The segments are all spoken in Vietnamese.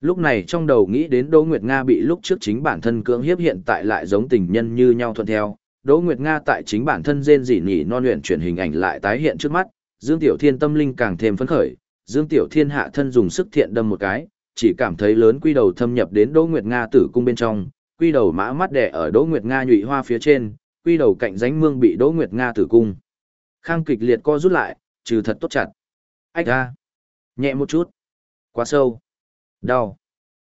Lúc này trong đầu nghĩ đến Đỗ Nguyệt Nga bị lúc trước chính bản thân cưỡng hiếp hiện tại lại giống tình nhân như nhau thuận theo. Đỗ Nguyệt Nga tại chính bản thân rên rỉ nhỉ non luyện chuyển hình ảnh lại tái hiện trước mắt, Dương Tiểu Thiên tâm linh càng thêm phấn khởi, Dương Tiểu Thiên hạ thân dùng sức thiện đâm một cái, chỉ cảm thấy lớn quy đầu thâm nhập đến Đỗ Nguyệt Nga tử cung bên trong, quy đầu mã mắt đè ở Đỗ Nguyệt Nga nhụy hoa phía trên, quy đầu cạnh ránh mương bị Đỗ Nguyệt Nga tử cung. Khang kịch liệt co rút lại, trừ thật tốt chặt. Ách ra. Nhẹ một chút. Quá sâu. Đau.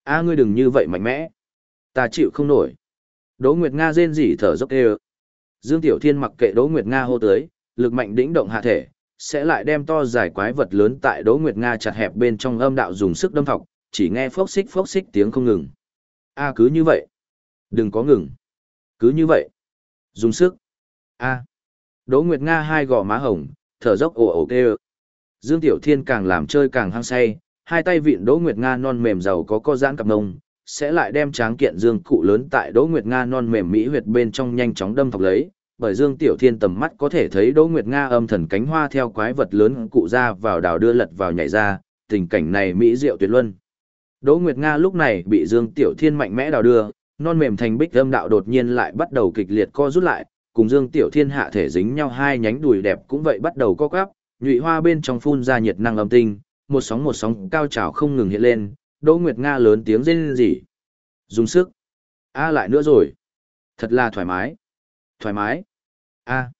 a ngươi đừng như vậy mạnh mẽ. Ta chịu không nổi. Đỗ Nguyệt Nga rên rỉ thở dốc đều. Dương Tiểu Thiên mặc kệ Đỗ Nguyệt Nga hô tới, lực mạnh đĩnh động hạ thể, sẽ lại đem to dài quái vật lớn tại Đỗ Nguyệt Nga chặt hẹp bên trong âm đạo dùng sức đâm thọc, chỉ nghe phốc xích phốc xích tiếng không ngừng. A cứ như vậy. Đừng có ngừng. Cứ như vậy. Dùng sức. A. Đỗ Nguyệt Nga hai gò má hồng, thở dốc ồ ồ kêu. Dương Tiểu Thiên càng làm chơi càng hăng say, hai tay vịn Đỗ Nguyệt Nga non mềm giàu có co giãn cặp ngông, sẽ lại đem tráng kiện dương cụ lớn tại Đỗ Nguyệt Nga non mềm mỹ huyệt bên trong nhanh chóng đâm thọc lấy, bởi Dương Tiểu Thiên tầm mắt có thể thấy Đỗ Nguyệt Nga âm thần cánh hoa theo quái vật lớn cụ ra vào đào đưa lật vào nhảy ra, tình cảnh này mỹ diệu tuyệt luân. Đỗ Nguyệt Nga lúc này bị Dương Tiểu Thiên mạnh mẽ đào đưa, non mềm thành bích âm đạo đột nhiên lại bắt đầu kịch liệt co rút lại, cùng Dương Tiểu Thiên hạ thể dính nhau hai nhánh đùi đẹp cũng vậy bắt đầu co quắp, nhụy hoa bên trong phun ra nhiệt năng âm tinh, một sóng một sóng cao trào không ngừng hiện lên, Đỗ Nguyệt Nga lớn tiếng rên rỉ. Dùng sức. A lại nữa rồi. Thật là thoải mái. Thoải mái. A.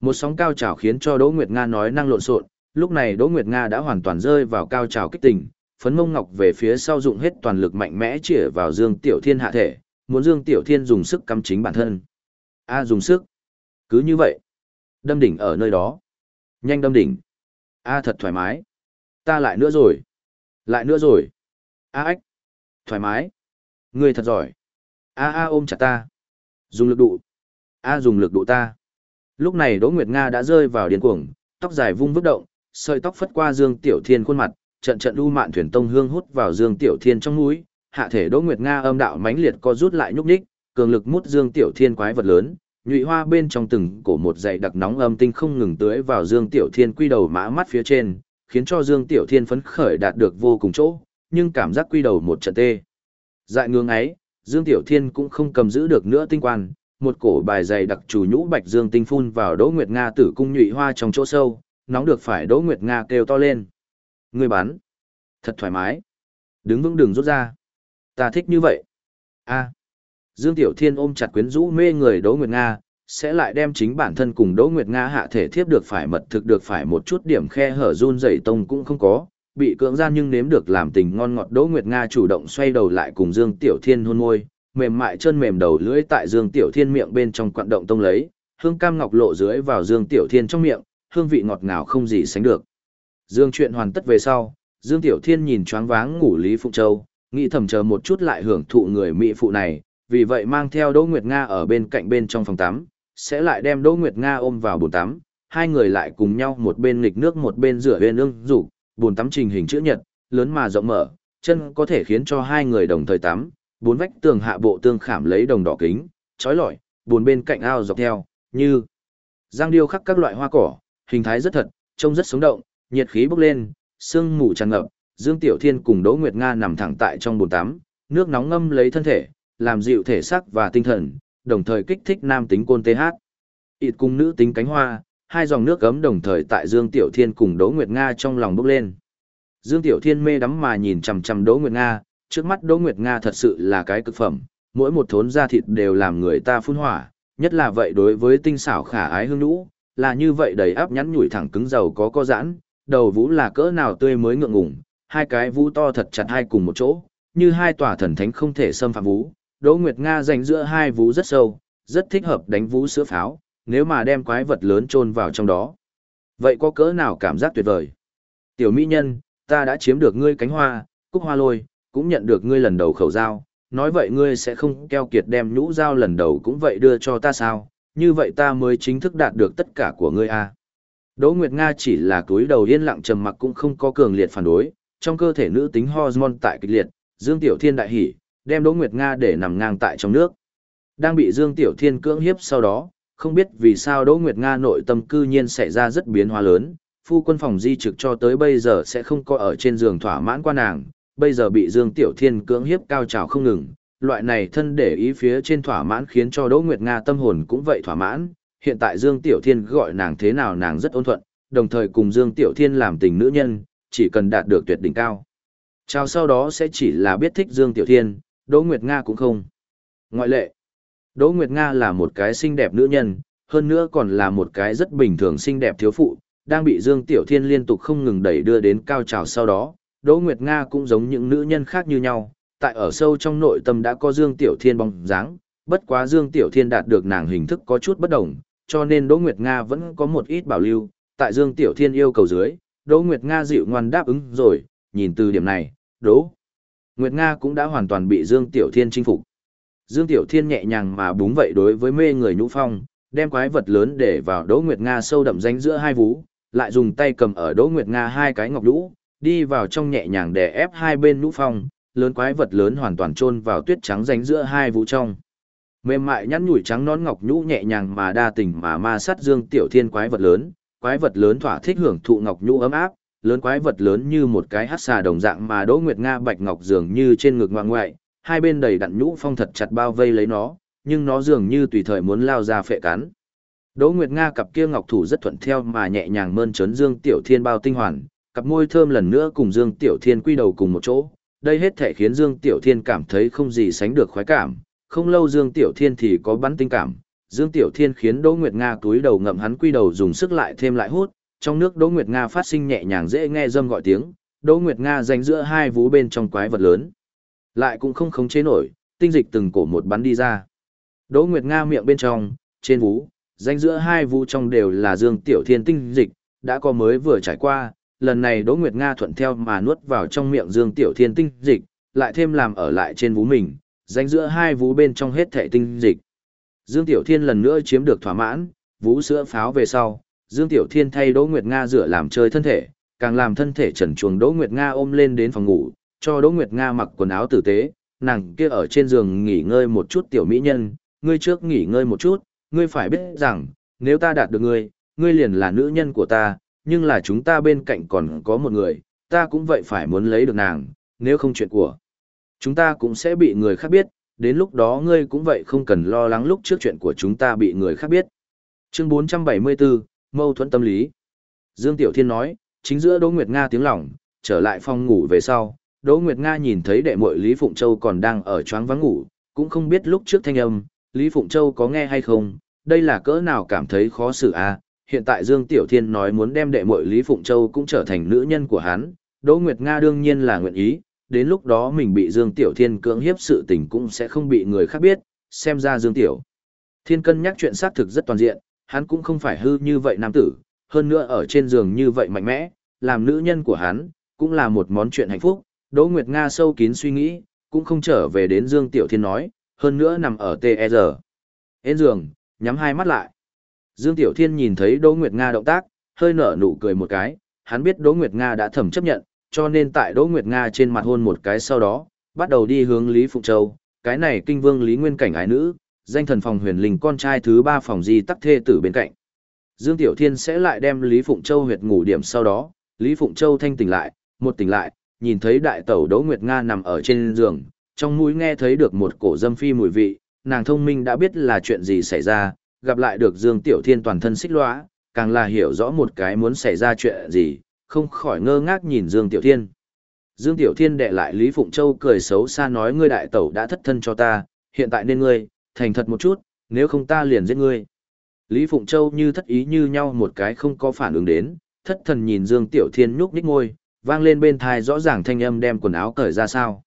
Một sóng cao trào khiến cho Đỗ Nguyệt Nga nói năng lộn xộn, lúc này Đỗ Nguyệt Nga đã hoàn toàn rơi vào cao trào kích tình, phấn mông ngọc về phía sau dụng hết toàn lực mạnh mẽ chĩa vào Dương Tiểu Thiên hạ thể, muốn Dương Tiểu Thiên dùng sức cắm chính bản thân. A dùng sức. Cứ như vậy. Đâm đỉnh ở nơi đó. Nhanh đâm đỉnh. A thật thoải mái. Ta lại nữa rồi. Lại nữa rồi. A ách. Thoải mái. Người thật giỏi. A A ôm chặt ta. Dùng lực đụ. A dùng lực đụ ta. Lúc này Đỗ Nguyệt Nga đã rơi vào điên cuồng, tóc dài vung vứt động, sợi tóc phất qua Dương Tiểu Thiên khuôn mặt, trận trận u mạn thuyền tông hương hút vào Dương Tiểu Thiên trong mũi, hạ thể Đỗ Nguyệt Nga âm đạo mãnh liệt co rút lại nhúc nhích, cường lực mút Dương Tiểu Thiên quái vật lớn, nhụy hoa bên trong từng cổ một dày đặc nóng âm tinh không ngừng tưới vào Dương Tiểu Thiên quy đầu mã mắt phía trên, khiến cho Dương Tiểu Thiên phấn khởi đạt được vô cùng chỗ, nhưng cảm giác quy đầu một trận tê. Dại ngương ấy, Dương Tiểu Thiên cũng không cầm giữ được nữa tinh quan, một cổ bài dày đặc chủ nhũ bạch dương tinh phun vào Đỗ Nguyệt Nga tử cung nhụy hoa trong chỗ sâu, nóng được phải Đỗ Nguyệt Nga kêu to lên. Người bán, Thật thoải mái. Đứng vững đường rút ra. Ta thích như vậy. a Dương Tiểu Thiên ôm chặt quyến rũ mê người Đỗ Nguyệt Nga, sẽ lại đem chính bản thân cùng Đỗ Nguyệt Nga hạ thể thiếp được phải mật thực được phải một chút điểm khe hở run rẩy tông cũng không có, bị cưỡng gian nhưng nếm được làm tình ngon ngọt Đỗ Nguyệt Nga chủ động xoay đầu lại cùng Dương Tiểu Thiên hôn môi, mềm mại chân mềm đầu lưỡi tại Dương Tiểu Thiên miệng bên trong quặn động tông lấy, hương cam ngọc lộ dưới vào Dương Tiểu Thiên trong miệng, hương vị ngọt ngào không gì sánh được. Dương chuyện hoàn tất về sau, Dương Tiểu Thiên nhìn choáng váng ngủ Lý Phụng Châu, nghĩ thầm chờ một chút lại hưởng thụ người mỹ phụ này, vì vậy mang theo Đỗ Nguyệt Nga ở bên cạnh bên trong phòng tắm, sẽ lại đem Đỗ Nguyệt Nga ôm vào bồn tắm, hai người lại cùng nhau một bên nghịch nước một bên rửa bên ương rủ, bồn tắm trình hình chữ nhật, lớn mà rộng mở, chân có thể khiến cho hai người đồng thời tắm, bốn vách tường hạ bộ tương khảm lấy đồng đỏ kính, trói lọi, bồn bên cạnh ao dọc theo, như giang điêu khắc các loại hoa cỏ, hình thái rất thật, trông rất sống động, nhiệt khí bốc lên, sương mù tràn ngập, Dương Tiểu Thiên cùng Đỗ Nguyệt Nga nằm thẳng tại trong bồn tắm, nước nóng ngâm lấy thân thể, làm dịu thể xác và tinh thần, đồng thời kích thích nam tính côn TH. Ít cùng nữ tính cánh hoa, hai dòng nước gấm đồng thời tại Dương Tiểu Thiên cùng Đỗ Nguyệt Nga trong lòng bốc lên. Dương Tiểu Thiên mê đắm mà nhìn chằm chằm Đỗ Nguyệt Nga, trước mắt Đỗ Nguyệt Nga thật sự là cái cực phẩm, mỗi một thốn da thịt đều làm người ta phun hỏa, nhất là vậy đối với tinh xảo khả ái hương nũ, là như vậy đầy áp nhắn nhủi thẳng cứng giàu có co giãn, đầu vũ là cỡ nào tươi mới ngượng ngùng, hai cái vũ to thật chặt hai cùng một chỗ, như hai tòa thần thánh không thể xâm phạm vũ. Đỗ Nguyệt Nga dành giữa hai vú rất sâu, rất thích hợp đánh vú sữa pháo, nếu mà đem quái vật lớn chôn vào trong đó. Vậy có cỡ nào cảm giác tuyệt vời? Tiểu mỹ nhân, ta đã chiếm được ngươi cánh hoa, cúc hoa lôi, cũng nhận được ngươi lần đầu khẩu dao. nói vậy ngươi sẽ không keo kiệt đem nhũ dao lần đầu cũng vậy đưa cho ta sao, như vậy ta mới chính thức đạt được tất cả của ngươi a. À. Đỗ Nguyệt Nga chỉ là túi đầu yên lặng trầm mặc cũng không có cường liệt phản đối, trong cơ thể nữ tính hormone tại kịch liệt, Dương Tiểu Thiên đại hỉ, đem Đỗ Nguyệt Nga để nằm ngang tại trong nước. Đang bị Dương Tiểu Thiên cưỡng hiếp sau đó, không biết vì sao Đỗ Nguyệt Nga nội tâm cư nhiên xảy ra rất biến hóa lớn, phu quân phòng di trực cho tới bây giờ sẽ không có ở trên giường thỏa mãn qua nàng, bây giờ bị Dương Tiểu Thiên cưỡng hiếp cao trào không ngừng, loại này thân để ý phía trên thỏa mãn khiến cho Đỗ Nguyệt Nga tâm hồn cũng vậy thỏa mãn, hiện tại Dương Tiểu Thiên gọi nàng thế nào nàng rất ôn thuận, đồng thời cùng Dương Tiểu Thiên làm tình nữ nhân, chỉ cần đạt được tuyệt đỉnh cao. Chào sau đó sẽ chỉ là biết thích Dương Tiểu Thiên, Đỗ Nguyệt Nga cũng không. Ngoại lệ, Đỗ Nguyệt Nga là một cái xinh đẹp nữ nhân, hơn nữa còn là một cái rất bình thường xinh đẹp thiếu phụ, đang bị Dương Tiểu Thiên liên tục không ngừng đẩy đưa đến cao trào sau đó, Đỗ Nguyệt Nga cũng giống những nữ nhân khác như nhau, tại ở sâu trong nội tâm đã có Dương Tiểu Thiên bóng dáng, bất quá Dương Tiểu Thiên đạt được nàng hình thức có chút bất đồng, cho nên Đỗ Nguyệt Nga vẫn có một ít bảo lưu, tại Dương Tiểu Thiên yêu cầu dưới, Đỗ Nguyệt Nga dịu ngoan đáp ứng rồi, nhìn từ điểm này, Đỗ Nguyệt Nga cũng đã hoàn toàn bị Dương Tiểu Thiên chinh phục. Dương Tiểu Thiên nhẹ nhàng mà búng vậy đối với mê người nhũ phong, đem quái vật lớn để vào Đỗ Nguyệt Nga sâu đậm danh giữa hai vú, lại dùng tay cầm ở Đỗ Nguyệt Nga hai cái ngọc lũ, đi vào trong nhẹ nhàng để ép hai bên nhũ phong, lớn quái vật lớn hoàn toàn chôn vào tuyết trắng danh giữa hai vú trong. Mềm mại nhăn nhủi trắng nón ngọc nhũ nhẹ nhàng mà đa tình mà ma sát Dương Tiểu Thiên quái vật lớn, quái vật lớn thỏa thích hưởng thụ ngọc nhũ ấm áp, lớn quái vật lớn như một cái hắc xà đồng dạng mà Đỗ Nguyệt Nga bạch ngọc dường như trên ngực ngoại ngoại, hai bên đầy đặn nhũ phong thật chặt bao vây lấy nó, nhưng nó dường như tùy thời muốn lao ra phệ cắn. Đỗ Nguyệt Nga cặp kia ngọc thủ rất thuận theo mà nhẹ nhàng mơn trớn Dương Tiểu Thiên bao tinh hoàn, cặp môi thơm lần nữa cùng Dương Tiểu Thiên quy đầu cùng một chỗ. Đây hết thể khiến Dương Tiểu Thiên cảm thấy không gì sánh được khoái cảm, không lâu Dương Tiểu Thiên thì có bắn tinh cảm. Dương Tiểu Thiên khiến Đỗ Nguyệt Nga túi đầu ngậm hắn quy đầu dùng sức lại thêm lại hút, trong nước Đỗ Nguyệt Nga phát sinh nhẹ nhàng dễ nghe dâm gọi tiếng, Đỗ Nguyệt Nga dành giữa hai vú bên trong quái vật lớn. Lại cũng không khống chế nổi, tinh dịch từng cổ một bắn đi ra. Đỗ Nguyệt Nga miệng bên trong, trên vú, danh giữa hai vú trong đều là Dương Tiểu Thiên tinh dịch, đã có mới vừa trải qua, lần này Đỗ Nguyệt Nga thuận theo mà nuốt vào trong miệng Dương Tiểu Thiên tinh dịch, lại thêm làm ở lại trên vú mình, danh giữa hai vú bên trong hết thảy tinh dịch. Dương Tiểu Thiên lần nữa chiếm được thỏa mãn, vú sữa pháo về sau, Dương Tiểu Thiên thay Đỗ Nguyệt Nga rửa làm chơi thân thể, càng làm thân thể trần chuồng Đỗ Nguyệt Nga ôm lên đến phòng ngủ, cho Đỗ Nguyệt Nga mặc quần áo tử tế, nàng kia ở trên giường nghỉ ngơi một chút tiểu mỹ nhân, ngươi trước nghỉ ngơi một chút, ngươi phải biết rằng, nếu ta đạt được ngươi, ngươi liền là nữ nhân của ta, nhưng là chúng ta bên cạnh còn có một người, ta cũng vậy phải muốn lấy được nàng, nếu không chuyện của. Chúng ta cũng sẽ bị người khác biết, đến lúc đó ngươi cũng vậy không cần lo lắng lúc trước chuyện của chúng ta bị người khác biết. Chương 474, Mâu thuẫn tâm lý. Dương Tiểu Thiên nói, chính giữa Đỗ Nguyệt Nga tiếng lòng, trở lại phòng ngủ về sau, Đỗ Nguyệt Nga nhìn thấy đệ muội Lý Phụng Châu còn đang ở choáng vắng ngủ, cũng không biết lúc trước thanh âm, Lý Phụng Châu có nghe hay không, đây là cỡ nào cảm thấy khó xử à, hiện tại Dương Tiểu Thiên nói muốn đem đệ muội Lý Phụng Châu cũng trở thành nữ nhân của hắn, Đỗ Nguyệt Nga đương nhiên là nguyện ý, đến lúc đó mình bị Dương Tiểu Thiên cưỡng hiếp sự tình cũng sẽ không bị người khác biết, xem ra Dương Tiểu Thiên cân nhắc chuyện xác thực rất toàn diện, hắn cũng không phải hư như vậy nam tử, hơn nữa ở trên giường như vậy mạnh mẽ, làm nữ nhân của hắn, cũng là một món chuyện hạnh phúc, Đỗ Nguyệt Nga sâu kín suy nghĩ, cũng không trở về đến Dương Tiểu Thiên nói, hơn nữa nằm ở TR. E Ên giường, nhắm hai mắt lại. Dương Tiểu Thiên nhìn thấy Đỗ Nguyệt Nga động tác, hơi nở nụ cười một cái, hắn biết Đỗ Nguyệt Nga đã thầm chấp nhận, cho nên tại Đỗ Nguyệt Nga trên mặt hôn một cái sau đó, bắt đầu đi hướng Lý Phụng Châu, cái này kinh vương Lý Nguyên Cảnh ái nữ, danh thần phòng huyền linh con trai thứ ba phòng di tắc thê tử bên cạnh. Dương Tiểu Thiên sẽ lại đem Lý Phụng Châu huyệt ngủ điểm sau đó, Lý Phụng Châu thanh tỉnh lại, một tỉnh lại, nhìn thấy đại tẩu Đỗ Nguyệt Nga nằm ở trên giường, trong mũi nghe thấy được một cổ dâm phi mùi vị, nàng thông minh đã biết là chuyện gì xảy ra, gặp lại được Dương Tiểu Thiên toàn thân xích lõa, càng là hiểu rõ một cái muốn xảy ra chuyện gì, không khỏi ngơ ngác nhìn Dương Tiểu Thiên. Dương Tiểu Thiên đệ lại Lý Phụng Châu cười xấu xa nói ngươi đại tẩu đã thất thân cho ta, hiện tại nên ngươi, thành thật một chút, nếu không ta liền giết ngươi. Lý Phụng Châu như thất ý như nhau một cái không có phản ứng đến, thất thần nhìn Dương Tiểu Thiên nhúc nhích ngôi, vang lên bên thai rõ ràng thanh âm đem quần áo cởi ra sao.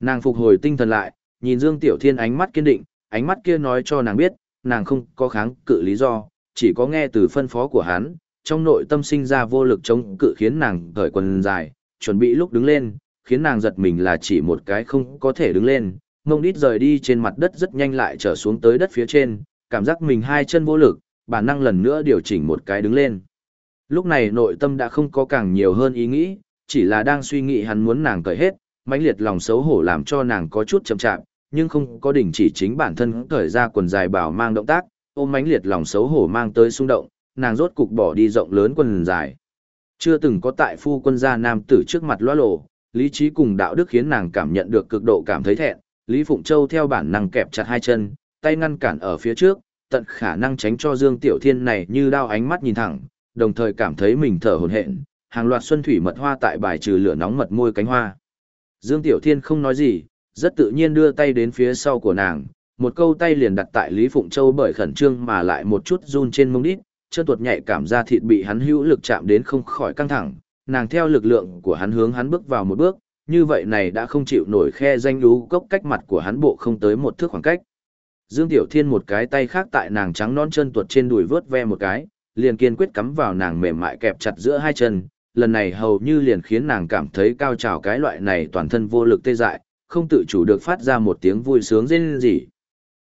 Nàng phục hồi tinh thần lại, nhìn Dương Tiểu Thiên ánh mắt kiên định, ánh mắt kia nói cho nàng biết, nàng không có kháng cự lý do, chỉ có nghe từ phân phó của hắn, trong nội tâm sinh ra vô lực chống cự khiến nàng cởi quần dài, chuẩn bị lúc đứng lên, khiến nàng giật mình là chỉ một cái không có thể đứng lên, mông đít rời đi trên mặt đất rất nhanh lại trở xuống tới đất phía trên, cảm giác mình hai chân vô lực, bản năng lần nữa điều chỉnh một cái đứng lên. Lúc này nội tâm đã không có càng nhiều hơn ý nghĩ, chỉ là đang suy nghĩ hắn muốn nàng cởi hết, mãnh liệt lòng xấu hổ làm cho nàng có chút chậm chạp, nhưng không có đình chỉ chính bản thân cởi ra quần dài bảo mang động tác, ôm mãnh liệt lòng xấu hổ mang tới xung động, nàng rốt cục bỏ đi rộng lớn quần dài. Chưa từng có tại phu quân gia nam tử trước mặt loa lộ, lý trí cùng đạo đức khiến nàng cảm nhận được cực độ cảm thấy thẹn, Lý Phụng Châu theo bản năng kẹp chặt hai chân, tay ngăn cản ở phía trước, tận khả năng tránh cho Dương Tiểu Thiên này như đao ánh mắt nhìn thẳng, đồng thời cảm thấy mình thở hổn hển, hàng loạt xuân thủy mật hoa tại bài trừ lửa nóng mật môi cánh hoa. Dương Tiểu Thiên không nói gì, rất tự nhiên đưa tay đến phía sau của nàng, một câu tay liền đặt tại Lý Phụng Châu bởi khẩn trương mà lại một chút run trên mông đít, chân tuột nhạy cảm ra thịt bị hắn hữu lực chạm đến không khỏi căng thẳng, nàng theo lực lượng của hắn hướng hắn bước vào một bước, như vậy này đã không chịu nổi khe danh lú gốc cách mặt của hắn bộ không tới một thước khoảng cách. Dương Tiểu Thiên một cái tay khác tại nàng trắng non chân tuột trên đùi vớt ve một cái, liền kiên quyết cắm vào nàng mềm mại kẹp chặt giữa hai chân, lần này hầu như liền khiến nàng cảm thấy cao trào cái loại này toàn thân vô lực tê dại, không tự chủ được phát ra một tiếng vui sướng rên rỉ.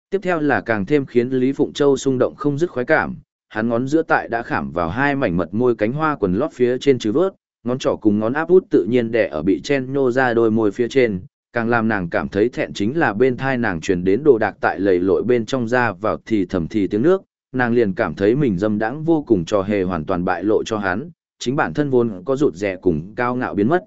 Tiếp theo là càng thêm khiến Lý Phụng Châu xung động không dứt khoái cảm, hắn ngón giữa tại đã khảm vào hai mảnh mật môi cánh hoa quần lót phía trên chứ vớt, ngón trỏ cùng ngón áp út tự nhiên đè ở bị chen nhô ra đôi môi phía trên, càng làm nàng cảm thấy thẹn chính là bên thai nàng truyền đến đồ đạc tại lầy lội bên trong ra vào thì thầm thì tiếng nước, nàng liền cảm thấy mình dâm đãng vô cùng trò hề hoàn toàn bại lộ cho hắn, chính bản thân vốn có rụt rè cùng cao ngạo biến mất.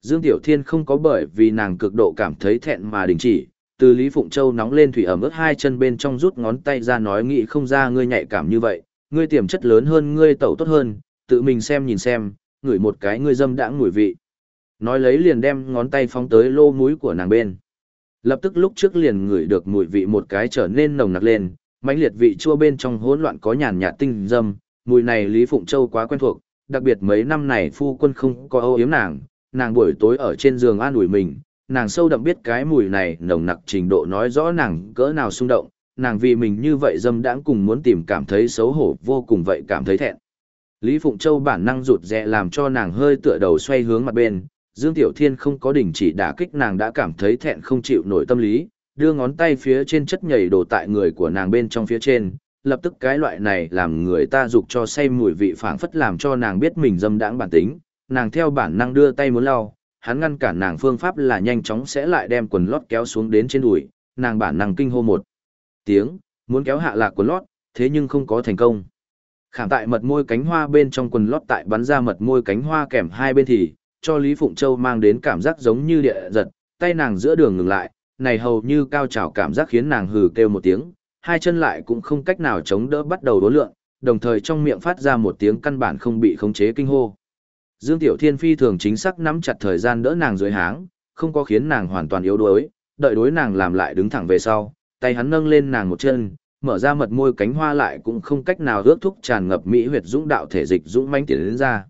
Dương Tiểu Thiên không có bởi vì nàng cực độ cảm thấy thẹn mà đình chỉ, từ Lý Phụng Châu nóng lên thủy ẩm ướt hai chân bên trong rút ngón tay ra nói nghĩ không ra ngươi nhạy cảm như vậy, ngươi tiềm chất lớn hơn ngươi tẩu tốt hơn, tự mình xem nhìn xem, ngửi một cái ngươi dâm đãng ngửi vị. Nói lấy liền đem ngón tay phóng tới lô mũi của nàng bên. Lập tức lúc trước liền ngửi được mùi vị một cái trở nên nồng nặc lên, mãnh liệt vị chua bên trong hỗn loạn có nhàn nhạt tinh dâm, mùi này Lý Phụng Châu quá quen thuộc, đặc biệt mấy năm này phu quân không có âu yếm nàng, nàng buổi tối ở trên giường an ủi mình, nàng sâu đậm biết cái mùi này nồng nặc trình độ nói rõ nàng cỡ nào xung động, nàng vì mình như vậy dâm đãng cùng muốn tìm cảm thấy xấu hổ vô cùng vậy cảm thấy thẹn. Lý Phụng Châu bản năng rụt rè làm cho nàng hơi tựa đầu xoay hướng mặt bên, Dương Tiểu Thiên không có đình chỉ đả kích nàng đã cảm thấy thẹn không chịu nổi tâm lý, đưa ngón tay phía trên chất nhảy đổ tại người của nàng bên trong phía trên, lập tức cái loại này làm người ta dục cho say mùi vị phảng phất làm cho nàng biết mình dâm đãng bản tính, nàng theo bản năng đưa tay muốn lau, hắn ngăn cản nàng phương pháp là nhanh chóng sẽ lại đem quần lót kéo xuống đến trên đùi, nàng bản năng kinh hô một tiếng, muốn kéo hạ lạc quần lót, thế nhưng không có thành công. Khảm tại mật môi cánh hoa bên trong quần lót tại bắn ra mật môi cánh hoa kèm hai bên thì, cho Lý Phụng Châu mang đến cảm giác giống như địa giật, tay nàng giữa đường ngừng lại, này hầu như cao trào cảm giác khiến nàng hừ kêu một tiếng, hai chân lại cũng không cách nào chống đỡ bắt đầu đối lượng, đồng thời trong miệng phát ra một tiếng căn bản không bị khống chế kinh hô. Dương Tiểu Thiên phi thường chính xác nắm chặt thời gian đỡ nàng dưới háng, không có khiến nàng hoàn toàn yếu đuối, đợi đối nàng làm lại đứng thẳng về sau, tay hắn nâng lên nàng một chân, mở ra mật môi cánh hoa lại cũng không cách nào ước thúc tràn ngập mỹ huyệt dũng đạo thể dịch dũng manh tiến đến ra.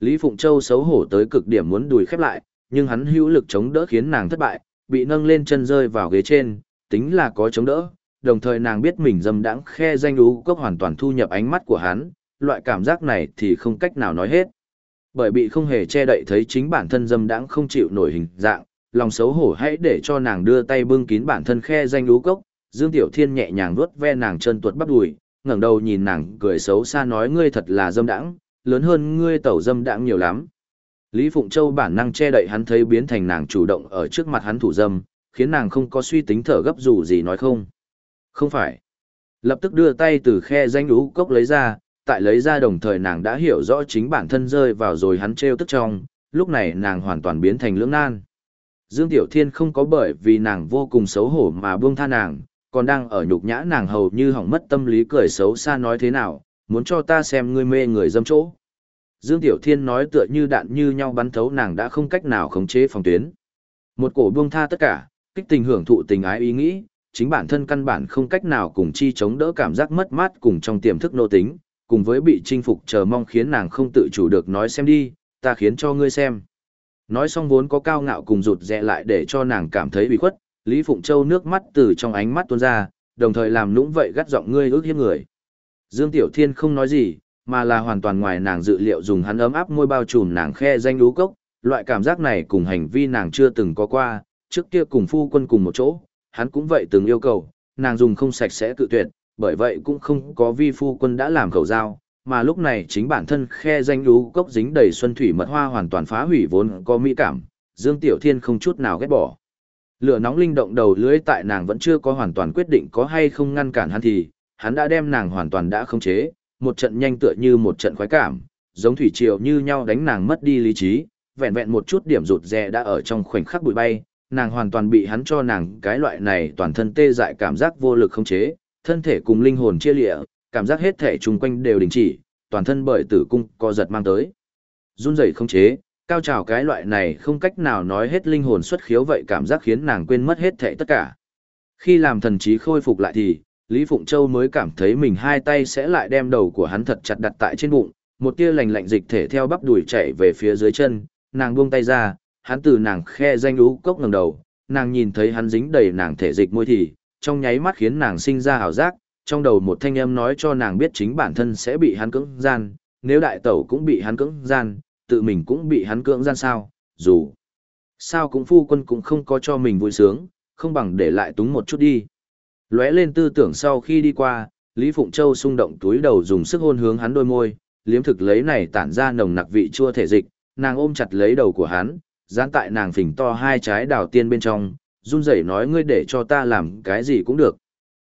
Lý Phụng Châu xấu hổ tới cực điểm muốn đùi khép lại, nhưng hắn hữu lực chống đỡ khiến nàng thất bại, bị nâng lên chân rơi vào ghế trên, tính là có chống đỡ, đồng thời nàng biết mình dâm đãng khe danh đú cốc hoàn toàn thu nhập ánh mắt của hắn, loại cảm giác này thì không cách nào nói hết. Bởi bị không hề che đậy thấy chính bản thân dâm đãng không chịu nổi hình dạng, lòng xấu hổ hãy để cho nàng đưa tay bưng kín bản thân khe danh đú cốc, Dương Tiểu Thiên nhẹ nhàng vuốt ve nàng chân tuột bắp đùi, ngẩng đầu nhìn nàng cười xấu xa nói ngươi thật là dâm đãng, lớn hơn ngươi tẩu dâm đãng nhiều lắm. Lý Phụng Châu bản năng che đậy hắn thấy biến thành nàng chủ động ở trước mặt hắn thủ dâm, khiến nàng không có suy tính thở gấp dù gì nói không. Không phải. Lập tức đưa tay từ khe danh ú cốc lấy ra, tại lấy ra đồng thời nàng đã hiểu rõ chính bản thân rơi vào rồi hắn treo tức trong, lúc này nàng hoàn toàn biến thành lưỡng nan. Dương Tiểu Thiên không có bởi vì nàng vô cùng xấu hổ mà buông tha nàng, còn đang ở nhục nhã nàng hầu như hỏng mất tâm lý cười xấu xa nói thế nào, muốn cho ta xem ngươi mê người dâm chỗ. Dương Tiểu Thiên nói tựa như đạn như nhau bắn thấu nàng đã không cách nào khống chế phòng tuyến. Một cổ buông tha tất cả, kích tình hưởng thụ tình ái ý nghĩ, chính bản thân căn bản không cách nào cùng chi chống đỡ cảm giác mất mát cùng trong tiềm thức nô tính, cùng với bị chinh phục chờ mong khiến nàng không tự chủ được nói xem đi, ta khiến cho ngươi xem. Nói xong vốn có cao ngạo cùng rụt rè lại để cho nàng cảm thấy bị khuất, Lý Phụng Châu nước mắt từ trong ánh mắt tuôn ra, đồng thời làm nũng vậy gắt giọng ngươi ước hiếp người. Dương Tiểu Thiên không nói gì, mà là hoàn toàn ngoài nàng dự liệu dùng hắn ấm áp môi bao trùm nàng khe danh lú cốc, loại cảm giác này cùng hành vi nàng chưa từng có qua, trước kia cùng phu quân cùng một chỗ, hắn cũng vậy từng yêu cầu, nàng dùng không sạch sẽ cự tuyệt, bởi vậy cũng không có vi phu quân đã làm khẩu giao, mà lúc này chính bản thân khe danh lú cốc dính đầy xuân thủy mật hoa hoàn toàn phá hủy vốn có mỹ cảm, Dương Tiểu Thiên không chút nào ghét bỏ. Lửa nóng linh động đầu lưới tại nàng vẫn chưa có hoàn toàn quyết định có hay không ngăn cản hắn thì, hắn đã đem nàng hoàn toàn đã khống chế, một trận nhanh tựa như một trận khoái cảm, giống thủy triều như nhau đánh nàng mất đi lý trí, vẹn vẹn một chút điểm rụt rè đã ở trong khoảnh khắc bụi bay, nàng hoàn toàn bị hắn cho nàng cái loại này toàn thân tê dại cảm giác vô lực không chế, thân thể cùng linh hồn chia lịa, cảm giác hết thể chung quanh đều đình chỉ, toàn thân bởi tử cung co giật mang tới. Run rẩy không chế, cao trào cái loại này không cách nào nói hết linh hồn xuất khiếu vậy cảm giác khiến nàng quên mất hết thể tất cả. Khi làm thần trí khôi phục lại thì, Lý Phụng Châu mới cảm thấy mình hai tay sẽ lại đem đầu của hắn thật chặt đặt tại trên bụng, một tia lành lạnh dịch thể theo bắp đùi chạy về phía dưới chân, nàng buông tay ra, hắn từ nàng khe danh lũ cốc ngẩng đầu, nàng nhìn thấy hắn dính đầy nàng thể dịch môi thì, trong nháy mắt khiến nàng sinh ra ảo giác, trong đầu một thanh âm nói cho nàng biết chính bản thân sẽ bị hắn cưỡng gian, nếu đại tẩu cũng bị hắn cưỡng gian, tự mình cũng bị hắn cưỡng gian sao, dù sao cũng phu quân cũng không có cho mình vui sướng, không bằng để lại túng một chút đi. Lóe lên tư tưởng sau khi đi qua, Lý Phụng Châu xung động túi đầu dùng sức hôn hướng hắn đôi môi, liếm thực lấy này tản ra nồng nặc vị chua thể dịch, nàng ôm chặt lấy đầu của hắn, dán tại nàng phình to hai trái đào tiên bên trong, run rẩy nói ngươi để cho ta làm cái gì cũng được.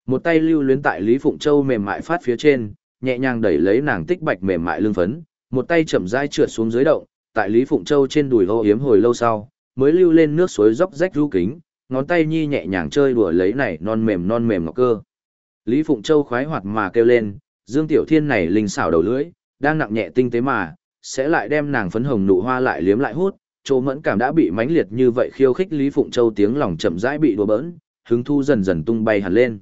Một tay lưu luyến tại Lý Phụng Châu mềm mại phát phía trên, nhẹ nhàng đẩy lấy nàng tích bạch mềm mại lưng phấn, một tay chậm rãi trượt xuống dưới động, tại Lý Phụng Châu trên đùi hô hiếm hồi lâu sau, mới lưu lên nước suối róc rách ru kính, ngón tay nhi nhẹ nhàng chơi đùa lấy này non mềm non mềm ngọc cơ. Lý Phụng Châu khoái hoạt mà kêu lên, Dương Tiểu Thiên này linh xảo đầu lưỡi, đang nặng nhẹ tinh tế mà, sẽ lại đem nàng phấn hồng nụ hoa lại liếm lại hút, chỗ mẫn cảm đã bị mãnh liệt như vậy khiêu khích Lý Phụng Châu tiếng lòng chậm rãi bị đùa bỡn, hứng thu dần dần tung bay hẳn lên.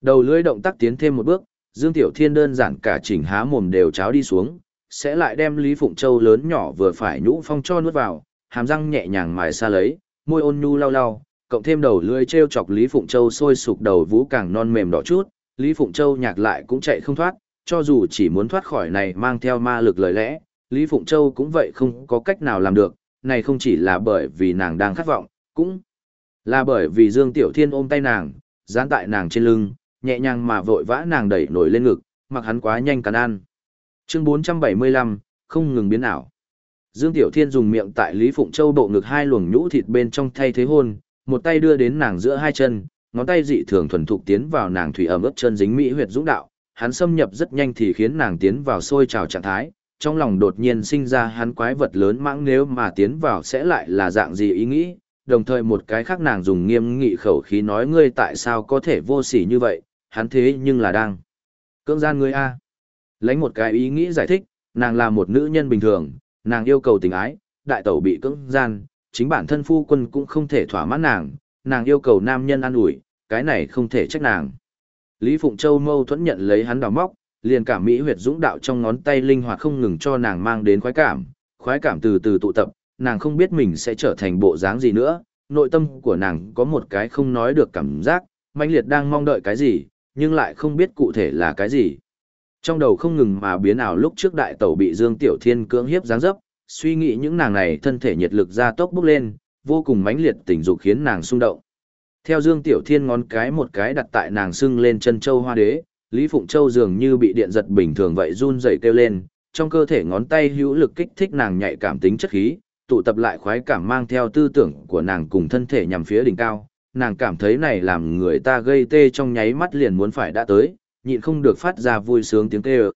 Đầu lưỡi động tác tiến thêm một bước, Dương Tiểu Thiên đơn giản cả chỉnh há mồm đều cháo đi xuống, sẽ lại đem Lý Phụng Châu lớn nhỏ vừa phải nhũ phong cho nuốt vào, hàm răng nhẹ nhàng mài xa lấy, môi ôn nhu lau lau, cộng thêm đầu lưỡi treo chọc Lý Phụng Châu sôi sục đầu vũ càng non mềm đỏ chút, Lý Phụng Châu nhạc lại cũng chạy không thoát, cho dù chỉ muốn thoát khỏi này mang theo ma lực lời lẽ, Lý Phụng Châu cũng vậy không có cách nào làm được, này không chỉ là bởi vì nàng đang khát vọng, cũng là bởi vì Dương Tiểu Thiên ôm tay nàng, dán tại nàng trên lưng, nhẹ nhàng mà vội vã nàng đẩy nổi lên ngực, mặc hắn quá nhanh cắn ăn. Chương 475, không ngừng biến ảo. Dương Tiểu Thiên dùng miệng tại Lý Phụng Châu bộ ngực hai luồng nhũ thịt bên trong thay thế hôn, một tay đưa đến nàng giữa hai chân, ngón tay dị thường thuần thục tiến vào nàng thủy ẩm ướt chân dính mỹ huyệt dũng đạo, hắn xâm nhập rất nhanh thì khiến nàng tiến vào sôi trào trạng thái, trong lòng đột nhiên sinh ra hắn quái vật lớn mãng nếu mà tiến vào sẽ lại là dạng gì ý nghĩ, đồng thời một cái khác nàng dùng nghiêm nghị khẩu khí nói ngươi tại sao có thể vô sỉ như vậy, hắn thế nhưng là đang cưỡng gian ngươi a. Lấy một cái ý nghĩ giải thích, nàng là một nữ nhân bình thường, nàng yêu cầu tình ái, đại tẩu bị cưỡng gian, chính bản thân phu quân cũng không thể thỏa mãn nàng, nàng yêu cầu nam nhân an ủi, cái này không thể trách nàng. Lý Phụng Châu mâu thuẫn nhận lấy hắn đào móc, liền cảm mỹ huyệt dũng đạo trong ngón tay linh hoạt không ngừng cho nàng mang đến khoái cảm, khoái cảm từ từ tụ tập, nàng không biết mình sẽ trở thành bộ dáng gì nữa, nội tâm của nàng có một cái không nói được cảm giác, mãnh liệt đang mong đợi cái gì, nhưng lại không biết cụ thể là cái gì. Trong đầu không ngừng mà biến ảo lúc trước đại tẩu bị Dương Tiểu Thiên cưỡng hiếp dáng dấp, suy nghĩ những nàng này thân thể nhiệt lực ra tốc bốc lên, vô cùng mãnh liệt tình dục khiến nàng xung động. Theo Dương Tiểu Thiên ngón cái một cái đặt tại nàng sưng lên chân châu hoa đế, Lý Phụng Châu dường như bị điện giật bình thường vậy run rẩy kêu lên, trong cơ thể ngón tay hữu lực kích thích nàng nhạy cảm tính chất khí, tụ tập lại khoái cảm mang theo tư tưởng của nàng cùng thân thể nhằm phía đỉnh cao. Nàng cảm thấy này làm người ta gây tê trong nháy mắt liền muốn phải đã tới, nhịn không được phát ra vui sướng tiếng kêu.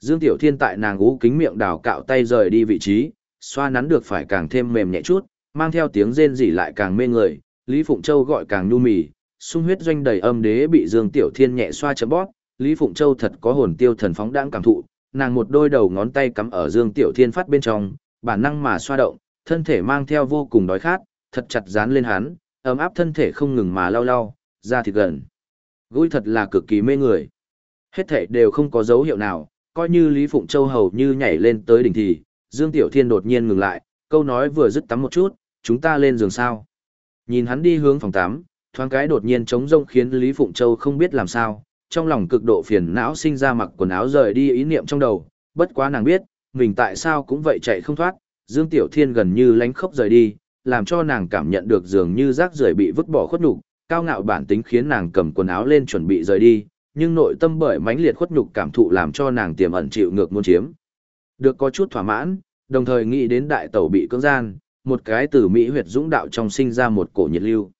Dương Tiểu Thiên tại nàng ú kính miệng đào cạo tay rời đi vị trí, xoa nắn được phải càng thêm mềm nhẹ chút, mang theo tiếng rên rỉ lại càng mê người, Lý Phụng Châu gọi càng nhu mì, sung huyết doanh đầy âm đế bị Dương Tiểu Thiên nhẹ xoa chấm bóp, Lý Phụng Châu thật có hồn tiêu thần phóng đãng cảm thụ, nàng một đôi đầu ngón tay cắm ở Dương Tiểu Thiên phát bên trong, bản năng mà xoa động, thân thể mang theo vô cùng đói khát, thật chặt dán lên hắn, ấm áp thân thể không ngừng mà lau lau, ra thịt gần. Gũi thật là cực kỳ mê người. Hết thể đều không có dấu hiệu nào, coi như Lý Phụng Châu hầu như nhảy lên tới đỉnh thì, Dương Tiểu Thiên đột nhiên ngừng lại, câu nói vừa dứt tắm một chút, chúng ta lên giường sao. Nhìn hắn đi hướng phòng tắm, thoáng cái đột nhiên trống rông khiến Lý Phụng Châu không biết làm sao, trong lòng cực độ phiền não sinh ra mặc quần áo rời đi ý niệm trong đầu, bất quá nàng biết, mình tại sao cũng vậy chạy không thoát, Dương Tiểu Thiên gần như lánh khóc rời đi, làm cho nàng cảm nhận được dường như rác rưởi bị vứt bỏ khuất nhục, cao ngạo bản tính khiến nàng cầm quần áo lên chuẩn bị rời đi, nhưng nội tâm bởi mãnh liệt khuất nhục cảm thụ làm cho nàng tiềm ẩn chịu ngược muốn chiếm. Được có chút thỏa mãn, đồng thời nghĩ đến đại tẩu bị cưỡng gian, một cái từ Mỹ huyệt dũng đạo trong sinh ra một cổ nhiệt lưu.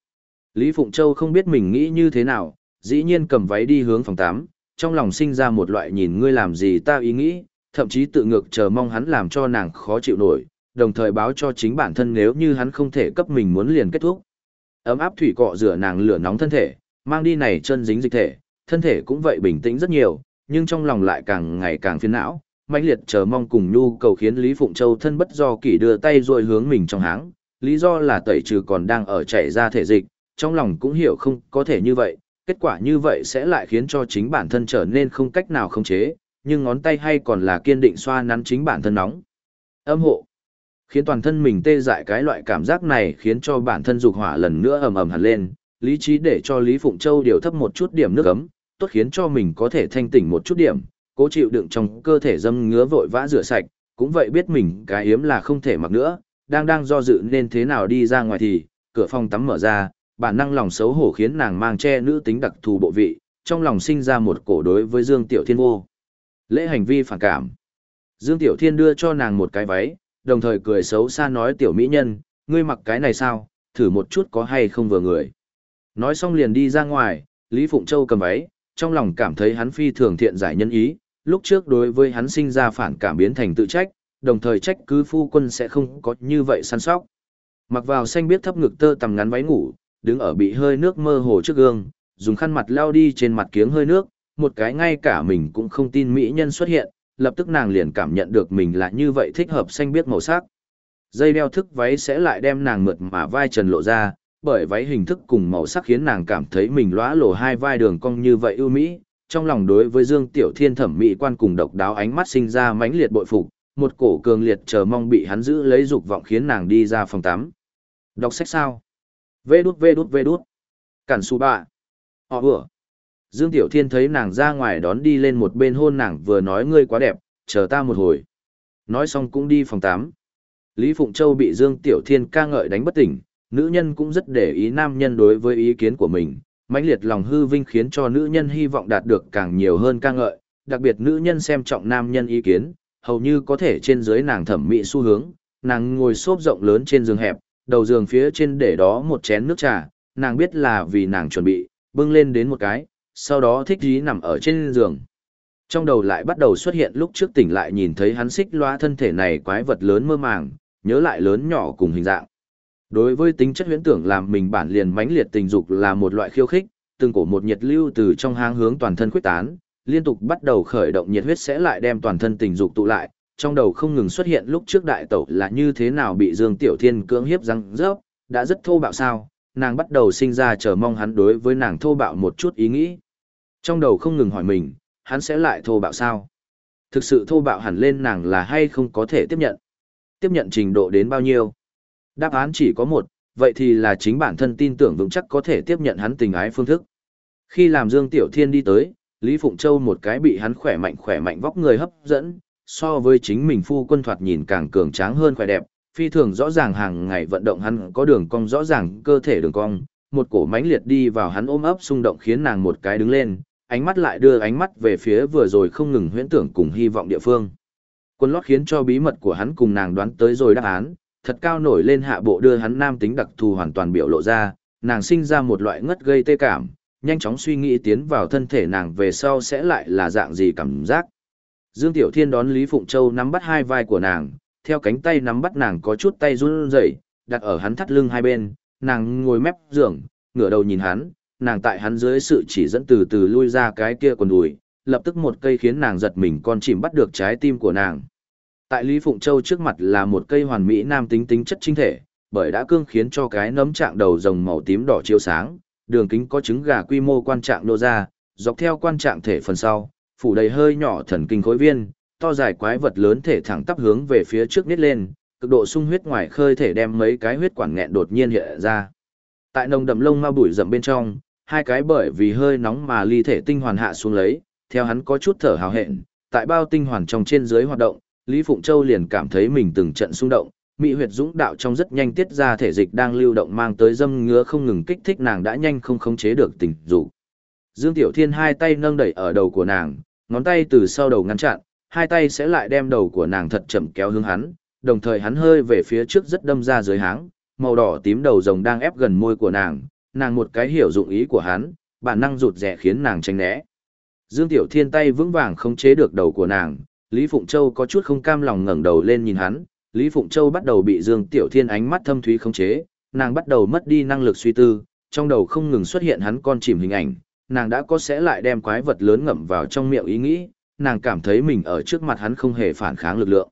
Lý Phụng Châu không biết mình nghĩ như thế nào, dĩ nhiên cầm váy đi hướng phòng 8, trong lòng sinh ra một loại nhìn ngươi làm gì ta ý nghĩ, thậm chí tự ngược chờ mong hắn làm cho nàng khó chịu nổi, đồng thời báo cho chính bản thân nếu như hắn không thể cấp mình muốn liền kết thúc. Ấm áp thủy cọ rửa nàng lửa nóng thân thể, mang đi này chân dính dịch thể, thân thể cũng vậy bình tĩnh rất nhiều, nhưng trong lòng lại càng ngày càng phiền não, mãnh liệt chờ mong cùng nhu cầu khiến Lý Phụng Châu thân bất do kỷ đưa tay rồi hướng mình trong háng, lý do là tẩy trừ còn đang ở chảy ra thể dịch, trong lòng cũng hiểu không có thể như vậy, kết quả như vậy sẽ lại khiến cho chính bản thân trở nên không cách nào khống chế, nhưng ngón tay hay còn là kiên định xoa nắn chính bản thân nóng. Âm hộ, khiến toàn thân mình tê dại cái loại cảm giác này khiến cho bản thân dục hỏa lần nữa ầm ầm hẳn lên, lý trí để cho Lý Phụng Châu điều thấp một chút điểm nước ấm, tốt khiến cho mình có thể thanh tỉnh một chút điểm, cố chịu đựng trong cơ thể dâm ngứa vội vã rửa sạch, cũng vậy biết mình cái hiếm là không thể mặc nữa, đang đang do dự nên thế nào đi ra ngoài thì, cửa phòng tắm mở ra, bản năng lòng xấu hổ khiến nàng mang che nữ tính đặc thù bộ vị, trong lòng sinh ra một cổ đối với Dương Tiểu Thiên vô. Lễ hành vi phản cảm. Dương Tiểu Thiên đưa cho nàng một cái váy, đồng thời cười xấu xa nói tiểu mỹ nhân, ngươi mặc cái này sao, thử một chút có hay không vừa người. Nói xong liền đi ra ngoài, Lý Phụng Châu cầm váy, trong lòng cảm thấy hắn phi thường thiện giải nhân ý, lúc trước đối với hắn sinh ra phản cảm biến thành tự trách, đồng thời trách cứ phu quân sẽ không có như vậy săn sóc. Mặc vào xanh biết thấp ngực tơ tầm ngắn váy ngủ, đứng ở bị hơi nước mơ hồ trước gương, dùng khăn mặt lao đi trên mặt kiếng hơi nước, một cái ngay cả mình cũng không tin mỹ nhân xuất hiện, lập tức nàng liền cảm nhận được mình là như vậy thích hợp xanh biết màu sắc. Dây đeo thức váy sẽ lại đem nàng mượt mà vai trần lộ ra, bởi váy hình thức cùng màu sắc khiến nàng cảm thấy mình lóa lổ hai vai đường cong như vậy ưu mỹ, trong lòng đối với Dương Tiểu Thiên thẩm mỹ quan cùng độc đáo ánh mắt sinh ra mãnh liệt bội phục, một cổ cường liệt chờ mong bị hắn giữ lấy dục vọng khiến nàng đi ra phòng tắm. Đọc sách sao? Vê đút vê đút vê đút. Cản su bạ. Họ vừa. Dương Tiểu Thiên thấy nàng ra ngoài đón đi lên một bên hôn nàng vừa nói ngươi quá đẹp, chờ ta một hồi. Nói xong cũng đi phòng tắm. Lý Phụng Châu bị Dương Tiểu Thiên ca ngợi đánh bất tỉnh, nữ nhân cũng rất để ý nam nhân đối với ý kiến của mình, mãnh liệt lòng hư vinh khiến cho nữ nhân hy vọng đạt được càng nhiều hơn ca ngợi, đặc biệt nữ nhân xem trọng nam nhân ý kiến, hầu như có thể trên dưới nàng thẩm mỹ xu hướng, nàng ngồi xốp rộng lớn trên giường hẹp, đầu giường phía trên để đó một chén nước trà, nàng biết là vì nàng chuẩn bị, bưng lên đến một cái, sau đó thích dí nằm ở trên giường. Trong đầu lại bắt đầu xuất hiện lúc trước tỉnh lại nhìn thấy hắn xích loa thân thể này quái vật lớn mơ màng, nhớ lại lớn nhỏ cùng hình dạng. Đối với tính chất huyễn tưởng làm mình bản liền mãnh liệt tình dục là một loại khiêu khích, từng cổ một nhiệt lưu từ trong hang hướng toàn thân khuếch tán, liên tục bắt đầu khởi động nhiệt huyết sẽ lại đem toàn thân tình dục tụ lại, trong đầu không ngừng xuất hiện lúc trước đại tẩu là như thế nào bị Dương Tiểu Thiên cưỡng hiếp răng rớp, đã rất thô bạo sao, nàng bắt đầu sinh ra chờ mong hắn đối với nàng thô bạo một chút ý nghĩ. Trong đầu không ngừng hỏi mình, hắn sẽ lại thô bạo sao? Thực sự thô bạo hẳn lên nàng là hay không có thể tiếp nhận? Tiếp nhận trình độ đến bao nhiêu? Đáp án chỉ có một, vậy thì là chính bản thân tin tưởng vững chắc có thể tiếp nhận hắn tình ái phương thức. Khi làm Dương Tiểu Thiên đi tới, Lý Phụng Châu một cái bị hắn khỏe mạnh khỏe mạnh vóc người hấp dẫn, so với chính mình phu quân thoạt nhìn càng cường tráng hơn khỏe đẹp, phi thường rõ ràng hàng ngày vận động hắn có đường cong rõ ràng cơ thể đường cong, một cổ mãnh liệt đi vào hắn ôm ấp xung động khiến nàng một cái đứng lên, ánh mắt lại đưa ánh mắt về phía vừa rồi không ngừng huyễn tưởng cùng hy vọng địa phương. Quân lót khiến cho bí mật của hắn cùng nàng đoán tới rồi đáp án, thật cao nổi lên hạ bộ đưa hắn nam tính đặc thù hoàn toàn biểu lộ ra, nàng sinh ra một loại ngất gây tê cảm, nhanh chóng suy nghĩ tiến vào thân thể nàng về sau sẽ lại là dạng gì cảm giác. Dương Tiểu Thiên đón Lý Phụng Châu nắm bắt hai vai của nàng, theo cánh tay nắm bắt nàng có chút tay run rẩy, đặt ở hắn thắt lưng hai bên, nàng ngồi mép giường, ngửa đầu nhìn hắn, nàng tại hắn dưới sự chỉ dẫn từ từ lui ra cái kia quần đùi, lập tức một cây khiến nàng giật mình con chìm bắt được trái tim của nàng. Tại Lý Phụng Châu trước mặt là một cây hoàn mỹ nam tính tính chất chính thể, bởi đã cương khiến cho cái nấm trạng đầu rồng màu tím đỏ chiếu sáng, đường kính có trứng gà quy mô quan trạng nô ra, dọc theo quan trạng thể phần sau, phủ đầy hơi nhỏ thần kinh khối viên, to dài quái vật lớn thể thẳng tắp hướng về phía trước nít lên, cực độ sung huyết ngoài khơi thể đem mấy cái huyết quản nghẹn đột nhiên hiện ra. Tại nồng đậm lông ma bụi rậm bên trong, hai cái bởi vì hơi nóng mà ly thể tinh hoàn hạ xuống lấy, theo hắn có chút thở hào hẹn, tại bao tinh hoàn trong trên dưới hoạt động, Lý Phụng Châu liền cảm thấy mình từng trận xung động, mỹ huyệt dũng đạo trong rất nhanh tiết ra thể dịch đang lưu động mang tới dâm ngứa không ngừng kích thích nàng đã nhanh không khống chế được tình dục. Dương Tiểu Thiên hai tay nâng đẩy ở đầu của nàng, ngón tay từ sau đầu ngăn chặn, hai tay sẽ lại đem đầu của nàng thật chậm kéo hướng hắn, đồng thời hắn hơi về phía trước rất đâm ra dưới háng, màu đỏ tím đầu rồng đang ép gần môi của nàng, nàng một cái hiểu dụng ý của hắn, bản năng rụt rẻ khiến nàng tránh né. Dương Tiểu Thiên tay vững vàng không chế được đầu của nàng, Lý Phụng Châu có chút không cam lòng ngẩng đầu lên nhìn hắn, Lý Phụng Châu bắt đầu bị Dương Tiểu Thiên ánh mắt thâm thúy khống chế, nàng bắt đầu mất đi năng lực suy tư, trong đầu không ngừng xuất hiện hắn con chìm hình ảnh, nàng đã có sẽ lại đem quái vật lớn ngậm vào trong miệng ý nghĩ, nàng cảm thấy mình ở trước mặt hắn không hề phản kháng lực lượng.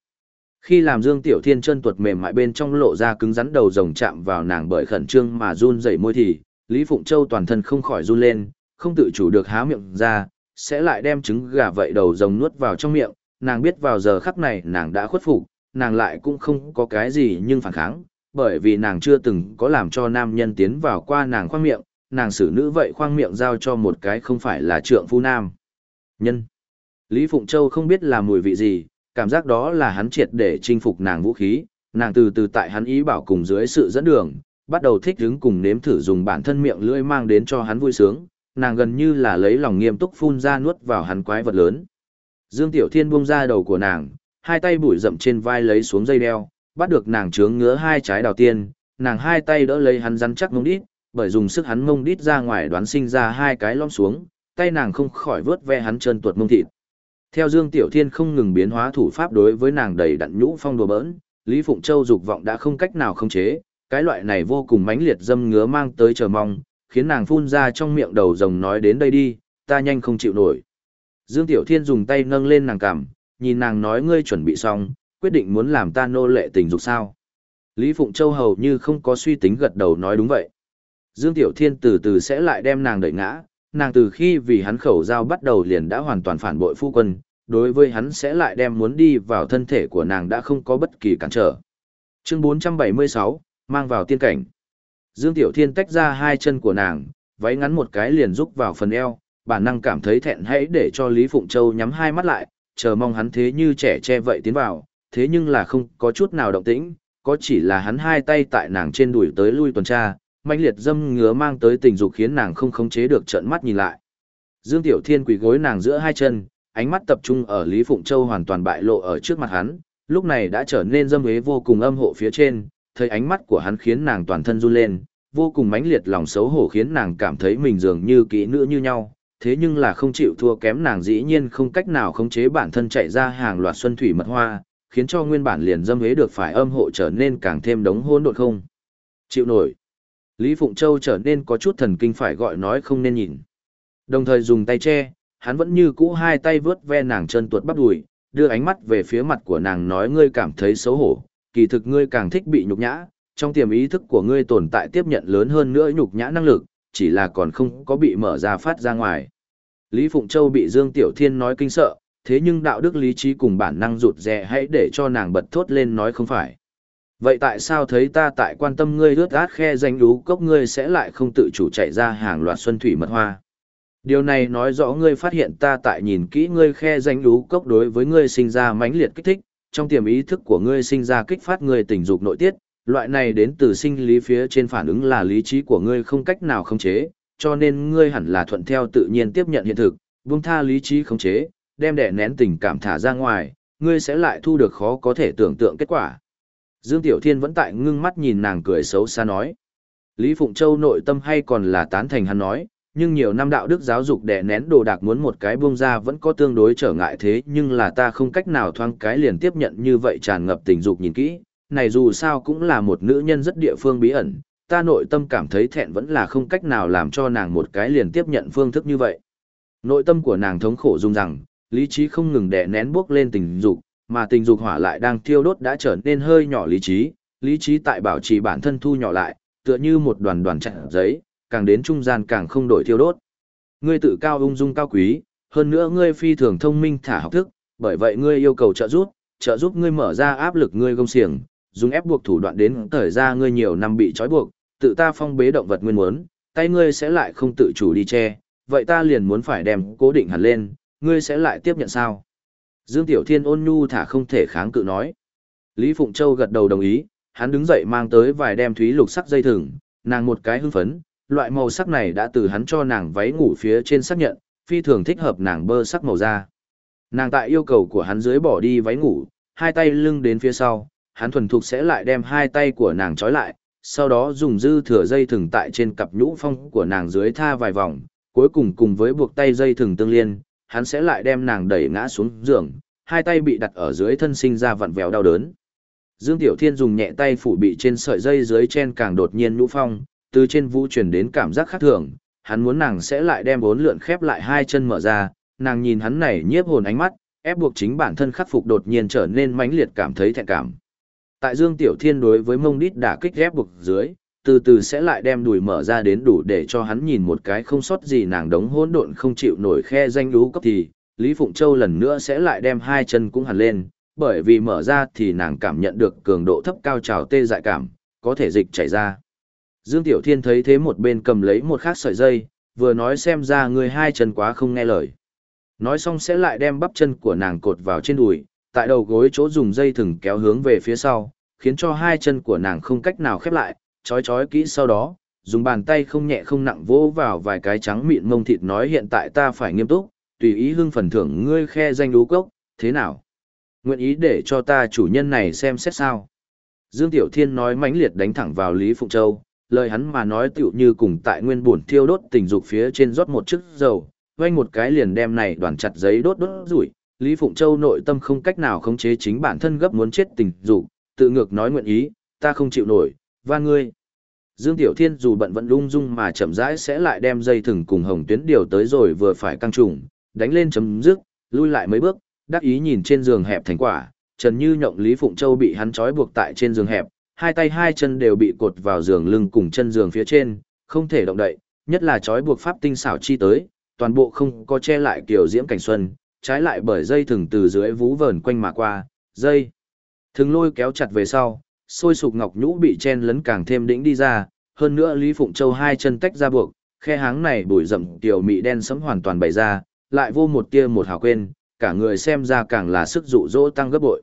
Khi làm Dương Tiểu Thiên chân tuột mềm mại bên trong lộ ra cứng rắn đầu rồng chạm vào nàng bởi khẩn trương mà run rẩy môi thì, Lý Phụng Châu toàn thân không khỏi run lên, không tự chủ được há miệng ra, sẽ lại đem trứng gà vậy đầu rồng nuốt vào trong miệng, nàng biết vào giờ khắc này nàng đã khuất phục, nàng lại cũng không có cái gì nhưng phản kháng, bởi vì nàng chưa từng có làm cho nam nhân tiến vào qua nàng khoang miệng, nàng xử nữ vậy khoang miệng giao cho một cái không phải là trượng phu nam. Nhân. Lý Phụng Châu không biết là mùi vị gì, cảm giác đó là hắn triệt để chinh phục nàng vũ khí, nàng từ từ tại hắn ý bảo cùng dưới sự dẫn đường, bắt đầu thích hứng cùng nếm thử dùng bản thân miệng lưỡi mang đến cho hắn vui sướng, nàng gần như là lấy lòng nghiêm túc phun ra nuốt vào hắn quái vật lớn. Dương Tiểu Thiên buông ra đầu của nàng, hai tay bủi rậm trên vai lấy xuống dây đeo, bắt được nàng trướng ngứa hai trái đào tiên, nàng hai tay đỡ lấy hắn rắn chắc mông đít, bởi dùng sức hắn mông đít ra ngoài đoán sinh ra hai cái lõm xuống, tay nàng không khỏi vớt ve hắn chân tuột mông thịt. Theo Dương Tiểu Thiên không ngừng biến hóa thủ pháp đối với nàng đầy đặn nhũ phong đồ bỡn, Lý Phụng Châu dục vọng đã không cách nào khống chế, cái loại này vô cùng mãnh liệt dâm ngứa mang tới chờ mong, khiến nàng phun ra trong miệng đầu rồng nói đến đây đi, ta nhanh không chịu nổi. Dương Tiểu Thiên dùng tay nâng lên nàng cằm, nhìn nàng nói ngươi chuẩn bị xong, quyết định muốn làm ta nô lệ tình dục sao. Lý Phụng Châu hầu như không có suy tính gật đầu nói đúng vậy. Dương Tiểu Thiên từ từ sẽ lại đem nàng đẩy ngã, nàng từ khi vì hắn khẩu giao bắt đầu liền đã hoàn toàn phản bội phu quân, đối với hắn sẽ lại đem muốn đi vào thân thể của nàng đã không có bất kỳ cản trở. Chương 476, mang vào tiên cảnh. Dương Tiểu Thiên tách ra hai chân của nàng, váy ngắn một cái liền rúc vào phần eo, bản năng cảm thấy thẹn hãy để cho Lý Phụng Châu nhắm hai mắt lại, chờ mong hắn thế như trẻ che vậy tiến vào, thế nhưng là không có chút nào động tĩnh, có chỉ là hắn hai tay tại nàng trên đùi tới lui tuần tra, mãnh liệt dâm ngứa mang tới tình dục khiến nàng không khống chế được trợn mắt nhìn lại. Dương Tiểu Thiên quỳ gối nàng giữa hai chân, ánh mắt tập trung ở Lý Phụng Châu hoàn toàn bại lộ ở trước mặt hắn, lúc này đã trở nên dâm hế vô cùng âm hộ phía trên, thấy ánh mắt của hắn khiến nàng toàn thân run lên, vô cùng mãnh liệt lòng xấu hổ khiến nàng cảm thấy mình dường như kỹ nữ như nhau, thế nhưng là không chịu thua kém nàng dĩ nhiên không cách nào khống chế bản thân chạy ra hàng loạt xuân thủy mật hoa, khiến cho nguyên bản liền dâm hế được phải âm hộ trở nên càng thêm đống hôn đột không. Chịu nổi. Lý Phụng Châu trở nên có chút thần kinh phải gọi nói không nên nhìn. Đồng thời dùng tay che, hắn vẫn như cũ hai tay vướt ve nàng chân tuột bắp đùi, đưa ánh mắt về phía mặt của nàng nói ngươi cảm thấy xấu hổ, kỳ thực ngươi càng thích bị nhục nhã, trong tiềm ý thức của ngươi tồn tại tiếp nhận lớn hơn nữa nhục nhã năng lực, chỉ là còn không có bị mở ra phát ra ngoài. Lý Phụng Châu bị Dương Tiểu Thiên nói kinh sợ, thế nhưng đạo đức lý trí cùng bản năng rụt rè hãy để cho nàng bật thốt lên nói không phải. Vậy tại sao thấy ta tại quan tâm ngươi rớt át khe danh lú cốc ngươi sẽ lại không tự chủ chạy ra hàng loạt xuân thủy mật hoa? Điều này nói rõ ngươi phát hiện ta tại nhìn kỹ ngươi khe danh lú cốc đối với ngươi sinh ra mãnh liệt kích thích, trong tiềm ý thức của ngươi sinh ra kích phát ngươi tình dục nội tiết, loại này đến từ sinh lý phía trên phản ứng là lý trí của ngươi không cách nào khống chế, cho nên ngươi hẳn là thuận theo tự nhiên tiếp nhận hiện thực, buông tha lý trí khống chế, đem đẻ nén tình cảm thả ra ngoài, ngươi sẽ lại thu được khó có thể tưởng tượng kết quả. Dương Tiểu Thiên vẫn tại ngưng mắt nhìn nàng cười xấu xa nói. Lý Phụng Châu nội tâm hay còn là tán thành hắn nói, nhưng nhiều năm đạo đức giáo dục đè nén đồ đạc muốn một cái buông ra vẫn có tương đối trở ngại thế nhưng là ta không cách nào thoáng cái liền tiếp nhận như vậy tràn ngập tình dục nhìn kỹ, này dù sao cũng là một nữ nhân rất địa phương bí ẩn, ta nội tâm cảm thấy thẹn vẫn là không cách nào làm cho nàng một cái liền tiếp nhận phương thức như vậy. Nội tâm của nàng thống khổ dung rằng, lý trí không ngừng đè nén bước lên tình dục, mà tình dục hỏa lại đang thiêu đốt đã trở nên hơi nhỏ lý trí, lý trí tại bảo trì bản thân thu nhỏ lại, tựa như một đoàn đoàn chặt giấy, càng đến trung gian càng không đổi thiêu đốt. Ngươi tự cao ung dung cao quý, hơn nữa ngươi phi thường thông minh thả học thức, bởi vậy ngươi yêu cầu trợ giúp, trợ giúp ngươi mở ra áp lực ngươi gông xiềng, dùng ép buộc thủ đoạn đến thời ra ngươi nhiều năm bị trói buộc, tự ta phong bế động vật nguyên muốn, tay ngươi sẽ lại không tự chủ đi che, vậy ta liền muốn phải đem cố định hẳn lên, ngươi sẽ lại tiếp nhận sao? Dương Tiểu Thiên ôn nhu thả không thể kháng cự nói. Lý Phụng Châu gật đầu đồng ý, hắn đứng dậy mang tới vài đem thúy lục sắc dây thừng, nàng một cái hưng phấn, loại màu sắc này đã từ hắn cho nàng váy ngủ phía trên xác nhận, phi thường thích hợp nàng bơ sắc màu da. Nàng tại yêu cầu của hắn dưới bỏ đi váy ngủ, hai tay lưng đến phía sau, hắn thuần thục sẽ lại đem hai tay của nàng trói lại, sau đó dùng dư thừa dây thừng tại trên cặp nhũ phong của nàng dưới tha vài vòng, cuối cùng cùng với buộc tay dây thừng tương liên, hắn sẽ lại đem nàng đẩy ngã xuống giường, hai tay bị đặt ở dưới thân sinh ra vặn vẹo đau đớn. Dương Tiểu Thiên dùng nhẹ tay phủ bị trên sợi dây dưới chen càng đột nhiên nhũ phong, từ trên vũ truyền đến cảm giác khác thường, hắn muốn nàng sẽ lại đem bốn lượn khép lại hai chân mở ra, nàng nhìn hắn này nhiếp hồn ánh mắt, ép buộc chính bản thân khắc phục đột nhiên trở nên mãnh liệt cảm thấy thẹn cảm. Tại Dương Tiểu Thiên đối với mông đít đả kích ghép buộc dưới, từ từ sẽ lại đem đùi mở ra đến đủ để cho hắn nhìn một cái không sót gì nàng đống hỗn độn không chịu nổi khe danh lú cấp thì, Lý Phụng Châu lần nữa sẽ lại đem hai chân cũng hẳn lên, bởi vì mở ra thì nàng cảm nhận được cường độ thấp cao trào tê dại cảm, có thể dịch chảy ra. Dương Tiểu Thiên thấy thế một bên cầm lấy một khác sợi dây, vừa nói xem ra người hai chân quá không nghe lời. Nói xong sẽ lại đem bắp chân của nàng cột vào trên đùi, tại đầu gối chỗ dùng dây thừng kéo hướng về phía sau, khiến cho hai chân của nàng không cách nào khép lại, chói chói kỹ sau đó, dùng bàn tay không nhẹ không nặng vỗ vào vài cái trắng mịn mông thịt nói hiện tại ta phải nghiêm túc, tùy ý hưng phần thưởng ngươi khe danh đú cốc, thế nào? Nguyện ý để cho ta chủ nhân này xem xét sao? Dương Tiểu Thiên nói mãnh liệt đánh thẳng vào Lý Phụng Châu, lời hắn mà nói tựu như cùng tại nguyên buồn thiêu đốt tình dục phía trên rót một chiếc dầu, quanh một cái liền đem này đoàn chặt giấy đốt đốt rủi. Lý Phụng Châu nội tâm không cách nào khống chế chính bản thân gấp muốn chết tình dục, tự ngược nói nguyện ý, ta không chịu nổi, và ngươi. Dương Tiểu Thiên dù bận vẫn lung dung mà chậm rãi sẽ lại đem dây thừng cùng hồng tuyến điều tới rồi vừa phải căng trùng, đánh lên chấm dứt, lui lại mấy bước, đắc ý nhìn trên giường hẹp thành quả, Trần Như nhộng Lý Phụng Châu bị hắn trói buộc tại trên giường hẹp, hai tay hai chân đều bị cột vào giường lưng cùng chân giường phía trên, không thể động đậy, nhất là trói buộc pháp tinh xảo chi tới, toàn bộ không có che lại kiểu diễm cảnh xuân, trái lại bởi dây thừng từ dưới vú vờn quanh mà qua, dây thừng lôi kéo chặt về sau, sôi sục ngọc nhũ bị chen lấn càng thêm đĩnh đi ra, hơn nữa Lý Phụng Châu hai chân tách ra buộc, khe háng này bụi rậm tiểu mị đen sẫm hoàn toàn bày ra, lại vô một tia một hào quên, cả người xem ra càng là sức dụ dỗ tăng gấp bội.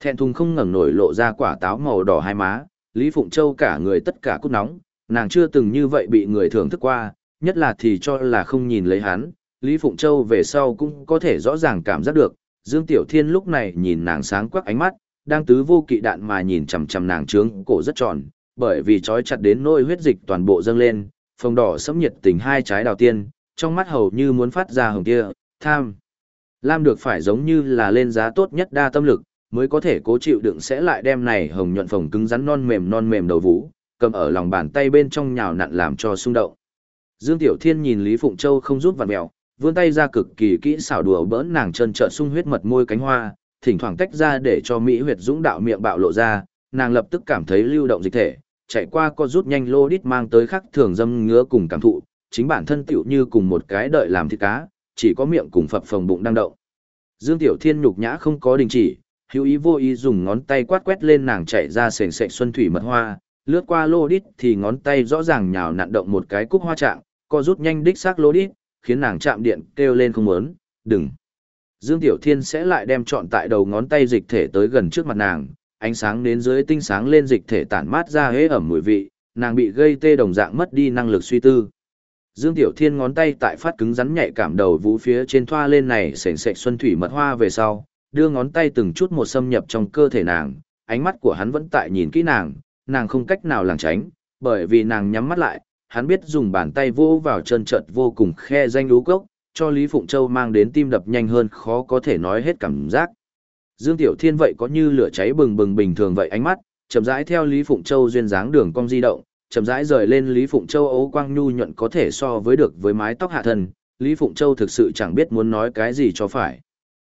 Thẹn thùng không ngẩng nổi lộ ra quả táo màu đỏ hai má, Lý Phụng Châu cả người tất cả cút nóng, nàng chưa từng như vậy bị người thưởng thức qua, nhất là thì cho là không nhìn lấy hắn, Lý Phụng Châu về sau cũng có thể rõ ràng cảm giác được, Dương Tiểu Thiên lúc này nhìn nàng sáng quắc ánh mắt, đang tứ vô kỵ đạn mà nhìn chằm chằm nàng trướng cổ rất tròn, bởi vì trói chặt đến nỗi huyết dịch toàn bộ dâng lên, phồng đỏ sẫm nhiệt tình hai trái đào tiên, trong mắt hầu như muốn phát ra hồng kia, tham. Lam được phải giống như là lên giá tốt nhất đa tâm lực, mới có thể cố chịu đựng sẽ lại đem này hồng nhuận phồng cứng rắn non mềm non mềm đầu vũ, cầm ở lòng bàn tay bên trong nhào nặn làm cho xung động. Dương Tiểu Thiên nhìn Lý Phụng Châu không rút vặn mèo, vươn tay ra cực kỳ kỹ xảo đùa bỡn nàng chân trợn sung huyết mật môi cánh hoa, thỉnh thoảng tách ra để cho Mỹ huyệt dũng đạo miệng bạo lộ ra, nàng lập tức cảm thấy lưu động dịch thể, chạy qua co rút nhanh lô đít mang tới khắc thường dâm ngứa cùng cảm thụ, chính bản thân tiểu như cùng một cái đợi làm thịt cá, chỉ có miệng cùng phập phồng bụng đang động. Dương Tiểu Thiên nhục nhã không có đình chỉ, hữu ý vô ý dùng ngón tay quát quét lên nàng chạy ra sền sệt xuân thủy mật hoa, lướt qua lô đít thì ngón tay rõ ràng nhào nặn động một cái cúc hoa trạng, co rút nhanh đích xác lô đít, khiến nàng chạm điện kêu lên không muốn, đừng. Dương Tiểu Thiên sẽ lại đem chọn tại đầu ngón tay dịch thể tới gần trước mặt nàng, ánh sáng đến dưới tinh sáng lên dịch thể tản mát ra hế ẩm mùi vị, nàng bị gây tê đồng dạng mất đi năng lực suy tư. Dương Tiểu Thiên ngón tay tại phát cứng rắn nhạy cảm đầu vũ phía trên thoa lên này sền sệt xuân thủy mật hoa về sau, đưa ngón tay từng chút một xâm nhập trong cơ thể nàng, ánh mắt của hắn vẫn tại nhìn kỹ nàng, nàng không cách nào lảng tránh, bởi vì nàng nhắm mắt lại, hắn biết dùng bàn tay vô vào chân trận vô cùng khe danh lú cốc, cho Lý Phụng Châu mang đến tim đập nhanh hơn khó có thể nói hết cảm giác. Dương Tiểu Thiên vậy có như lửa cháy bừng bừng bình thường vậy ánh mắt, chậm rãi theo Lý Phụng Châu duyên dáng đường cong di động, chậm rãi rời lên Lý Phụng Châu ấu quang nhu nhuận có thể so với được với mái tóc hạ thần. Lý Phụng Châu thực sự chẳng biết muốn nói cái gì cho phải.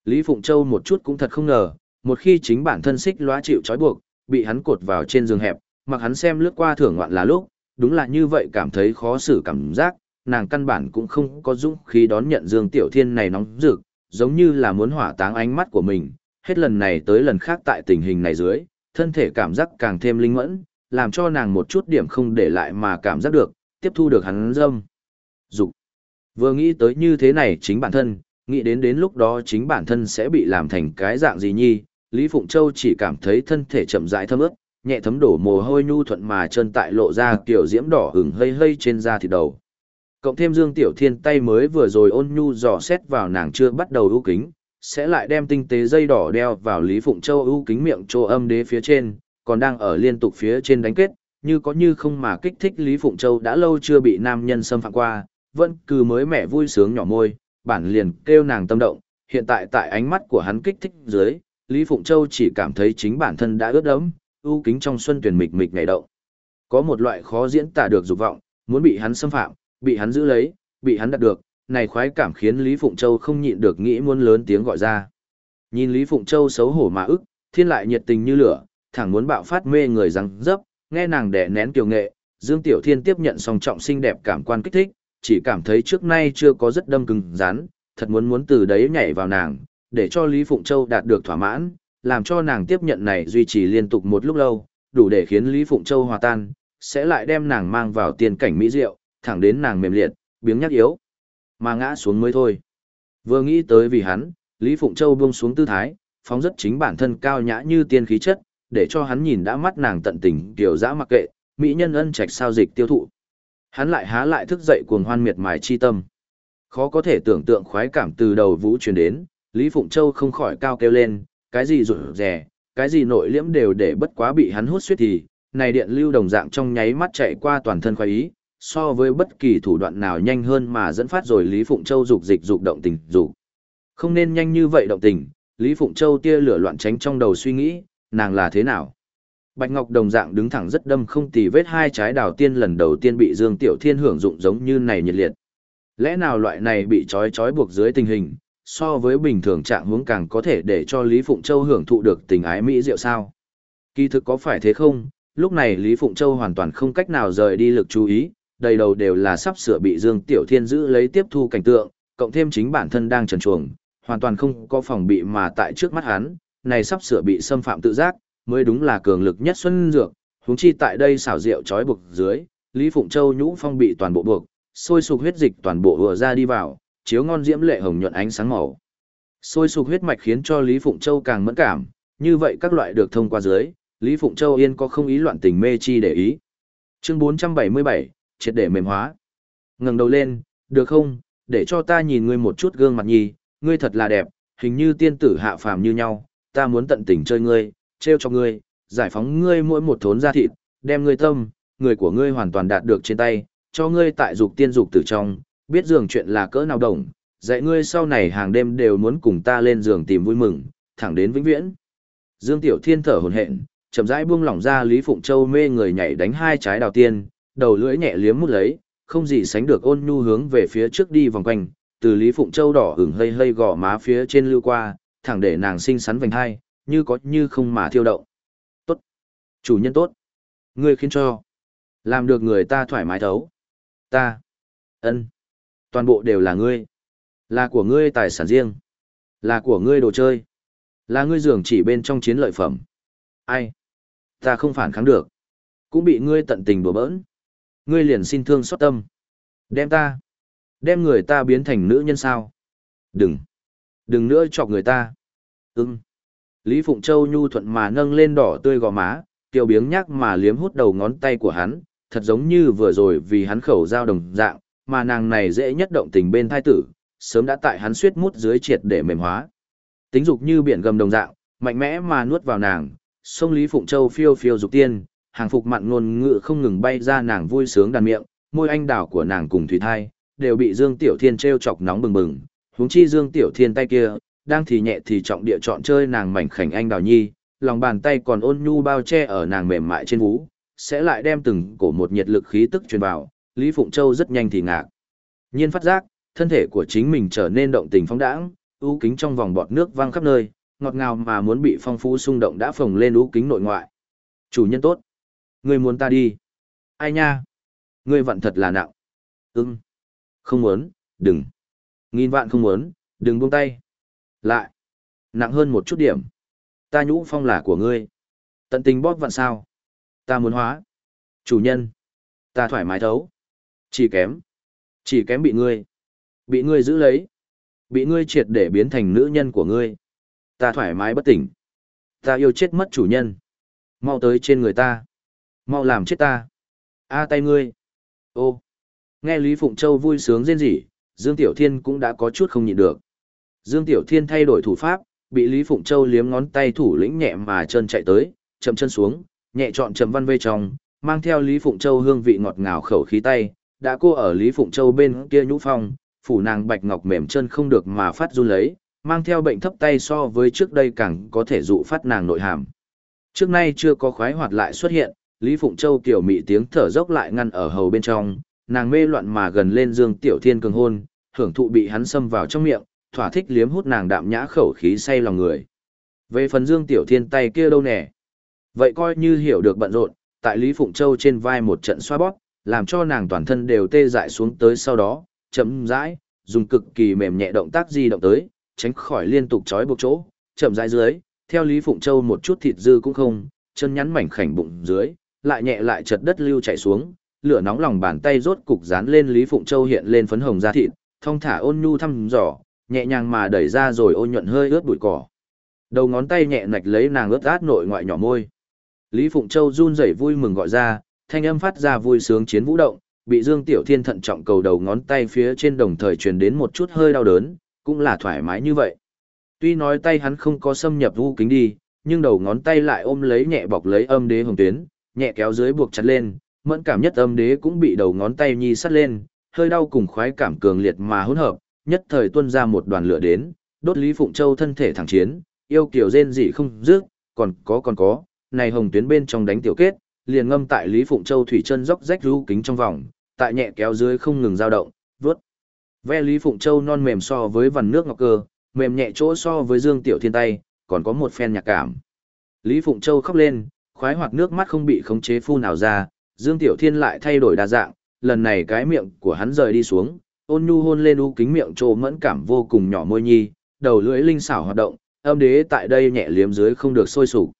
Lý Phụng Châu một chút cũng thật không ngờ, một khi chính bản thân xích lóa chịu trói buộc, bị hắn cột vào trên giường hẹp, mặc hắn xem lướt qua thưởng ngoạn là lúc, đúng là như vậy cảm thấy khó xử cảm giác, nàng căn bản cũng không có dũng khí đón nhận Dương Tiểu Thiên này nóng rực, giống như là muốn hỏa táng ánh mắt của mình, hết lần này tới lần khác tại tình hình này dưới, thân thể cảm giác càng thêm linh mẫn, làm cho nàng một chút điểm không để lại mà cảm giác được, tiếp thu được hắn dâm. Dục. Vừa nghĩ tới như thế này chính bản thân, nghĩ đến đến lúc đó chính bản thân sẽ bị làm thành cái dạng gì nhi, Lý Phụng Châu chỉ cảm thấy thân thể chậm rãi thấm ướt, nhẹ thấm đổ mồ hôi nhu thuận mà chân tại lộ ra kiểu diễm đỏ hừng hây hây trên da thịt đầu. Cộng thêm Dương Tiểu Thiên tay mới vừa rồi ôn nhu dò xét vào nàng chưa bắt đầu ưu kính, sẽ lại đem tinh tế dây đỏ đeo vào Lý Phụng Châu ưu kính miệng chỗ âm đế phía trên, còn đang ở liên tục phía trên đánh kết, như có như không mà kích thích Lý Phụng Châu đã lâu chưa bị nam nhân xâm phạm qua, vẫn cứ mới mẻ vui sướng nhỏ môi, bản liền kêu nàng tâm động, hiện tại tại ánh mắt của hắn kích thích dưới, Lý Phụng Châu chỉ cảm thấy chính bản thân đã ướt đẫm, u kính trong xuân tuyển mịch mịch ngày động. Có một loại khó diễn tả được dục vọng, muốn bị hắn xâm phạm, bị hắn giữ lấy, bị hắn đạt được, này khoái cảm khiến Lý Phụng Châu không nhịn được nghĩ muốn lớn tiếng gọi ra. Nhìn Lý Phụng Châu xấu hổ mà ức, thiên lại nhiệt tình như lửa, thẳng muốn bạo phát mê người răng dấp, nghe nàng đẻ nén kiều nghệ, Dương Tiểu Thiên tiếp nhận song trọng xinh đẹp cảm quan kích thích, chỉ cảm thấy trước nay chưa có rất đâm cứng rắn, thật muốn muốn từ đấy nhảy vào nàng, để cho Lý Phụng Châu đạt được thỏa mãn, làm cho nàng tiếp nhận này duy trì liên tục một lúc lâu, đủ để khiến Lý Phụng Châu hòa tan, sẽ lại đem nàng mang vào tiền cảnh mỹ diệu, thẳng đến nàng mềm liệt, biếng nhắc yếu, mà ngã xuống mới thôi. Vừa nghĩ tới vì hắn, Lý Phụng Châu buông xuống tư thái, phóng rất chính bản thân cao nhã như tiên khí chất, để cho hắn nhìn đã mắt nàng tận tình kiểu dã mặc kệ, mỹ nhân ân trạch sao dịch tiêu thụ. Hắn lại há lại thức dậy cuồng hoan miệt mài chi tâm. Khó có thể tưởng tượng khoái cảm từ đầu vũ truyền đến, Lý Phụng Châu không khỏi cao kêu lên, cái gì rụt rè, cái gì nội liễm đều để bất quá bị hắn hút suýt thì, này điện lưu đồng dạng trong nháy mắt chạy qua toàn thân khoái ý, so với bất kỳ thủ đoạn nào nhanh hơn mà dẫn phát rồi Lý Phụng Châu dục dịch dục động tình dục. Không nên nhanh như vậy động tình, Lý Phụng Châu tia lửa loạn tránh trong đầu suy nghĩ, nàng là thế nào? Bạch Ngọc đồng dạng đứng thẳng rất đâm không tì vết hai trái đào tiên lần đầu tiên bị Dương Tiểu Thiên hưởng dụng giống như này nhiệt liệt. Lẽ nào loại này bị trói trói buộc dưới tình hình, so với bình thường trạng huống càng có thể để cho Lý Phụng Châu hưởng thụ được tình ái mỹ diệu sao? Kỳ thực có phải thế không? Lúc này Lý Phụng Châu hoàn toàn không cách nào rời đi lực chú ý, đầy đầu đều là sắp sửa bị Dương Tiểu Thiên giữ lấy tiếp thu cảnh tượng, cộng thêm chính bản thân đang trần chuồng, hoàn toàn không có phòng bị mà tại trước mắt hắn, này sắp sửa bị xâm phạm tự giác, mới đúng là cường lực nhất xuân dược, huống chi tại đây xảo rượu trói buộc dưới, Lý Phụng Châu nhũ phong bị toàn bộ buộc, sôi sục huyết dịch toàn bộ vừa ra đi vào, chiếu ngon diễm lệ hồng nhuận ánh sáng màu. Sôi sục huyết mạch khiến cho Lý Phụng Châu càng mẫn cảm, như vậy các loại được thông qua dưới, Lý Phụng Châu yên có không ý loạn tình mê chi để ý. Chương 477, triệt để mềm hóa. Ngẩng đầu lên, được không, để cho ta nhìn ngươi một chút gương mặt nhì, ngươi thật là đẹp, hình như tiên tử hạ phàm như nhau, ta muốn tận tình chơi ngươi, treo cho ngươi, giải phóng ngươi mỗi một thốn da thịt, đem ngươi tâm, người của ngươi hoàn toàn đạt được trên tay, cho ngươi tại dục tiên dục tử trong, biết giường chuyện là cỡ nào đồng, dạy ngươi sau này hàng đêm đều muốn cùng ta lên giường tìm vui mừng, thẳng đến vĩnh viễn. Dương Tiểu Thiên thở hổn hển, chậm rãi buông lỏng ra Lý Phụng Châu mê người nhảy đánh hai trái đào tiên, đầu lưỡi nhẹ liếm mút lấy, không gì sánh được ôn nhu hướng về phía trước đi vòng quanh, từ Lý Phụng Châu đỏ hửng hơi hơi gò má phía trên lưu qua, thẳng để nàng xinh xắn vành hai, như có như không mà thiêu động. Tốt. Chủ nhân tốt. Ngươi khiến cho. Làm được người ta thoải mái thấu. Ta. ân, Toàn bộ đều là ngươi. Là của ngươi tài sản riêng. Là của ngươi đồ chơi. Là ngươi giường chỉ bên trong chiến lợi phẩm. Ai? Ta không phản kháng được. Cũng bị ngươi tận tình đùa bỡn. Ngươi liền xin thương xót tâm. Đem ta. Đem người ta biến thành nữ nhân sao. Đừng. Đừng nữa chọc người ta. Ưng. Lý Phụng Châu nhu thuận mà nâng lên đỏ tươi gò má, tiêu biếng nhắc mà liếm hút đầu ngón tay của hắn, thật giống như vừa rồi vì hắn khẩu dao đồng dạng, mà nàng này dễ nhất động tình bên thai tử, sớm đã tại hắn suýt mút dưới triệt để mềm hóa. Tính dục như biển gầm đồng dạng, mạnh mẽ mà nuốt vào nàng, sông Lý Phụng Châu phiêu phiêu dục tiên, hàng phục mặn ngôn ngữ không ngừng bay ra nàng vui sướng đàn miệng, môi anh đảo của nàng cùng thủy thai, đều bị Dương Tiểu Thiên treo chọc nóng bừng bừng, huống chi Dương Tiểu Thiên tay kia, đang thì nhẹ thì trọng địa chọn chơi nàng mảnh khảnh anh đào nhi, lòng bàn tay còn ôn nhu bao che ở nàng mềm mại trên vú, sẽ lại đem từng cổ một nhiệt lực khí tức truyền vào, Lý Phụng Châu rất nhanh thì ngạc. Nhiên phát giác, thân thể của chính mình trở nên động tình phóng đãng, ưu kính trong vòng bọt nước văng khắp nơi, ngọt ngào mà muốn bị phong phú xung động đã phồng lên ưu kính nội ngoại. Chủ nhân tốt, người muốn ta đi. Ai nha? Ngươi vận thật là nặng. Ưng. Không muốn, đừng. Nghìn vạn không muốn, đừng buông tay. Lại. Nặng hơn một chút điểm. Ta nhũ phong là của ngươi. Tận tình bóp vặn sao. Ta muốn hóa. Chủ nhân. Ta thoải mái thấu. Chỉ kém. Chỉ kém bị ngươi. Bị ngươi giữ lấy. Bị ngươi triệt để biến thành nữ nhân của ngươi. Ta thoải mái bất tỉnh. Ta yêu chết mất chủ nhân. Mau tới trên người ta. Mau làm chết ta. A tay ngươi. Ô. Nghe Lý Phụng Châu vui sướng rên rỉ, Dương Tiểu Thiên cũng đã có chút không nhịn được. Dương Tiểu Thiên thay đổi thủ pháp, bị Lý Phụng Châu liếm ngón tay thủ lĩnh nhẹ mà chân chạy tới, chậm chân xuống, nhẹ chọn chậm văn vây trong, mang theo Lý Phụng Châu hương vị ngọt ngào khẩu khí tay, đã cô ở Lý Phụng Châu bên kia nhũ phong, phủ nàng bạch ngọc mềm chân không được mà phát run lấy, mang theo bệnh thấp tay so với trước đây càng có thể dụ phát nàng nội hàm. Trước nay chưa có khoái hoạt lại xuất hiện, Lý Phụng Châu kiểu mị tiếng thở dốc lại ngăn ở hầu bên trong, nàng mê loạn mà gần lên Dương Tiểu Thiên cường hôn, hưởng thụ bị hắn xâm vào trong miệng, thỏa thích liếm hút nàng đạm nhã khẩu khí say lòng người. Về phần Dương Tiểu Thiên tay kia đâu nè? Vậy coi như hiểu được bận rộn, tại Lý Phụng Châu trên vai một trận xoa bóp, làm cho nàng toàn thân đều tê dại xuống tới sau đó, chậm rãi, dùng cực kỳ mềm nhẹ động tác di động tới, tránh khỏi liên tục trói buộc chỗ, chậm rãi dưới, theo Lý Phụng Châu một chút thịt dư cũng không, chân nhắn mảnh khảnh bụng dưới, lại nhẹ lại chật đất lưu chảy xuống, lửa nóng lòng bàn tay rốt cục dán lên Lý Phụng Châu hiện lên phấn hồng da thịt, thong thả ôn nhu thăm dò, nhẹ nhàng mà đẩy ra rồi ôn nhuận hơi ướt bụi cỏ. Đầu ngón tay nhẹ nạch lấy nàng ướt át nội ngoại nhỏ môi. Lý Phụng Châu run rẩy vui mừng gọi ra, thanh âm phát ra vui sướng chiến vũ động, bị Dương Tiểu Thiên thận trọng cầu đầu ngón tay phía trên đồng thời truyền đến một chút hơi đau đớn, cũng là thoải mái như vậy. Tuy nói tay hắn không có xâm nhập vũ kính đi, nhưng đầu ngón tay lại ôm lấy nhẹ bọc lấy âm đế hồng tuyến, nhẹ kéo dưới buộc chặt lên, mẫn cảm nhất âm đế cũng bị đầu ngón tay nhi sắt lên, hơi đau cùng khoái cảm cường liệt mà hỗn hợp, nhất thời tuôn ra một đoàn lửa đến, đốt Lý Phụng Châu thân thể thẳng chiến, yêu kiều rên dị không dứt, còn có còn có, này hồng tuyến bên trong đánh tiểu kết, liền ngâm tại Lý Phụng Châu thủy chân dốc rách rú kính trong vòng, tại nhẹ kéo dưới không ngừng dao động, vớt. Ve Lý Phụng Châu non mềm so với vằn nước ngọc cơ, mềm nhẹ chỗ so với Dương Tiểu Thiên tay, còn có một phen nhạc cảm. Lý Phụng Châu khóc lên, khoái hoạt nước mắt không bị khống chế phun nào ra, Dương Tiểu Thiên lại thay đổi đa dạng, lần này cái miệng của hắn rời đi xuống, ôn nhu hôn lên u kính miệng trồ mẫn cảm vô cùng nhỏ môi nhi, đầu lưỡi linh xảo hoạt động, âm đế tại đây nhẹ liếm dưới không được sôi sục.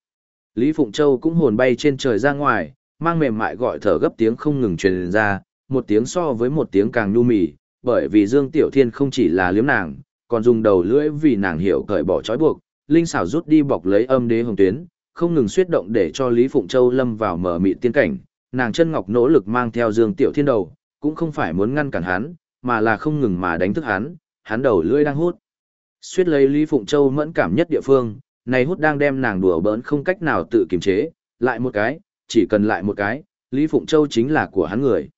Lý Phụng Châu cũng hồn bay trên trời ra ngoài, mang mềm mại gọi thở gấp tiếng không ngừng truyền ra, một tiếng so với một tiếng càng nhu mì, bởi vì Dương Tiểu Thiên không chỉ là liếm nàng, còn dùng đầu lưỡi vì nàng hiểu cởi bỏ trói buộc, linh xảo rút đi bọc lấy âm đế hồng tuyến, không ngừng suyết động để cho Lý Phụng Châu lâm vào mở mị tiên cảnh, nàng chân ngọc nỗ lực mang theo Dương Tiểu Thiên đầu, cũng không phải muốn ngăn cản hắn, mà là không ngừng mà đánh thức hắn, hắn đầu lưỡi đang hút. Suyết lấy Lý Phụng Châu mẫn cảm nhất địa phương, này hút đang đem nàng đùa bỡn không cách nào tự kiềm chế, lại một cái, chỉ cần lại một cái, Lý Phụng Châu chính là của hắn người.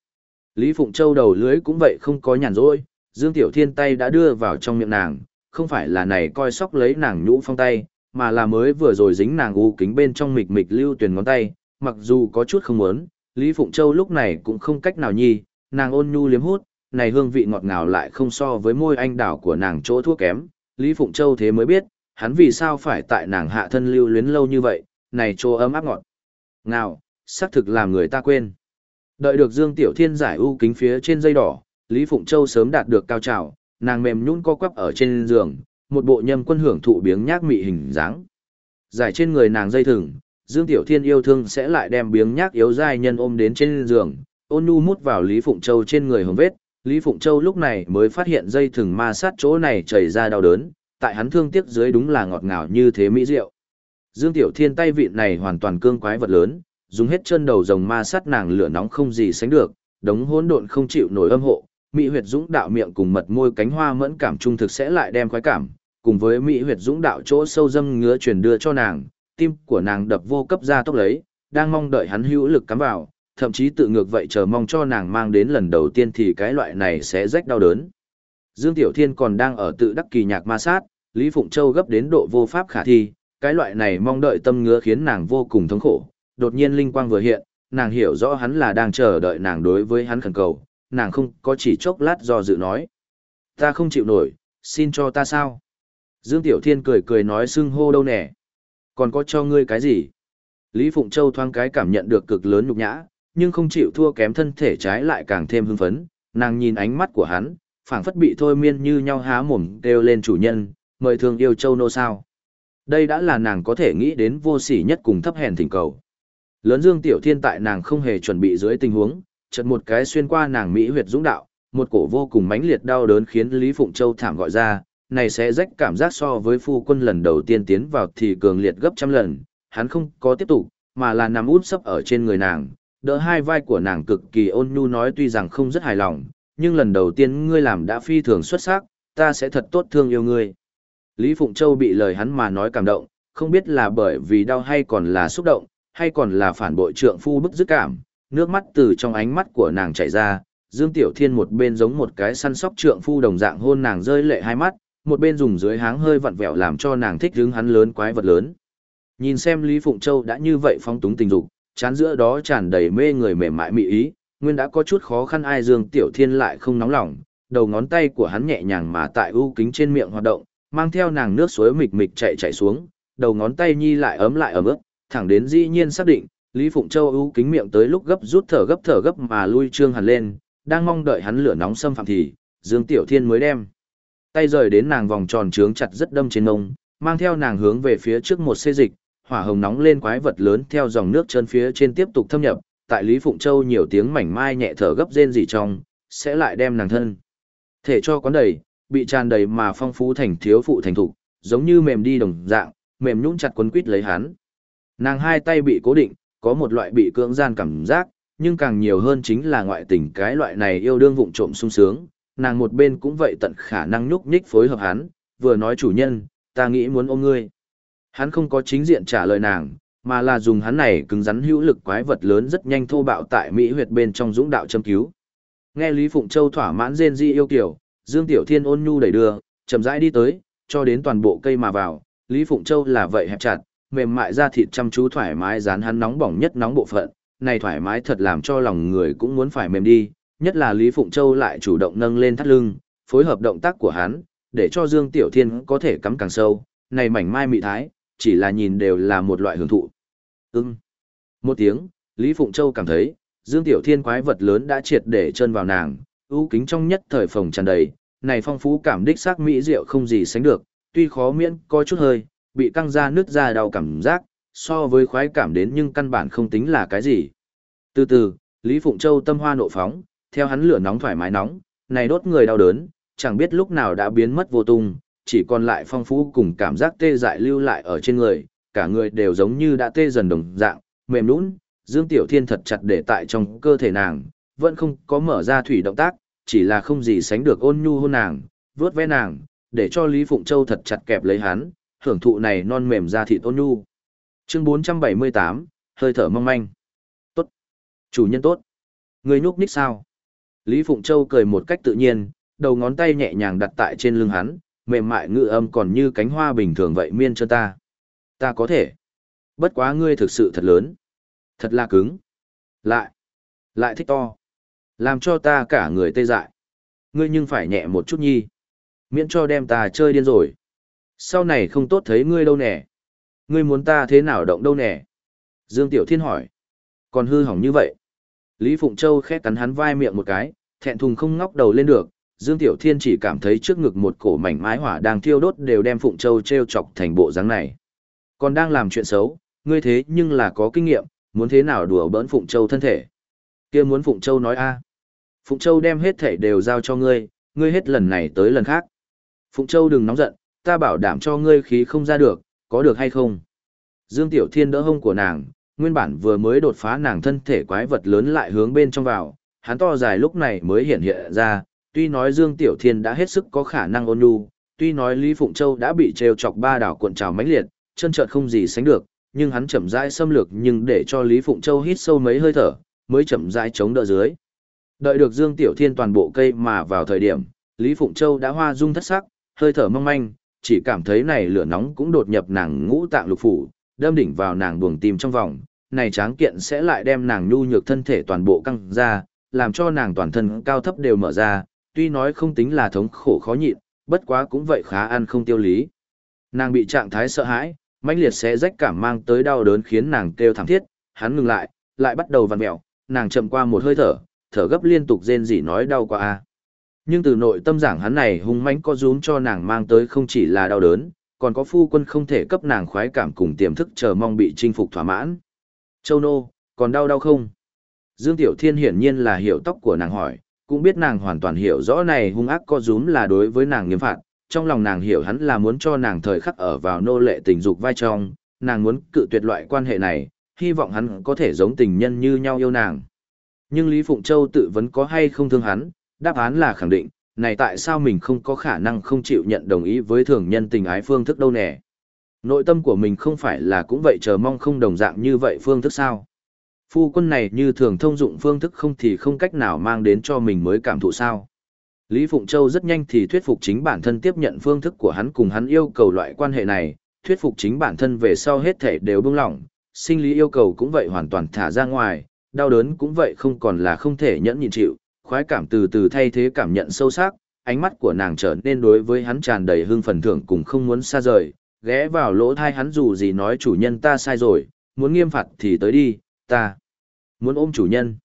Lý Phụng Châu đầu lưới cũng vậy không có nhàn rỗi, Dương Tiểu Thiên tay đã đưa vào trong miệng nàng, không phải là này coi sóc lấy nàng nhũ phong tay, mà là mới vừa rồi dính nàng u kính bên trong mịch mịch lưu tuyển ngón tay, mặc dù có chút không muốn, Lý Phụng Châu lúc này cũng không cách nào nhi, nàng ôn nhu liếm hút, này hương vị ngọt ngào lại không so với môi anh đào của nàng chỗ thua kém, Lý Phụng Châu thế mới biết, hắn vì sao phải tại nàng hạ thân lưu luyến lâu như vậy, này chỗ ấm áp ngọt. Ngào, xác thực làm người ta quên. Đợi được Dương Tiểu Thiên giải ưu kính phía trên dây đỏ, Lý Phụng Châu sớm đạt được cao trào, nàng mềm nhún co quắp ở trên giường, một bộ nhâm quân hưởng thụ biếng nhác mị hình dáng. Giải trên người nàng dây thừng, Dương Tiểu Thiên yêu thương sẽ lại đem biếng nhác yếu dai nhân ôm đến trên giường, ôn nhu mút vào Lý Phụng Châu trên người hồng vết, Lý Phụng Châu lúc này mới phát hiện dây thừng ma sát chỗ này chảy ra đau đớn, tại hắn thương tiếc dưới đúng là ngọt ngào như thế mỹ diệu. Dương Tiểu Thiên tay vịn này hoàn toàn cương quái vật lớn, dùng hết chân đầu rồng ma sát nàng lửa nóng không gì sánh được, đống hỗn độn không chịu nổi âm hộ, mỹ huyệt dũng đạo miệng cùng mật môi cánh hoa mẫn cảm trung thực sẽ lại đem khoái cảm, cùng với mỹ huyệt dũng đạo chỗ sâu dâm ngứa truyền đưa cho nàng, tim của nàng đập vô cấp ra tốc lấy, đang mong đợi hắn hữu lực cắm vào, thậm chí tự ngược vậy chờ mong cho nàng mang đến lần đầu tiên thì cái loại này sẽ rách đau đớn. Dương Tiểu Thiên còn đang ở tự đắc kỳ nhạc ma sát, Lý Phụng Châu gấp đến độ vô pháp khả thi, cái loại này mong đợi tâm ngứa khiến nàng vô cùng thống khổ, đột nhiên linh quang vừa hiện, nàng hiểu rõ hắn là đang chờ đợi nàng đối với hắn khẩn cầu, nàng không có chỉ chốc lát do dự nói. Ta không chịu nổi, xin cho ta sao? Dương Tiểu Thiên cười cười nói xưng hô đâu nè. Còn có cho ngươi cái gì? Lý Phụng Châu thoáng cái cảm nhận được cực lớn nhục nhã, nhưng không chịu thua kém thân thể trái lại càng thêm hưng phấn, nàng nhìn ánh mắt của hắn, phảng phất bị thôi miên như nhau há mồm kêu lên chủ nhân, mời thương yêu Châu nô sao. Đây đã là nàng có thể nghĩ đến vô sỉ nhất cùng thấp hèn thỉnh cầu. Lớn Dương Tiểu Thiên tại nàng không hề chuẩn bị dưới tình huống, chợt một cái xuyên qua nàng mỹ huyệt dũng đạo, một cổ vô cùng mãnh liệt đau đớn khiến Lý Phụng Châu thảm gọi ra, này sẽ rách cảm giác so với phu quân lần đầu tiên tiến vào thì cường liệt gấp trăm lần, hắn không có tiếp tục, mà là nằm út sấp ở trên người nàng, đỡ hai vai của nàng cực kỳ ôn nhu nói tuy rằng không rất hài lòng, nhưng lần đầu tiên ngươi làm đã phi thường xuất sắc, ta sẽ thật tốt thương yêu ngươi. Lý Phụng Châu bị lời hắn mà nói cảm động, không biết là bởi vì đau hay còn là xúc động, hay còn là phản bội trượng phu bức dứt cảm, nước mắt từ trong ánh mắt của nàng chảy ra, Dương Tiểu Thiên một bên giống một cái săn sóc trượng phu đồng dạng hôn nàng rơi lệ hai mắt, một bên dùng dưới háng hơi vặn vẹo làm cho nàng thích hứng hắn lớn quái vật lớn. Nhìn xem Lý Phụng Châu đã như vậy phong túng tình dục, chán giữa đó tràn đầy mê người mềm mại mị ý, nguyên đã có chút khó khăn ai Dương Tiểu Thiên lại không nóng lòng, đầu ngón tay của hắn nhẹ nhàng mà tại ưu kính trên miệng hoạt động, mang theo nàng nước suối mịch mịch chạy chạy xuống, đầu ngón tay nhi lại ấm lại ấm ướt, thẳng đến dĩ nhiên xác định, Lý Phụng Châu ưu kính miệng tới lúc gấp rút thở gấp thở gấp mà lui trương hẳn lên, đang mong đợi hắn lửa nóng xâm phạm thì, Dương Tiểu Thiên mới đem tay rời đến nàng vòng tròn trướng chặt rất đâm trên ngông, mang theo nàng hướng về phía trước một xê dịch, hỏa hồng nóng lên quái vật lớn theo dòng nước chân phía trên tiếp tục thâm nhập, tại Lý Phụng Châu nhiều tiếng mảnh mai nhẹ thở gấp rên gì trong, sẽ lại đem nàng thân. Thể cho quán đầy, bị tràn đầy mà phong phú thành thiếu phụ thành thục, giống như mềm đi đồng dạng, mềm nhũn chặt quấn quít lấy hắn. Nàng hai tay bị cố định, có một loại bị cưỡng gian cảm giác, nhưng càng nhiều hơn chính là ngoại tình cái loại này yêu đương vụng trộm sung sướng, nàng một bên cũng vậy tận khả năng nhúc nhích phối hợp hắn, vừa nói chủ nhân, ta nghĩ muốn ôm ngươi. Hắn không có chính diện trả lời nàng, mà là dùng hắn này cứng rắn hữu lực quái vật lớn rất nhanh thô bạo tại Mỹ huyệt bên trong dũng đạo châm cứu. Nghe Lý Phụng Châu thỏa mãn rên di yêu kiểu, Dương Tiểu Thiên ôn nhu đẩy đưa, chậm rãi đi tới, cho đến toàn bộ cây mà vào, Lý Phụng Châu là vậy hẹp chặt, mềm mại ra thịt chăm chú thoải mái dán hắn nóng bỏng nhất nóng bộ phận, này thoải mái thật làm cho lòng người cũng muốn phải mềm đi, nhất là Lý Phụng Châu lại chủ động nâng lên thắt lưng, phối hợp động tác của hắn, để cho Dương Tiểu Thiên có thể cắm càng sâu, này mảnh mai mị thái, chỉ là nhìn đều là một loại hưởng thụ. Ưng. Một tiếng, Lý Phụng Châu cảm thấy, Dương Tiểu Thiên quái vật lớn đã triệt để chân vào nàng, ưu kính trong nhất thời phòng tràn đầy, này phong phú cảm đích xác mỹ diệu không gì sánh được, tuy khó miễn có chút hơi, bị căng ra nứt ra đau cảm giác, so với khoái cảm đến nhưng căn bản không tính là cái gì. Từ từ, Lý Phụng Châu tâm hoa nộ phóng, theo hắn lửa nóng thoải mái nóng, này đốt người đau đớn, chẳng biết lúc nào đã biến mất vô tung, chỉ còn lại phong phú cùng cảm giác tê dại lưu lại ở trên người, cả người đều giống như đã tê dần đồng dạng, mềm nũng, Dương Tiểu Thiên thật chặt để tại trong cơ thể nàng, vẫn không có mở ra thủy động tác, chỉ là không gì sánh được ôn nhu hôn nàng, vướt ve nàng, để cho Lý Phụng Châu thật chặt kẹp lấy hắn, hưởng thụ này non mềm ra thịt ôn nhu. Chương 478, hơi thở mong manh. Tốt. Chủ nhân tốt. Người nhúc nhích sao? Lý Phụng Châu cười một cách tự nhiên, đầu ngón tay nhẹ nhàng đặt tại trên lưng hắn, mềm mại ngự âm còn như cánh hoa bình thường vậy miên cho ta. Ta có thể. Bất quá ngươi thực sự thật lớn. Thật là cứng. Lại. Lại thích to. Làm cho ta cả người tê dại. Ngươi nhưng phải nhẹ một chút nhi. Miễn cho đem ta chơi điên rồi. Sau này không tốt thấy ngươi đâu nè. Ngươi muốn ta thế nào động đâu nè. Dương Tiểu Thiên hỏi. Còn hư hỏng như vậy. Lý Phụng Châu khét cắn hắn vai miệng một cái, thẹn thùng không ngóc đầu lên được. Dương Tiểu Thiên chỉ cảm thấy trước ngực một cổ mảnh mái hỏa đang thiêu đốt đều đem Phụng Châu treo chọc thành bộ dáng này. Còn đang làm chuyện xấu, ngươi thế nhưng là có kinh nghiệm, muốn thế nào đùa bỡn Phụng Châu thân thể. kia muốn Phụng Châu nói a Phụng Châu đem hết thể đều giao cho ngươi, ngươi hết lần này tới lần khác. Phụng Châu đừng nóng giận, ta bảo đảm cho ngươi khí không ra được, có được hay không? Dương Tiểu Thiên đỡ hông của nàng, nguyên bản vừa mới đột phá nàng thân thể quái vật lớn lại hướng bên trong vào, hắn to dài lúc này mới hiện hiện ra, tuy nói Dương Tiểu Thiên đã hết sức có khả năng ôn nhu, tuy nói Lý Phụng Châu đã bị trêu chọc ba đảo cuộn trào mãnh liệt, chân trợt không gì sánh được, nhưng hắn chậm rãi xâm lược nhưng để cho Lý Phụng Châu hít sâu mấy hơi thở, mới chậm rãi chống đỡ dưới. Đợi được Dương Tiểu Thiên toàn bộ cây mà vào thời điểm, Lý Phụng Châu đã hoa dung thất sắc, hơi thở mong manh, chỉ cảm thấy này lửa nóng cũng đột nhập nàng ngũ tạng lục phủ, đâm đỉnh vào nàng buồng tim trong vòng, này tráng kiện sẽ lại đem nàng nhu nhược thân thể toàn bộ căng ra, làm cho nàng toàn thân cao thấp đều mở ra, tuy nói không tính là thống khổ khó nhịn, bất quá cũng vậy khá ăn không tiêu lý. Nàng bị trạng thái sợ hãi, mãnh liệt sẽ rách cảm mang tới đau đớn khiến nàng kêu thảm thiết, hắn ngừng lại, lại bắt đầu vặn mèo, nàng chậm qua một hơi thở, thở gấp liên tục rên rỉ nói đau quá a. Nhưng từ nội tâm giảng hắn này hung mãnh có rúm cho nàng mang tới không chỉ là đau đớn, còn có phu quân không thể cấp nàng khoái cảm cùng tiềm thức chờ mong bị chinh phục thỏa mãn. Châu nô, còn đau đau không? Dương Tiểu Thiên hiển nhiên là hiểu tóc của nàng hỏi, cũng biết nàng hoàn toàn hiểu rõ này hung ác có rúm là đối với nàng nghiêm phạt, trong lòng nàng hiểu hắn là muốn cho nàng thời khắc ở vào nô lệ tình dục vai trong, nàng muốn cự tuyệt loại quan hệ này, hy vọng hắn có thể giống tình nhân như nhau yêu nàng. Nhưng Lý Phụng Châu tự vấn có hay không thương hắn, đáp án là khẳng định, này tại sao mình không có khả năng không chịu nhận đồng ý với thường nhân tình ái phương thức đâu nè. Nội tâm của mình không phải là cũng vậy chờ mong không đồng dạng như vậy phương thức sao. Phu quân này như thường thông dụng phương thức không thì không cách nào mang đến cho mình mới cảm thụ sao. Lý Phụng Châu rất nhanh thì thuyết phục chính bản thân tiếp nhận phương thức của hắn cùng hắn yêu cầu loại quan hệ này, thuyết phục chính bản thân về sau hết thể đều buông lỏng, sinh lý yêu cầu cũng vậy hoàn toàn thả ra ngoài, đau đớn cũng vậy không còn là không thể nhẫn nhịn chịu, khoái cảm từ từ thay thế cảm nhận sâu sắc, ánh mắt của nàng trở nên đối với hắn tràn đầy hương phần thưởng cùng không muốn xa rời, ghé vào lỗ thai hắn dù gì nói chủ nhân ta sai rồi, muốn nghiêm phạt thì tới đi, ta. Muốn ôm chủ nhân.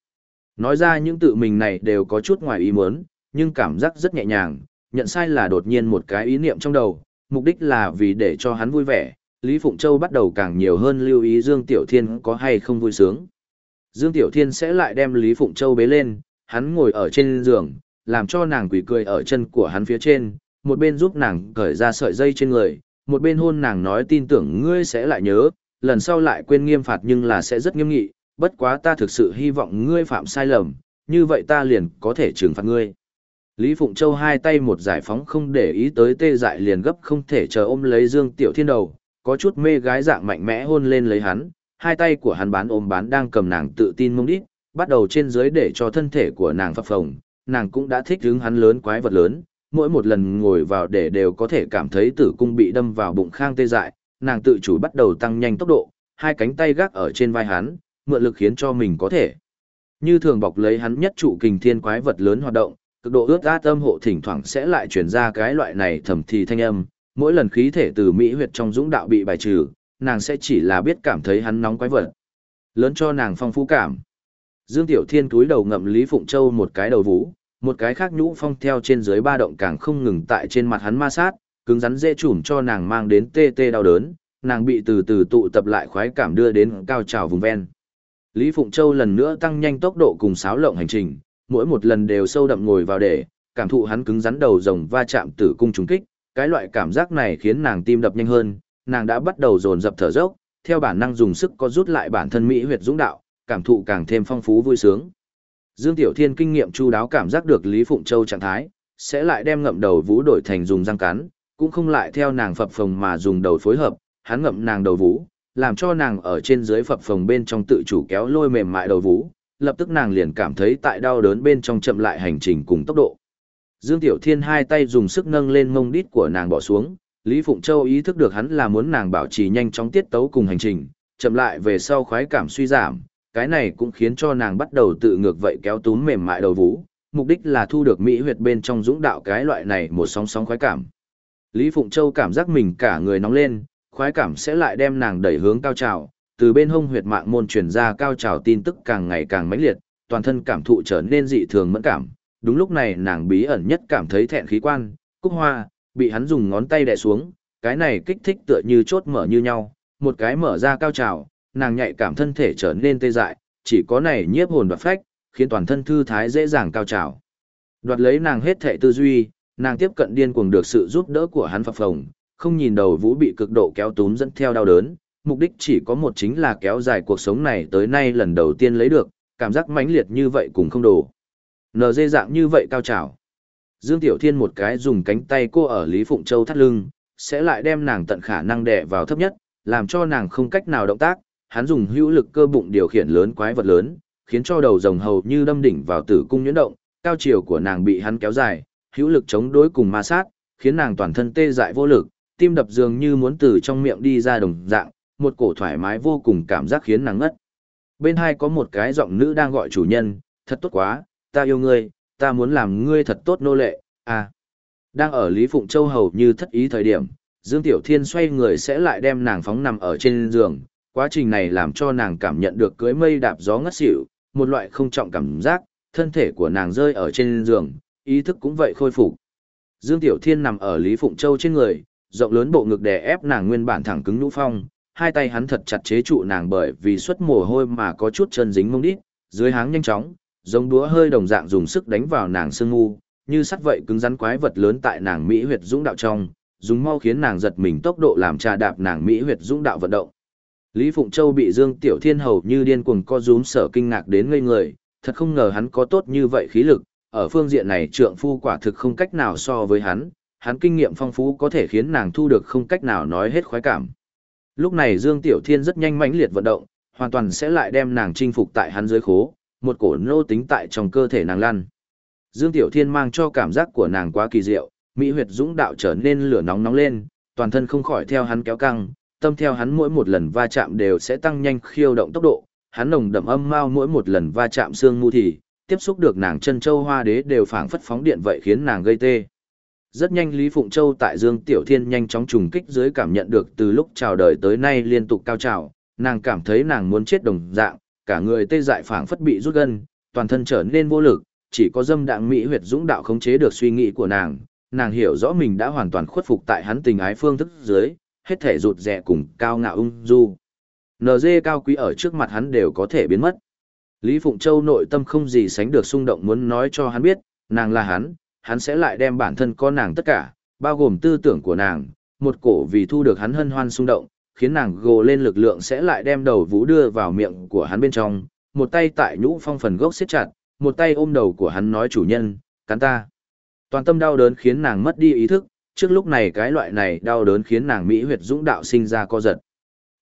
Nói ra những tự mình này đều có chút ngoài ý muốn, nhưng cảm giác rất nhẹ nhàng, nhận sai là đột nhiên một cái ý niệm trong đầu, mục đích là vì để cho hắn vui vẻ, Lý Phụng Châu bắt đầu càng nhiều hơn lưu ý Dương Tiểu Thiên có hay không vui sướng. Dương Tiểu Thiên sẽ lại đem Lý Phụng Châu bế lên, hắn ngồi ở trên giường, làm cho nàng quỷ cười ở chân của hắn phía trên, một bên giúp nàng cởi ra sợi dây trên người, một bên hôn nàng nói tin tưởng ngươi sẽ lại nhớ, lần sau lại quên nghiêm phạt nhưng là sẽ rất nghiêm nghị, bất quá ta thực sự hy vọng ngươi phạm sai lầm, như vậy ta liền có thể trừng phạt ngươi. Lý Phụng Châu hai tay một giải phóng không để ý tới tê dại liền gấp không thể chờ ôm lấy Dương Tiểu Thiên đầu, có chút mê gái dạng mạnh mẽ hôn lên lấy hắn, hai tay của hắn bán ôm bán đang cầm nàng tự tin mông đít, bắt đầu trên dưới để cho thân thể của nàng phập phồng, nàng cũng đã thích hứng hắn lớn quái vật lớn, mỗi một lần ngồi vào để đều có thể cảm thấy tử cung bị đâm vào bụng khang tê dại, nàng tự chủ bắt đầu tăng nhanh tốc độ, hai cánh tay gác ở trên vai hắn, mượn lực khiến cho mình có thể. Như thường bọc lấy hắn nhất trụ kình thiên quái vật lớn hoạt động, cực độ ướt át âm hộ thỉnh thoảng sẽ lại truyền ra cái loại này thầm thì thanh âm, mỗi lần khí thể từ mỹ huyệt trong dũng đạo bị bài trừ, nàng sẽ chỉ là biết cảm thấy hắn nóng quái vật. Lớn cho nàng phong phú cảm. Dương Tiểu Thiên túi đầu ngậm Lý Phụng Châu một cái đầu vũ, một cái khác nhũ phong theo trên dưới ba động càng không ngừng tại trên mặt hắn ma sát, cứng rắn dễ trùm cho nàng mang đến tê tê đau đớn, nàng bị từ từ tụ tập lại khoái cảm đưa đến cao trào vùng ven. Lý Phụng Châu lần nữa tăng nhanh tốc độ cùng sáo lộng hành trình, mỗi một lần đều sâu đậm ngồi vào để, cảm thụ hắn cứng rắn đầu rồng va chạm tử cung trùng kích, cái loại cảm giác này khiến nàng tim đập nhanh hơn, nàng đã bắt đầu dồn dập thở dốc, theo bản năng dùng sức có rút lại bản thân mỹ huyệt dũng đạo, cảm thụ càng thêm phong phú vui sướng. Dương Tiểu Thiên kinh nghiệm chu đáo cảm giác được Lý Phụng Châu trạng thái, sẽ lại đem ngậm đầu vũ đổi thành dùng răng cắn, cũng không lại theo nàng phập phồng mà dùng đầu phối hợp, hắn ngậm nàng đầu vũ, làm cho nàng ở trên dưới phập phồng bên trong tự chủ kéo lôi mềm mại đầu vũ, lập tức nàng liền cảm thấy tại đau đớn bên trong chậm lại hành trình cùng tốc độ. Dương Tiểu Thiên hai tay dùng sức nâng lên mông đít của nàng bỏ xuống, Lý Phụng Châu ý thức được hắn là muốn nàng bảo trì nhanh chóng tiết tấu cùng hành trình, chậm lại về sau khoái cảm suy giảm, cái này cũng khiến cho nàng bắt đầu tự ngược vậy kéo túm mềm mại đầu vũ, mục đích là thu được mỹ huyệt bên trong dũng đạo cái loại này một sóng sóng khoái cảm. Lý Phụng Châu cảm giác mình cả người nóng lên, khoái cảm sẽ lại đem nàng đẩy hướng cao trào, từ bên hông huyệt mạng môn truyền ra cao trào tin tức càng ngày càng mãnh liệt, toàn thân cảm thụ trở nên dị thường mẫn cảm. Đúng lúc này nàng bí ẩn nhất cảm thấy thẹn khí quan, cúc hoa, bị hắn dùng ngón tay đè xuống, cái này kích thích tựa như chốt mở như nhau, một cái mở ra cao trào, nàng nhạy cảm thân thể trở nên tê dại, chỉ có này nhiếp hồn đoạt phách, khiến toàn thân thư thái dễ dàng cao trào. Đoạt lấy nàng hết thệ tư duy, nàng tiếp cận điên cuồng được sự giúp đỡ của hắn phập phồng, không nhìn đầu vũ bị cực độ kéo túm dẫn theo đau đớn, mục đích chỉ có một chính là kéo dài cuộc sống này tới nay lần đầu tiên lấy được, cảm giác mãnh liệt như vậy cũng không đủ. NG dạng như vậy cao trào. Dương Tiểu Thiên một cái dùng cánh tay cô ở Lý Phụng Châu thắt lưng, sẽ lại đem nàng tận khả năng đè vào thấp nhất, làm cho nàng không cách nào động tác, hắn dùng hữu lực cơ bụng điều khiển lớn quái vật lớn, khiến cho đầu rồng hầu như đâm đỉnh vào tử cung nhuyễn động, cao chiều của nàng bị hắn kéo dài, hữu lực chống đối cùng ma sát, khiến nàng toàn thân tê dại vô lực, tim đập dường như muốn từ trong miệng đi ra đồng dạng, một cổ thoải mái vô cùng cảm giác khiến nàng ngất. Bên hai có một cái giọng nữ đang gọi chủ nhân, thật tốt quá, ta yêu ngươi, ta muốn làm ngươi thật tốt nô lệ, à. Đang ở Lý Phụng Châu hầu như thất ý thời điểm, Dương Tiểu Thiên xoay người sẽ lại đem nàng phóng nằm ở trên giường, quá trình này làm cho nàng cảm nhận được cưới mây đạp gió ngất xỉu, một loại không trọng cảm giác, thân thể của nàng rơi ở trên giường, ý thức cũng vậy khôi phục. Dương Tiểu Thiên nằm ở Lý Phụng Châu trên người, rộng lớn bộ ngực đè ép nàng nguyên bản thẳng cứng nhũ phong, hai tay hắn thật chặt chế trụ nàng bởi vì xuất mồ hôi mà có chút chân dính mông đít, dưới háng nhanh chóng, giống đũa hơi đồng dạng dùng sức đánh vào nàng sương ngu, như sắt vậy cứng rắn quái vật lớn tại nàng mỹ huyệt dũng đạo trong, dùng mau khiến nàng giật mình tốc độ làm trà đạp nàng mỹ huyệt dũng đạo vận động. Lý Phụng Châu bị Dương Tiểu Thiên hầu như điên cuồng co rúm sở kinh ngạc đến ngây người, thật không ngờ hắn có tốt như vậy khí lực, ở phương diện này trượng phu quả thực không cách nào so với hắn, hắn kinh nghiệm phong phú có thể khiến nàng thu được không cách nào nói hết khoái cảm. Lúc này Dương Tiểu Thiên rất nhanh mãnh liệt vận động, hoàn toàn sẽ lại đem nàng chinh phục tại hắn dưới khố, một cổ nô tính tại trong cơ thể nàng lăn. Dương Tiểu Thiên mang cho cảm giác của nàng quá kỳ diệu, Mỹ huyệt dũng đạo trở nên lửa nóng nóng lên, toàn thân không khỏi theo hắn kéo căng, tâm theo hắn mỗi một lần va chạm đều sẽ tăng nhanh khiêu động tốc độ, hắn nồng đậm âm mao mỗi một lần va chạm xương mu thì, tiếp xúc được nàng chân châu hoa đế đều phảng phất phóng điện vậy khiến nàng gây tê. Rất nhanh Lý Phụng Châu tại Dương Tiểu Thiên nhanh chóng trùng kích dưới cảm nhận được từ lúc chào đời tới nay liên tục cao trào, nàng cảm thấy nàng muốn chết đồng dạng, cả người tê dại phảng phất bị rút gân, toàn thân trở nên vô lực, chỉ có dâm đạng mỹ huyệt dũng đạo khống chế được suy nghĩ của nàng, nàng hiểu rõ mình đã hoàn toàn khuất phục tại hắn tình ái phương thức dưới, hết thể rụt rè cùng cao ngạo ung du. NG cao quý ở trước mặt hắn đều có thể biến mất. Lý Phụng Châu nội tâm không gì sánh được xung động muốn nói cho hắn biết, nàng là hắn, hắn sẽ lại đem bản thân con nàng tất cả, bao gồm tư tưởng của nàng, một cổ vì thu được hắn hân hoan xung động, khiến nàng gồ lên lực lượng sẽ lại đem đầu vũ đưa vào miệng của hắn bên trong, một tay tại nhũ phong phần gốc siết chặt, một tay ôm đầu của hắn nói chủ nhân, cắn ta. Toàn tâm đau đớn khiến nàng mất đi ý thức, trước lúc này cái loại này đau đớn khiến nàng mỹ huyệt dũng đạo sinh ra co giật.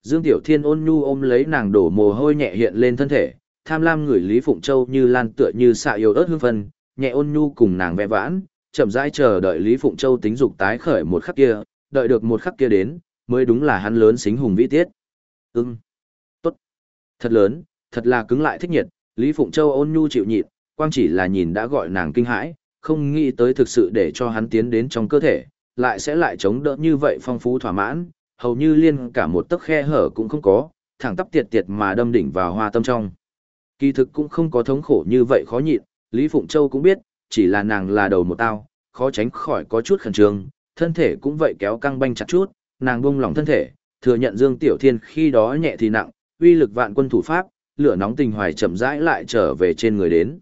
Dương Tiểu Thiên ôn nhu ôm lấy nàng đổ mồ hôi nhẹ hiện lên thân thể, tham lam người Lý Phụng Châu như lan tựa như xạ yêu ớt hương phân, nhẹ ôn nhu cùng nàng vẽ vãn, chậm rãi chờ đợi Lý Phụng Châu tính dục tái khởi một khắc kia, đợi được một khắc kia đến, mới đúng là hắn lớn xính hùng vĩ tiết. Ừm, tốt, thật lớn, thật là cứng lại thích nhiệt, Lý Phụng Châu ôn nhu chịu nhịn, quang chỉ là nhìn đã gọi nàng kinh hãi, không nghĩ tới thực sự để cho hắn tiến đến trong cơ thể, lại sẽ lại chống đỡ như vậy phong phú thỏa mãn, hầu như liên cả một tấc khe hở cũng không có, thẳng tắp tiệt tiệt mà đâm đỉnh vào hoa tâm trong. Kỳ thực cũng không có thống khổ như vậy khó nhịn, Lý Phụng Châu cũng biết, chỉ là nàng là đầu một tao, khó tránh khỏi có chút khẩn trương, thân thể cũng vậy kéo căng banh chặt chút, nàng buông lỏng thân thể, thừa nhận Dương Tiểu Thiên khi đó nhẹ thì nặng, uy lực vạn quân thủ pháp, lửa nóng tình hoài chậm rãi lại trở về trên người đến.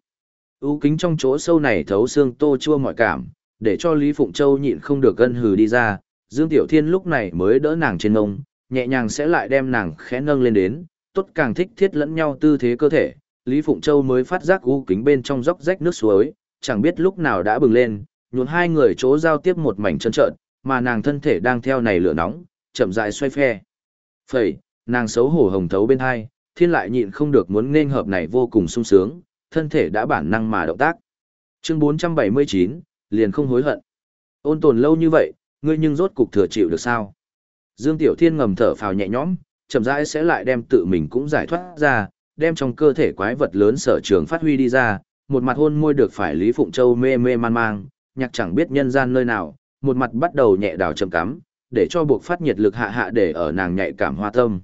U kính trong chỗ sâu này thấu xương tô chua mọi cảm, để cho Lý Phụng Châu nhịn không được gân hừ đi ra, Dương Tiểu Thiên lúc này mới đỡ nàng trên ngông, nhẹ nhàng sẽ lại đem nàng khẽ nâng lên đến, tốt càng thích thiết lẫn nhau tư thế cơ thể, Lý Phụng Châu mới phát giác u kính bên trong dốc rách nước suối, chẳng biết lúc nào đã bừng lên, nhuộn hai người chỗ giao tiếp một mảnh chân trợn, mà nàng thân thể đang theo này lửa nóng, chậm rãi xoay phe. Phẩy, nàng xấu hổ hồng thấu bên hai, thiên lại nhịn không được muốn nên hợp này vô cùng sung sướng, thân thể đã bản năng mà động tác. Chương 479, liền không hối hận. Ôn tồn lâu như vậy, ngươi nhưng rốt cục thừa chịu được sao? Dương Tiểu Thiên ngầm thở phào nhẹ nhõm, chậm rãi sẽ lại đem tự mình cũng giải thoát ra, đem trong cơ thể quái vật lớn sở trường phát huy đi ra, một mặt hôn môi được phải Lý Phụng Châu mê mê man mang, nhạc chẳng biết nhân gian nơi nào, một mặt bắt đầu nhẹ đào chậm cắm, để cho buộc phát nhiệt lực hạ hạ để ở nàng nhạy cảm hoa tâm.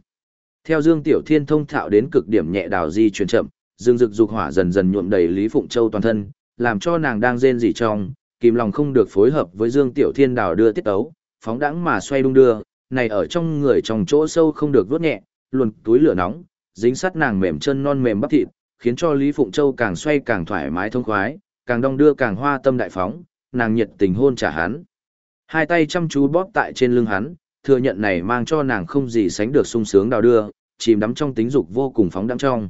Theo Dương Tiểu Thiên thông thạo đến cực điểm nhẹ đào di chuyển chậm, dương dực dục hỏa dần dần nhuộm đầy Lý Phụng Châu toàn thân, làm cho nàng đang rên rỉ trong, kìm lòng không được phối hợp với Dương Tiểu Thiên đào đưa tiết ấu, phóng đãng mà xoay đung đưa, này ở trong người trong chỗ sâu không được vuốt nhẹ, luồn túi lửa nóng, dính sát nàng mềm chân non mềm bắp thịt, khiến cho Lý Phụng Châu càng xoay càng thoải mái thông khoái, càng đong đưa càng hoa tâm đại phóng, nàng nhiệt tình hôn trả hắn. Hai tay chăm chú bóp tại trên lưng hắn, thừa nhận này mang cho nàng không gì sánh được sung sướng đào đưa, chìm đắm trong tính dục vô cùng phóng đắm trong.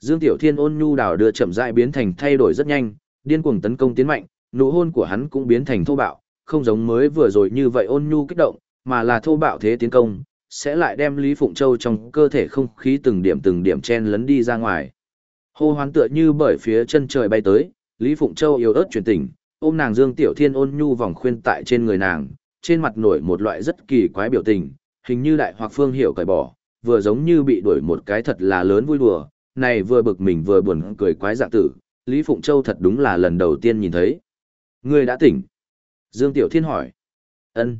Dương Tiểu Thiên ôn nhu đào đưa chậm rãi biến thành thay đổi rất nhanh, điên cuồng tấn công tiến mạnh, nụ hôn của hắn cũng biến thành thô bạo, không giống mới vừa rồi như vậy ôn nhu kích động, mà là thô bạo thế tiến công, sẽ lại đem Lý Phụng Châu trong cơ thể không khí từng điểm từng điểm chen lấn đi ra ngoài. Hô hoán tựa như bởi phía chân trời bay tới, Lý Phụng Châu yếu ớt chuyển tỉnh, ôm nàng Dương Tiểu Thiên ôn nhu vòng khuyên tại trên người nàng, trên mặt nổi một loại rất kỳ quái biểu tình, hình như đại hoặc phương hiểu cởi bỏ, vừa giống như bị đuổi một cái thật là lớn vui đùa, này vừa bực mình vừa buồn cười quái dạng tử, Lý Phụng Châu thật đúng là lần đầu tiên nhìn thấy. Người đã tỉnh. Dương Tiểu Thiên hỏi. ân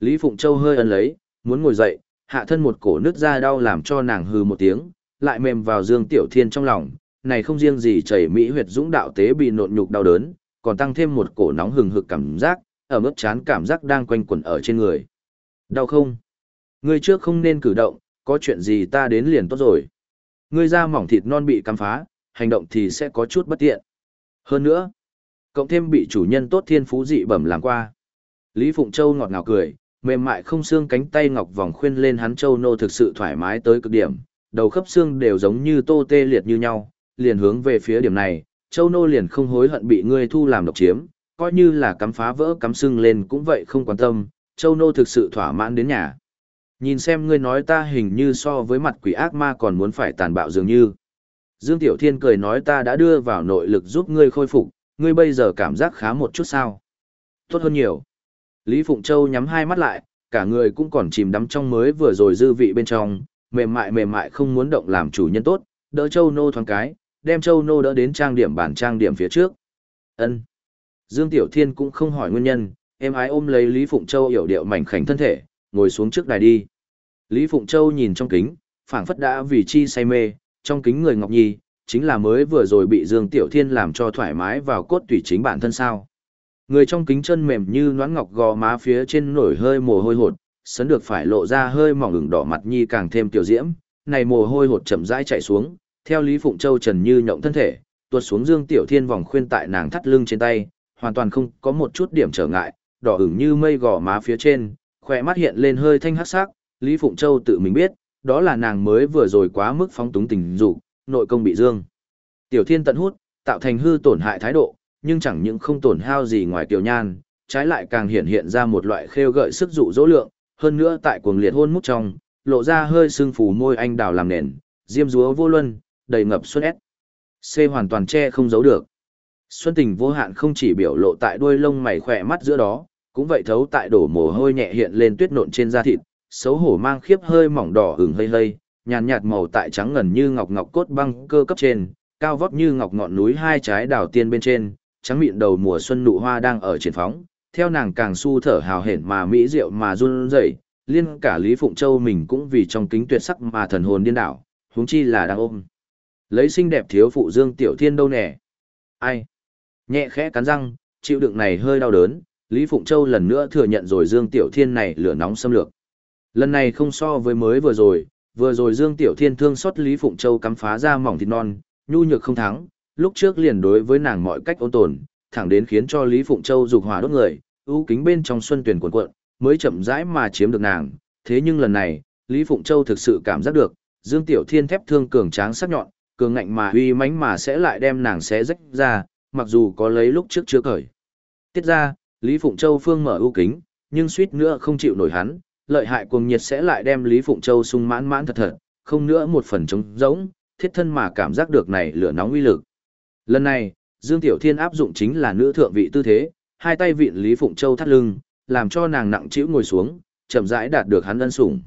Lý Phụng Châu hơi ân lấy, muốn ngồi dậy, hạ thân một cổ nứt ra đau làm cho nàng hừ một tiếng, lại mềm vào Dương Tiểu Thiên trong lòng, này không riêng gì chảy mỹ huyệt dũng đạo tế bị nộn nhục đau đớn, còn tăng thêm một cổ nóng hừng hực cảm giác, ở mức chán cảm giác đang quanh quẩn ở trên người. Đau không? Ngươi trước không nên cử động, có chuyện gì ta đến liền tốt rồi. Ngươi da mỏng thịt non bị cắm phá, hành động thì sẽ có chút bất tiện. Hơn nữa, cộng thêm bị chủ nhân tốt thiên phú dị bẩm làm qua. Lý Phụng Châu ngọt ngào cười, mềm mại không xương cánh tay ngọc vòng khuyên lên hắn châu nô thực sự thoải mái tới cực điểm, đầu khớp xương đều giống như tô tê liệt như nhau, liền hướng về phía điểm này, châu nô liền không hối hận bị ngươi thu làm độc chiếm, coi như là cắm phá vỡ cắm xương lên cũng vậy không quan tâm, châu nô thực sự thỏa mãn đến nhà. Nhìn xem ngươi nói ta hình như so với mặt quỷ ác ma còn muốn phải tàn bạo dường như. Dương Tiểu Thiên cười nói ta đã đưa vào nội lực giúp ngươi khôi phục, ngươi bây giờ cảm giác khá một chút sao? Tốt hơn nhiều. Lý Phụng Châu nhắm hai mắt lại, cả người cũng còn chìm đắm trong mới vừa rồi dư vị bên trong, mềm mại mềm mại không muốn động làm chủ nhân tốt, đỡ Châu Nô thoáng cái, đem Châu Nô đỡ đến trang điểm bản trang điểm phía trước. Ân. Dương Tiểu Thiên cũng không hỏi nguyên nhân, em ái ôm lấy Lý Phụng Châu hiểu điệu mảnh khảnh thân thể, ngồi xuống trước đài đi. Lý Phụng Châu nhìn trong kính, phảng phất đã vì chi say mê, trong kính người Ngọc Nhi, chính là mới vừa rồi bị Dương Tiểu Thiên làm cho thoải mái vào cốt tủy chính bản thân sao. Người trong kính chân mềm như noãn ngọc gò má phía trên nổi hơi mồ hôi hột, sấn được phải lộ ra hơi mỏng ửng đỏ mặt nhi càng thêm tiểu diễm, này mồ hôi hột chậm rãi chảy xuống, theo Lý Phụng Châu trần như nhộng thân thể, tuột xuống Dương Tiểu Thiên vòng khuyên tại nàng thắt lưng trên tay, hoàn toàn không có một chút điểm trở ngại, đỏ ửng như mây gò má phía trên, khỏe mắt hiện lên hơi thanh hắc sắc, Lý Phụng Châu tự mình biết, đó là nàng mới vừa rồi quá mức phóng túng tình dục, nội công bị dương. Tiểu Thiên tận hút, tạo thành hư tổn hại thái độ, nhưng chẳng những không tổn hao gì ngoài tiểu nhan, trái lại càng hiện hiện ra một loại khêu gợi sức dụ dỗ lượng, hơn nữa tại cuồng liệt hôn mút trong, lộ ra hơi sưng phù môi anh đào làm nền, diêm dúa vô luân, đầy ngập xuất ép. C hoàn toàn che không giấu được. Xuân tình vô hạn không chỉ biểu lộ tại đuôi lông mày khỏe mắt giữa đó, cũng vậy thấu tại đổ mồ hôi nhẹ hiện lên tuyết nộn trên da thịt, xấu hổ mang khiếp hơi mỏng đỏ hừng hơi hơi, nhàn nhạt màu tại trắng ngần như ngọc ngọc cốt băng cơ cấp trên, cao vóc như ngọc ngọn núi hai trái đào tiên bên trên, trắng mịn đầu mùa xuân nụ hoa đang ở triển phóng, theo nàng càng su thở hào hển mà mỹ diệu mà run rẩy, liên cả Lý Phụng Châu mình cũng vì trong kính tuyệt sắc mà thần hồn điên đảo, huống chi là đang ôm. Lấy xinh đẹp thiếu phụ Dương Tiểu Thiên đâu nè? Ai? Nhẹ khẽ cắn răng, chịu đựng này hơi đau đớn, Lý Phụng Châu lần nữa thừa nhận rồi Dương Tiểu Thiên này lửa nóng xâm lược. Lần này không so với mới vừa rồi, vừa rồi Dương Tiểu Thiên thương xót Lý Phụng Châu cắm phá ra mỏng thịt non, nhu nhược không thắng, lúc trước liền đối với nàng mọi cách ôn tồn, thẳng đến khiến cho Lý Phụng Châu dục hỏa đốt người, ưu kính bên trong xuân tuyển cuộn cuộn, mới chậm rãi mà chiếm được nàng. Thế nhưng lần này, Lý Phụng Châu thực sự cảm giác được, Dương Tiểu Thiên thép thương cường tráng sắc nhọn, cường ngạnh mà uy mãnh mà sẽ lại đem nàng xé rách ra, mặc dù có lấy lúc trước chưa cởi. Tiết ra, Lý Phụng Châu phương mở ưu kính, nhưng suýt nữa không chịu nổi hắn, lợi hại cuồng nhiệt sẽ lại đem Lý Phụng Châu sung mãn mãn thật thật, không nữa một phần trống rỗng, thiết thân mà cảm giác được này lửa nóng uy lực. Lần này, Dương Tiểu Thiên áp dụng chính là nữ thượng vị tư thế, hai tay vịn Lý Phụng Châu thắt lưng, làm cho nàng nặng chịu ngồi xuống, chậm rãi đạt được hắn ân sủng.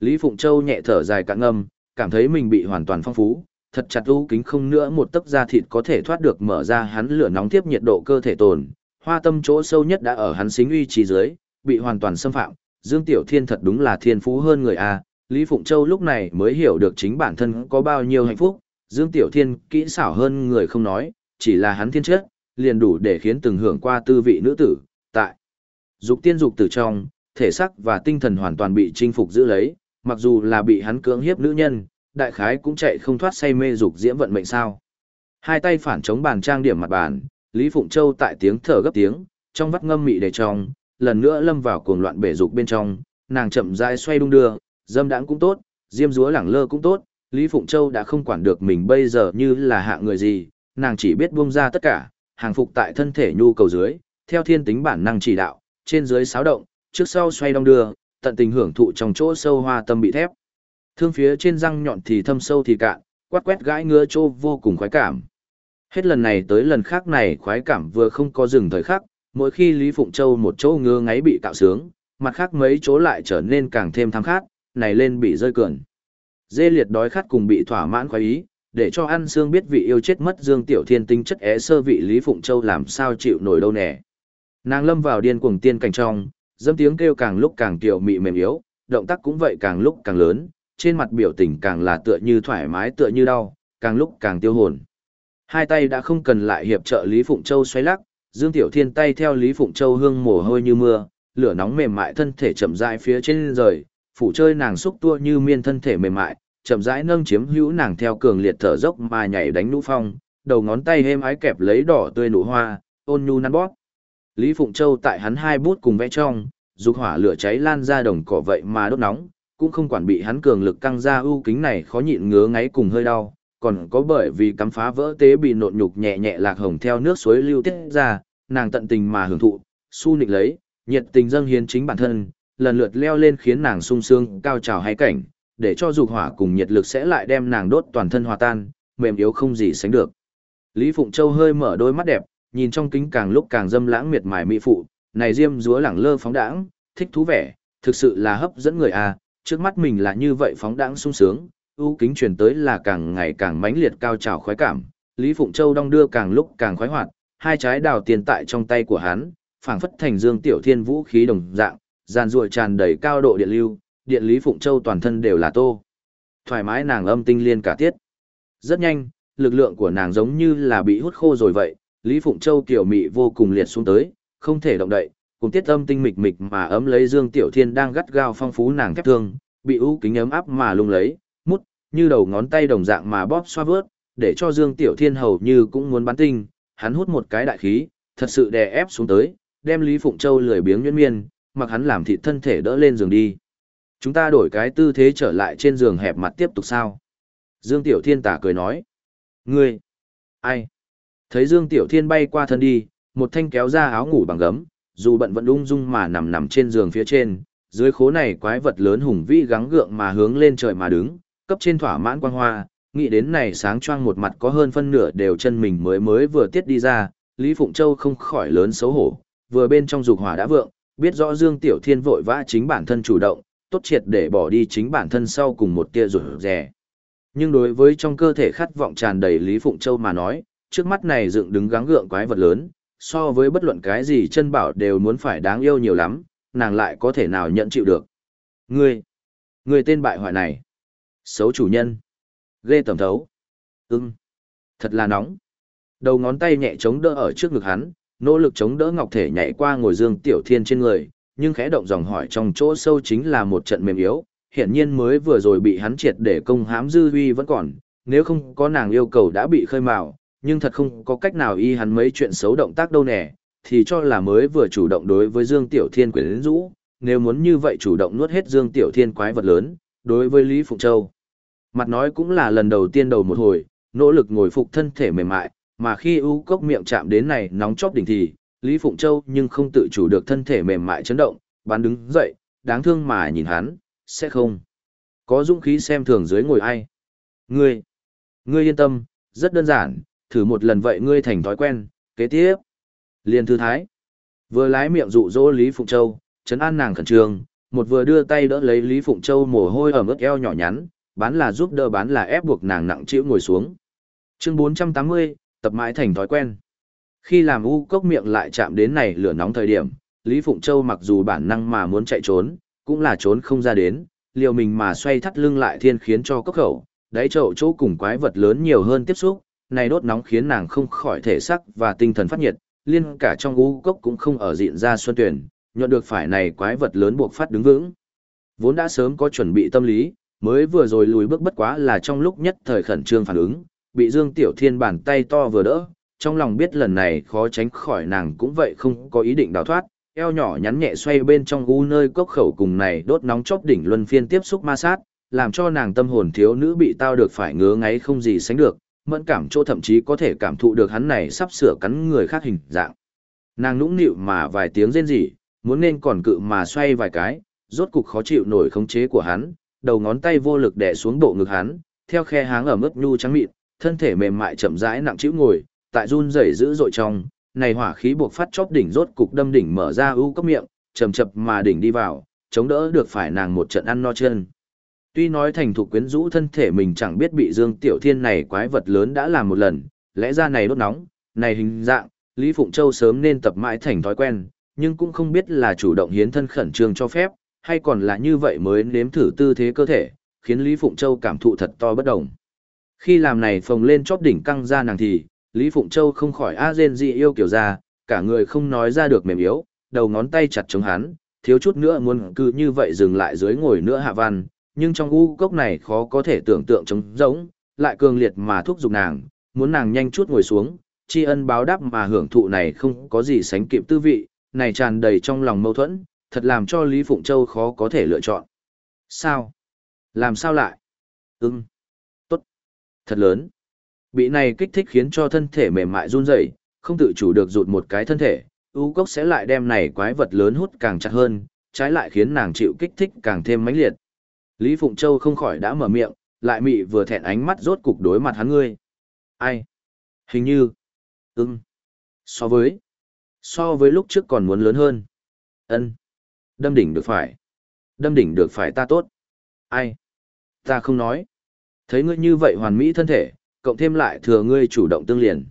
Lý Phụng Châu nhẹ thở dài cạn ngâm, cảm thấy mình bị hoàn toàn phong phú, thật chặt u kính không nữa một tấc da thịt có thể thoát được mở ra hắn lửa nóng tiếp nhiệt độ cơ thể tồn, hoa tâm chỗ sâu nhất đã ở hắn xính uy trí dưới, bị hoàn toàn xâm phạm, Dương Tiểu Thiên thật đúng là thiên phú hơn người a. Lý Phụng Châu lúc này mới hiểu được chính bản thân có bao nhiêu hạnh phúc, Dương Tiểu Thiên kỹ xảo hơn người không nói, chỉ là hắn thiên chất, liền đủ để khiến từng hưởng qua tư vị nữ tử, tại dục tiên dục tử trong, thể sắc và tinh thần hoàn toàn bị chinh phục giữ lấy, mặc dù là bị hắn cưỡng hiếp nữ nhân, đại khái cũng chạy không thoát say mê dục diễm vận mệnh sao. Hai tay phản chống bàn trang điểm mặt bàn, Lý Phụng Châu tại tiếng thở gấp tiếng, trong vắt ngâm mị để trong, lần nữa lâm vào cuồng loạn bể dục bên trong, nàng chậm rãi xoay đung đưa, dâm đãng cũng tốt, diêm dúa lẳng lơ cũng tốt, Lý Phụng Châu đã không quản được mình bây giờ như là hạ người gì, nàng chỉ biết buông ra tất cả, hàng phục tại thân thể nhu cầu dưới, theo thiên tính bản năng chỉ đạo, trên dưới xáo động, trước sau xoay đong đưa, tận tình hưởng thụ trong chỗ sâu hoa tâm bị thép. Thương phía trên răng nhọn thì thâm sâu thì cạn, quát quét gãi ngứa trô vô cùng khoái cảm. Hết lần này tới lần khác này khoái cảm vừa không có dừng thời khắc, mỗi khi Lý Phụng Châu một chỗ ngứa ngáy bị cạo sướng, mặt khác mấy chỗ lại trở nên càng thêm tham khát, này lên bị rơi cường. Dê liệt đói khát cùng bị thỏa mãn khoái ý, để cho ăn xương biết vị yêu chết mất Dương Tiểu Thiên tinh chất é sơ vị Lý Phụng Châu làm sao chịu nổi đâu nè. Nàng lâm vào điên cuồng tiên cảnh trong, dâm tiếng kêu càng lúc càng tiểu mị mềm yếu, động tác cũng vậy càng lúc càng lớn, trên mặt biểu tình càng là tựa như thoải mái tựa như đau, càng lúc càng tiêu hồn. Hai tay đã không cần lại hiệp trợ Lý Phụng Châu xoay lắc, Dương Tiểu Thiên tay theo Lý Phụng Châu hương mồ hôi như mưa, lửa nóng mềm mại thân thể chậm rãi phía trên rời, phủ chơi nàng xúc tua như miên thân thể mềm mại, chậm rãi nâng chiếm hữu nàng theo cường liệt thở dốc mà nhảy đánh nụ phong, đầu ngón tay hêm ái kẹp lấy đỏ tươi nụ hoa, ôn nhu nắn bóp. Lý Phụng Châu tại hắn hai bút cùng vẽ trong, dục hỏa lửa cháy lan ra đồng cỏ vậy mà đốt nóng, cũng không quản bị hắn cường lực căng ra ưu kính này khó nhịn ngứa ngáy cùng hơi đau, còn có bởi vì cắm phá vỡ tế bị nộn nhục nhẹ nhẹ lạc hồng theo nước suối lưu tiết ra, nàng tận tình mà hưởng thụ, su nịnh lấy, nhiệt tình dâng hiến chính bản thân, lần lượt leo lên khiến nàng sung sướng cao trào hay cảnh, để cho dục hỏa cùng nhiệt lực sẽ lại đem nàng đốt toàn thân hòa tan, mềm yếu không gì sánh được. Lý Phụng Châu hơi mở đôi mắt đẹp, nhìn trong kính càng lúc càng dâm lãng miệt mài mỹ phụ, này diêm dúa lẳng lơ phóng đãng, thích thú vẻ, thực sự là hấp dẫn người à, trước mắt mình là như vậy phóng đãng sung sướng, ưu kính truyền tới là càng ngày càng mãnh liệt cao trào khoái cảm, Lý Phụng Châu đong đưa càng lúc càng khoái hoạt, hai trái đào tiền tại trong tay của hắn, phảng phất thành dương tiểu thiên vũ khí đồng dạng, giàn ruồi tràn đầy cao độ điện lưu, điện Lý Phụng Châu toàn thân đều là tô. Thoải mái nàng âm tinh liên cả tiết. Rất nhanh, lực lượng của nàng giống như là bị hút khô rồi vậy, Lý Phụng Châu kiểu mị vô cùng liệt xuống tới, không thể động đậy, cùng tiết âm tinh mịch mịch mà ấm lấy Dương Tiểu Thiên đang gắt gao phong phú nàng thép thương, bị ưu kính ấm áp mà lung lấy, mút, như đầu ngón tay đồng dạng mà bóp xoa vớt, để cho Dương Tiểu Thiên hầu như cũng muốn bắn tinh, hắn hút một cái đại khí, thật sự đè ép xuống tới, đem Lý Phụng Châu lười biếng nhuyễn miên, mặc hắn làm thịt thân thể đỡ lên giường đi. Chúng ta đổi cái tư thế trở lại trên giường hẹp mặt tiếp tục sao? Dương Tiểu Thiên tả cười nói. Ngươi! Ai? Thấy Dương Tiểu Thiên bay qua thân đi, một thanh kéo ra áo ngủ bằng gấm, dù bận vẫn ung dung mà nằm nằm trên giường phía trên, dưới khố này quái vật lớn hùng vĩ gắng gượng mà hướng lên trời mà đứng, cấp trên thỏa mãn quang hoa, nghĩ đến này sáng choang một mặt có hơn phân nửa đều chân mình mới mới vừa tiết đi ra, Lý Phụng Châu không khỏi lớn xấu hổ, vừa bên trong dục hỏa đã vượng, biết rõ Dương Tiểu Thiên vội vã chính bản thân chủ động, tốt triệt để bỏ đi chính bản thân sau cùng một tia rủi rè. Nhưng đối với trong cơ thể khát vọng tràn đầy Lý Phụng Châu mà nói, trước mắt này dựng đứng gắng gượng quái vật lớn, so với bất luận cái gì chân bảo đều muốn phải đáng yêu nhiều lắm, nàng lại có thể nào nhận chịu được. Ngươi, ngươi tên bại hoại này, xấu chủ nhân, ghê tầm thấu, ưng, thật là nóng. Đầu ngón tay nhẹ chống đỡ ở trước ngực hắn, nỗ lực chống đỡ ngọc thể nhảy qua ngồi dương tiểu thiên trên người, nhưng khẽ động dòng hỏi trong chỗ sâu chính là một trận mềm yếu, hiển nhiên mới vừa rồi bị hắn triệt để công hãm dư huy vẫn còn, nếu không có nàng yêu cầu đã bị khơi mào, nhưng thật không có cách nào y hắn mấy chuyện xấu động tác đâu nè, thì cho là mới vừa chủ động đối với Dương Tiểu Thiên quyến rũ, nếu muốn như vậy chủ động nuốt hết Dương Tiểu Thiên quái vật lớn, đối với Lý Phụng Châu. Mặt nói cũng là lần đầu tiên đầu một hồi, nỗ lực ngồi phục thân thể mềm mại, mà khi u cốc miệng chạm đến này nóng chóp đỉnh thì, Lý Phụng Châu nhưng không tự chủ được thân thể mềm mại chấn động, bán đứng dậy, đáng thương mà nhìn hắn, sẽ không. Có dũng khí xem thường dưới ngồi ai. Ngươi, ngươi yên tâm, rất đơn giản, thử một lần vậy ngươi thành thói quen, kế tiếp. Liên thư thái. Vừa lái miệng dụ dỗ Lý Phụng Châu, chấn an nàng khẩn trương, một vừa đưa tay đỡ lấy Lý Phụng Châu mồ hôi ở mức eo nhỏ nhắn, bán là giúp đỡ bán là ép buộc nàng nặng chịu ngồi xuống. Chương 480, tập mãi thành thói quen. Khi làm u cốc miệng lại chạm đến này lửa nóng thời điểm, Lý Phụng Châu mặc dù bản năng mà muốn chạy trốn, cũng là trốn không ra đến, liều mình mà xoay thắt lưng lại thiên khiến cho cốc khẩu, đáy chậu chỗ cùng quái vật lớn nhiều hơn tiếp xúc, này đốt nóng khiến nàng không khỏi thể sắc và tinh thần phát nhiệt, liên cả trong u cốc cũng không ở diện ra xuân tuyển, nhận được phải này quái vật lớn buộc phát đứng vững. Vốn đã sớm có chuẩn bị tâm lý, mới vừa rồi lùi bước bất quá là trong lúc nhất thời khẩn trương phản ứng, bị Dương Tiểu Thiên bàn tay to vừa đỡ, trong lòng biết lần này khó tránh khỏi nàng cũng vậy không có ý định đào thoát, eo nhỏ nhắn nhẹ xoay bên trong u nơi cốc khẩu cùng này đốt nóng chóp đỉnh luân phiên tiếp xúc ma sát, làm cho nàng tâm hồn thiếu nữ bị tao được phải ngứa ngáy không gì sánh được, mẫn cảm chỗ thậm chí có thể cảm thụ được hắn này sắp sửa cắn người khác hình dạng. Nàng nũng nịu mà vài tiếng rên rỉ, muốn nên còn cự mà xoay vài cái, rốt cục khó chịu nổi khống chế của hắn, đầu ngón tay vô lực đè xuống bộ ngực hắn, theo khe háng ở mức nhu trắng mịn, thân thể mềm mại chậm rãi nặng chịu ngồi, tại run rẩy dữ dội trong, này hỏa khí buộc phát chóp đỉnh rốt cục đâm đỉnh mở ra ưu cấp miệng, chầm chập mà đỉnh đi vào, chống đỡ được phải nàng một trận ăn no chân. Tuy nói thành thục quyến rũ thân thể mình chẳng biết bị Dương Tiểu Thiên này quái vật lớn đã làm một lần, lẽ ra này đốt nóng, này hình dạng, Lý Phụng Châu sớm nên tập mãi thành thói quen, nhưng cũng không biết là chủ động hiến thân khẩn trương cho phép, hay còn là như vậy mới nếm thử tư thế cơ thể, khiến Lý Phụng Châu cảm thụ thật to bất đồng. Khi làm này phồng lên chóp đỉnh căng ra nàng thì, Lý Phụng Châu không khỏi a rên dị yêu kiểu ra, cả người không nói ra được mềm yếu, đầu ngón tay chặt chống hắn, thiếu chút nữa muốn cứ như vậy dừng lại dưới ngồi nữa hạ văn, nhưng trong u cốc này khó có thể tưởng tượng trống rỗng, lại cường liệt mà thúc giục nàng, muốn nàng nhanh chút ngồi xuống, tri ân báo đáp mà hưởng thụ này không có gì sánh kịp tư vị, này tràn đầy trong lòng mâu thuẫn, thật làm cho Lý Phụng Châu khó có thể lựa chọn. Sao? Làm sao lại? Ừm. Tốt. Thật lớn. Bị này kích thích khiến cho thân thể mềm mại run rẩy, không tự chủ được rụt một cái thân thể, u cốc sẽ lại đem này quái vật lớn hút càng chặt hơn, trái lại khiến nàng chịu kích thích càng thêm mãnh liệt. Lý Phụng Châu không khỏi đã mở miệng, lại mị vừa thẹn ánh mắt rốt cục đối mặt hắn ngươi. Ai? Hình như. Ừm. So với, so với lúc trước còn muốn lớn hơn. ân Đâm đỉnh được phải. Đâm đỉnh được phải ta tốt. Ai? Ta không nói. Thấy ngươi như vậy hoàn mỹ thân thể, cộng thêm lại thừa ngươi chủ động tương liền.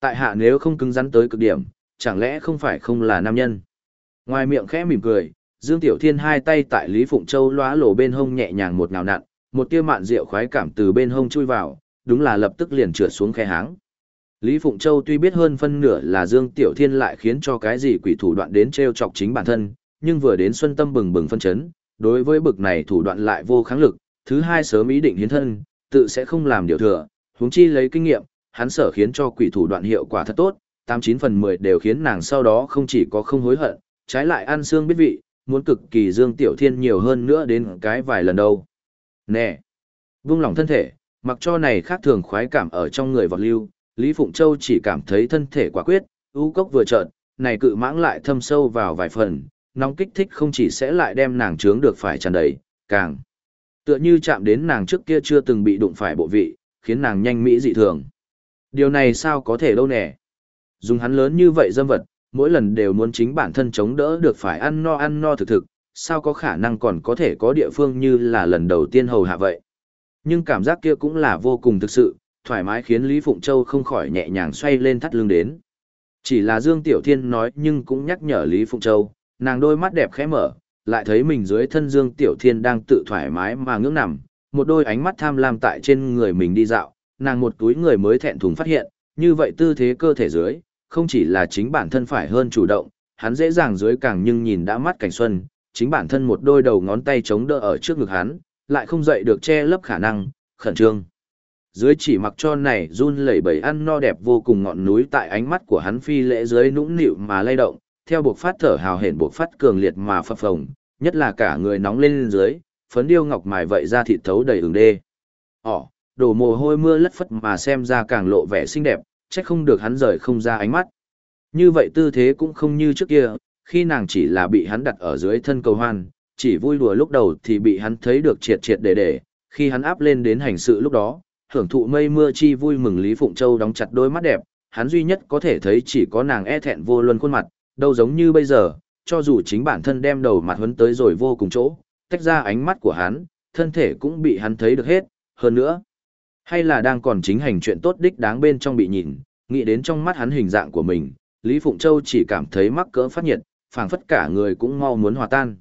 Tại hạ nếu không cứng rắn tới cực điểm, chẳng lẽ không phải không là nam nhân. Ngoài miệng khẽ mỉm cười, Dương Tiểu Thiên hai tay tại Lý Phụng Châu lóa lổ bên hông nhẹ nhàng một ngào nặn, một tia mạn rượu khoái cảm từ bên hông chui vào, đúng là lập tức liền trượt xuống khe háng. Lý Phụng Châu tuy biết hơn phân nửa là Dương Tiểu Thiên lại khiến cho cái gì quỷ thủ đoạn đến treo chọc chính bản thân, nhưng vừa đến Xuân Tâm bừng bừng phân chấn, đối với bực này thủ đoạn lại vô kháng lực, thứ hai sớm ý định hiến thân, tự sẽ không làm điều thừa, huống chi lấy kinh nghiệm, hắn sở khiến cho quỷ thủ đoạn hiệu quả thật tốt, 89 phần 10 đều khiến nàng sau đó không chỉ có không hối hận, trái lại ăn xương biết vị, muốn cực kỳ Dương Tiểu Thiên nhiều hơn nữa đến cái vài lần đâu. Nè! Vung lòng thân thể, mặc cho này khác thường khoái cảm ở trong người vọt lưu, Lý Phụng Châu chỉ cảm thấy thân thể quả quyết, ưu cốc vừa trợn, này cự mãng lại thâm sâu vào vài phần, nóng kích thích không chỉ sẽ lại đem nàng trướng được phải tràn đầy, càng tựa như chạm đến nàng trước kia chưa từng bị đụng phải bộ vị, khiến nàng nhanh mỹ dị thường. Điều này sao có thể đâu nè. Dùng hắn lớn như vậy dâm vật, mỗi lần đều muốn chính bản thân chống đỡ được phải ăn no ăn no thực thực, sao có khả năng còn có thể có địa phương như là lần đầu tiên hầu hạ vậy. Nhưng cảm giác kia cũng là vô cùng thực sự, thoải mái khiến Lý Phụng Châu không khỏi nhẹ nhàng xoay lên thắt lưng đến. Chỉ là Dương Tiểu Thiên nói nhưng cũng nhắc nhở Lý Phụng Châu, nàng đôi mắt đẹp khẽ mở, lại thấy mình dưới thân Dương Tiểu Thiên đang tự thoải mái mà ngưỡng nằm, một đôi ánh mắt tham lam tại trên người mình đi dạo, nàng một túi người mới thẹn thùng phát hiện, như vậy tư thế cơ thể dưới, không chỉ là chính bản thân phải hơn chủ động, hắn dễ dàng dưới càng nhưng nhìn đã mắt cảnh xuân, chính bản thân một đôi đầu ngón tay chống đỡ ở trước ngực hắn, lại không dậy được che lấp khả năng, khẩn trương. Dưới chỉ mặc cho này run lẩy bẩy ăn no đẹp vô cùng ngọn núi tại ánh mắt của hắn phi lễ dưới nũng nịu mà lay động, theo buộc phát thở hào hển buộc phát cường liệt mà phập phồng, nhất là cả người nóng lên dưới, phấn điêu ngọc mài vậy ra thịt thấu đầy ửng đê. Ồ, đổ mồ hôi mưa lất phất mà xem ra càng lộ vẻ xinh đẹp, trách không được hắn rời không ra ánh mắt. Như vậy tư thế cũng không như trước kia, khi nàng chỉ là bị hắn đặt ở dưới thân cầu hoan, chỉ vui đùa lúc đầu thì bị hắn thấy được triệt triệt để để, khi hắn áp lên đến hành sự lúc đó, hưởng thụ mây mưa chi vui mừng Lý Phụng Châu đóng chặt đôi mắt đẹp, hắn duy nhất có thể thấy chỉ có nàng e thẹn vô luân khuôn mặt, đâu giống như bây giờ, cho dù chính bản thân đem đầu mặt huấn tới rồi vô cùng chỗ, tách ra ánh mắt của hắn, thân thể cũng bị hắn thấy được hết, hơn nữa. Hay là đang còn chính hành chuyện tốt đích đáng bên trong bị nhìn, nghĩ đến trong mắt hắn hình dạng của mình, Lý Phụng Châu chỉ cảm thấy mắc cỡ phát nhiệt, phảng phất cả người cũng mau muốn hòa tan.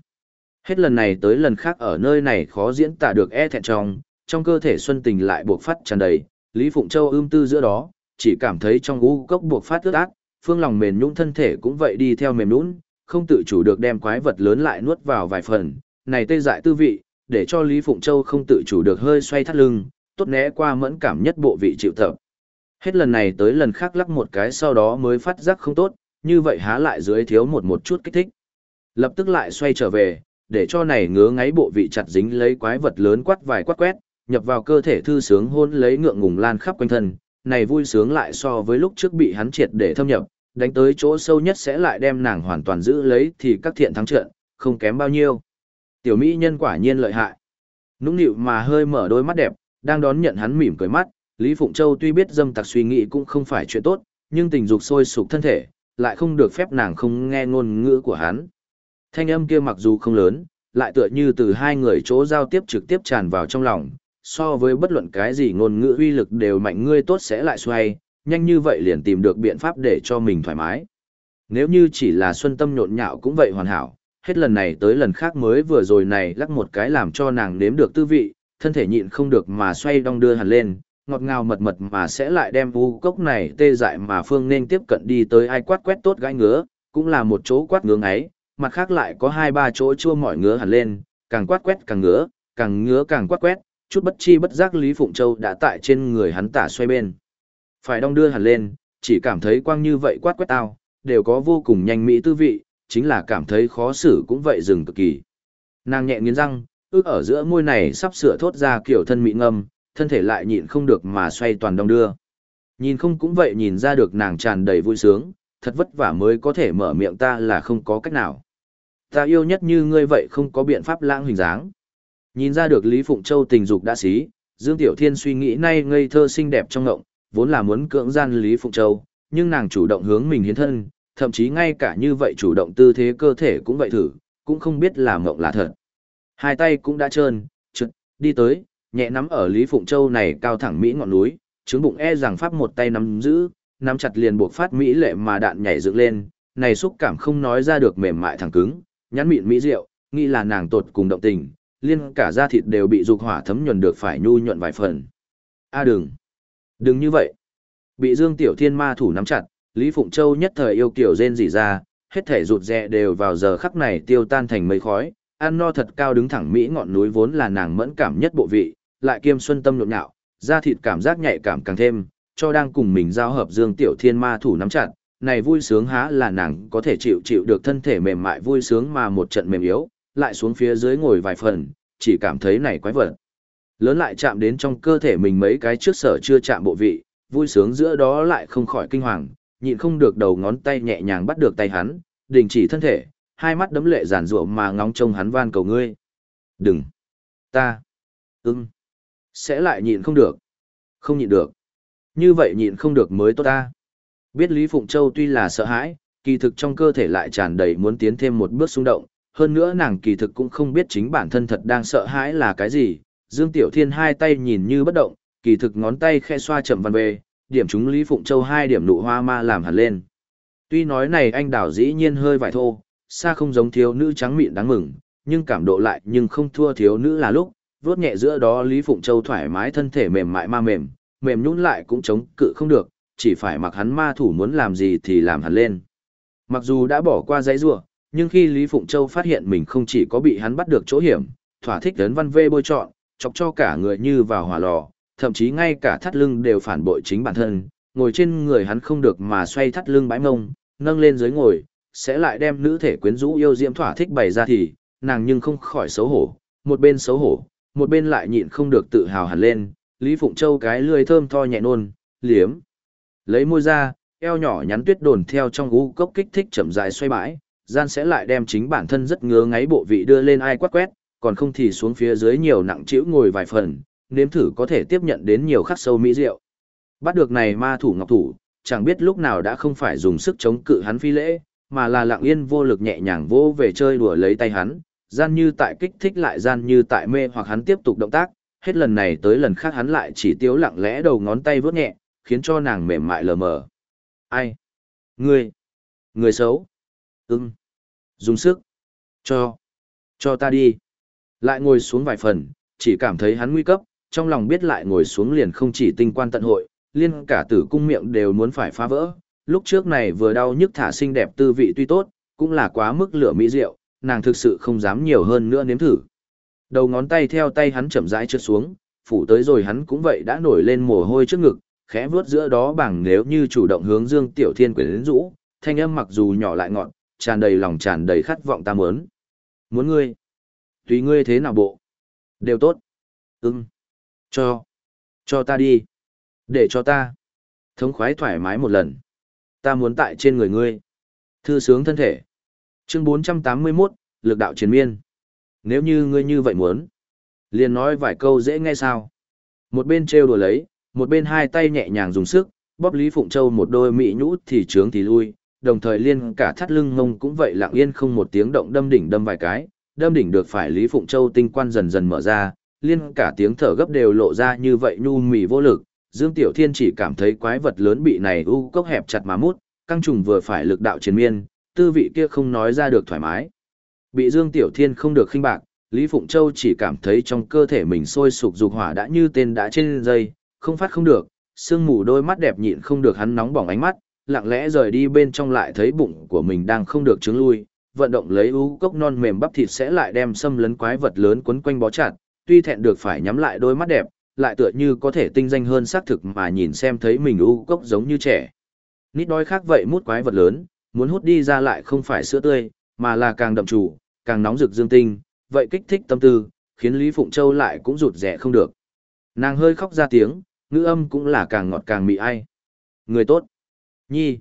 Hết lần này tới lần khác ở nơi này khó diễn tả được e thẹn trong, trong cơ thể xuân tình lại buộc phát tràn đầy, Lý Phụng Châu ưm tư giữa đó, chỉ cảm thấy trong u cốc buộc phát ướt ác, phương lòng mềm nhũn thân thể cũng vậy đi theo mềm nhũn, không tự chủ được đem quái vật lớn lại nuốt vào vài phần, này tê dại tư vị, để cho Lý Phụng Châu không tự chủ được hơi xoay thắt lưng, tốt né qua mẫn cảm nhất bộ vị chịu tập. Hết lần này tới lần khác lắc một cái sau đó mới phát giác không tốt, như vậy há lại dưới thiếu một một chút kích thích. Lập tức lại xoay trở về, để cho này ngứa ngáy bộ vị chặt dính lấy quái vật lớn quát vài quát quét, nhập vào cơ thể thư sướng hôn lấy ngượng ngùng lan khắp quanh thân, này vui sướng lại so với lúc trước bị hắn triệt để thâm nhập, đánh tới chỗ sâu nhất sẽ lại đem nàng hoàn toàn giữ lấy thì các thiện thắng trận, không kém bao nhiêu. Tiểu mỹ nhân quả nhiên lợi hại. Nũng nịu mà hơi mở đôi mắt đẹp, đang đón nhận hắn mỉm cười mắt, Lý Phụng Châu tuy biết dâm tặc suy nghĩ cũng không phải chuyện tốt, nhưng tình dục sôi sục thân thể, lại không được phép nàng không nghe ngôn ngữ của hắn. Thanh âm kia mặc dù không lớn, lại tựa như từ hai người chỗ giao tiếp trực tiếp tràn vào trong lòng, so với bất luận cái gì ngôn ngữ uy lực đều mạnh ngươi tốt sẽ lại xoay, nhanh như vậy liền tìm được biện pháp để cho mình thoải mái. Nếu như chỉ là xuân tâm nhộn nhạo cũng vậy hoàn hảo, hết lần này tới lần khác mới vừa rồi này lắc một cái làm cho nàng nếm được tư vị, thân thể nhịn không được mà xoay đong đưa hẳn lên, ngọt ngào mật mật mà sẽ lại đem u cốc này tê dại mà phương nên tiếp cận đi tới ai quát quét tốt gãi ngứa, cũng là một chỗ quát ngứa ấy, mặt khác lại có hai ba chỗ chua mỏi ngứa hẳn lên, càng quát quét càng ngứa, càng ngứa càng quát quét, chút bất chi bất giác Lý Phụng Châu đã tại trên người hắn tả xoay bên. Phải đong đưa hẳn lên, chỉ cảm thấy quang như vậy quát quét tao, đều có vô cùng nhanh mỹ tư vị, chính là cảm thấy khó xử cũng vậy dừng cực kỳ. Nàng nhẹ nghiến răng, ước ở giữa môi này sắp sửa thốt ra kiểu thân mị ngâm, thân thể lại nhịn không được mà xoay toàn đông đưa. Nhìn không cũng vậy nhìn ra được nàng tràn đầy vui sướng, thật vất vả mới có thể mở miệng ta là không có cách nào. Ta yêu nhất như ngươi vậy không có biện pháp lãng hình dáng. Nhìn ra được Lý Phụng Châu tình dục đã xí, Dương Tiểu Thiên suy nghĩ nay ngây thơ xinh đẹp trong ngộng, vốn là muốn cưỡng gian Lý Phụng Châu, nhưng nàng chủ động hướng mình hiến thân, thậm chí ngay cả như vậy chủ động tư thế cơ thể cũng vậy thử, cũng không biết là mộng là thật. Hai tay cũng đã trơn, trượt, đi tới, nhẹ nắm ở Lý Phụng Châu này cao thẳng Mỹ ngọn núi, trứng bụng e rằng pháp một tay nắm giữ, nắm chặt liền buộc phát Mỹ lệ mà đạn nhảy dựng lên, này xúc cảm không nói ra được mềm mại thẳng cứng, nhắn mịn Mỹ rượu, nghĩ là nàng tột cùng động tình, liên cả da thịt đều bị dục hỏa thấm nhuần được phải nhu nhuận vài phần. A à đừng, đừng như vậy. Bị Dương Tiểu Thiên ma thủ nắm chặt, Lý Phụng Châu nhất thời yêu kiểu rên rỉ ra, hết thể rụt rè đều vào giờ khắc này tiêu tan thành mây khói, ăn no thật cao đứng thẳng Mỹ ngọn núi vốn là nàng mẫn cảm nhất bộ vị, lại kiêm xuân tâm nhộn nhạo, da thịt cảm giác nhạy cảm càng thêm, cho đang cùng mình giao hợp Dương Tiểu Thiên ma thủ nắm chặt, này vui sướng há là nàng có thể chịu chịu được thân thể mềm mại vui sướng mà một trận mềm yếu, lại xuống phía dưới ngồi vài phần, chỉ cảm thấy này quái vật. Lớn lại chạm đến trong cơ thể mình mấy cái trước sở chưa chạm bộ vị, vui sướng giữa đó lại không khỏi kinh hoàng, nhịn không được đầu ngón tay nhẹ nhàng bắt được tay hắn, đình chỉ thân thể, hai mắt đấm lệ giản rủa mà ngóng trông hắn van cầu ngươi. Đừng! Ta! Ưng! Sẽ lại nhịn không được. Không nhịn được. Như vậy nhịn không được mới tốt ta. Biết Lý Phụng Châu tuy là sợ hãi, kỳ thực trong cơ thể lại tràn đầy muốn tiến thêm một bước xung động, hơn nữa nàng kỳ thực cũng không biết chính bản thân thật đang sợ hãi là cái gì. Dương Tiểu Thiên hai tay nhìn như bất động, kỳ thực ngón tay khe xoa chậm văn về, điểm chúng Lý Phụng Châu hai điểm nụ hoa ma làm hẳn lên. Tuy nói này anh đảo dĩ nhiên hơi vải thô, xa không giống thiếu nữ trắng mịn đáng mừng, nhưng cảm độ lại nhưng không thua thiếu nữ là lúc, vuốt nhẹ giữa đó Lý Phụng Châu thoải mái thân thể mềm mại ma mềm, mềm nhũn lại cũng chống cự không được, chỉ phải mặc hắn ma thủ muốn làm gì thì làm hẳn lên. Mặc dù đã bỏ qua giấy rùa, nhưng khi Lý Phụng Châu phát hiện mình không chỉ có bị hắn bắt được chỗ hiểm, thỏa thích đến văn vê bôi trọn, chọc cho cả người như vào hỏa lò, thậm chí ngay cả thắt lưng đều phản bội chính bản thân, ngồi trên người hắn không được mà xoay thắt lưng bãi mông, nâng lên dưới ngồi, sẽ lại đem nữ thể quyến rũ yêu diễm thỏa thích bày ra thì, nàng nhưng không khỏi xấu hổ, một bên xấu hổ, một bên lại nhịn không được tự hào hẳn lên, Lý Phụng Châu cái lươi thơm tho nhẹ nôn, liếm. Lấy môi ra, eo nhỏ nhắn tuyết đồn theo trong u cốc kích thích chậm rãi xoay bãi, gian sẽ lại đem chính bản thân rất ngứa ngáy bộ vị đưa lên ai quát quét, còn không thì xuống phía dưới nhiều nặng chịu ngồi vài phần, nếm thử có thể tiếp nhận đến nhiều khắc sâu mỹ rượu. Bắt được này ma thủ ngọc thủ, chẳng biết lúc nào đã không phải dùng sức chống cự hắn phi lễ, mà là lặng yên vô lực nhẹ nhàng vô về chơi đùa lấy tay hắn, gian như tại kích thích lại gian như tại mê hoặc hắn tiếp tục động tác, hết lần này tới lần khác hắn lại chỉ tiếu lặng lẽ đầu ngón tay vướt nhẹ, khiến cho nàng mềm mại lờ mờ. Ai? Ngươi? Người xấu? Ừm. Dùng sức? Cho? Cho ta đi. Lại ngồi xuống vài phần, chỉ cảm thấy hắn nguy cấp, trong lòng biết lại ngồi xuống liền không chỉ tinh quan tận hội, liên cả tử cung miệng đều muốn phải phá vỡ. Lúc trước này vừa đau nhức thả xinh đẹp tư vị tuy tốt, cũng là quá mức lửa mỹ rượu, nàng thực sự không dám nhiều hơn nữa nếm thử. Đầu ngón tay theo tay hắn chậm rãi trượt xuống, phủ tới rồi hắn cũng vậy đã nổi lên mồ hôi trước ngực, khẽ vuốt giữa đó bằng nếu như chủ động hướng Dương Tiểu Thiên quyến rũ, thanh âm mặc dù nhỏ lại ngọn, tràn đầy lòng tràn đầy khát vọng ta muốn. Muốn ngươi. Tùy ngươi thế nào bộ. Đều tốt. Ưng. Cho. Cho ta đi. Để cho ta. Thống khoái thoải mái một lần. Ta muốn tại trên người ngươi. Thư sướng thân thể. Chương 481, lực đạo chiến miên. Nếu như ngươi như vậy muốn. Liền nói vài câu dễ nghe sao. Một bên trêu đùa lấy, một bên hai tay nhẹ nhàng dùng sức, bóp Lý Phụng Châu một đôi mỹ nhũ thì trướng thì lui, đồng thời liên cả thắt lưng ngông cũng vậy lặng yên không một tiếng động đâm đỉnh đâm vài cái, đâm đỉnh được phải Lý Phụng Châu tinh quan dần dần mở ra, liên cả tiếng thở gấp đều lộ ra như vậy nhu mì vô lực, Dương Tiểu Thiên chỉ cảm thấy quái vật lớn bị này u cốc hẹp chặt mà mút, căng trùng vừa phải lực đạo chiến miên, tư vị kia không nói ra được thoải mái. Bị Dương Tiểu Thiên không được khinh bạc, Lý Phụng Châu chỉ cảm thấy trong cơ thể mình sôi sục dục hỏa đã như tên đã trên dây, không phát không được, sương mù đôi mắt đẹp nhịn không được hắn nóng bỏng ánh mắt, lặng lẽ rời đi bên trong lại thấy bụng của mình đang không được trứng lui, vận động lấy u cốc non mềm bắp thịt sẽ lại đem xâm lấn quái vật lớn quấn quanh bó chặt, tuy thẹn được phải nhắm lại đôi mắt đẹp, lại tựa như có thể tinh danh hơn xác thực mà nhìn xem thấy mình u cốc giống như trẻ. Nít đói khác vậy mút quái vật lớn, muốn hút đi ra lại không phải sữa tươi, mà là càng đậm chủ, càng nóng rực dương tinh, vậy kích thích tâm tư, khiến Lý Phụng Châu lại cũng rụt rẻ không được. Nàng hơi khóc ra tiếng, ngữ âm cũng là càng ngọt càng mị ai. Người tốt. Nhi.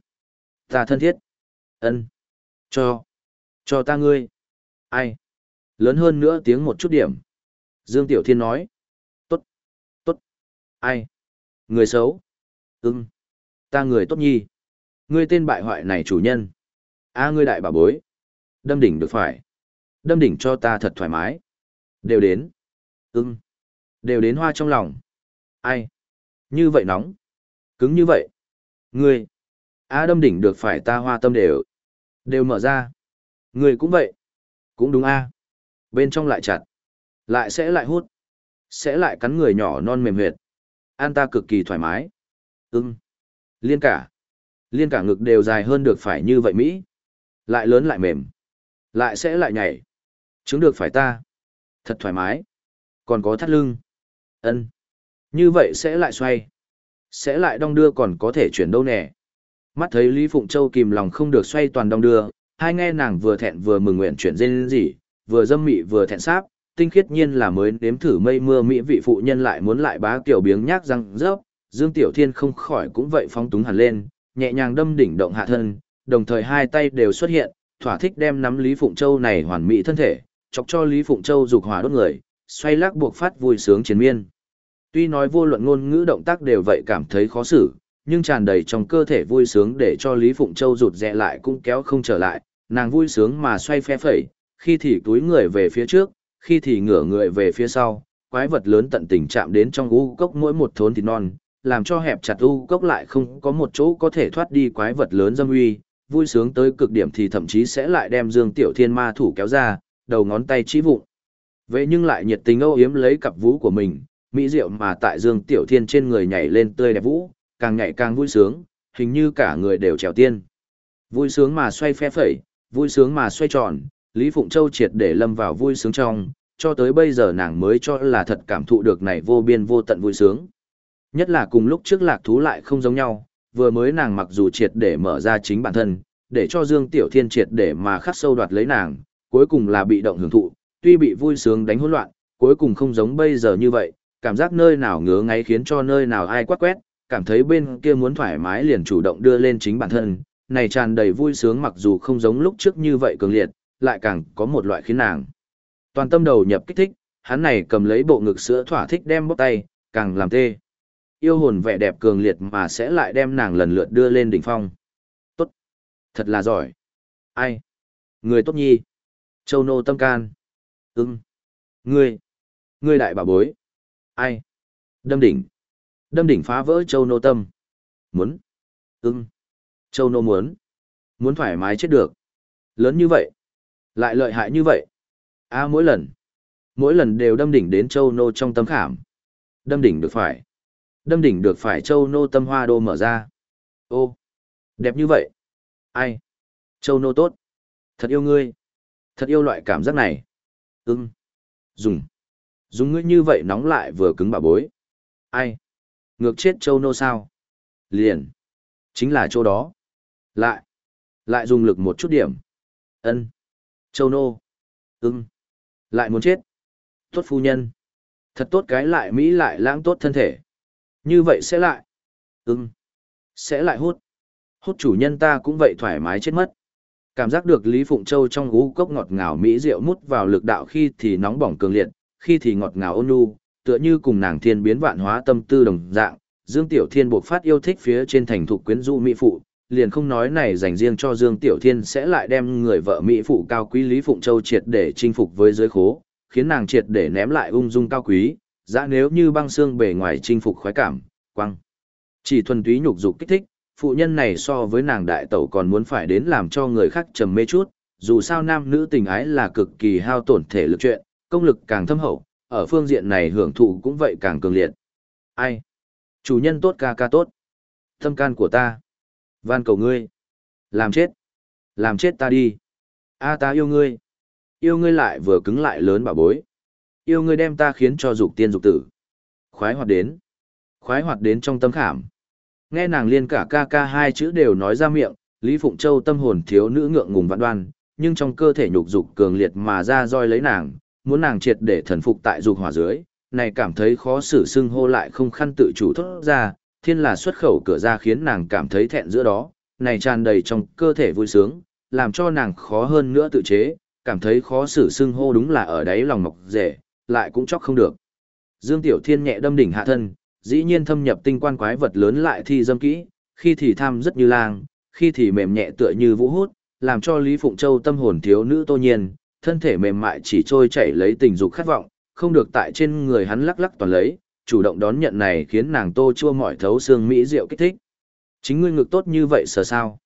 Ta thân thiết. ân Cho. Cho ta ngươi. Ai. Lớn hơn nữa tiếng một chút điểm. Dương Tiểu Thiên nói. Tốt. Tốt. Ai. Người xấu. Ưng. Ta người tốt nhi. Ngươi tên bại hoại này chủ nhân. A, ngươi đại bà bối. Đâm đỉnh được phải. Đâm đỉnh cho ta thật thoải mái. Đều đến. Ừm. Đều đến hoa trong lòng. Ai? Như vậy nóng. Cứng như vậy. Ngươi. A, đâm đỉnh được phải ta hoa tâm đều. Đều mở ra. Ngươi cũng vậy. Cũng đúng a. Bên trong lại chặt. Lại sẽ lại hút. Sẽ lại cắn người nhỏ non mềm huyệt. An ta cực kỳ thoải mái. Ừm. Liên cả. Liên cả ngực đều dài hơn được phải như vậy Mỹ. Lại lớn lại mềm. Lại sẽ lại nhảy. Chứng được phải ta. Thật thoải mái. Còn có thắt lưng. ân Như vậy sẽ lại xoay. Sẽ lại đong đưa còn có thể chuyển đâu nè. Mắt thấy Lý Phụng Châu kìm lòng không được xoay toàn đong đưa, hai nghe nàng vừa thẹn vừa mừng nguyện chuyển dên gì, vừa dâm mị vừa thẹn sáp, tinh khiết nhiên là mới nếm thử mây mưa mỹ vị phụ nhân lại muốn lại bá kiểu biếng nhác răng rớp, Dương Tiểu Thiên không khỏi cũng vậy phóng túng hẳn lên, nhẹ nhàng đâm đỉnh động hạ thân, đồng thời hai tay đều xuất hiện, thỏa thích đem nắm Lý Phụng Châu này hoàn mỹ thân thể, chọc cho Lý Phụng Châu dục hỏa đốt người, xoay lắc buộc phát vui sướng chiến miên. Tuy nói vô luận ngôn ngữ động tác đều vậy cảm thấy khó xử, nhưng tràn đầy trong cơ thể vui sướng để cho Lý Phụng Châu rụt rẽ lại cũng kéo không trở lại, nàng vui sướng mà xoay phe phẩy, khi thì túi người về phía trước, khi thì ngửa người về phía sau, quái vật lớn tận tình chạm đến trong u cốc mỗi một thốn thịt non, làm cho hẹp chặt u cốc lại không có một chỗ có thể thoát đi quái vật lớn dâm uy, vui sướng tới cực điểm thì thậm chí sẽ lại đem Dương Tiểu Thiên ma thủ kéo ra, đầu ngón tay chỉ vụng. Vậy nhưng lại nhiệt tình âu yếm lấy cặp vũ của mình, mỹ diệu mà tại Dương Tiểu Thiên trên người nhảy lên tươi đẹp vũ, càng nhảy càng vui sướng, hình như cả người đều trèo tiên. Vui sướng mà xoay phe phẩy, vui sướng mà xoay tròn, Lý Phụng Châu triệt để lâm vào vui sướng trong, cho tới bây giờ nàng mới cho là thật cảm thụ được này vô biên vô tận vui sướng. Nhất là cùng lúc trước lạc thú lại không giống nhau, vừa mới nàng mặc dù triệt để mở ra chính bản thân, để cho Dương Tiểu Thiên triệt để mà khắc sâu đoạt lấy nàng, cuối cùng là bị động hưởng thụ, tuy bị vui sướng đánh hỗn loạn, cuối cùng không giống bây giờ như vậy, cảm giác nơi nào ngứa ngáy khiến cho nơi nào ai quát quét, cảm thấy bên kia muốn thoải mái liền chủ động đưa lên chính bản thân, này tràn đầy vui sướng mặc dù không giống lúc trước như vậy cường liệt, lại càng có một loại khiến nàng. Toàn tâm đầu nhập kích thích, hắn này cầm lấy bộ ngực sữa thỏa thích đem bóp tay, càng làm tê. Yêu hồn vẻ đẹp cường liệt mà sẽ lại đem nàng lần lượt đưa lên đỉnh phong. Tốt. Thật là giỏi. Ai? Người tốt nhi. Châu nô tâm can. Ưng. Ngươi. Ngươi đại bà bối. Ai? Đâm đỉnh. Đâm đỉnh phá vỡ châu nô tâm. Muốn. Ưng. Châu nô muốn. Muốn thoải mái chết được. Lớn như vậy. Lại lợi hại như vậy. a mỗi lần. Mỗi lần đều đâm đỉnh đến châu nô trong tâm khảm. Đâm đỉnh được phải. Đâm đỉnh được phải châu nô tâm hoa đô mở ra. Ô. Đẹp như vậy. Ai? Châu nô tốt. Thật yêu ngươi. Thật yêu loại cảm giác này. Ưng. Dùng. Dùng ngươi như vậy nóng lại vừa cứng bà bối. Ai? Ngược chết châu nô sao? Liền. Chính là chỗ đó. Lại. Lại dùng lực một chút điểm. ân Châu nô. Ưng. Lại muốn chết. Tốt phu nhân. Thật tốt cái lại Mỹ lại lãng tốt thân thể. Như vậy sẽ lại. Ưng. Sẽ lại hút. Hút chủ nhân ta cũng vậy thoải mái chết mất. Cảm giác được Lý Phụng Châu trong gú cốc ngọt ngào mỹ rượu mút vào lực đạo khi thì nóng bỏng cường liệt, khi thì ngọt ngào ôn nhu, tựa như cùng nàng thiên biến vạn hóa tâm tư đồng dạng. Dương Tiểu Thiên buộc phát yêu thích phía trên thành thục quyến rũ mỹ phụ, liền không nói này dành riêng cho Dương Tiểu Thiên sẽ lại đem người vợ mỹ phụ cao quý Lý Phụng Châu triệt để chinh phục với giới khố, khiến nàng triệt để ném lại ung dung cao quý, dã nếu như băng xương bề ngoài chinh phục khoái cảm, quăng. Chỉ thuần túy nhục dục kích thích, phụ nhân này so với nàng đại tẩu còn muốn phải đến làm cho người khác trầm mê chút, dù sao nam nữ tình ái là cực kỳ hao tổn thể lực chuyện, công lực càng thâm hậu, ở phương diện này hưởng thụ cũng vậy càng cường liệt. Ai? Chủ nhân tốt ca ca tốt. Tâm can của ta. Van cầu ngươi. Làm chết. Làm chết ta đi. A ta yêu ngươi. Yêu ngươi lại vừa cứng lại lớn bà bối. Yêu ngươi đem ta khiến cho dục tiên dục tử. Khoái hoạt đến. Khoái hoạt đến trong tâm khảm. Nghe nàng liên cả ca ca hai chữ đều nói ra miệng, Lý Phụng Châu tâm hồn thiếu nữ ngượng ngùng vạn đoan, nhưng trong cơ thể nhục dục cường liệt mà ra roi lấy nàng, muốn nàng triệt để thần phục tại dục hỏa dưới, này cảm thấy khó xử xưng hô lại không khăn tự chủ thốt ra, thiên là xuất khẩu cửa ra khiến nàng cảm thấy thẹn giữa đó, này tràn đầy trong cơ thể vui sướng, làm cho nàng khó hơn nữa tự chế, cảm thấy khó xử xưng hô đúng là ở đáy lòng mọc rể, lại cũng chóc không được. Dương Tiểu Thiên nhẹ đâm đỉnh hạ thân, dĩ nhiên thâm nhập tinh quan quái vật lớn lại thi dâm kỹ, khi thì tham rất như lang, khi thì mềm nhẹ tựa như vũ hút, làm cho Lý Phụng Châu tâm hồn thiếu nữ tô nhiên, thân thể mềm mại chỉ trôi chảy lấy tình dục khát vọng, không được tại trên người hắn lắc lắc toàn lấy, chủ động đón nhận này khiến nàng tô chua mỏi thấu xương mỹ rượu kích thích. Chính ngươi ngực tốt như vậy sở sao?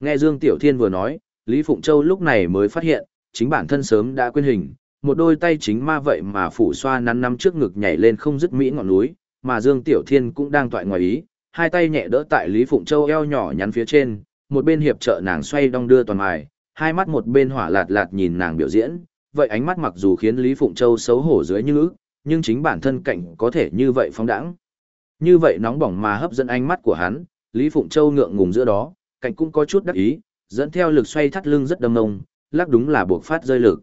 Nghe Dương Tiểu Thiên vừa nói, Lý Phụng Châu lúc này mới phát hiện, chính bản thân sớm đã quên hình, một đôi tay chính ma vậy mà phủ xoa nắn nắm trước ngực nhảy lên không dứt mỹ ngọn núi, mà Dương Tiểu Thiên cũng đang toại ngoài ý, hai tay nhẹ đỡ tại Lý Phụng Châu eo nhỏ nhắn phía trên, một bên hiệp trợ nàng xoay đong đưa toàn mài, hai mắt một bên hỏa lạt lạt nhìn nàng biểu diễn, vậy ánh mắt mặc dù khiến Lý Phụng Châu xấu hổ dưới như ức, nhưng chính bản thân cạnh có thể như vậy phóng đãng. Như vậy nóng bỏng mà hấp dẫn ánh mắt của hắn, Lý Phụng Châu ngượng ngùng giữa đó, cạnh cũng có chút đắc ý, dẫn theo lực xoay thắt lưng rất đâm ngông, lắc đúng là buộc phát rơi lực.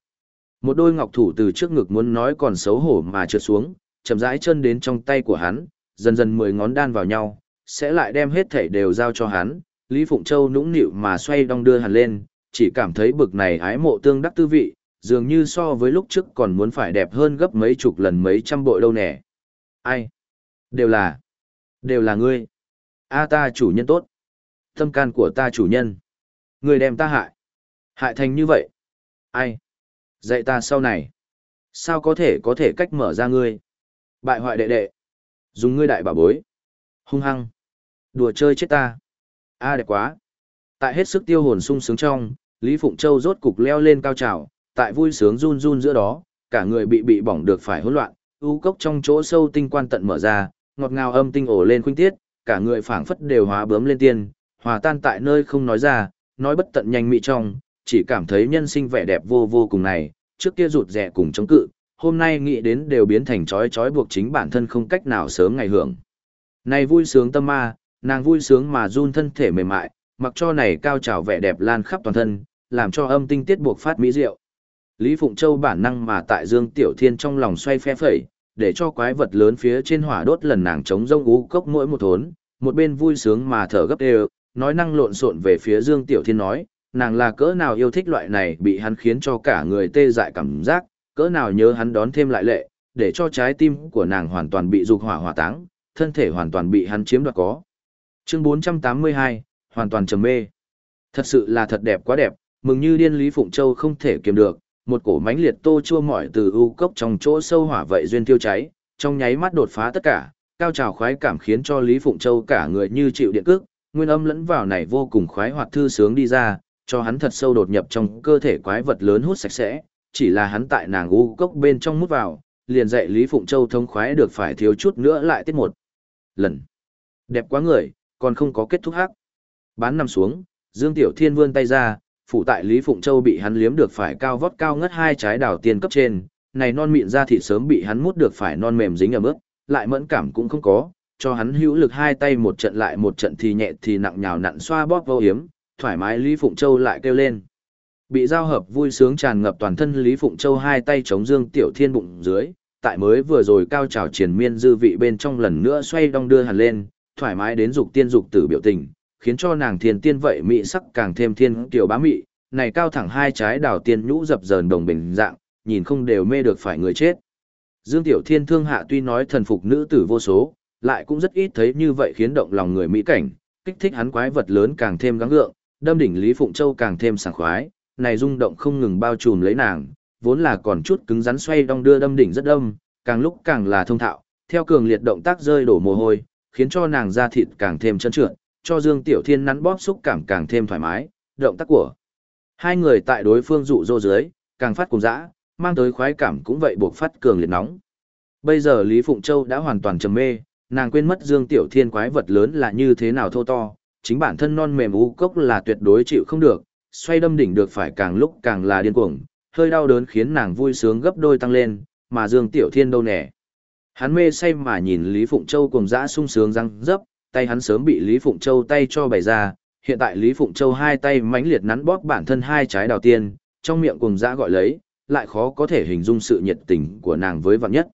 Một đôi ngọc thủ từ trước ngực muốn nói còn xấu hổ mà trượt xuống, chậm rãi chân đến trong tay của hắn, dần dần mười ngón đan vào nhau, sẽ lại đem hết thảy đều giao cho hắn. Lý Phụng Châu nũng nịu mà xoay đong đưa hẳn lên, chỉ cảm thấy bực này ái mộ tương đắc tư vị, dường như so với lúc trước còn muốn phải đẹp hơn gấp mấy chục lần mấy trăm bội đâu nè. Ai? Đều là, đều là ngươi. A ta chủ nhân tốt. Tâm can của ta chủ nhân. Ngươi đem ta hại. Hại thành như vậy. Ai? Dạy ta sau này. Sao có thể có thể cách mở ra ngươi? Bại hoại đệ đệ. Dùng ngươi đại bảo bối. Hung hăng. Đùa chơi chết ta. A đẹp quá. Tại hết sức tiêu hồn sung sướng trong, Lý Phụng Châu rốt cục leo lên cao trào, tại vui sướng run run giữa đó, cả người bị bị bỏng được phải hỗn loạn, u cốc trong chỗ sâu tinh quan tận mở ra, ngọt ngào âm tinh ổ lên khuynh tiết, cả người phảng phất đều hóa bướm lên tiên, hòa tan tại nơi không nói ra, nói bất tận nhanh mị trong, chỉ cảm thấy nhân sinh vẻ đẹp vô vô cùng này, trước kia rụt rẻ cùng chống cự, hôm nay nghĩ đến đều biến thành chói chói buộc chính bản thân không cách nào sớm ngày hưởng. Này vui sướng tâm ma, nàng vui sướng mà run thân thể mềm mại, mặc cho này cao trào vẻ đẹp lan khắp toàn thân, làm cho âm tinh tiết buộc phát mỹ diệu. Lý Phụng Châu bản năng mà tại Dương Tiểu Thiên trong lòng xoay phe phẩy, để cho quái vật lớn phía trên hỏa đốt lần nàng chống rông ú cốc mỗi một thốn, một bên vui sướng mà thở gấp đều, nói năng lộn xộn về phía Dương Tiểu Thiên nói, nàng là cỡ nào yêu thích loại này bị hắn khiến cho cả người tê dại cảm giác, cỡ nào nhớ hắn đón thêm lại lệ, để cho trái tim của nàng hoàn toàn bị dục hỏa hỏa táng, thân thể hoàn toàn bị hắn chiếm đoạt có. Chương 482, hoàn toàn trầm mê. Thật sự là thật đẹp quá đẹp, mừng như điên Lý Phụng Châu không thể kiềm được, một cổ mánh liệt tô chua mỏi từ u cốc trong chỗ sâu hỏa vậy duyên tiêu cháy, trong nháy mắt đột phá tất cả, cao trào khoái cảm khiến cho Lý Phụng Châu cả người như chịu điện cước, nguyên âm lẫn vào này vô cùng khoái hoạt thư sướng đi ra, cho hắn thật sâu đột nhập trong cơ thể quái vật lớn hút sạch sẽ, chỉ là hắn tại nàng u cốc bên trong mút vào, liền dạy Lý Phụng Châu thông khoái được phải thiếu chút nữa lại tiết một lần. Đẹp quá người, còn không có kết thúc hắc. Bán nằm xuống, Dương Tiểu Thiên vươn tay ra, phụ tại Lý Phụng Châu bị hắn liếm được phải cao vót cao ngất hai trái đào tiên cấp trên, này non mịn ra thịt sớm bị hắn mút được phải non mềm dính ở mức, lại mẫn cảm cũng không có, cho hắn hữu lực hai tay một trận lại một trận thì nhẹ thì nặng nhào nặn xoa bóp vô hiếm, thoải mái Lý Phụng Châu lại kêu lên. Bị giao hợp vui sướng tràn ngập toàn thân Lý Phụng Châu hai tay chống Dương Tiểu Thiên bụng dưới, tại mới vừa rồi cao trào triển miên dư vị bên trong lần nữa xoay đong đưa hẳn lên, thoải mái đến dục tiên dục tử biểu tình, khiến cho nàng thiên tiên vậy mị sắc càng thêm thiên tiểu bá mị, này cao thẳng hai trái đào tiên nhũ dập dờn đồng bình dạng, nhìn không đều mê được phải người chết. Dương Tiểu Thiên thương hạ tuy nói thần phục nữ tử vô số, lại cũng rất ít thấy như vậy khiến động lòng người mỹ cảnh, kích thích hắn quái vật lớn càng thêm gắng gượng, đâm đỉnh Lý Phụng Châu càng thêm sảng khoái, này rung động không ngừng bao trùm lấy nàng, vốn là còn chút cứng rắn xoay đong đưa đâm đỉnh rất đâm, càng lúc càng là thông thạo, theo cường liệt động tác rơi đổ mồ hôi, khiến cho nàng da thịt càng thêm chân trượt, cho Dương Tiểu Thiên nắn bóp xúc cảm càng thêm thoải mái, động tác của hai người tại đối phương dụ dỗ dưới, càng phát cùng dã, mang tới khoái cảm cũng vậy buộc phát cường liệt nóng. Bây giờ Lý Phụng Châu đã hoàn toàn trầm mê, nàng quên mất Dương Tiểu Thiên quái vật lớn là như thế nào thô to, chính bản thân non mềm u cốc là tuyệt đối chịu không được, xoay đâm đỉnh được phải càng lúc càng là điên cuồng, hơi đau đớn khiến nàng vui sướng gấp đôi tăng lên, mà Dương Tiểu Thiên đâu nè. Hắn mê say mà nhìn Lý Phụng Châu cùng dã sung sướng răng dấp, tay hắn sớm bị Lý Phụng Châu tay cho bày ra, hiện tại Lý Phụng Châu hai tay mãnh liệt nắn bóp bản thân hai trái đào tiên, trong miệng cùng dã gọi lấy, lại khó có thể hình dung sự nhiệt tình của nàng với vạn nhất.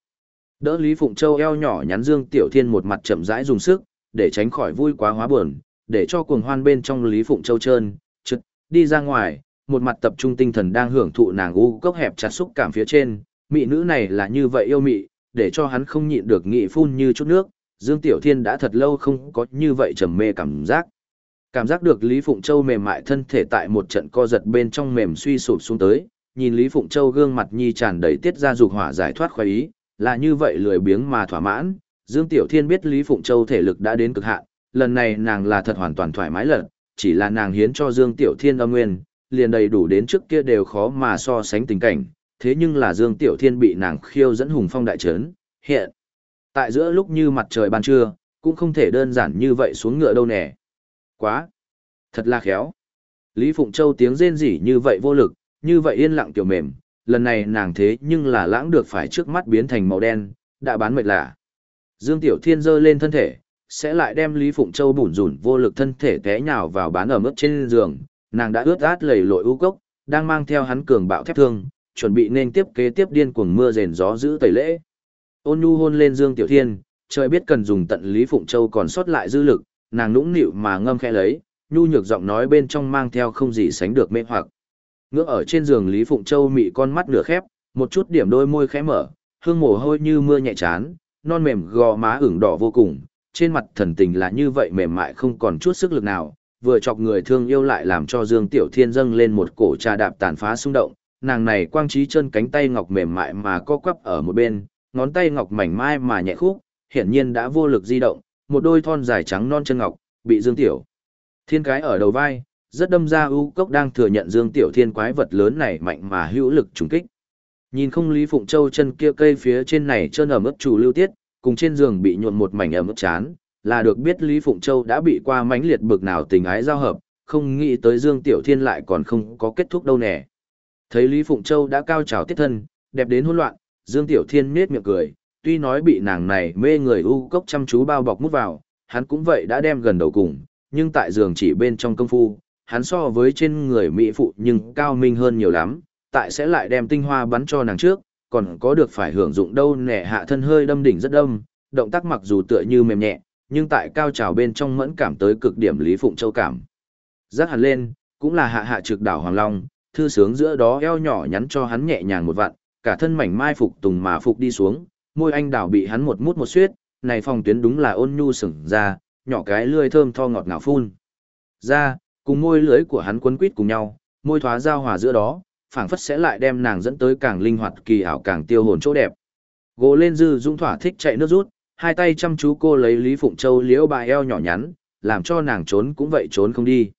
Đỡ Lý Phụng Châu eo nhỏ nhắn Dương Tiểu Thiên một mặt chậm rãi dùng sức, để tránh khỏi vui quá hóa buồn, để cho cuồng hoan bên trong Lý Phụng Châu trơn, trực, đi ra ngoài, một mặt tập trung tinh thần đang hưởng thụ nàng u cốc hẹp chặt xúc cảm phía trên, mỹ nữ này là như vậy yêu mị, để cho hắn không nhịn được nghị phun như chút nước, Dương Tiểu Thiên đã thật lâu không có như vậy trầm mê cảm giác. Cảm giác được Lý Phụng Châu mềm mại thân thể tại một trận co giật bên trong mềm suy sụp xuống tới, nhìn Lý Phụng Châu gương mặt nhi tràn đầy tiết ra dục hỏa giải thoát khoái ý, là như vậy lười biếng mà thỏa mãn. Dương Tiểu Thiên biết Lý Phụng Châu thể lực đã đến cực hạn, lần này nàng là thật hoàn toàn thoải mái lận, chỉ là nàng hiến cho Dương Tiểu Thiên âm nguyên, liền đầy đủ đến trước kia đều khó mà so sánh tình cảnh, thế nhưng là Dương Tiểu Thiên bị nàng khiêu dẫn hùng phong đại trấn, hiện. Tại giữa lúc như mặt trời ban trưa, cũng không thể đơn giản như vậy xuống ngựa đâu nè. Quá! Thật là khéo! Lý Phụng Châu tiếng rên rỉ như vậy vô lực, như vậy yên lặng kiểu mềm, lần này nàng thế nhưng là lãng được phải trước mắt biến thành màu đen, đã bán mệt lạ. Dương Tiểu Thiên giơ lên thân thể, sẽ lại đem Lý Phụng Châu bủn rủn vô lực thân thể té nhào vào bán ở mức trên giường, nàng đã ướt át lầy lội u cốc, đang mang theo hắn cường bạo thép thương, chuẩn bị nên tiếp kế tiếp điên cuồng mưa rền gió giữ tẩy lễ. Ôn Nhu hôn lên Dương Tiểu Thiên, trời biết cần dùng tận Lý Phụng Châu còn sót lại dư lực, nàng nũng nịu mà ngâm khẽ lấy, nhu nhược giọng nói bên trong mang theo không gì sánh được mê hoặc. Ngước ở trên giường Lý Phụng Châu mị con mắt nửa khép, một chút điểm đôi môi khẽ mở, hương mồ hôi như mưa nhẹ chán, non mềm gò má ửng đỏ vô cùng, trên mặt thần tình là như vậy mềm mại không còn chút sức lực nào, vừa chọc người thương yêu lại làm cho Dương Tiểu Thiên dâng lên một cổ trà đạp tàn phá xung động, nàng này quang trí chân cánh tay ngọc mềm mại mà co quắp ở một bên, ngón tay ngọc mảnh mai mà nhẹ khúc, hiển nhiên đã vô lực di động, một đôi thon dài trắng non chân ngọc, bị Dương Tiểu Thiên cái ở đầu vai, rất đâm ra ưu cốc đang thừa nhận Dương Tiểu Thiên quái vật lớn này mạnh mà hữu lực trùng kích. Nhìn không Lý Phụng Châu chân kia cây phía trên này trơn ở mức chủ lưu tiết, cùng trên giường bị nhuộn một mảnh ở mức chán, là được biết Lý Phụng Châu đã bị qua mãnh liệt bực nào tình ái giao hợp, không nghĩ tới Dương Tiểu Thiên lại còn không có kết thúc đâu nè. Thấy Lý Phụng Châu đã cao trào tiết thân, đẹp đến hỗn loạn, Dương Tiểu Thiên nết miệng cười, tuy nói bị nàng này mê người u cốc chăm chú bao bọc mút vào, hắn cũng vậy đã đem gần đầu cùng, nhưng tại giường chỉ bên trong công phu, hắn so với trên người mỹ phụ nhưng cao minh hơn nhiều lắm, tại sẽ lại đem tinh hoa bắn cho nàng trước, còn có được phải hưởng dụng đâu nẻ hạ thân hơi đâm đỉnh rất đâm, động tác mặc dù tựa như mềm nhẹ, nhưng tại cao trào bên trong mẫn cảm tới cực điểm Lý Phụng Châu cảm. Giác hẳn lên, cũng là hạ hạ trực đảo Hoàng Long, thư sướng giữa đó eo nhỏ nhắn cho hắn nhẹ nhàng một vặn, cả thân mảnh mai phục tùng mà phục đi xuống, môi anh đào bị hắn một mút một xuyết, này phòng tuyến đúng là ôn nhu sửng ra, nhỏ cái lươi thơm tho ngọt ngào phun. Ra, cùng môi lưới của hắn quấn quít cùng nhau, môi thoá giao hòa giữa đó, phảng phất sẽ lại đem nàng dẫn tới càng linh hoạt kỳ ảo càng tiêu hồn chỗ đẹp. Gỗ lên dư dung thỏa thích chạy nước rút, hai tay chăm chú cô lấy Lý Phụng Châu liễu bà eo nhỏ nhắn, làm cho nàng trốn cũng vậy trốn không đi.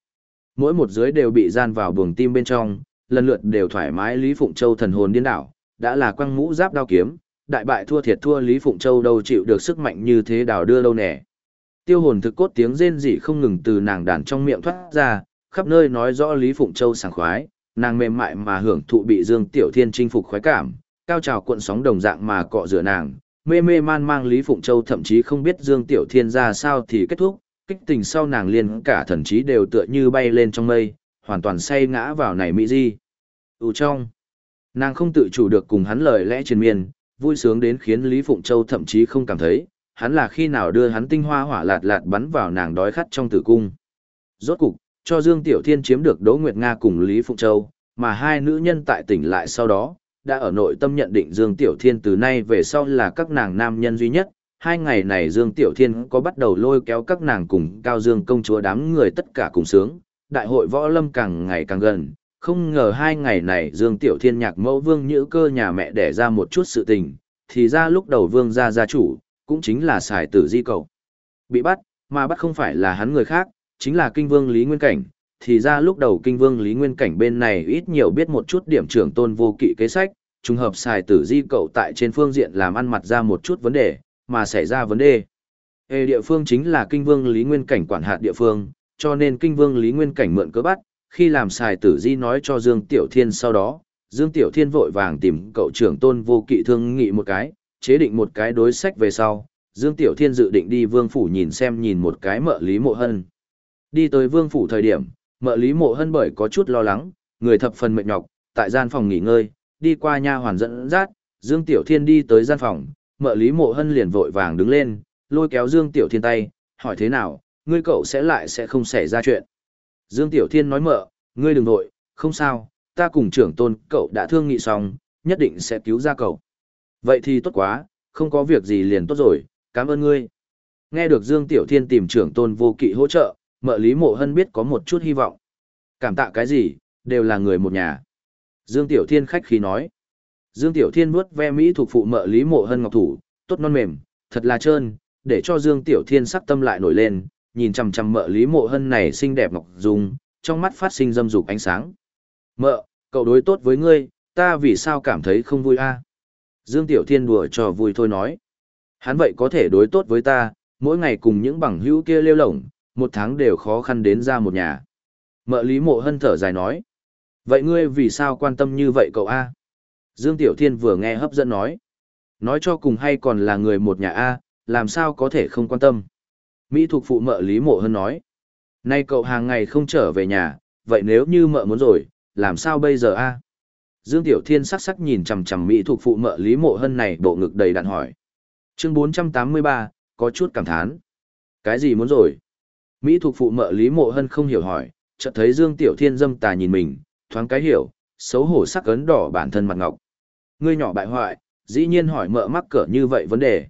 Mỗi một dưới đều bị gian vào buồng tim bên trong, lần lượt đều thoải mái Lý Phụng Châu thần hồn điên đảo, đã là quăng mũ giáp đao kiếm, đại bại thua thiệt thua Lý Phụng Châu đâu chịu được sức mạnh như thế đảo đưa đâu nè. Tiêu hồn thực cốt tiếng rên rỉ không ngừng từ nàng đàn trong miệng thoát ra, khắp nơi nói rõ Lý Phụng Châu sảng khoái, nàng mềm mại mà hưởng thụ bị Dương Tiểu Thiên chinh phục khoái cảm, cao trào cuộn sóng đồng dạng mà cọ rửa nàng, mê mê man mang Lý Phụng Châu thậm chí không biết Dương Tiểu Thiên ra sao thì kết thúc, kích tình sau nàng liền cả thần trí đều tựa như bay lên trong mây, hoàn toàn say ngã vào này mỹ di. ủ trong, nàng không tự chủ được cùng hắn lời lẽ triền miên, vui sướng đến khiến Lý Phụng Châu thậm chí không cảm thấy, hắn là khi nào đưa hắn tinh hoa hỏa lạt lạt bắn vào nàng đói khát trong tử cung. Rốt cục, cho Dương Tiểu Thiên chiếm được Đỗ Nguyệt Nga cùng Lý Phụng Châu, mà hai nữ nhân tại tỉnh lại sau đó, đã ở nội tâm nhận định Dương Tiểu Thiên từ nay về sau là các nàng nam nhân duy nhất. Hai ngày này Dương Tiểu Thiên có bắt đầu lôi kéo các nàng cùng Cao Dương công chúa đám người tất cả cùng sướng, đại hội võ lâm càng ngày càng gần, không ngờ hai ngày này Dương Tiểu Thiên nhạc mẫu vương nhữ cơ nhà mẹ đẻ ra một chút sự tình, thì ra lúc đầu vương gia gia chủ, cũng chính là xài tử di cầu. Bị bắt, mà bắt không phải là hắn người khác, chính là kinh vương Lý Nguyên Cảnh, thì ra lúc đầu kinh vương Lý Nguyên Cảnh bên này ít nhiều biết một chút điểm trưởng tôn vô kỵ kế sách, trùng hợp xài tử di cậu tại trên phương diện làm ăn mặt ra một chút vấn đề, mà xảy ra vấn đề. Ê địa phương chính là kinh vương Lý Nguyên Cảnh quản hạt địa phương, cho nên kinh vương Lý Nguyên Cảnh mượn cớ bắt, khi làm xài tử di nói cho Dương Tiểu Thiên sau đó, Dương Tiểu Thiên vội vàng tìm cậu trưởng tôn vô kỵ thương nghị một cái, chế định một cái đối sách về sau, Dương Tiểu Thiên dự định đi vương phủ nhìn xem nhìn một cái mợ Lý Mộ Hân. Đi tới vương phủ thời điểm, mợ Lý Mộ Hân bởi có chút lo lắng, người thập phần mệt nhọc, tại gian phòng nghỉ ngơi, đi qua nha hoàn dẫn dắt, Dương Tiểu Thiên đi tới gian phòng, mợ Lý Mộ Hân liền vội vàng đứng lên, lôi kéo Dương Tiểu Thiên tay, hỏi thế nào, ngươi cậu sẽ lại sẽ không xảy ra chuyện. Dương Tiểu Thiên nói mợ, ngươi đừng nội, không sao, ta cùng trưởng tôn cậu đã thương nghị xong, nhất định sẽ cứu ra cậu. Vậy thì tốt quá, không có việc gì liền tốt rồi, cảm ơn ngươi. Nghe được Dương Tiểu Thiên tìm trưởng tôn vô kỵ hỗ trợ, Mợ Lý Mộ Hân biết có một chút hy vọng. Cảm tạ cái gì, đều là người một nhà. Dương Tiểu Thiên khách khí nói. Dương Tiểu Thiên vuốt ve Mỹ thuộc phụ mợ Lý Mộ Hân ngọc thủ, tốt non mềm, thật là trơn, để cho Dương Tiểu Thiên sắc tâm lại nổi lên, nhìn chằm chằm mợ Lý Mộ Hân này xinh đẹp ngọc dung, trong mắt phát sinh dâm dục ánh sáng. Mợ, cậu đối tốt với ngươi, ta vì sao cảm thấy không vui a? Dương Tiểu Thiên đùa trò vui thôi nói. Hắn vậy có thể đối tốt với ta, mỗi ngày cùng những bằng hữu kia lêu lổng, một tháng đều khó khăn đến ra một nhà. Mợ Lý Mộ Hân thở dài nói. Vậy ngươi vì sao quan tâm như vậy cậu A? Dương Tiểu Thiên vừa nghe hấp dẫn nói. Nói cho cùng hay còn là người một nhà A, làm sao có thể không quan tâm? Mỹ thuộc phụ mợ Lý Mộ Hân nói. Nay cậu hàng ngày không trở về nhà, vậy nếu như mợ muốn rồi, làm sao bây giờ A? Dương Tiểu Thiên sắc sắc nhìn chằm chằm Mỹ thuộc phụ mợ Lý Mộ Hân này bộ ngực đầy đạn hỏi. Chương 483, có chút cảm thán. Cái gì muốn rồi? Mỹ thuộc phụ mợ Lý Mộ Hân không hiểu hỏi, chợt thấy Dương Tiểu Thiên dâm tà nhìn mình, thoáng cái hiểu, xấu hổ sắc ấn đỏ bản thân mặt ngọc. Ngươi nhỏ bại hoại, dĩ nhiên hỏi mợ mắc cỡ như vậy vấn đề.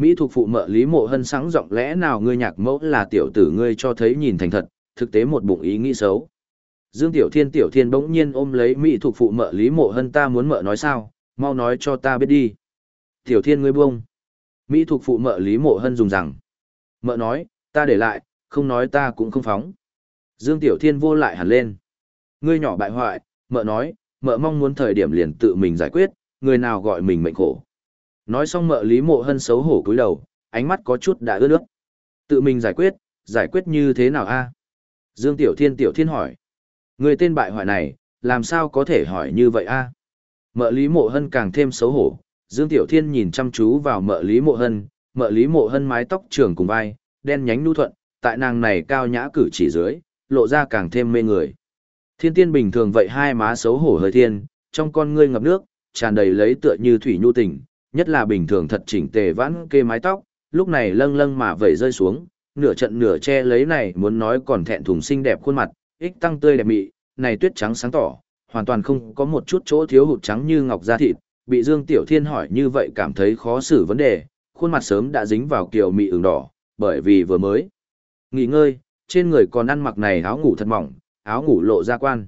Mỹ thuộc phụ mợ Lý Mộ Hân sáng giọng lẽ nào ngươi nhạc mẫu là tiểu tử ngươi cho thấy nhìn thành thật, thực tế một bụng ý nghĩ xấu. Dương Tiểu Thiên Tiểu Thiên bỗng nhiên ôm lấy Mỹ thuộc phụ mợ Lý Mộ Hân ta muốn mợ nói sao, mau nói cho ta biết đi. Tiểu Thiên ngươi buông. Mỹ thuộc phụ mợ Lý Mộ Hân dùng rằng. Mợ nói, ta để lại, không nói ta cũng không phóng. Dương Tiểu Thiên vô lại hẳn lên. Ngươi nhỏ bại hoại, mợ nói, mợ mong muốn thời điểm liền tự mình giải quyết, người nào gọi mình mệnh khổ. Nói xong mợ Lý Mộ Hân xấu hổ cúi đầu, ánh mắt có chút đã ướt nước. Tự mình giải quyết, giải quyết như thế nào a? Dương Tiểu Thiên Tiểu Thiên hỏi. Người tên bại hoại này, làm sao có thể hỏi như vậy a? Mợ Lý Mộ Hân càng thêm xấu hổ, Dương Tiểu Thiên nhìn chăm chú vào mợ Lý Mộ Hân, mợ Lý Mộ Hân mái tóc trường cùng vai, đen nhánh nu thuận, tại nàng này cao nhã cử chỉ dưới, lộ ra càng thêm mê người. Thiên tiên bình thường vậy hai má xấu hổ hơi thiên, trong con ngươi ngập nước, tràn đầy lấy tựa như thủy nhu tình, nhất là bình thường thật chỉnh tề vãn kê mái tóc, lúc này lâng lâng mà vẩy rơi xuống, nửa trận nửa che lấy này muốn nói còn thẹn thùng xinh đẹp khuôn mặt, ích tăng tươi đẹp mị, này tuyết trắng sáng tỏ, hoàn toàn không có một chút chỗ thiếu hụt trắng như ngọc da thịt, bị Dương Tiểu Thiên hỏi như vậy cảm thấy khó xử vấn đề, khuôn mặt sớm đã dính vào kiều mị ửng đỏ, bởi vì vừa mới nghỉ ngơi, trên người còn ăn mặc này áo ngủ thật mỏng, áo ngủ lộ ra quan.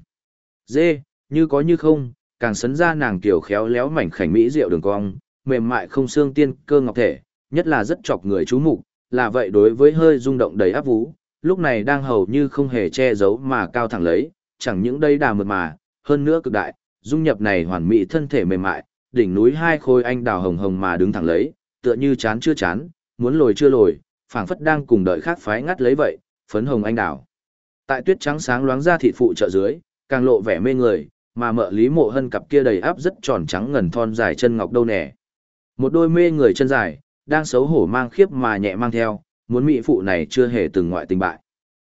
Dê, như có như không, càng sấn ra nàng kiểu khéo léo mảnh khảnh mỹ rượu đường cong, mềm mại không xương tiên cơ ngọc thể, nhất là rất chọc người chú mục, là vậy đối với hơi rung động đầy áp vú, lúc này đang hầu như không hề che giấu mà cao thẳng lấy, chẳng những đây đà mượt mà, hơn nữa cực đại, dung nhập này hoàn mỹ thân thể mềm mại, đỉnh núi hai khôi anh đào hồng hồng mà đứng thẳng lấy, tựa như chán chưa chán, muốn lồi chưa lồi, phảng phất đang cùng đợi khác phái ngắt lấy vậy, phấn hồng anh đào. Tại tuyết trắng sáng loáng ra thịt phụ trợ dưới, càng lộ vẻ mê người, mà mợ Lý Mộ Hân cặp kia đầy áp rất tròn trắng ngần thon dài chân ngọc đâu nè. Một đôi mê người chân dài, đang xấu hổ mang khiếp mà nhẹ mang theo, muốn mỹ phụ này chưa hề từng ngoại tình bại.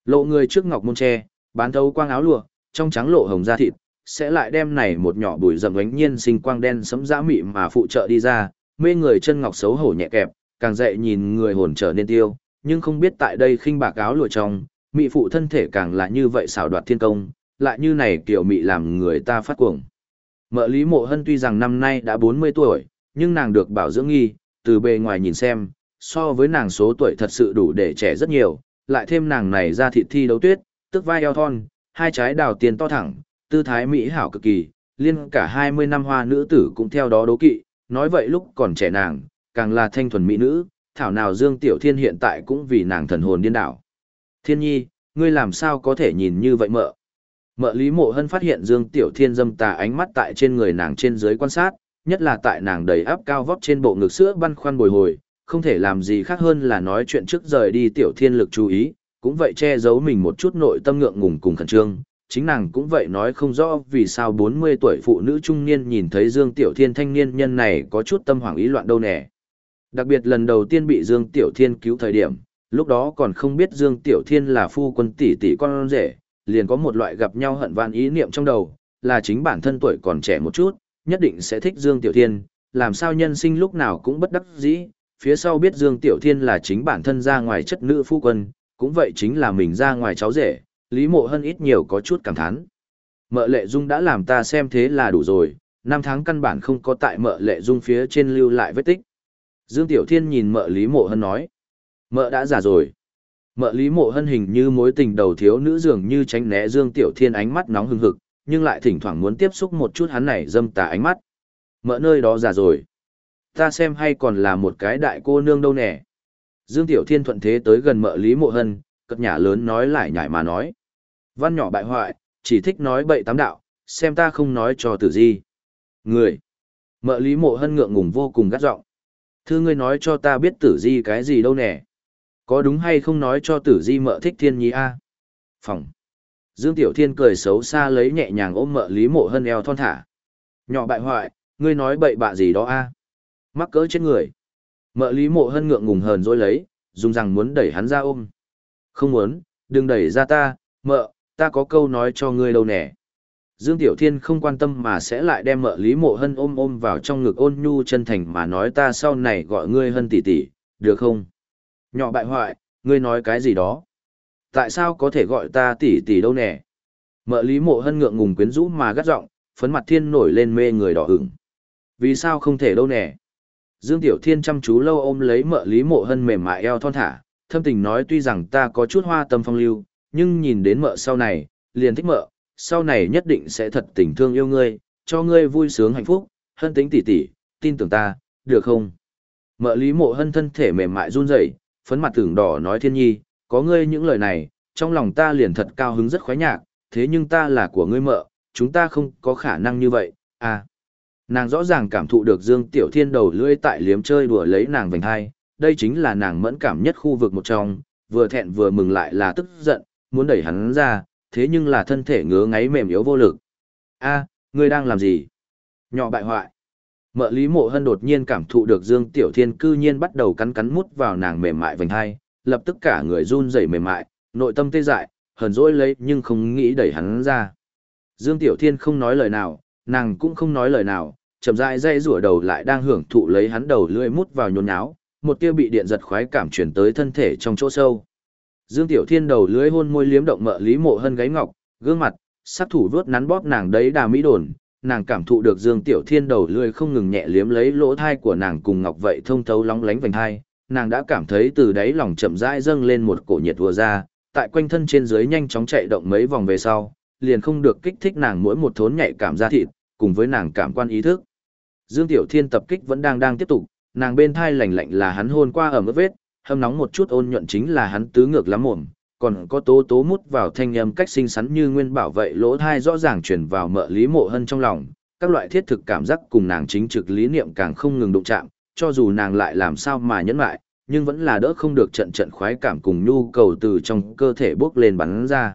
Lộ người trước ngọc môn tre, bán thấu quang áo lụa, trong trắng lộ hồng da thịt, sẽ lại đem này một nhỏ bùi rậm ánh nhiên sinh quang đen sấm dã mị mà phụ trợ đi ra, mê người chân ngọc xấu hổ nhẹ kẹp, càng dậy nhìn người hồn trở nên tiêu, nhưng không biết tại đây khinh bạc áo lụa trong, mị phụ thân thể càng là như vậy xảo đoạt thiên công, lại như này kiểu mị làm người ta phát cuồng. Mợ Lý Mộ Hân tuy rằng năm nay đã 40 tuổi, nhưng nàng được bảo dưỡng nghi, từ bề ngoài nhìn xem, so với nàng số tuổi thật sự đủ để trẻ rất nhiều, lại thêm nàng này ra thịt thi đấu tuyết, tức vai eo thon, hai trái đào tiền to thẳng, tư thái mỹ hảo cực kỳ, liên cả 20 năm hoa nữ tử cũng theo đó đố kỵ, nói vậy lúc còn trẻ nàng, càng là thanh thuần mỹ nữ, thảo nào Dương Tiểu Thiên hiện tại cũng vì nàng thần hồn điên đảo. Thiên nhi, ngươi làm sao có thể nhìn như vậy mợ? Mợ Lý Mộ Hân phát hiện Dương Tiểu Thiên dâm tà ánh mắt tại trên người nàng trên dưới quan sát, nhất là tại nàng đầy áp cao vóc trên bộ ngực sữa băn khoăn bồi hồi, không thể làm gì khác hơn là nói chuyện trước rời đi Tiểu Thiên lực chú ý, cũng vậy che giấu mình một chút nội tâm ngượng ngùng cùng khẩn trương. Chính nàng cũng vậy nói không rõ vì sao 40 tuổi phụ nữ trung niên nhìn thấy Dương Tiểu Thiên thanh niên nhân này có chút tâm hoảng ý loạn đâu nè. Đặc biệt lần đầu tiên bị Dương Tiểu Thiên cứu thời điểm, lúc đó còn không biết Dương Tiểu Thiên là phu quân tỷ tỷ con rể, liền có một loại gặp nhau hận van ý niệm trong đầu, là chính bản thân tuổi còn trẻ một chút, nhất định sẽ thích Dương Tiểu Thiên, làm sao nhân sinh lúc nào cũng bất đắc dĩ, phía sau biết Dương Tiểu Thiên là chính bản thân ra ngoài chất nữ phu quân, cũng vậy chính là mình ra ngoài cháu rể, Lý Mộ Hân ít nhiều có chút cảm thán. Mợ lệ dung đã làm ta xem thế là đủ rồi, năm tháng căn bản không có tại mợ lệ dung phía trên lưu lại vết tích. Dương Tiểu Thiên nhìn mợ Lý Mộ Hân nói. Mợ đã già rồi. Mợ Lý Mộ Hân hình như mối tình đầu thiếu nữ dường như tránh né Dương Tiểu Thiên ánh mắt nóng hừng hực, nhưng lại thỉnh thoảng muốn tiếp xúc một chút hắn này dâm tà ánh mắt. Mợ nơi đó già rồi. Ta xem hay còn là một cái đại cô nương đâu nè. Dương Tiểu Thiên thuận thế tới gần mợ Lý Mộ Hân, cất nhà lớn nói lại nhảy mà nói. Văn nhỏ bại hoại, chỉ thích nói bậy tám đạo, xem ta không nói cho tử di. Người. Mợ Lý Mộ Hân ngượng ngùng vô cùng gắt giọng. thưa ngươi nói cho ta biết tử di cái gì đâu nè. Có đúng hay không nói cho tử di mợ thích thiên nhi a? Phòng. Dương Tiểu Thiên cười xấu xa lấy nhẹ nhàng ôm mợ Lý Mộ Hân eo thon thả. Nhỏ bại hoại, ngươi nói bậy bạ gì đó a? Mắc cỡ chết người. Mợ Lý Mộ Hân ngượng ngùng hờn dỗi lấy, dùng rằng muốn đẩy hắn ra ôm. Không muốn, đừng đẩy ra ta, mợ, ta có câu nói cho ngươi đâu nè. Dương Tiểu Thiên không quan tâm mà sẽ lại đem mợ Lý Mộ Hân ôm ôm vào trong ngực ôn nhu chân thành mà nói ta sau này gọi ngươi Hân tỷ tỷ, được không? Nhỏ bại hoại, ngươi nói cái gì đó? Tại sao có thể gọi ta tỷ tỷ đâu nè? Mợ Lý Mộ Hân ngượng ngùng quyến rũ mà gắt giọng, phấn mặt thiên nổi lên mê người đỏ ửng. Vì sao không thể đâu nè? Dương Tiểu Thiên chăm chú lâu ôm lấy mợ Lý Mộ Hân mềm mại eo thon thả, thâm tình nói tuy rằng ta có chút hoa tâm phong lưu, nhưng nhìn đến mợ sau này, liền thích mợ, sau này nhất định sẽ thật tình thương yêu ngươi, cho ngươi vui sướng hạnh phúc, hân tính tỉ tỉ, tin tưởng ta, được không? Mợ Lý Mộ Hân thân thể mềm mại run rẩy, phấn mặt tưởng đỏ nói thiên nhi, có ngươi những lời này, trong lòng ta liền thật cao hứng rất khoái nhạc, thế nhưng ta là của ngươi mợ, chúng ta không có khả năng như vậy, à. Nàng rõ ràng cảm thụ được Dương Tiểu Thiên đầu lưỡi tại liếm chơi đùa lấy nàng vành hai, đây chính là nàng mẫn cảm nhất khu vực một trong, vừa thẹn vừa mừng lại là tức giận, muốn đẩy hắn ra, thế nhưng là thân thể ngứa ngáy mềm yếu vô lực. A, ngươi đang làm gì? Nhỏ bại hoại. Mợ Lý Mộ Hân đột nhiên cảm thụ được Dương Tiểu Thiên cư nhiên bắt đầu cắn cắn mút vào nàng mềm mại vành hai, lập tức cả người run rẩy mềm mại, nội tâm tê dại, hờn dỗi lấy nhưng không nghĩ đẩy hắn ra. Dương Tiểu Thiên không nói lời nào, nàng cũng không nói lời nào, chậm rãi dây rủa đầu lại đang hưởng thụ lấy hắn đầu lưỡi mút vào nhốn nháo, một tia bị điện giật khoái cảm truyền tới thân thể trong chỗ sâu. Dương Tiểu Thiên đầu lưỡi hôn môi liếm động mợ Lý Mộ Hân gáy ngọc, gương mặt, sát thủ vuốt nắn bóp nàng đấy đà mỹ đồn, nàng cảm thụ được Dương Tiểu Thiên đầu lưỡi không ngừng nhẹ liếm lấy lỗ thai của nàng cùng ngọc vậy thông thấu lóng lánh vành hai, nàng đã cảm thấy từ đáy lòng chậm rãi dâng lên một cổ nhiệt vừa ra, tại quanh thân trên dưới nhanh chóng chạy động mấy vòng về sau, liền không được kích thích nàng mỗi một thốn nhạy cảm da thịt, cùng với nàng cảm quan ý thức. Dương Tiểu Thiên tập kích vẫn đang đang tiếp tục, nàng bên thai lạnh lạnh là hắn hôn qua ở mức vết, hâm nóng một chút ôn nhuận chính là hắn tứ ngược lắm mồm, còn có tố tố mút vào thanh âm cách xinh xắn như nguyên bảo vệ lỗ thai rõ ràng truyền vào mợ lý mộ hân trong lòng, các loại thiết thực cảm giác cùng nàng chính trực lý niệm càng không ngừng đụng chạm, cho dù nàng lại làm sao mà nhẫn lại, nhưng vẫn là đỡ không được trận trận khoái cảm cùng nhu cầu từ trong cơ thể bước lên bắn ra.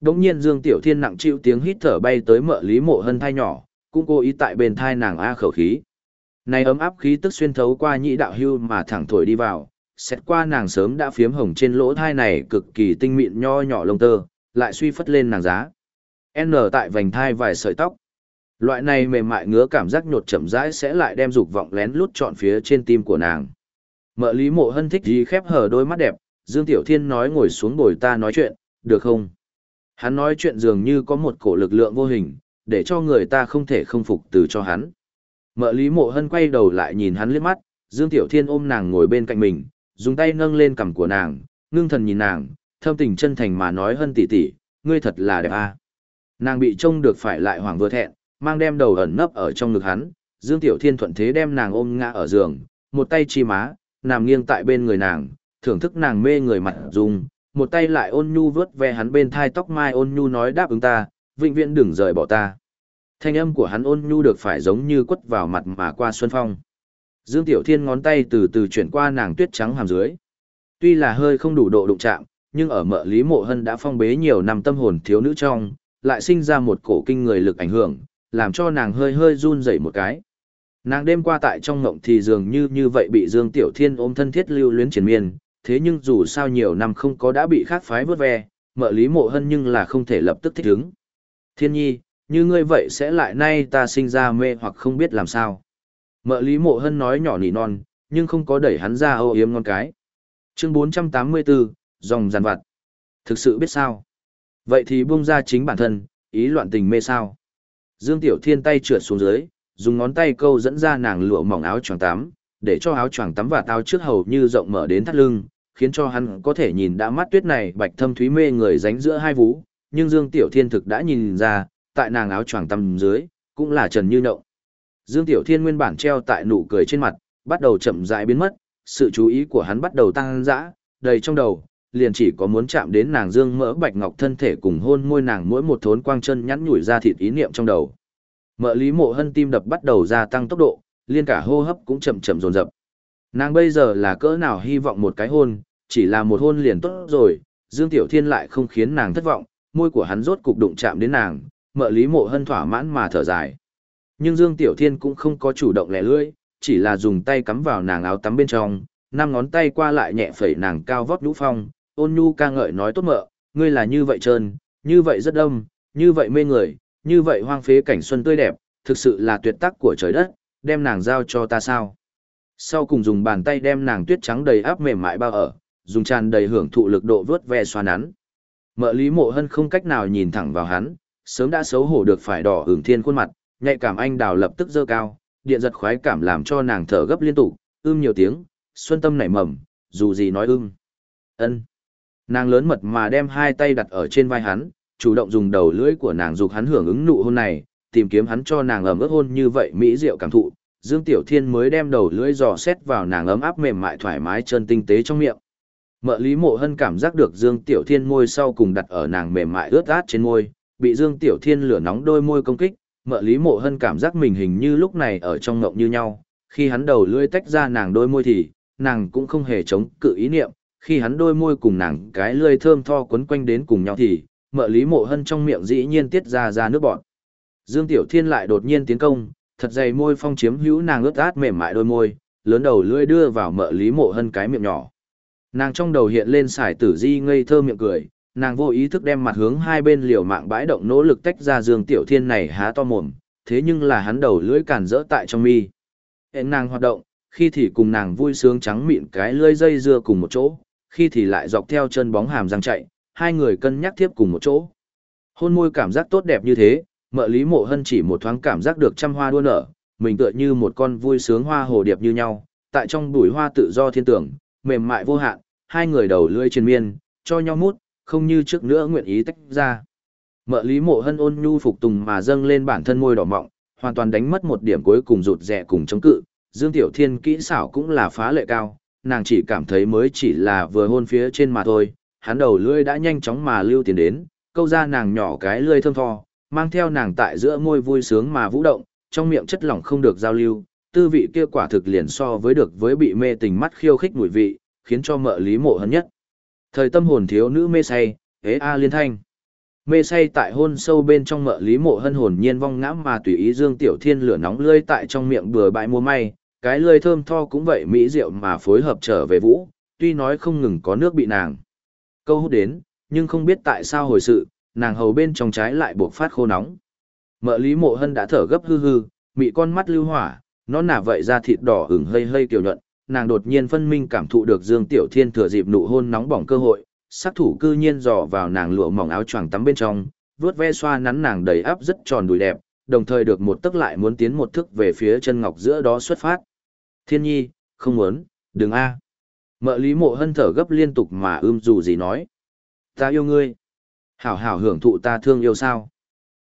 Đống nhiên Dương Tiểu Thiên nặng chịu tiếng hít thở bay tới mợ lý mộ hân thai nhỏ, cũng cố ý tại bên thai nàng a khẩu khí. Này ấm áp khí tức xuyên thấu qua nhĩ đạo hưu mà thẳng thổi đi vào, xét qua nàng sớm đã phiếm hồng trên lỗ thai này cực kỳ tinh mịn nho nhỏ lông tơ, lại suy phất lên nàng giá. N tại vành thai vài sợi tóc. Loại này mềm mại ngứa cảm giác nhột chậm rãi sẽ lại đem dục vọng lén lút trọn phía trên tim của nàng. Mợ Lý Mộ Hân thích gì khép hờ đôi mắt đẹp, Dương Tiểu Thiên nói ngồi xuống bồi ta nói chuyện, được không? Hắn nói chuyện dường như có một cổ lực lượng vô hình, để cho người ta không thể không phục từ cho hắn. Mợ Lý Mộ Hân quay đầu lại nhìn hắn liếc mắt, Dương Tiểu Thiên ôm nàng ngồi bên cạnh mình, dùng tay nâng lên cằm của nàng, ngưng thần nhìn nàng, thâm tình chân thành mà nói Hân tỷ tỷ, ngươi thật là đẹp a. Nàng bị trông được phải lại hoảng vừa thẹn, mang đem đầu ẩn nấp ở trong ngực hắn, Dương Tiểu Thiên thuận thế đem nàng ôm ngã ở giường, một tay chi má, nằm nghiêng tại bên người nàng, thưởng thức nàng mê người mặt dùng, một tay lại ôn nhu vớt ve hắn bên thai tóc mai ôn nhu nói đáp ứng ta, vĩnh viễn đừng rời bỏ ta. Thanh âm của hắn ôn nhu được phải giống như quất vào mặt mà qua xuân phong. Dương Tiểu Thiên ngón tay từ từ chuyển qua nàng tuyết trắng hàm dưới. Tuy là hơi không đủ độ đụng chạm, nhưng ở mợ Lý Mộ Hân đã phong bế nhiều năm tâm hồn thiếu nữ trong, lại sinh ra một cổ kinh người lực ảnh hưởng, làm cho nàng hơi hơi run rẩy một cái. Nàng đêm qua tại trong ngộng thì dường như như vậy bị Dương Tiểu Thiên ôm thân thiết lưu luyến triển miên, thế nhưng dù sao nhiều năm không có đã bị khác phái vớt ve, mợ Lý Mộ Hân nhưng là không thể lập tức thích ứng. Thiên nhi, như ngươi vậy sẽ lại nay ta sinh ra mê hoặc không biết làm sao. Mợ Lý Mộ Hân nói nhỏ nỉ non, nhưng không có đẩy hắn ra âu yếm ngon cái. Chương 484, dòng giàn vặt. Thực sự biết sao? Vậy thì buông ra chính bản thân, ý loạn tình mê sao? Dương Tiểu Thiên tay trượt xuống dưới, dùng ngón tay câu dẫn ra nàng lụa mỏng áo choàng tắm, để cho áo choàng tắm và tao trước hầu như rộng mở đến thắt lưng, khiến cho hắn có thể nhìn đã mắt tuyết này bạch thâm thúy mê người ránh giữa hai vú, nhưng Dương Tiểu Thiên thực đã nhìn ra, tại nàng áo choàng tắm dưới, cũng là trần như nậu. Dương Tiểu Thiên nguyên bản treo tại nụ cười trên mặt, bắt đầu chậm rãi biến mất, sự chú ý của hắn bắt đầu tăng dã, đầy trong đầu, liền chỉ có muốn chạm đến nàng dương mỡ bạch ngọc thân thể cùng hôn môi nàng mỗi một thốn quang chân nhắn nhủi ra thịt ý niệm trong đầu. Mợ Lý Mộ Hân tim đập bắt đầu gia tăng tốc độ, liên cả hô hấp cũng chậm chậm dồn dập. Nàng bây giờ là cỡ nào hy vọng một cái hôn, chỉ là một hôn liền tốt rồi, Dương Tiểu Thiên lại không khiến nàng thất vọng, môi của hắn rốt cục đụng chạm đến nàng, mợ Lý Mộ Hân thỏa mãn mà thở dài. Nhưng Dương Tiểu Thiên cũng không có chủ động lẻ lưỡi, chỉ là dùng tay cắm vào nàng áo tắm bên trong, năm ngón tay qua lại nhẹ phẩy nàng cao vót nhũ phong, ôn nhu ca ngợi nói tốt mợ, ngươi là như vậy trơn, như vậy rất đông, như vậy mê người, như vậy hoang phế cảnh xuân tươi đẹp, thực sự là tuyệt tác của trời đất, đem nàng giao cho ta sao. Sau cùng dùng bàn tay đem nàng tuyết trắng đầy áp mềm mại bao ở, dùng tràn đầy hưởng thụ lực độ vớt ve xoa nắn. Mợ Lý Mộ Hân không cách nào nhìn thẳng vào hắn, sớm đã xấu hổ được phải đỏ hưởng thiên khuôn mặt, nhạy cảm anh đào lập tức dơ cao, điện giật khoái cảm làm cho nàng thở gấp liên tục, ưm nhiều tiếng, xuân tâm nảy mầm, dù gì nói ưm. ân Nàng lớn mật mà đem hai tay đặt ở trên vai hắn, chủ động dùng đầu lưỡi của nàng dục hắn hưởng ứng nụ hôn này, tìm kiếm hắn cho nàng ấm ướt hôn như vậy mỹ diệu cảm thụ. Dương Tiểu Thiên mới đem đầu lưỡi dò xét vào nàng ấm áp mềm mại thoải mái chân tinh tế trong miệng. Mợ Lý Mộ Hân cảm giác được Dương Tiểu Thiên môi sau cùng đặt ở nàng mềm mại ướt át trên môi, bị Dương Tiểu Thiên lửa nóng đôi môi công kích, Mợ Lý Mộ Hân cảm giác mình hình như lúc này ở trong ngộng như nhau, khi hắn đầu lưỡi tách ra nàng đôi môi thì, nàng cũng không hề chống cự ý niệm, khi hắn đôi môi cùng nàng cái lưỡi thơm tho quấn quanh đến cùng nhau thì, Mợ Lý Mộ Hân trong miệng dĩ nhiên tiết ra ra nước bọt. Dương Tiểu Thiên lại đột nhiên tiến công, thật dày môi phong chiếm hữu nàng ướt át mềm mại đôi môi, lớn đầu lưỡi đưa vào Mợ Lý Mộ Hân cái miệng nhỏ. Nàng trong đầu hiện lên sải tử di ngây thơ miệng cười, nàng vô ý thức đem mặt hướng hai bên liều mạng bãi động nỗ lực tách ra Dương Tiểu Thiên này há to mồm, thế nhưng là hắn đầu lưỡi cản rỡ tại trong mi. Hẹn nàng hoạt động, khi thì cùng nàng vui sướng trắng mịn cái lưỡi dây dưa cùng một chỗ, khi thì lại dọc theo chân bóng hàm răng chạy, hai người cân nhắc tiếp cùng một chỗ. Hôn môi cảm giác tốt đẹp như thế, mợ lý mộ hân chỉ một thoáng cảm giác được trăm hoa đua nở, mình tựa như một con vui sướng hoa hồ điệp như nhau, tại trong bụi hoa tự do thiên tưởng, mềm mại vô hạn, hai người đầu lưỡi trên miên, cho nhau mút, không như trước nữa nguyện ý tách ra. Mợ lý mộ hân ôn nhu phục tùng mà dâng lên bản thân môi đỏ mọng, hoàn toàn đánh mất một điểm cuối cùng rụt rẻ cùng chống cự. Dương Tiểu Thiên kỹ xảo cũng là phá lệ cao, nàng chỉ cảm thấy mới chỉ là vừa hôn phía trên mà thôi, hắn đầu lưỡi đã nhanh chóng mà lưu tiền đến, câu ra nàng nhỏ cái lưỡi thơm tho, mang theo nàng tại giữa môi vui sướng mà vũ động, trong miệng chất lỏng không được giao lưu, tư vị kia quả thực liền so với được với bị mê tình mắt khiêu khích mùi vị, khiến cho mợ lý mộ hân nhất. Thời tâm hồn thiếu nữ mê say, ế a liên thanh. Mê say tại hôn sâu bên trong mợ lý mộ hân hồn nhiên vong ngã mà tùy ý dương tiểu thiên lửa nóng lươi tại trong miệng bừa bãi mua may, cái lưỡi thơm tho cũng vậy mỹ diệu mà phối hợp trở về vũ, tuy nói không ngừng có nước bị nàng. Câu hút đến, nhưng không biết tại sao hồi sự, nàng hầu bên trong trái lại buộc phát khô nóng. Mợ lý mộ hân đã thở gấp hư hư, mị con mắt lưu hỏa, nó nả vậy ra thịt đỏ ửng hơi hơi kiểu nhuận, nàng đột nhiên phân minh cảm thụ được Dương Tiểu Thiên thừa dịp nụ hôn nóng bỏng cơ hội, sát thủ cư nhiên dò vào nàng lụa mỏng áo choàng tắm bên trong, vuốt ve xoa nắn nàng đầy áp rất tròn đùi đẹp, đồng thời được một tức lại muốn tiến một thức về phía chân ngọc giữa đó xuất phát. Thiên nhi, không muốn, đừng a. Mợ lý mộ hân thở gấp liên tục mà ưm dù gì nói. Ta yêu ngươi. Hảo hảo hưởng thụ ta thương yêu sao.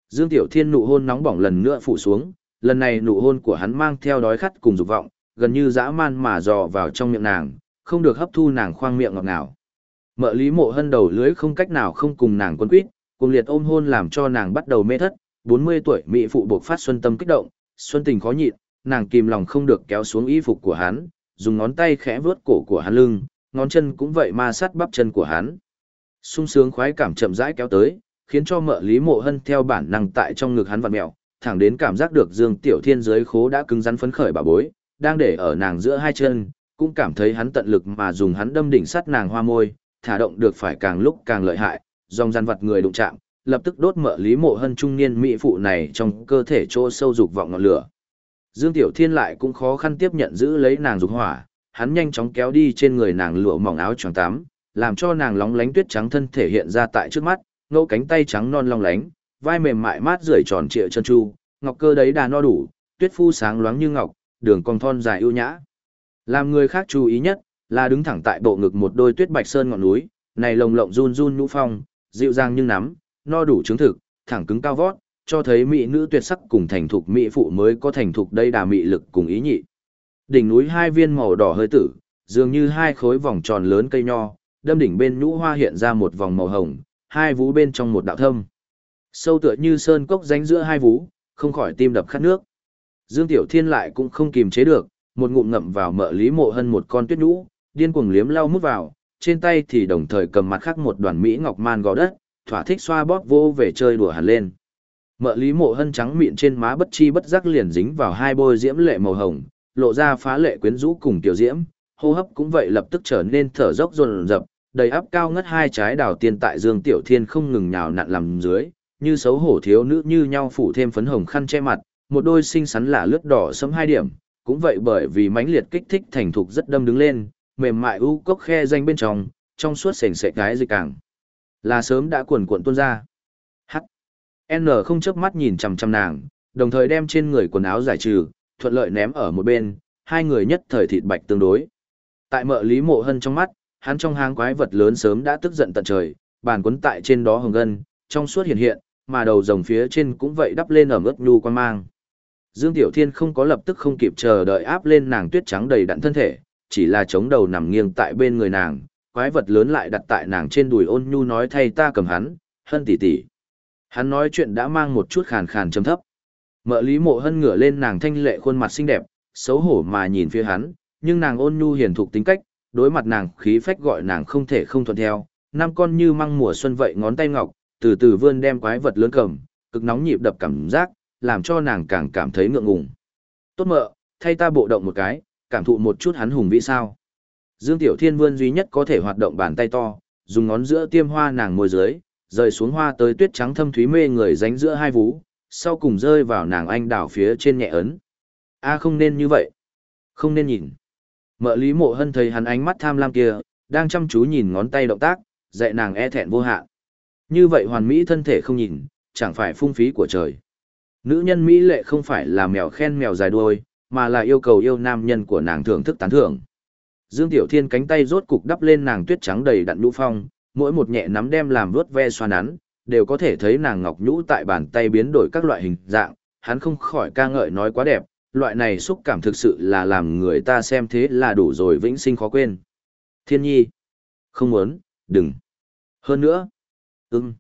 Dương Tiểu Thiên nụ hôn nóng bỏng lần nữa phủ xuống, lần này nụ hôn của hắn mang theo đói khát cùng dục vọng, gần như dã man mà dò vào trong miệng nàng, không được hấp thu nàng khoang miệng ngọt ngào. Mợ Lý Mộ Hân đầu lưới không cách nào không cùng nàng quân quýt, cùng liệt ôm hôn làm cho nàng bắt đầu mê thất, 40 tuổi mỹ phụ buộc phát xuân tâm kích động, xuân tình khó nhịn, nàng kìm lòng không được kéo xuống y phục của hắn, dùng ngón tay khẽ vướt cổ của hắn lưng, ngón chân cũng vậy ma sát bắp chân của hắn. sung sướng khoái cảm chậm rãi kéo tới, khiến cho mợ Lý Mộ Hân theo bản năng tại trong ngực hắn vặn mèo, thẳng đến cảm giác được Dương Tiểu Thiên dưới khố đã cứng rắn phấn khởi bà bối, đang để ở nàng giữa hai chân, cũng cảm thấy hắn tận lực mà dùng hắn đâm đỉnh sắt nàng hoa môi, thả động được phải càng lúc càng lợi hại, dòng gian vật người đụng chạm, lập tức đốt mợ lý mộ hân trung niên mỹ phụ này trong cơ thể chỗ sâu dục vọng ngọn lửa. Dương Tiểu Thiên lại cũng khó khăn tiếp nhận giữ lấy nàng dục hỏa, hắn nhanh chóng kéo đi trên người nàng lụa mỏng áo choàng tắm, làm cho nàng lóng lánh tuyết trắng thân thể hiện ra tại trước mắt, ngẫu cánh tay trắng non long lánh, vai mềm mại mát rượi tròn trịa chân chu, ngọc cơ đấy đà no đủ, tuyết phu sáng loáng như ngọc, đường cong thon dài ưu nhã. Làm người khác chú ý nhất, là đứng thẳng tại bộ ngực một đôi tuyết bạch sơn ngọn núi, này lồng lộng run run nhũ phong, dịu dàng nhưng nắm, no đủ chứng thực, thẳng cứng cao vót, cho thấy mỹ nữ tuyệt sắc cùng thành thục mỹ phụ mới có thành thục đây đà mỹ lực cùng ý nhị. Đỉnh núi hai viên màu đỏ hơi tử, dường như hai khối vòng tròn lớn cây nho, đâm đỉnh bên nhũ hoa hiện ra một vòng màu hồng, hai vú bên trong một đạo thâm. Sâu tựa như sơn cốc ránh giữa hai vú, không khỏi tim đập khát nước. Dương Tiểu Thiên lại cũng không kìm chế được, một ngụm ngậm vào mợ Lý Mộ Hân một con tuyết nhũ, điên cuồng liếm lau mút vào, trên tay thì đồng thời cầm mặt khác một đoàn mỹ ngọc man gò đất, thỏa thích xoa bóp vô về chơi đùa hẳn lên. Mợ Lý Mộ Hân trắng miệng trên má bất chi bất giác liền dính vào hai bôi diễm lệ màu hồng, lộ ra phá lệ quyến rũ cùng tiểu diễm, hô hấp cũng vậy lập tức trở nên thở dốc dồn dập, đầy áp cao ngất hai trái đào tiên tại Dương Tiểu Thiên không ngừng nhào nặn làm dưới, như xấu hổ thiếu nữ như nhau phủ thêm phấn hồng khăn che mặt, một đôi xinh xắn là lướt đỏ sẫm hai điểm, cũng vậy bởi vì mãnh liệt kích thích thành thục rất đâm đứng lên, mềm mại u cốc khe danh bên trong, trong suốt sền sệt cái gì càng. Là sớm đã cuộn cuộn tuôn ra. N không chớp mắt nhìn chằm chằm nàng, đồng thời đem trên người quần áo giải trừ, thuận lợi ném ở một bên, hai người nhất thời thịt bạch tương đối. Tại mợ Lý Mộ Hân trong mắt, hắn trong hang quái vật lớn sớm đã tức giận tận trời, bàn quấn tại trên đó hồng ngân, trong suốt hiện hiện, mà đầu rồng phía trên cũng vậy đắp lên ở mức nhu quan mang. Dương Tiểu Thiên không có lập tức không kịp chờ đợi áp lên nàng tuyết trắng đầy đặn thân thể, chỉ là chống đầu nằm nghiêng tại bên người nàng, quái vật lớn lại đặt tại nàng trên đùi ôn nhu nói thay ta cầm hắn, hân tỷ tỷ. Hắn nói chuyện đã mang một chút khàn khàn trầm thấp. Mợ Lý Mộ Hân ngửa lên nàng thanh lệ khuôn mặt xinh đẹp, xấu hổ mà nhìn phía hắn, nhưng nàng ôn nhu hiền thục tính cách, đối mặt nàng khí phách gọi nàng không thể không thuận theo, năm con như măng mùa xuân vậy ngón tay ngọc, từ từ vươn đem quái vật lớn cầm, cực nóng nhịp đập cảm giác, làm cho nàng càng cảm thấy ngượng ngùng. Tốt mợ, thay ta bộ động một cái, cảm thụ một chút hắn hùng vĩ sao. Dương Tiểu Thiên vươn duy nhất có thể hoạt động bàn tay to, dùng ngón giữa tiêm hoa nàng môi dưới, rời xuống hoa tới tuyết trắng thâm thúy mê người ránh giữa hai vú, sau cùng rơi vào nàng anh đảo phía trên nhẹ ấn. A không nên như vậy. Không nên nhìn. Mợ Lý Mộ Hân thấy hắn ánh mắt tham lam kia, đang chăm chú nhìn ngón tay động tác, dạy nàng e thẹn vô hạn. Như vậy hoàn mỹ thân thể không nhìn, chẳng phải phung phí của trời. Nữ nhân Mỹ lệ không phải là mèo khen mèo dài đuôi, mà là yêu cầu yêu nam nhân của nàng thưởng thức tán thưởng. Dương Tiểu Thiên cánh tay rốt cục đắp lên nàng tuyết trắng đầy đặn lũ phong, mỗi một nhẹ nắm đem làm vớt ve xoa nắn, đều có thể thấy nàng ngọc nhũ tại bàn tay biến đổi các loại hình dạng, hắn không khỏi ca ngợi nói quá đẹp, loại này xúc cảm thực sự là làm người ta xem thế là đủ rồi vĩnh sinh khó quên. Thiên nhi. Không muốn, đừng. Hơn nữa. ưng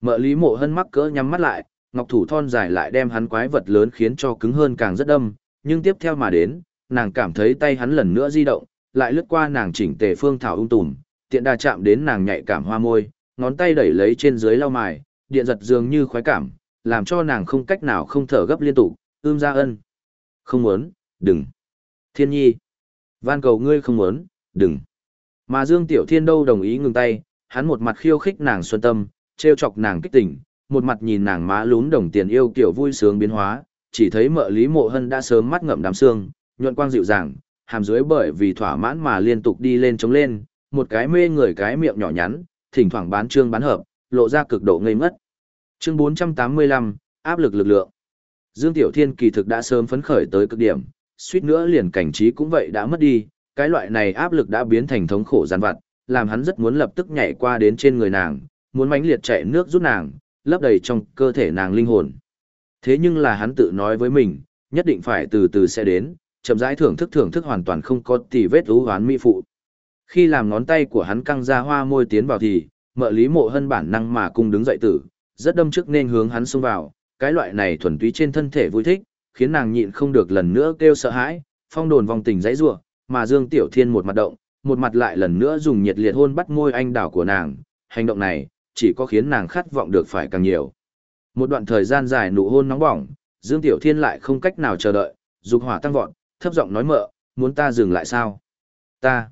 Mợ lý mộ hân mắc cỡ nhắm mắt lại, ngọc thủ thon dài lại đem hắn quái vật lớn khiến cho cứng hơn càng rất đâm, nhưng tiếp theo mà đến, nàng cảm thấy tay hắn lần nữa di động, lại lướt qua nàng chỉnh tề phương thảo ung tùm, tiện đà chạm đến nàng nhạy cảm hoa môi, ngón tay đẩy lấy trên dưới lau mài, điện giật dường như khoái cảm, làm cho nàng không cách nào không thở gấp liên tục, ưm ra ân. Không muốn, đừng. Thiên nhi. Van cầu ngươi không muốn, đừng. Mà Dương Tiểu Thiên đâu đồng ý ngừng tay, hắn một mặt khiêu khích nàng xuân tâm, treo chọc nàng kích tỉnh, một mặt nhìn nàng má lún đồng tiền yêu kiểu vui sướng biến hóa, chỉ thấy mợ Lý Mộ Hân đã sớm mắt ngậm đám xương, nhuận quang dịu dàng, hàm dưới bởi vì thỏa mãn mà liên tục đi lên chống lên, một cái mê người cái miệng nhỏ nhắn, thỉnh thoảng bán trương bán hợp, lộ ra cực độ ngây ngất Chương 485, áp lực lực lượng. Dương Tiểu Thiên kỳ thực đã sớm phấn khởi tới cực điểm, suýt nữa liền cảnh trí cũng vậy đã mất đi, cái loại này áp lực đã biến thành thống khổ gian vặt, làm hắn rất muốn lập tức nhảy qua đến trên người nàng, muốn mãnh liệt chạy nước rút nàng, lấp đầy trong cơ thể nàng linh hồn. Thế nhưng là hắn tự nói với mình, nhất định phải từ từ sẽ đến, chậm rãi thưởng thức thưởng thức hoàn toàn không có tì vết ú hoán mỹ phụ. Khi làm ngón tay của hắn căng ra hoa môi tiến vào thì, mợ lý mộ hân bản năng mà cung đứng dậy tử, rất đâm trước nên hướng hắn xông vào, cái loại này thuần túy trên thân thể vui thích, khiến nàng nhịn không được lần nữa kêu sợ hãi, phong đồn vòng tình dãy rủa, mà Dương Tiểu Thiên một mặt động, một mặt lại lần nữa dùng nhiệt liệt hôn bắt môi anh đảo của nàng, hành động này chỉ có khiến nàng khát vọng được phải càng nhiều. Một đoạn thời gian dài nụ hôn nóng bỏng, Dương Tiểu Thiên lại không cách nào chờ đợi, dục hỏa tăng vọt, thấp giọng nói mợ, muốn ta dừng lại sao? Ta,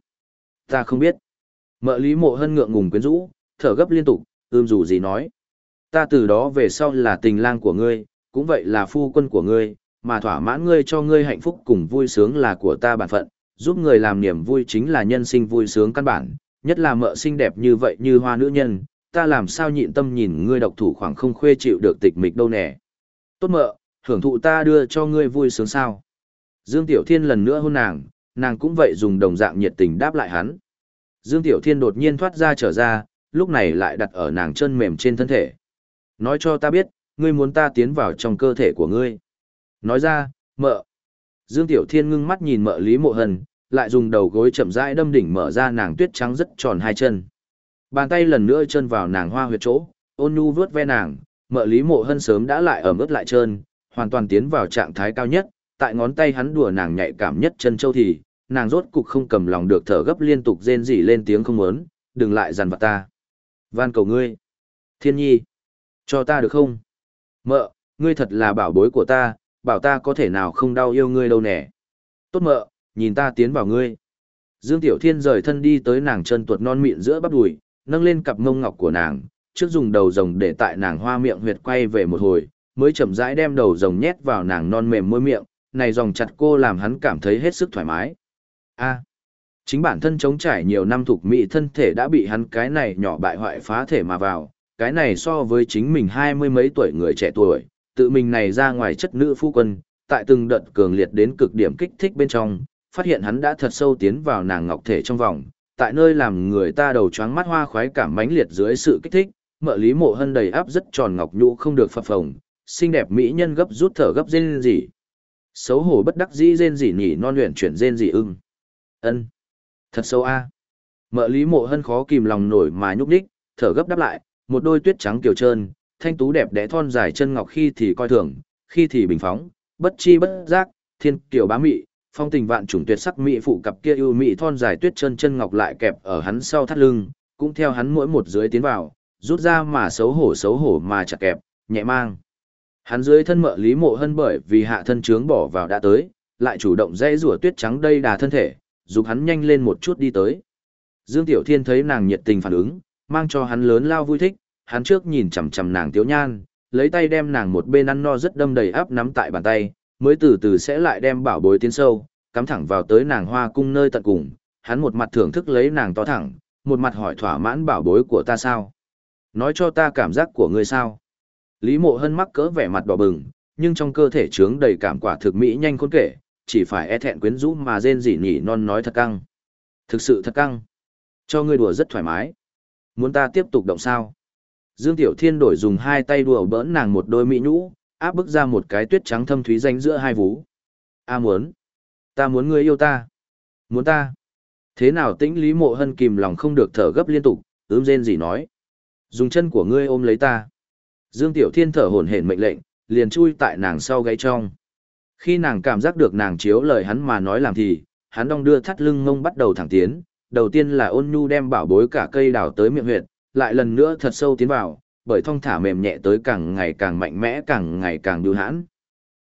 ta không biết. Mợ Lý Mộ Hân ngượng ngùng quyến rũ, thở gấp liên tục, ưm dù gì nói. Ta từ đó về sau là tình lang của ngươi, cũng vậy là phu quân của ngươi, mà thỏa mãn ngươi cho ngươi hạnh phúc cùng vui sướng là của ta bản phận, giúp người làm niềm vui chính là nhân sinh vui sướng căn bản, nhất là mợ xinh đẹp như vậy như hoa nữ nhân, ta làm sao nhịn tâm nhìn ngươi độc thủ khoảng không khuê chịu được tịch mịch đâu nè. Tốt mợ, hưởng thụ ta đưa cho ngươi vui sướng sao. Dương Tiểu Thiên lần nữa hôn nàng, nàng cũng vậy dùng đồng dạng nhiệt tình đáp lại hắn. Dương Tiểu Thiên đột nhiên thoát ra trở ra, lúc này lại đặt ở nàng chân mềm trên thân thể. Nói cho ta biết, ngươi muốn ta tiến vào trong cơ thể của ngươi. Nói ra, mợ. Dương Tiểu Thiên ngưng mắt nhìn mợ Lý Mộ Hân, lại dùng đầu gối chậm rãi đâm đỉnh mở ra nàng tuyết trắng rất tròn hai chân. Bàn tay lần nữa chân vào nàng hoa huyệt chỗ, ôn nhu vướt ve nàng, mợ Lý Mộ Hân sớm đã lại ẩm ướt lại trơn, hoàn toàn tiến vào trạng thái cao nhất, tại ngón tay hắn đùa nàng nhạy cảm nhất chân châu thì, nàng rốt cục không cầm lòng được thở gấp liên tục rên rỉ lên tiếng không muốn, đừng lại dằn vặt ta. Van cầu ngươi. Thiên nhi. Cho ta được không? Mợ, ngươi thật là bảo bối của ta, bảo ta có thể nào không đau yêu ngươi đâu nè. Tốt mợ, nhìn ta tiến vào ngươi. Dương Tiểu Thiên rời thân đi tới nàng chân tuột non mịn giữa bắp đùi, nâng lên cặp mông ngọc của nàng, trước dùng đầu rồng để tại nàng hoa miệng huyệt quay về một hồi, mới chậm rãi đem đầu rồng nhét vào nàng non mềm môi miệng, này dòng chặt cô làm hắn cảm thấy hết sức thoải mái. A. chính bản thân chống trải nhiều năm thuộc mỹ thân thể đã bị hắn cái này nhỏ bại hoại phá thể mà vào, cái này so với chính mình hai mươi mấy tuổi người trẻ tuổi, tự mình này ra ngoài chất nữ phu quân, tại từng đợt cường liệt đến cực điểm kích thích bên trong, phát hiện hắn đã thật sâu tiến vào nàng ngọc thể trong vòng, tại nơi làm người ta đầu choáng mắt hoa khoái cảm mãnh liệt dưới sự kích thích, mợ lý mộ hân đầy áp rất tròn ngọc nhũ không được phập phồng, xinh đẹp mỹ nhân gấp rút thở gấp rên rỉ. Xấu hổ bất đắc dĩ rên rỉ nhỉ non luyện chuyển rên rỉ ưng. Ân, Thật xấu a. Mợ lý mộ hân khó kìm lòng nổi mà nhúc đích, thở gấp đáp lại, một đôi tuyết trắng kiều trơn, thanh tú đẹp đẽ thon dài chân ngọc khi thì coi thường, khi thì bình phóng, bất chi bất giác, thiên kiều bá mị, phong tình vạn trùng tuyệt sắc mỹ phụ cặp kia ưu mỹ thon dài tuyết chân chân ngọc lại kẹp ở hắn sau thắt lưng, cũng theo hắn mỗi một dưới tiến vào, rút ra mà xấu hổ xấu hổ mà chặt kẹp, nhẹ mang. Hắn dưới thân mợ Lý Mộ Hân bởi vì hạ thân trướng bỏ vào đã tới, lại chủ động dây rủa tuyết trắng đây đà thân thể, giúp hắn nhanh lên một chút đi tới. Dương Tiểu Thiên thấy nàng nhiệt tình phản ứng, mang cho hắn lớn lao vui thích, hắn trước nhìn chằm chằm nàng tiếu nhan, lấy tay đem nàng một bên ăn no rất đâm đầy áp nắm tại bàn tay, mới từ từ sẽ lại đem bảo bối tiến sâu, cắm thẳng vào tới nàng hoa cung nơi tận cùng, hắn một mặt thưởng thức lấy nàng to thẳng, một mặt hỏi thỏa mãn bảo bối của ta sao? Nói cho ta cảm giác của ngươi sao? Lý mộ hân mắc cỡ vẻ mặt đỏ bừng, nhưng trong cơ thể trướng đầy cảm quả thực mỹ nhanh khôn kể, chỉ phải e thẹn quyến rũ mà rên rỉ nhỉ non nói thật căng. Thực sự thật căng. Cho ngươi đùa rất thoải mái. Muốn ta tiếp tục động sao? Dương Tiểu Thiên đổi dùng hai tay đùa bỡn nàng một đôi mỹ nhũ, áp bức ra một cái tuyết trắng thâm thúy danh giữa hai vú. A muốn. Ta muốn ngươi yêu ta. Muốn ta. Thế nào tĩnh Lý Mộ Hân kìm lòng không được thở gấp liên tục, ướm rên gì nói. Dùng chân của ngươi ôm lấy ta. Dương Tiểu Thiên thở hổn hển mệnh lệnh, liền chui tại nàng sau gáy trong. Khi nàng cảm giác được nàng chiếu lời hắn mà nói làm thì, hắn đong đưa thắt lưng ngông bắt đầu thẳng tiến, đầu tiên là ôn nhu đem bảo bối cả cây đào tới miệng huyệt, lại lần nữa thật sâu tiến vào, bởi thong thả mềm nhẹ tới càng ngày càng mạnh mẽ càng ngày càng đưa hãn.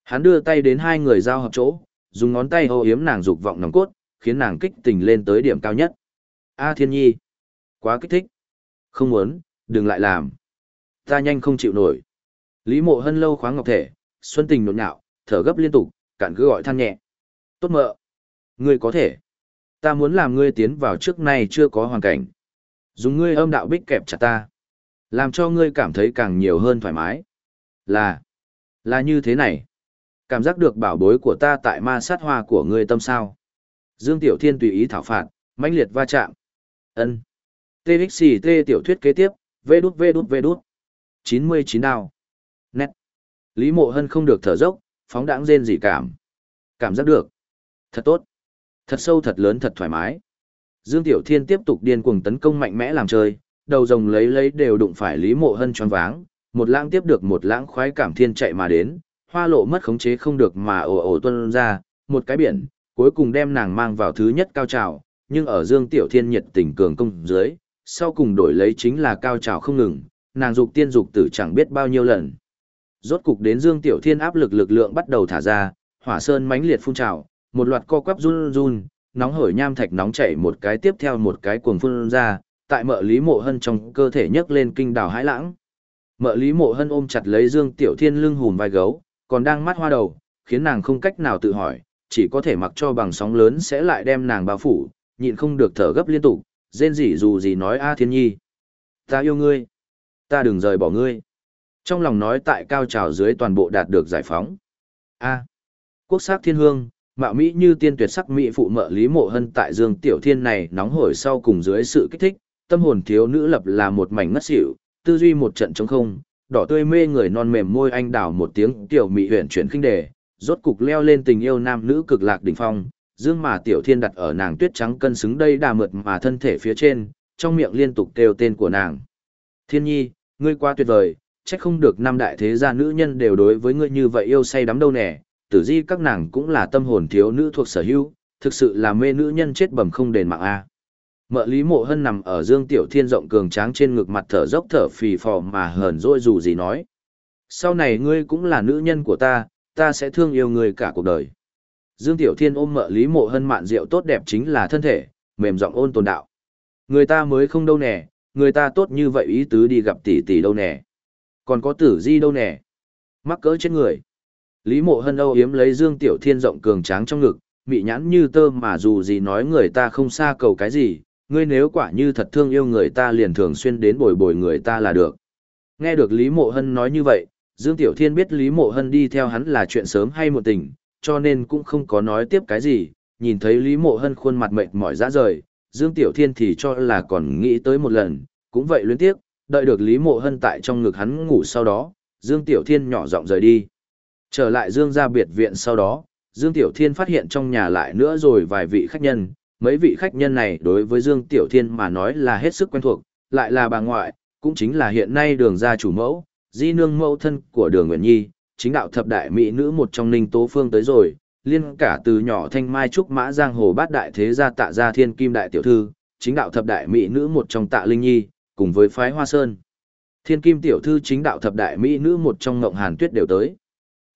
Hắn đưa tay đến hai người giao hợp chỗ, dùng ngón tay hô hiếm nàng dục vọng nòng cốt, khiến nàng kích tình lên tới điểm cao nhất. A Thiên Nhi, quá kích thích. Không muốn, đừng lại làm. Ta nhanh không chịu nổi. Lý Mộ Hân lâu khoáng ngọc thể, xuân tình nộn nhạo, thở gấp liên tục, cạn cứ gọi than nhẹ. Tốt mợ, ngươi có thể. Ta muốn làm ngươi tiến vào trước nay chưa có hoàn cảnh. Dùng ngươi âm đạo bích kẹp chặt ta. Làm cho ngươi cảm thấy càng nhiều hơn thoải mái. Là, là như thế này. Cảm giác được bảo bối của ta tại ma sát hoa của ngươi tâm sao. Dương Tiểu Thiên tùy ý thảo phạt, mãnh liệt va chạm. ân TXT tiểu thuyết kế tiếp, vê đút vê đút vê đút. 99 đao. Nét. Lý Mộ Hân không được thở dốc, phóng đãng rên gì cảm. Cảm giác được. Thật tốt. Thật sâu thật lớn thật thoải mái. Dương Tiểu Thiên tiếp tục điên cuồng tấn công mạnh mẽ làm chơi, đầu rồng lấy lấy đều đụng phải Lý Mộ Hân choáng váng, một lãng tiếp được một lãng khoái cảm thiên chạy mà đến, hoa lộ mất khống chế không được mà ồ ồ tuôn ra, một cái biển, cuối cùng đem nàng mang vào thứ nhất cao trào, nhưng ở Dương Tiểu Thiên nhiệt tình cường công dưới, sau cùng đổi lấy chính là cao trào không ngừng, nàng dục tiên dục tử chẳng biết bao nhiêu lần. Rốt cục đến Dương Tiểu Thiên áp lực lực lượng bắt đầu thả ra, hỏa sơn mãnh liệt phun trào, một loạt co quắp run run, nóng hổi nham thạch nóng chảy một cái tiếp theo một cái cuồng phun ra, tại mợ Lý Mộ Hân trong cơ thể nhấc lên kinh đào hãi lãng. Mợ Lý Mộ Hân ôm chặt lấy Dương Tiểu Thiên lưng hùm vai gấu, còn đang mắt hoa đầu, khiến nàng không cách nào tự hỏi, chỉ có thể mặc cho bằng sóng lớn sẽ lại đem nàng bao phủ, nhịn không được thở gấp liên tục, rên rỉ dù gì nói A Thiên Nhi. Ta yêu ngươi. Ta đừng rời bỏ ngươi. Trong lòng nói tại cao trào dưới toàn bộ đạt được giải phóng. A. Quốc sắc thiên hương, mạo mỹ như tiên tuyệt sắc mỹ phụ mợ Lý Mộ Hân tại Dương Tiểu Thiên này nóng hổi sau cùng dưới sự kích thích, tâm hồn thiếu nữ lập là một mảnh ngất xỉu, tư duy một trận trống không, đỏ tươi mê người non mềm môi anh đào một tiếng tiểu mỹ huyền chuyển khinh đề, rốt cục leo lên tình yêu nam nữ cực lạc đỉnh phong, dương mà tiểu thiên đặt ở nàng tuyết trắng cân xứng đây đà mượt mà thân thể phía trên, trong miệng liên tục kêu tên của nàng. Thiên nhi, ngươi quá tuyệt vời, trách không được năm đại thế gia nữ nhân đều đối với ngươi như vậy yêu say đắm đâu nè, tử di các nàng cũng là tâm hồn thiếu nữ thuộc sở hữu, thực sự là mê nữ nhân chết bầm không đền mạng a. Mợ Lý Mộ Hân nằm ở Dương Tiểu Thiên rộng cường tráng trên ngực mặt thở dốc thở phì phò mà hờn dỗi dù gì nói. Sau này ngươi cũng là nữ nhân của ta, ta sẽ thương yêu ngươi cả cuộc đời. Dương Tiểu Thiên ôm mợ Lý Mộ Hân mạn rượu tốt đẹp chính là thân thể, mềm giọng ôn tồn đạo. Người ta mới không đâu nè, người ta tốt như vậy ý tứ đi gặp tỷ tỷ đâu nè. Còn có tử di đâu nè. Mắc cỡ chết người. Lý Mộ Hân âu yếm lấy Dương Tiểu Thiên rộng cường tráng trong ngực, mị nhãn như tơ mà dù gì nói người ta không xa cầu cái gì, ngươi nếu quả như thật thương yêu người ta liền thường xuyên đến bồi bồi người ta là được. Nghe được Lý Mộ Hân nói như vậy, Dương Tiểu Thiên biết Lý Mộ Hân đi theo hắn là chuyện sớm hay một tình, cho nên cũng không có nói tiếp cái gì, nhìn thấy Lý Mộ Hân khuôn mặt mệt mỏi ra rời, Dương Tiểu Thiên thì cho là còn nghĩ tới một lần, cũng vậy luyến tiếc, đợi được Lý Mộ Hân tại trong ngực hắn ngủ sau đó, Dương Tiểu Thiên nhỏ giọng rời đi. Trở lại Dương gia biệt viện sau đó, Dương Tiểu Thiên phát hiện trong nhà lại nữa rồi vài vị khách nhân, mấy vị khách nhân này đối với Dương Tiểu Thiên mà nói là hết sức quen thuộc, lại là bà ngoại, cũng chính là hiện nay đường gia chủ mẫu, di nương mẫu thân của đường Nguyễn Nhi, chính đạo thập đại mỹ nữ một trong ninh tố phương tới rồi, liên cả từ nhỏ thanh mai trúc mã giang hồ bát đại thế gia tạ gia thiên kim đại tiểu thư, chính đạo thập đại mỹ nữ một trong tạ linh nhi, cùng với phái hoa sơn. Thiên kim tiểu thư chính đạo thập đại mỹ nữ một trong ngộng hàn tuyết đều tới.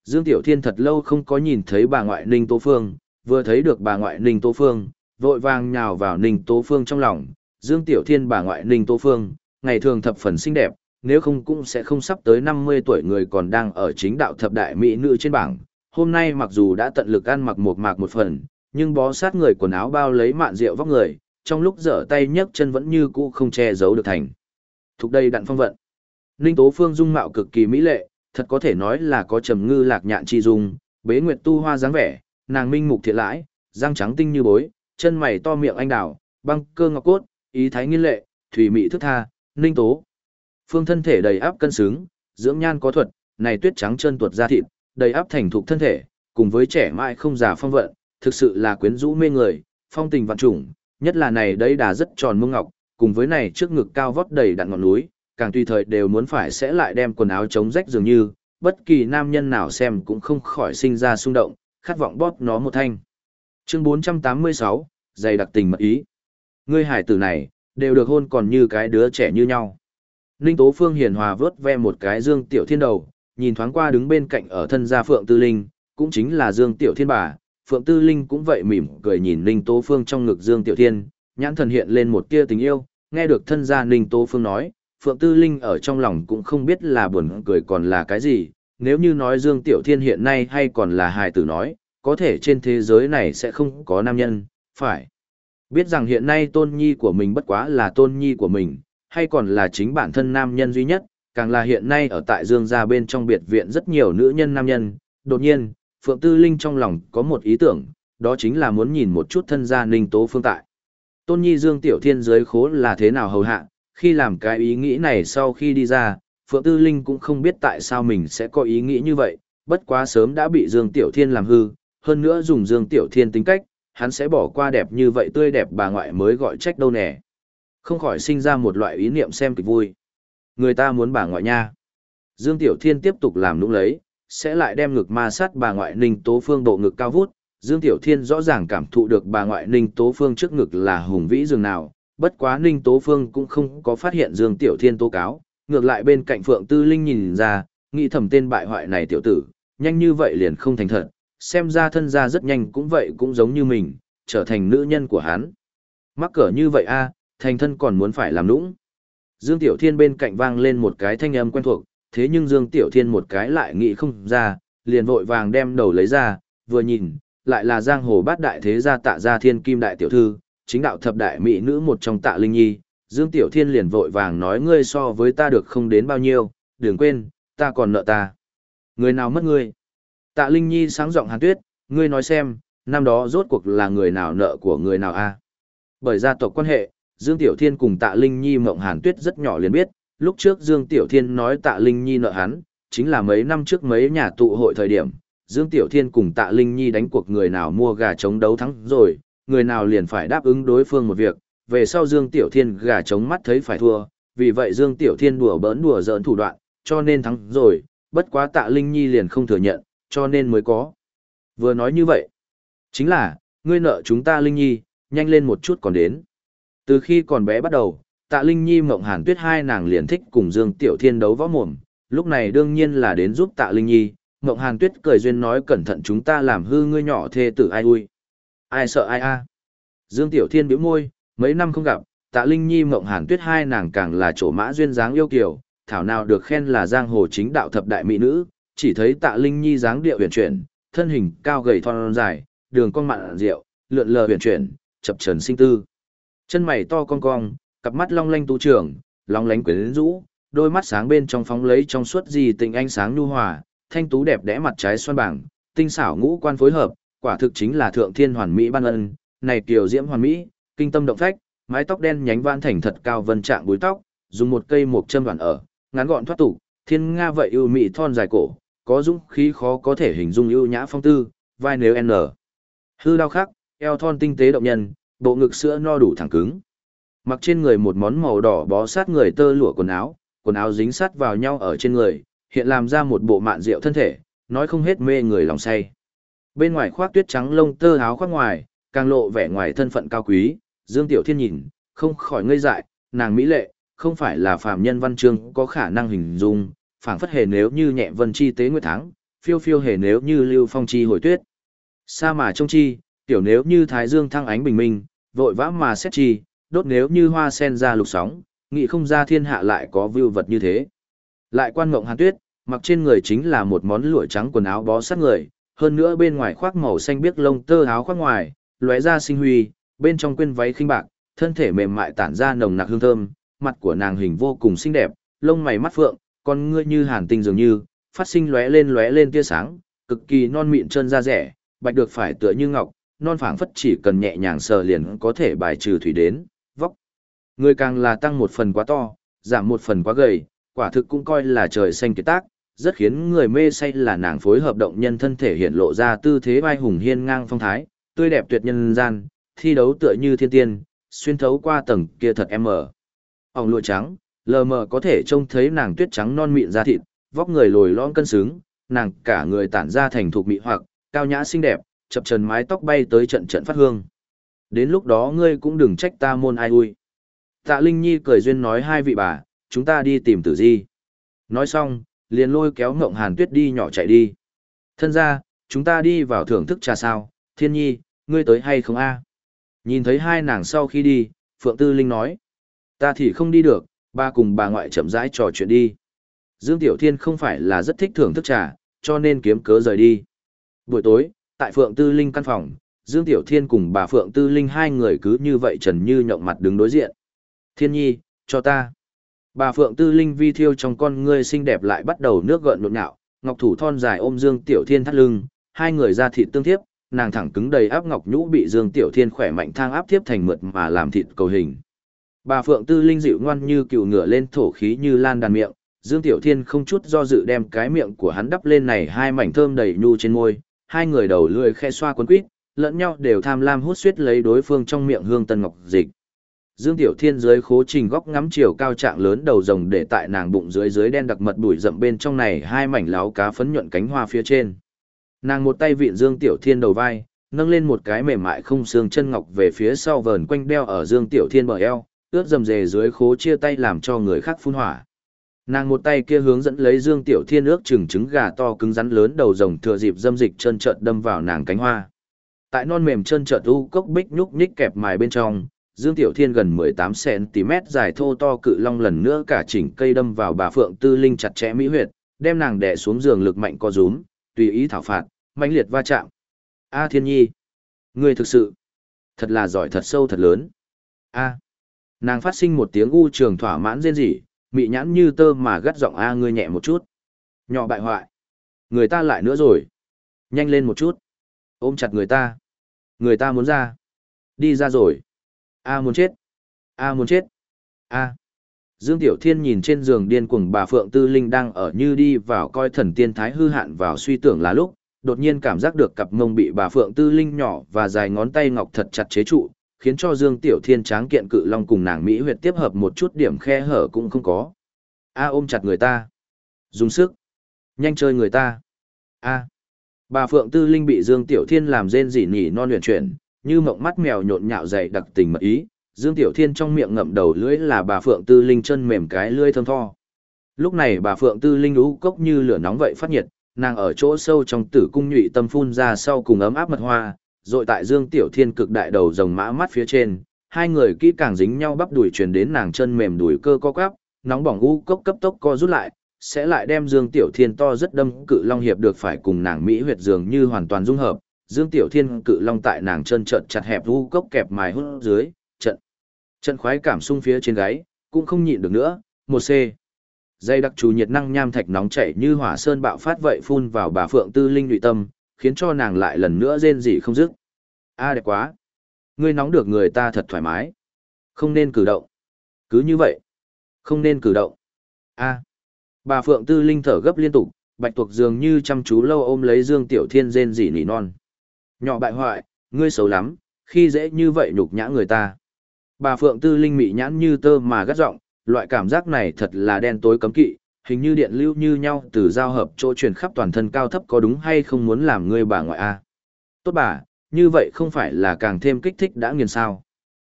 Dương Tiểu Thiên thật lâu không có nhìn thấy bà ngoại Ninh Tố Phương, vừa thấy được bà ngoại Ninh Tố Phương, vội vàng nhào vào Ninh Tố Phương trong lòng. Dương Tiểu Thiên bà ngoại Ninh Tố Phương, ngày thường thập phần xinh đẹp, nếu không cũng sẽ không sắp tới 50 tuổi người còn đang ở chính đạo thập đại mỹ nữ trên bảng. Hôm nay mặc dù đã tận lực ăn mặc một mạc một phần, nhưng bó sát người quần áo bao lấy mạn rượu vóc người, trong lúc dở tay nhấc chân vẫn như cũ không che giấu được thành. Thục đây đặn phong vận. Ninh Tố Phương dung mạo cực kỳ mỹ lệ, thật có thể nói là có trầm ngư lạc nhạn chi dung, bế nguyệt tu hoa dáng vẻ, nàng minh mục thiện lãi, răng trắng tinh như bối, chân mày to miệng anh đào, băng cơ ngọc cốt, ý thái nghiên lệ, thủy mỹ thức tha, ninh tố. Phương thân thể đầy áp cân xứng, dưỡng nhan có thuật, này tuyết trắng chân tuột ra thịt, đầy áp thành thục thân thể, cùng với trẻ mãi không già phong vận, thực sự là quyến rũ mê người, phong tình vạn trùng, nhất là này đây đà rất tròn mông ngọc, cùng với này trước ngực cao vót đầy đặn ngọn núi, càng tùy thời đều muốn phải sẽ lại đem quần áo chống rách dường như, bất kỳ nam nhân nào xem cũng không khỏi sinh ra xung động, khát vọng bóp nó một thanh. Chương 486, dày đặc tình mật ý. Ngươi hải tử này, đều được hôn còn như cái đứa trẻ như nhau. Ninh Tố Phương hiền hòa vớt ve một cái Dương Tiểu Thiên đầu, nhìn thoáng qua đứng bên cạnh ở thân gia Phượng Tư Linh, cũng chính là Dương Tiểu Thiên bà. Phượng Tư Linh cũng vậy mỉm cười nhìn Ninh Tố Phương trong ngực Dương Tiểu Thiên, nhãn thần hiện lên một tia tình yêu, nghe được thân gia Ninh Tố Phương nói, Phượng Tư Linh ở trong lòng cũng không biết là buồn cười còn là cái gì, nếu như nói Dương Tiểu Thiên hiện nay hay còn là hài tử nói, có thể trên thế giới này sẽ không có nam nhân, phải. Biết rằng hiện nay tôn nhi của mình bất quá là tôn nhi của mình, hay còn là chính bản thân nam nhân duy nhất, càng là hiện nay ở tại Dương gia bên trong biệt viện rất nhiều nữ nhân nam nhân, đột nhiên, Phượng Tư Linh trong lòng có một ý tưởng, đó chính là muốn nhìn một chút thân gia ninh tố phương tại. Tôn nhi Dương Tiểu Thiên dưới khố là thế nào hầu hạ, khi làm cái ý nghĩ này sau khi đi ra, Phượng Tư Linh cũng không biết tại sao mình sẽ có ý nghĩ như vậy, bất quá sớm đã bị Dương Tiểu Thiên làm hư, hơn nữa dùng Dương Tiểu Thiên tính cách, hắn sẽ bỏ qua đẹp như vậy tươi đẹp bà ngoại mới gọi trách đâu nè. Không khỏi sinh ra một loại ý niệm xem kịch vui. Người ta muốn bà ngoại nha. Dương Tiểu Thiên tiếp tục làm nũng lấy, sẽ lại đem ngực ma sát bà ngoại Ninh Tố Phương độ ngực cao vút. Dương Tiểu Thiên rõ ràng cảm thụ được bà ngoại Ninh Tố Phương trước ngực là hùng vĩ dường nào, bất quá Ninh Tố Phương cũng không có phát hiện Dương Tiểu Thiên tố cáo, ngược lại bên cạnh Phượng Tư Linh nhìn ra, nghĩ thầm tên bại hoại này tiểu tử, nhanh như vậy liền không thành thật, xem ra thân gia rất nhanh cũng vậy cũng giống như mình, trở thành nữ nhân của hắn. Mắc cỡ như vậy a, thành thân còn muốn phải làm nũng. Dương Tiểu Thiên bên cạnh vang lên một cái thanh âm quen thuộc, thế nhưng Dương Tiểu Thiên một cái lại nghĩ không ra, liền vội vàng đem đầu lấy ra, vừa nhìn, lại là giang hồ bát đại thế gia tạ gia thiên kim đại tiểu thư, chính đạo thập đại mỹ nữ một trong tạ linh nhi, Dương Tiểu Thiên liền vội vàng nói ngươi so với ta được không đến bao nhiêu, đừng quên, ta còn nợ ta. Người nào mất ngươi? Tạ Linh Nhi sáng giọng hàn tuyết, ngươi nói xem, năm đó rốt cuộc là người nào nợ của người nào a Bởi gia tộc quan hệ, Dương Tiểu Thiên cùng Tạ Linh Nhi mộng hàn tuyết rất nhỏ liền biết, lúc trước Dương Tiểu Thiên nói Tạ Linh Nhi nợ hắn, chính là mấy năm trước mấy nhà tụ hội thời điểm, Dương Tiểu Thiên cùng Tạ Linh Nhi đánh cuộc người nào mua gà chống đấu thắng rồi, người nào liền phải đáp ứng đối phương một việc, về sau Dương Tiểu Thiên gà chống mắt thấy phải thua, vì vậy Dương Tiểu Thiên đùa bỡn đùa giỡn thủ đoạn, cho nên thắng rồi, bất quá Tạ Linh Nhi liền không thừa nhận, cho nên mới có. Vừa nói như vậy, chính là, ngươi nợ chúng ta Linh Nhi, nhanh lên một chút còn đến. Từ khi còn bé bắt đầu, Tạ Linh Nhi mộng hàn tuyết hai nàng liền thích cùng Dương Tiểu Thiên đấu võ mồm, lúc này đương nhiên là đến giúp Tạ Linh Nhi, Mộng Hàn Tuyết cười duyên nói cẩn thận chúng ta làm hư ngươi nhỏ thê tử ai ui. Ai sợ ai a? Dương Tiểu Thiên bĩu môi, mấy năm không gặp, Tạ Linh Nhi Mộng Hàn Tuyết hai nàng càng là chỗ mã duyên dáng yêu kiều, thảo nào được khen là giang hồ chính đạo thập đại mỹ nữ, chỉ thấy Tạ Linh Nhi dáng điệu huyền chuyển, thân hình cao gầy thon dài, đường cong mặn rượu, lượn lờ huyền chuyển, chập chờn sinh tư. Chân mày to cong cong, cặp mắt long lanh tu trưởng, long lánh quyến rũ, đôi mắt sáng bên trong phóng lấy trong suốt gì tình ánh sáng nhu hòa, thanh tú đẹp đẽ mặt trái xoan bảng, tinh xảo ngũ quan phối hợp, quả thực chính là thượng thiên hoàn mỹ ban ân, này kiều diễm hoàn mỹ, kinh tâm động phách, mái tóc đen nhánh vãn thành thật cao vân trạng búi tóc, dùng một cây mộc châm đoạn ở, ngắn gọn thoát tục, thiên nga vậy ưu mỹ thon dài cổ, có dũng khí khó có thể hình dung ưu nhã phong tư, vai nếu n. Hư đao khắc, eo thon tinh tế động nhân, bộ ngực sữa no đủ thẳng cứng. Mặc trên người một món màu đỏ bó sát người tơ lụa quần áo, quần áo dính sát vào nhau ở trên người, hiện làm ra một bộ mạn rượu thân thể, nói không hết mê người lòng say. Bên ngoài khoác tuyết trắng lông tơ áo khoác ngoài, càng lộ vẻ ngoài thân phận cao quý, Dương Tiểu Thiên nhìn, không khỏi ngây dại, nàng mỹ lệ, không phải là phàm nhân văn chương có khả năng hình dung, phảng phất hề nếu như nhẹ vân chi tế nguyệt tháng, phiêu phiêu hề nếu như lưu phong chi hồi tuyết. Sa mà trông chi, tiểu nếu như thái dương thăng ánh bình minh, vội vã mà xét chi, đốt nếu như hoa sen ra lục sóng, nghĩ không ra thiên hạ lại có vưu vật như thế. Lại quan ngộng hàn tuyết, mặc trên người chính là một món lụa trắng quần áo bó sát người, hơn nữa bên ngoài khoác màu xanh biếc lông tơ áo khoác ngoài, lóe ra sinh huy, bên trong quên váy khinh bạc, thân thể mềm mại tản ra nồng nặc hương thơm, mặt của nàng hình vô cùng xinh đẹp, lông mày mắt phượng, con ngươi như hàn tinh dường như, phát sinh lóe lên lóe lên tia sáng, cực kỳ non mịn chân da rẻ, bạch được phải tựa như ngọc, non phảng phất chỉ cần nhẹ nhàng sờ liền có thể bài trừ thủy đến, vóc. Người càng là tăng một phần quá to, giảm một phần quá gầy, quả thực cũng coi là trời xanh kiệt tác, rất khiến người mê say là nàng phối hợp động nhân thân thể hiện lộ ra tư thế vai hùng hiên ngang phong thái, tươi đẹp tuyệt nhân gian, thi đấu tựa như thiên tiên, xuyên thấu qua tầng kia thật em mở. Ỏng lụa trắng, lờ mờ có thể trông thấy nàng tuyết trắng non mịn da thịt, vóc người lồi lõm cân xứng, nàng cả người tản ra thành thục mị hoặc, cao nhã xinh đẹp, chập trần mái tóc bay tới trận trận phát hương. Đến lúc đó ngươi cũng đừng trách ta môn ai ui. Tạ Linh Nhi cười duyên nói hai vị bà, chúng ta đi tìm tử di. Nói xong, liền lôi kéo ngộng hàn tuyết đi nhỏ chạy đi. Thân ra, chúng ta đi vào thưởng thức trà sao, thiên nhi, ngươi tới hay không a? Nhìn thấy hai nàng sau khi đi, Phượng Tư Linh nói. Ta thì không đi được, ba cùng bà ngoại chậm rãi trò chuyện đi. Dương Tiểu Thiên không phải là rất thích thưởng thức trà, cho nên kiếm cớ rời đi. Buổi tối, tại Phượng Tư Linh căn phòng, Dương Tiểu Thiên cùng bà Phượng Tư Linh hai người cứ như vậy trần như nhộng mặt đứng đối diện. Thiên nhi, cho ta. Bà Phượng Tư Linh vi thiêu trong con ngươi xinh đẹp lại bắt đầu nước gợn nhộn nhạo, ngọc thủ thon dài ôm Dương Tiểu Thiên thắt lưng, hai người ra thịt tương tiếp, nàng thẳng cứng đầy áp ngọc nhũ bị Dương Tiểu Thiên khỏe mạnh thang áp tiếp thành mượt mà làm thịt cầu hình. Bà Phượng Tư Linh dịu ngoan như cựu ngựa lên thổ khí như lan đàn miệng, Dương Tiểu Thiên không chút do dự đem cái miệng của hắn đắp lên này hai mảnh thơm đầy nhu trên môi, hai người đầu lưỡi khe xoa quấn quýt, lẫn nhau đều tham lam hút suýt lấy đối phương trong miệng hương tân ngọc dịch. Dương Tiểu Thiên dưới khố trình góc ngắm chiều cao trạng lớn đầu rồng để tại nàng bụng dưới dưới đen đặc mật bụi rậm bên trong này hai mảnh láo cá phấn nhuận cánh hoa phía trên. Nàng một tay vịn Dương Tiểu Thiên đầu vai, nâng lên một cái mềm mại không xương chân ngọc về phía sau vờn quanh đeo ở Dương Tiểu Thiên bờ eo, ướt dầm dề dưới khố chia tay làm cho người khác phun hỏa. Nàng một tay kia hướng dẫn lấy Dương Tiểu Thiên ước chừng trứng gà to cứng rắn lớn đầu rồng thừa dịp dâm dịch chân trợt đâm vào nàng cánh hoa. Tại non mềm chân trợt u cốc bích nhúc nhích kẹp mài bên trong, Dương Tiểu Thiên gần 18cm dài thô to cự long lần nữa cả chỉnh cây đâm vào bà Phượng Tư Linh chặt chẽ mỹ huyệt, đem nàng đè xuống giường lực mạnh co rúm, tùy ý thảo phạt, mãnh liệt va chạm. A Thiên Nhi, ngươi thực sự thật là giỏi thật sâu thật lớn. A. Nàng phát sinh một tiếng u trường thỏa mãn rên rỉ, mị nhãn như tơ mà gắt giọng a ngươi nhẹ một chút. Nhỏ bại hoại. Người ta lại nữa rồi. Nhanh lên một chút. Ôm chặt người ta. Người ta muốn ra. Đi ra rồi. A muốn chết. A muốn chết. A. Dương Tiểu Thiên nhìn trên giường điên cuồng bà Phượng Tư Linh đang ở như đi vào coi thần tiên thái hư hạn vào suy tưởng là lúc, đột nhiên cảm giác được cặp mông bị bà Phượng Tư Linh nhỏ và dài ngón tay ngọc thật chặt chế trụ, khiến cho Dương Tiểu Thiên tráng kiện cự long cùng nàng Mỹ huyệt tiếp hợp một chút điểm khe hở cũng không có. A ôm chặt người ta. Dùng sức. Nhanh chơi người ta. A. Bà Phượng Tư Linh bị Dương Tiểu Thiên làm rên rỉ nhỉ non luyện chuyển, như mộng mắt mèo nhộn nhạo dày đặc tình mật ý, Dương Tiểu Thiên trong miệng ngậm đầu lưỡi là bà Phượng Tư Linh chân mềm cái lưỡi thơm tho. Lúc này bà Phượng Tư Linh ú cốc như lửa nóng vậy phát nhiệt, nàng ở chỗ sâu trong tử cung nhụy tâm phun ra sau cùng ấm áp mật hoa, rồi tại Dương Tiểu Thiên cực đại đầu rồng mã mắt phía trên, hai người kỹ càng dính nhau bắp đùi truyền đến nàng chân mềm đùi cơ co quắp, nóng bỏng u cốc cấp tốc co rút lại, sẽ lại đem Dương Tiểu Thiên to rất đâm cự long hiệp được phải cùng nàng mỹ huyệt dường như hoàn toàn dung hợp. Dương Tiểu Thiên cự long tại nàng chân trận chặt hẹp u cốc kẹp mài hút dưới, trận trận khoái cảm xung phía trên gáy, cũng không nhịn được nữa, một c. Dây đặc trù nhiệt năng nham thạch nóng chảy như hỏa sơn bạo phát vậy phun vào bà Phượng Tư Linh nhụy tâm, khiến cho nàng lại lần nữa rên rỉ không dứt. A đẹp quá. Ngươi nóng được người ta thật thoải mái. Không nên cử động. Cứ như vậy. Không nên cử động. A. Bà Phượng Tư Linh thở gấp liên tục, bạch tuộc dường như chăm chú lâu ôm lấy Dương Tiểu Thiên rên rỉ nỉ non. Nhỏ bại hoại, ngươi xấu lắm, khi dễ như vậy nhục nhã người ta. Bà Phượng Tư Linh mị nhãn như tơ mà gắt giọng, loại cảm giác này thật là đen tối cấm kỵ, hình như điện lưu như nhau từ giao hợp chỗ truyền khắp toàn thân cao thấp có đúng hay không muốn làm ngươi bà ngoại a? Tốt bà, như vậy không phải là càng thêm kích thích đã nghiền sao?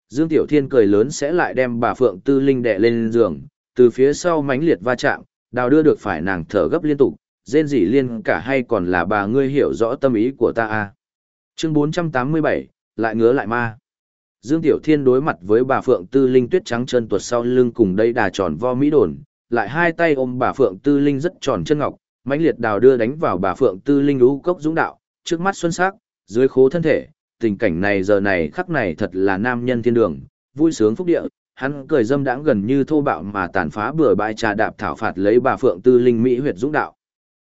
Dương Tiểu Thiên cười lớn sẽ lại đem bà Phượng Tư Linh đệ lên giường, từ phía sau mãnh liệt va chạm, đào đưa được phải nàng thở gấp liên tục, rên rỉ liên cả hay còn là bà ngươi hiểu rõ tâm ý của ta a. Chương 487, lại ngứa lại ma. Dương Tiểu Thiên đối mặt với bà Phượng Tư Linh tuyết trắng chân tuột sau lưng cùng đây đà tròn vo mỹ đồn, lại hai tay ôm bà Phượng Tư Linh rất tròn chân ngọc, mãnh liệt đào đưa đánh vào bà Phượng Tư Linh lũ cốc dũng đạo, trước mắt xuân sắc, dưới khố thân thể, tình cảnh này giờ này khắc này thật là nam nhân thiên đường, vui sướng phúc địa, hắn cười dâm đãng gần như thô bạo mà tàn phá bừa bãi trà đạp thảo phạt lấy bà Phượng Tư Linh mỹ huyệt dũng đạo.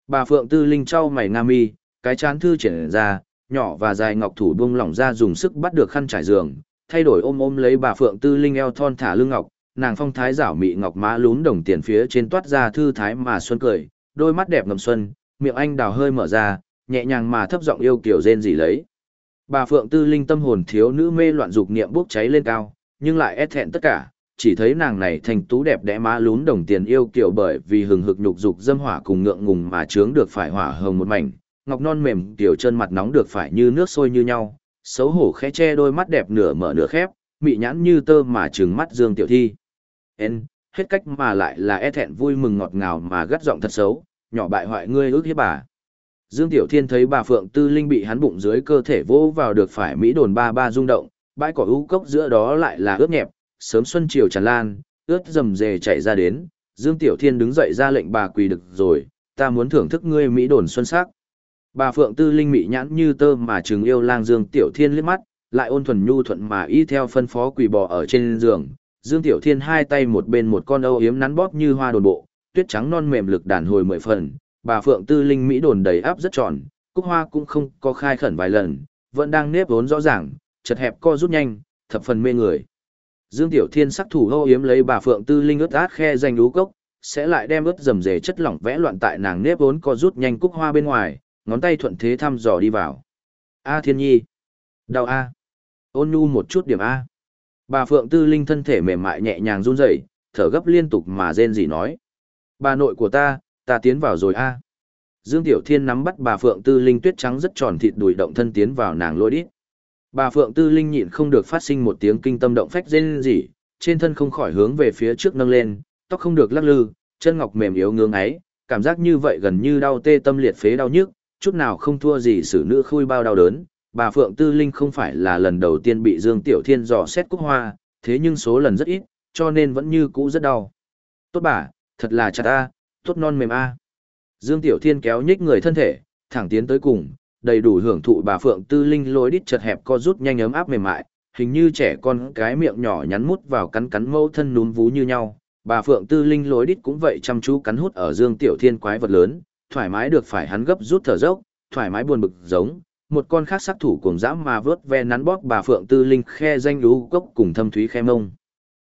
Bà Phượng Tư Linh trao mày nga mi, cái chán thư triển ra, nhỏ và dài ngọc thủ buông lỏng ra dùng sức bắt được khăn trải giường, thay đổi ôm ôm lấy bà Phượng Tư Linh eo thon thả lưng ngọc, nàng phong thái giảo mị ngọc má lún đồng tiền phía trên toát ra thư thái mà xuân cười, đôi mắt đẹp ngầm xuân, miệng anh đào hơi mở ra, nhẹ nhàng mà thấp giọng yêu kiểu rên rỉ lấy. Bà Phượng Tư Linh tâm hồn thiếu nữ mê loạn dục niệm bốc cháy lên cao, nhưng lại ép thẹn tất cả, chỉ thấy nàng này thành tú đẹp đẽ má lún đồng tiền yêu kiểu bởi vì hừng hực nhục dục dâm hỏa cùng ngượng ngùng mà chướng được phải hỏa hồng một mảnh, ngọc non mềm tiểu chân mặt nóng được phải như nước sôi như nhau, xấu hổ khẽ che đôi mắt đẹp nửa mở nửa khép, mị nhãn như tơ mà trừng mắt Dương Tiểu Thi. En, hết cách mà lại là e thẹn vui mừng ngọt ngào mà gắt giọng thật xấu, nhỏ bại hoại ngươi ước hiếp bà. Dương Tiểu Thiên thấy bà Phượng Tư Linh bị hắn bụng dưới cơ thể vỗ vào được phải mỹ đồn ba ba rung động, bãi cỏ ưu cốc giữa đó lại là ướt nhẹp, sớm xuân chiều tràn lan, ướt rầm rề chạy ra đến, Dương Tiểu Thiên đứng dậy ra lệnh bà quỳ được rồi, ta muốn thưởng thức ngươi mỹ đồn xuân sắc. Bà Phượng Tư Linh mị nhãn như tơ mà trừng yêu lang Dương Tiểu Thiên liếc mắt, lại ôn thuần nhu thuận mà y theo phân phó quỳ bò ở trên giường. Dương Tiểu Thiên hai tay một bên một con âu yếm nắn bóp như hoa đồn bộ, tuyết trắng non mềm lực đàn hồi mười phần. Bà Phượng Tư Linh mỹ đồn đầy áp rất tròn, cúc hoa cũng không có khai khẩn vài lần, vẫn đang nếp vốn rõ ràng, chật hẹp co rút nhanh, thập phần mê người. Dương Tiểu Thiên sắc thủ âu yếm lấy bà Phượng Tư Linh ướt át khe danh đú cốc, sẽ lại đem ướt dầm dề chất lỏng vẽ loạn tại nàng nếp vốn co rút nhanh cúc hoa bên ngoài, ngón tay thuận thế thăm dò đi vào. A thiên nhi. Đau A. Ôn nhu một chút điểm A. Bà Phượng Tư Linh thân thể mềm mại nhẹ nhàng run rẩy, thở gấp liên tục mà rên rỉ nói. Bà nội của ta, ta tiến vào rồi A. Dương Tiểu Thiên nắm bắt bà Phượng Tư Linh tuyết trắng rất tròn thịt đùi động thân tiến vào nàng lôi đít. Bà Phượng Tư Linh nhịn không được phát sinh một tiếng kinh tâm động phách rên rỉ, trên thân không khỏi hướng về phía trước nâng lên, tóc không được lắc lư, chân ngọc mềm yếu ngưỡng ấy, cảm giác như vậy gần như đau tê tâm liệt phế đau nhức, chút nào không thua gì xử nữ khui bao đau đớn. Bà Phượng Tư Linh không phải là lần đầu tiên bị Dương Tiểu Thiên dò xét cúc hoa, thế nhưng số lần rất ít, cho nên vẫn như cũ rất đau. Tốt bà, thật là chặt a, tốt non mềm a. Dương Tiểu Thiên kéo nhích người thân thể, thẳng tiến tới cùng, đầy đủ hưởng thụ bà Phượng Tư Linh lối đít chật hẹp co rút nhanh ấm áp mềm mại, hình như trẻ con cái miệng nhỏ nhắn mút vào cắn cắn mâu thân núm vú như nhau. Bà Phượng Tư Linh lối đít cũng vậy chăm chú cắn hút ở Dương Tiểu Thiên quái vật lớn, thoải mái được phải hắn gấp rút thở dốc, thoải mái buồn bực giống, một con khác sát thủ cuồng dã mà vớt ve nắn bóp bà Phượng Tư Linh khe danh lú cốc cùng thâm thúy khe mông.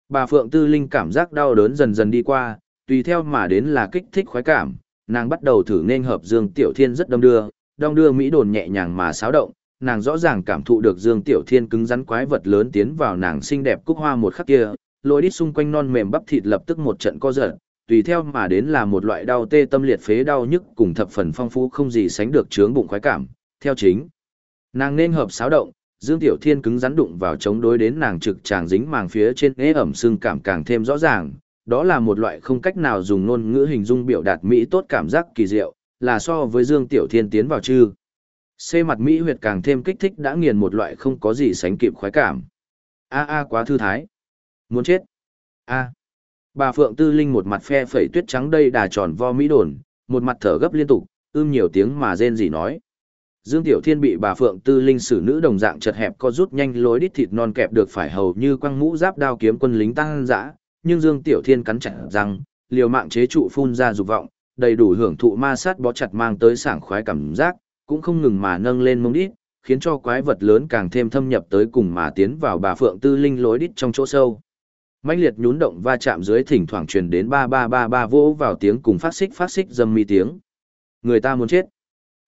Bà Phượng Tư Linh cảm giác đau đớn dần dần đi qua, tùy theo mà đến là kích thích khoái cảm, nàng bắt đầu thử nên hợp Dương Tiểu Thiên rất đông đưa, đông đưa Mỹ đồn nhẹ nhàng mà xáo động, nàng rõ ràng cảm thụ được Dương Tiểu Thiên cứng rắn quái vật lớn tiến vào nàng xinh đẹp cúc hoa một khắc kia, lối đi xung quanh non mềm bắp thịt lập tức một trận co giật, tùy theo mà đến là một loại đau tê tâm liệt phế đau nhức cùng thập phần phong phú không gì sánh được chướng bụng khoái cảm, theo chính. Nàng nên hợp xáo động, Dương Tiểu Thiên cứng rắn đụng vào chống đối đến nàng trực tràng dính màng phía trên ế ẩm xương cảm càng thêm rõ ràng, đó là một loại không cách nào dùng ngôn ngữ hình dung biểu đạt mỹ tốt cảm giác kỳ diệu, là so với Dương Tiểu Thiên tiến vào chư. Xê mặt mỹ huyệt càng thêm kích thích đã nghiền một loại không có gì sánh kịp khoái cảm. A a quá thư thái. Muốn chết. A. Bà Phượng Tư Linh một mặt phe phẩy tuyết trắng đây đà tròn vo mỹ đồn, một mặt thở gấp liên tục, ưm nhiều tiếng mà rên gì nói. Dương Tiểu Thiên bị bà Phượng Tư Linh sử nữ đồng dạng chật hẹp co rút nhanh lối đít thịt non kẹp được phải hầu như quăng mũ giáp đao kiếm quân lính tăng dã, nhưng Dương Tiểu Thiên cắn chặt răng, liều mạng chế trụ phun ra dục vọng, đầy đủ hưởng thụ ma sát bó chặt mang tới sảng khoái cảm giác, cũng không ngừng mà nâng lên mông đít, khiến cho quái vật lớn càng thêm thâm nhập tới cùng mà tiến vào bà Phượng Tư Linh lối đít trong chỗ sâu. Mãnh liệt nhún động va chạm dưới thỉnh thoảng truyền đến ba ba ba ba vỗ vào tiếng cùng phát xích phát xích dâm mi tiếng. Người ta muốn chết.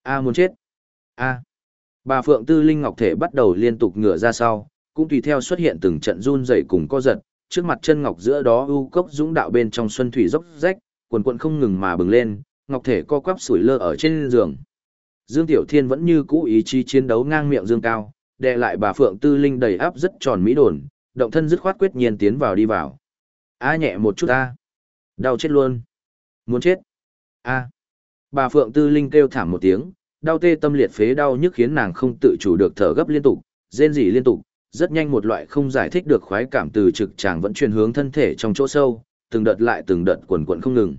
A muốn chết. A. Bà Phượng Tư Linh Ngọc thể bắt đầu liên tục ngửa ra sau, cũng tùy theo xuất hiện từng trận run rẩy cùng co giật, trước mặt chân ngọc giữa đó u cốc dũng đạo bên trong xuân thủy dốc rách, quần quần không ngừng mà bừng lên, ngọc thể co quắp sủi lơ ở trên giường. Dương Tiểu Thiên vẫn như cũ ý chí chiến đấu ngang miệng dương cao, đè lại bà Phượng Tư Linh đầy áp rất tròn mỹ đồn, động thân dứt khoát quyết nhiên tiến vào đi vào. A nhẹ một chút a. Đau chết luôn. Muốn chết. A. Bà Phượng Tư Linh kêu thảm một tiếng, đau tê tâm liệt phế đau nhức khiến nàng không tự chủ được thở gấp liên tục, rên rỉ liên tục, rất nhanh một loại không giải thích được khoái cảm từ trực tràng vẫn truyền hướng thân thể trong chỗ sâu, từng đợt lại từng đợt quần quần không ngừng.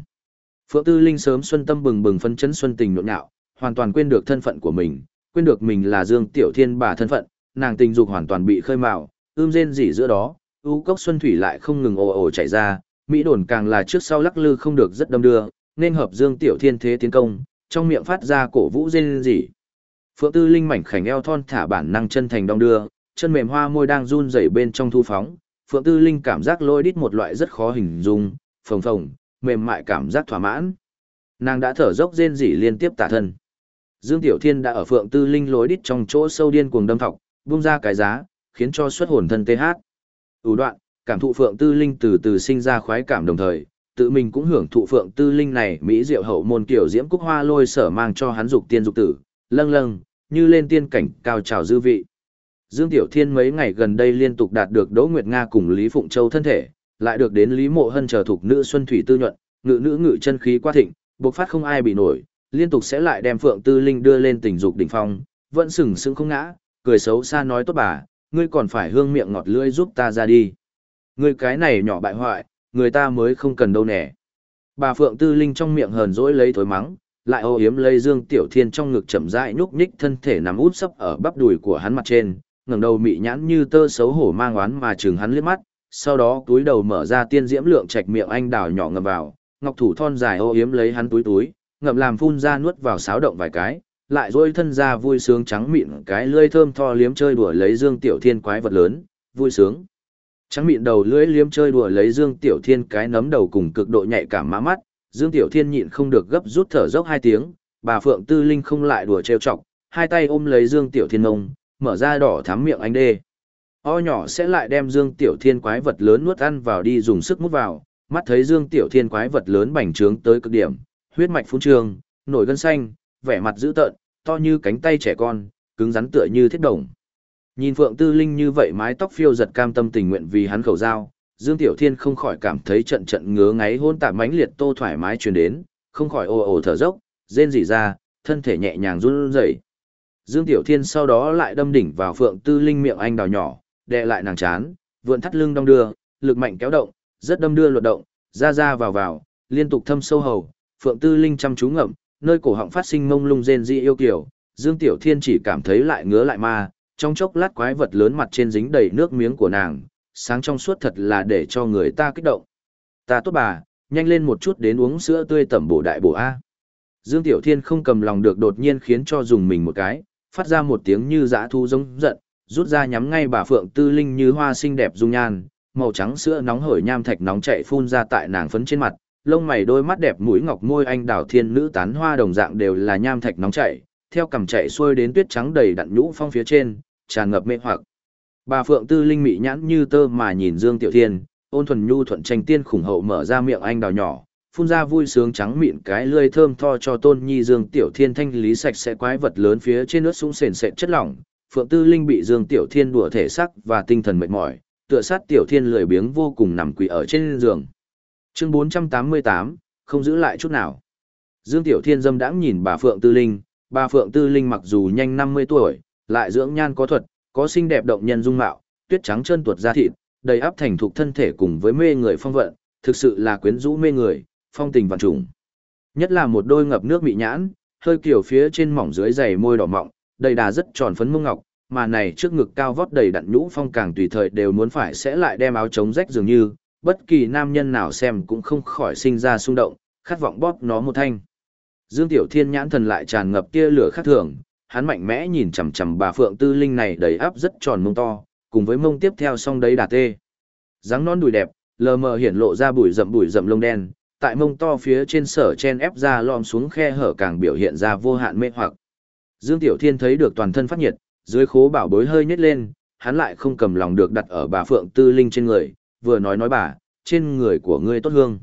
Phượng Tư Linh sớm xuân tâm bừng bừng phân chấn xuân tình nhộn nhạo, hoàn toàn quên được thân phận của mình, quên được mình là Dương Tiểu Thiên bà thân phận, nàng tình dục hoàn toàn bị khơi mào, ươm rên rỉ giữa đó, u cốc xuân thủy lại không ngừng ồ ồ chảy ra, mỹ đồn càng là trước sau lắc lư không được rất đâm đưa, nên hợp Dương Tiểu Thiên thế tiến công, trong miệng phát ra cổ vũ rên rỉ. Phượng Tư Linh mảnh khảnh eo thon thả bản năng chân thành đong đưa, chân mềm hoa môi đang run rẩy bên trong thu phóng, Phượng Tư Linh cảm giác lôi đít một loại rất khó hình dung, phồng phồng, mềm mại cảm giác thỏa mãn. Nàng đã thở dốc rên rỉ liên tiếp tả thân. Dương Tiểu Thiên đã ở Phượng Tư Linh lối đít trong chỗ sâu điên cuồng đâm thọc, buông ra cái giá, khiến cho xuất hồn thân tê hát. Ủ đoạn, cảm thụ Phượng Tư Linh từ từ sinh ra khoái cảm đồng thời, tự mình cũng hưởng thụ Phượng Tư Linh này mỹ diệu hậu môn kiểu diễm cúc hoa lôi sở mang cho hắn dục tiên dục tử, lâng lâng, như lên tiên cảnh cao trào dư vị. Dương Tiểu Thiên mấy ngày gần đây liên tục đạt được Đỗ Nguyệt Nga cùng Lý Phụng Châu thân thể, lại được đến Lý Mộ Hân chờ thuộc nữ Xuân Thủy Tư nhuận, ngự nữ ngự chân khí qua thịnh, bộc phát không ai bị nổi, liên tục sẽ lại đem Phượng Tư Linh đưa lên tình dục đỉnh phong, vẫn sừng sững không ngã, cười xấu xa nói tốt bà, ngươi còn phải hương miệng ngọt lưỡi giúp ta ra đi. Ngươi cái này nhỏ bại hoại, người ta mới không cần đâu nè. Bà Phượng Tư Linh trong miệng hờn dỗi lấy thối mắng, lại ô yếm lấy Dương Tiểu Thiên trong ngực chậm rãi nhúc nhích thân thể nằm út sấp ở bắp đùi của hắn mặt trên, ngẩng đầu mị nhãn như tơ xấu hổ mang oán mà chừng hắn liếc mắt, sau đó túi đầu mở ra tiên diễm lượng trạch miệng anh đào nhỏ ngậm vào, ngọc thủ thon dài ô yếm lấy hắn túi túi, ngậm làm phun ra nuốt vào sáo động vài cái, lại dôi thân ra vui sướng trắng mịn cái lưỡi thơm tho liếm chơi đùa lấy Dương Tiểu Thiên quái vật lớn, vui sướng. Trắng mịn đầu lưỡi liếm chơi đùa lấy Dương Tiểu Thiên cái nấm đầu cùng cực độ nhạy cảm má mắt, Dương Tiểu Thiên nhịn không được gấp rút thở dốc hai tiếng, bà Phượng Tư Linh không lại đùa trêu chọc, hai tay ôm lấy Dương Tiểu Thiên ông, mở ra đỏ thắm miệng anh đê. O nhỏ sẽ lại đem Dương Tiểu Thiên quái vật lớn nuốt ăn vào đi dùng sức mút vào, mắt thấy Dương Tiểu Thiên quái vật lớn bành trướng tới cực điểm, huyết mạch phun trường, nổi gân xanh, vẻ mặt dữ tợn, to như cánh tay trẻ con, cứng rắn tựa như thiết đồng. Nhìn Phượng Tư Linh như vậy mái tóc phiêu giật cam tâm tình nguyện vì hắn khẩu giao, Dương Tiểu Thiên không khỏi cảm thấy trận trận ngứa ngáy hôn tạp mãnh liệt tô thoải mái truyền đến, không khỏi ồ ồ thở dốc, rên rỉ ra, thân thể nhẹ nhàng run rẩy. Dương Tiểu Thiên sau đó lại đâm đỉnh vào Phượng Tư Linh miệng anh đào nhỏ, đè lại nàng chán, vượn thắt lưng đong đưa, lực mạnh kéo động, rất đâm đưa luật động, ra ra vào vào, liên tục thâm sâu hầu, Phượng Tư Linh chăm chú ngậm, nơi cổ họng phát sinh mông lung rên rỉ yêu kiều, Dương Tiểu Thiên chỉ cảm thấy lại ngứa lại ma, trong chốc lát quái vật lớn mặt trên dính đầy nước miếng của nàng, sáng trong suốt thật là để cho người ta kích động. Ta tốt bà, nhanh lên một chút đến uống sữa tươi tẩm bổ đại bổ A. Dương Tiểu Thiên không cầm lòng được đột nhiên khiến cho dùng mình một cái, phát ra một tiếng như dã thu giống giận, rút ra nhắm ngay bà Phượng Tư Linh như hoa xinh đẹp dung nhan, màu trắng sữa nóng hổi nham thạch nóng chảy phun ra tại nàng phấn trên mặt, lông mày đôi mắt đẹp mũi ngọc môi anh đào thiên nữ tán hoa đồng dạng đều là nham thạch nóng chảy, theo cằm chảy xuôi đến tuyết trắng đầy đặn nhũ phong phía trên, tràn ngập mê hoặc. Bà Phượng Tư Linh mị nhãn như tơ mà nhìn Dương Tiểu Thiên, ôn thuần nhu thuận tranh tiên khủng hậu mở ra miệng anh đào nhỏ, phun ra vui sướng trắng mịn cái lưỡi thơm tho cho Tôn Nhi Dương Tiểu Thiên thanh lý sạch sẽ quái vật lớn phía trên nước súng sền sệt chất lỏng. Phượng Tư Linh bị Dương Tiểu Thiên đùa thể xác và tinh thần mệt mỏi, tựa sát Tiểu Thiên lười biếng vô cùng nằm quỳ ở trên giường. Chương 488, không giữ lại chút nào. Dương Tiểu Thiên dâm đãng nhìn bà Phượng Tư Linh, bà Phượng Tư Linh mặc dù nhanh 50 tuổi, lại dưỡng nhan có thuật, có xinh đẹp động nhân dung mạo, tuyết trắng chân tuột da thịt, đầy áp thành thục thân thể cùng với mê người phong vận, thực sự là quyến rũ mê người, phong tình vạn trùng. Nhất là một đôi ngập nước mị nhãn, hơi kiểu phía trên mỏng dưới dày môi đỏ mọng, đầy đà rất tròn phấn mông ngọc, mà này trước ngực cao vót đầy đặn nhũ phong càng tùy thời đều muốn phải sẽ lại đem áo chống rách dường như, bất kỳ nam nhân nào xem cũng không khỏi sinh ra xung động, khát vọng bóp nó một thanh. Dương Tiểu Thiên nhãn thần lại tràn ngập tia lửa khác thường, hắn mạnh mẽ nhìn chằm chằm bà Phượng Tư Linh này đầy áp rất tròn mông to, cùng với mông tiếp theo song đấy đà tê. dáng non đùi đẹp, lờ mờ hiển lộ ra bụi rậm bụi rậm lông đen, tại mông to phía trên sở chen ép ra lom xuống khe hở càng biểu hiện ra vô hạn mê hoặc. Dương Tiểu Thiên thấy được toàn thân phát nhiệt, dưới khố bảo bối hơi nhếch lên, hắn lại không cầm lòng được đặt ở bà Phượng Tư Linh trên người, vừa nói nói bà, trên người của ngươi tốt hương.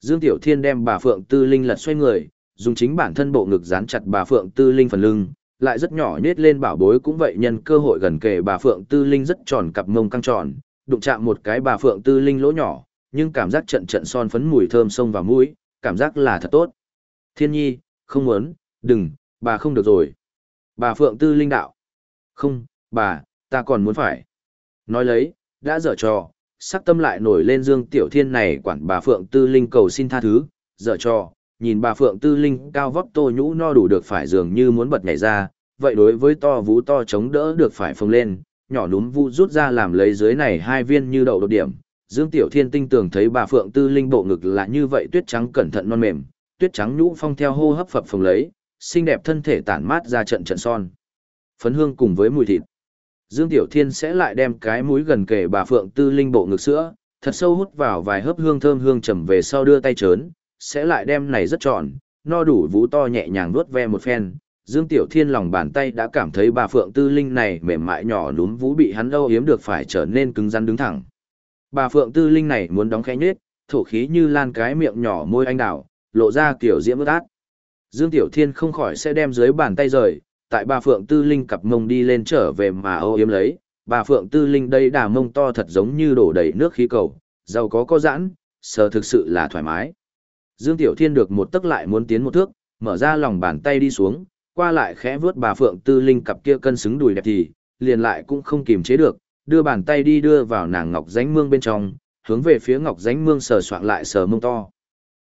Dương Tiểu Thiên đem bà Phượng Tư Linh lật xoay người, dùng chính bản thân bộ ngực dán chặt bà Phượng Tư Linh phần lưng, lại rất nhỏ nhết lên bảo bối cũng vậy nhân cơ hội gần kề bà Phượng Tư Linh rất tròn cặp mông căng tròn, đụng chạm một cái bà Phượng Tư Linh lỗ nhỏ, nhưng cảm giác trận trận son phấn mùi thơm sông vào mũi, cảm giác là thật tốt. Thiên nhi, không muốn, đừng, bà không được rồi. Bà Phượng Tư Linh đạo. Không, bà, ta còn muốn phải. Nói lấy, đã dở trò, sắc tâm lại nổi lên Dương Tiểu Thiên này quản bà Phượng Tư Linh cầu xin tha thứ, dở trò, nhìn bà Phượng Tư Linh cao vóc tô nhũ no đủ được phải dường như muốn bật nhảy ra, vậy đối với to vú to chống đỡ được phải phồng lên, nhỏ núm vu rút ra làm lấy dưới này hai viên như đậu đột điểm. Dương Tiểu Thiên tinh tường thấy bà Phượng Tư Linh bộ ngực là như vậy tuyết trắng cẩn thận non mềm, tuyết trắng nhũ phong theo hô hấp phập phồng lấy, xinh đẹp thân thể tản mát ra trận trận son. Phấn hương cùng với mùi thịt. Dương Tiểu Thiên sẽ lại đem cái mũi gần kề bà Phượng Tư Linh bộ ngực sữa, thật sâu hút vào vài hớp hương thơm hương trầm về sau đưa tay trớn, sẽ lại đem này rất tròn, no đủ vú to nhẹ nhàng vuốt ve một phen. Dương Tiểu Thiên lòng bàn tay đã cảm thấy bà Phượng Tư Linh này mềm mại nhỏ núm vú bị hắn âu yếm được phải trở nên cứng rắn đứng thẳng. Bà Phượng Tư Linh này muốn đóng khẽ nhết, thổ khí như lan cái miệng nhỏ môi anh đào, lộ ra kiểu diễm ướt át. Dương Tiểu Thiên không khỏi sẽ đem dưới bàn tay rời, tại bà Phượng Tư Linh cặp mông đi lên trở về mà âu yếm lấy. Bà Phượng Tư Linh đây đà mông to thật giống như đổ đầy nước khí cầu, giàu có có giãn, sờ thực sự là thoải mái. Dương Tiểu Thiên được một tức lại muốn tiến một thước, mở ra lòng bàn tay đi xuống, qua lại khẽ vướt bà Phượng Tư Linh cặp kia cân xứng đùi đẹp thì, liền lại cũng không kiềm chế được, đưa bàn tay đi đưa vào nàng ngọc ránh mương bên trong, hướng về phía ngọc ránh mương sờ soạn lại sờ mông to.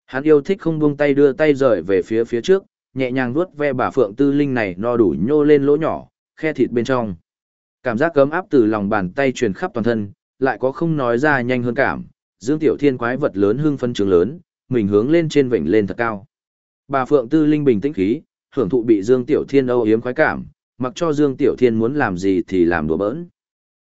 Hắn yêu thích không buông tay đưa tay rời về phía phía trước, nhẹ nhàng vuốt ve bà Phượng Tư Linh này no đủ nhô lên lỗ nhỏ, khe thịt bên trong. Cảm giác cấm áp từ lòng bàn tay truyền khắp toàn thân, lại có không nói ra nhanh hơn cảm. Dương Tiểu Thiên quái vật lớn hưng phân trường lớn, mình hướng lên trên vịnh lên thật cao. Bà Phượng Tư Linh bình tĩnh khí, hưởng thụ bị Dương Tiểu Thiên âu yếm khoái cảm, mặc cho Dương Tiểu Thiên muốn làm gì thì làm đùa bỡn.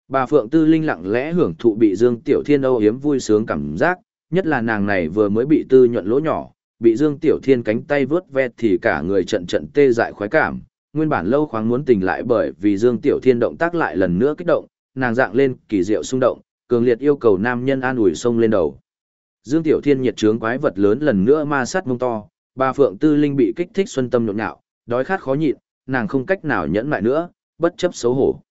Bà Phượng Tư Linh lặng lẽ hưởng thụ bị Dương Tiểu Thiên âu yếm vui sướng cảm giác, nhất là nàng này vừa mới bị tư nhuận lỗ nhỏ, bị Dương Tiểu Thiên cánh tay vướt ve thì cả người trận trận tê dại khoái cảm. Nguyên bản lâu khoáng muốn tỉnh lại bởi vì Dương Tiểu Thiên động tác lại lần nữa kích động, nàng dạng lên kỳ diệu xung động, cường liệt yêu cầu nam nhân an ủi sông lên đầu. Dương Tiểu Thiên nhiệt trướng quái vật lớn lần nữa ma sát mông to, bà Phượng Tư Linh bị kích thích xuân tâm nhộn nhạo, đói khát khó nhịn, nàng không cách nào nhẫn lại nữa, bất chấp xấu hổ.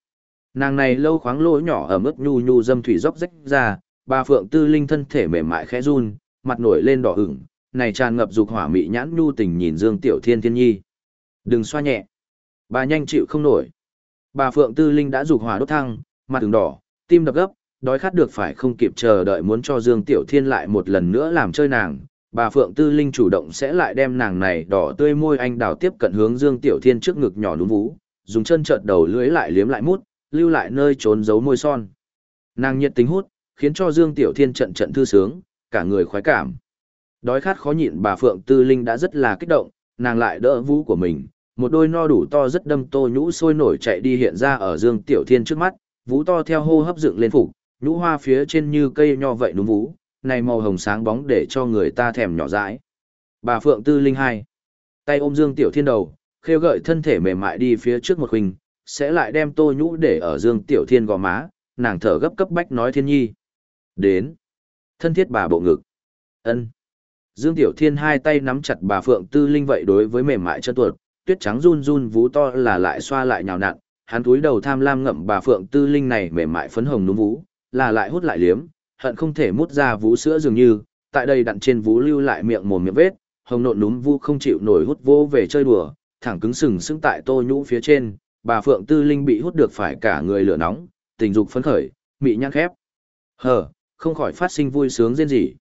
Nàng này lâu khoáng lỗ nhỏ ở mức nhu nhu dâm thủy dốc rách ra, bà Phượng Tư Linh thân thể mềm mại khẽ run, mặt nổi lên đỏ ửng, này tràn ngập dục hỏa mị nhãn nhu tình nhìn Dương Tiểu Thiên Thiên Nhi. Đừng xoa nhẹ. Bà nhanh chịu không nổi. Bà Phượng Tư Linh đã dục hỏa đốt thăng, mặt ửng đỏ, tim đập gấp, đói khát được phải không kịp chờ đợi muốn cho Dương Tiểu Thiên lại một lần nữa làm chơi nàng. Bà Phượng Tư Linh chủ động sẽ lại đem nàng này đỏ tươi môi anh đào tiếp cận hướng Dương Tiểu Thiên trước ngực nhỏ núm vú, dùng chân chợt đầu lưới lại liếm lại mút, lưu lại nơi trốn giấu môi son. Nàng nhiệt tính hút, khiến cho Dương Tiểu Thiên trận trận thư sướng, cả người khoái cảm. Đói khát khó nhịn bà Phượng Tư Linh đã rất là kích động, nàng lại đỡ vú của mình, Một đôi no đủ to rất đâm tô nhũ sôi nổi chạy đi hiện ra ở Dương Tiểu Thiên trước mắt, vú to theo hô hấp dựng lên phục, nhũ hoa phía trên như cây nho vậy núm vú, này màu hồng sáng bóng để cho người ta thèm nhỏ dãi. Bà Phượng Tư Linh hai, tay ôm Dương Tiểu Thiên đầu, khêu gợi thân thể mềm mại đi phía trước một huynh, sẽ lại đem tô nhũ để ở Dương Tiểu Thiên gò má, nàng thở gấp cấp bách nói thiên nhi. Đến. Thân thiết bà bộ ngực. ân Dương Tiểu Thiên hai tay nắm chặt bà Phượng Tư Linh vậy đối với mềm mại chân tuột, tuyết trắng run run vú to là lại xoa lại nhào nặn, hắn túi đầu tham lam ngậm bà Phượng Tư Linh này mềm mại phấn hồng núm vú, là lại hút lại liếm, hận không thể mút ra vú sữa dường như, tại đây đặn trên vú lưu lại miệng mồm miệng vết, hồng nộn núm vu không chịu nổi hút vô về chơi đùa, thẳng cứng sừng sững tại tô nhũ phía trên, bà Phượng Tư Linh bị hút được phải cả người lửa nóng, tình dục phấn khởi, mị nhăn khép. Hờ, không khỏi phát sinh vui sướng rên rỉ.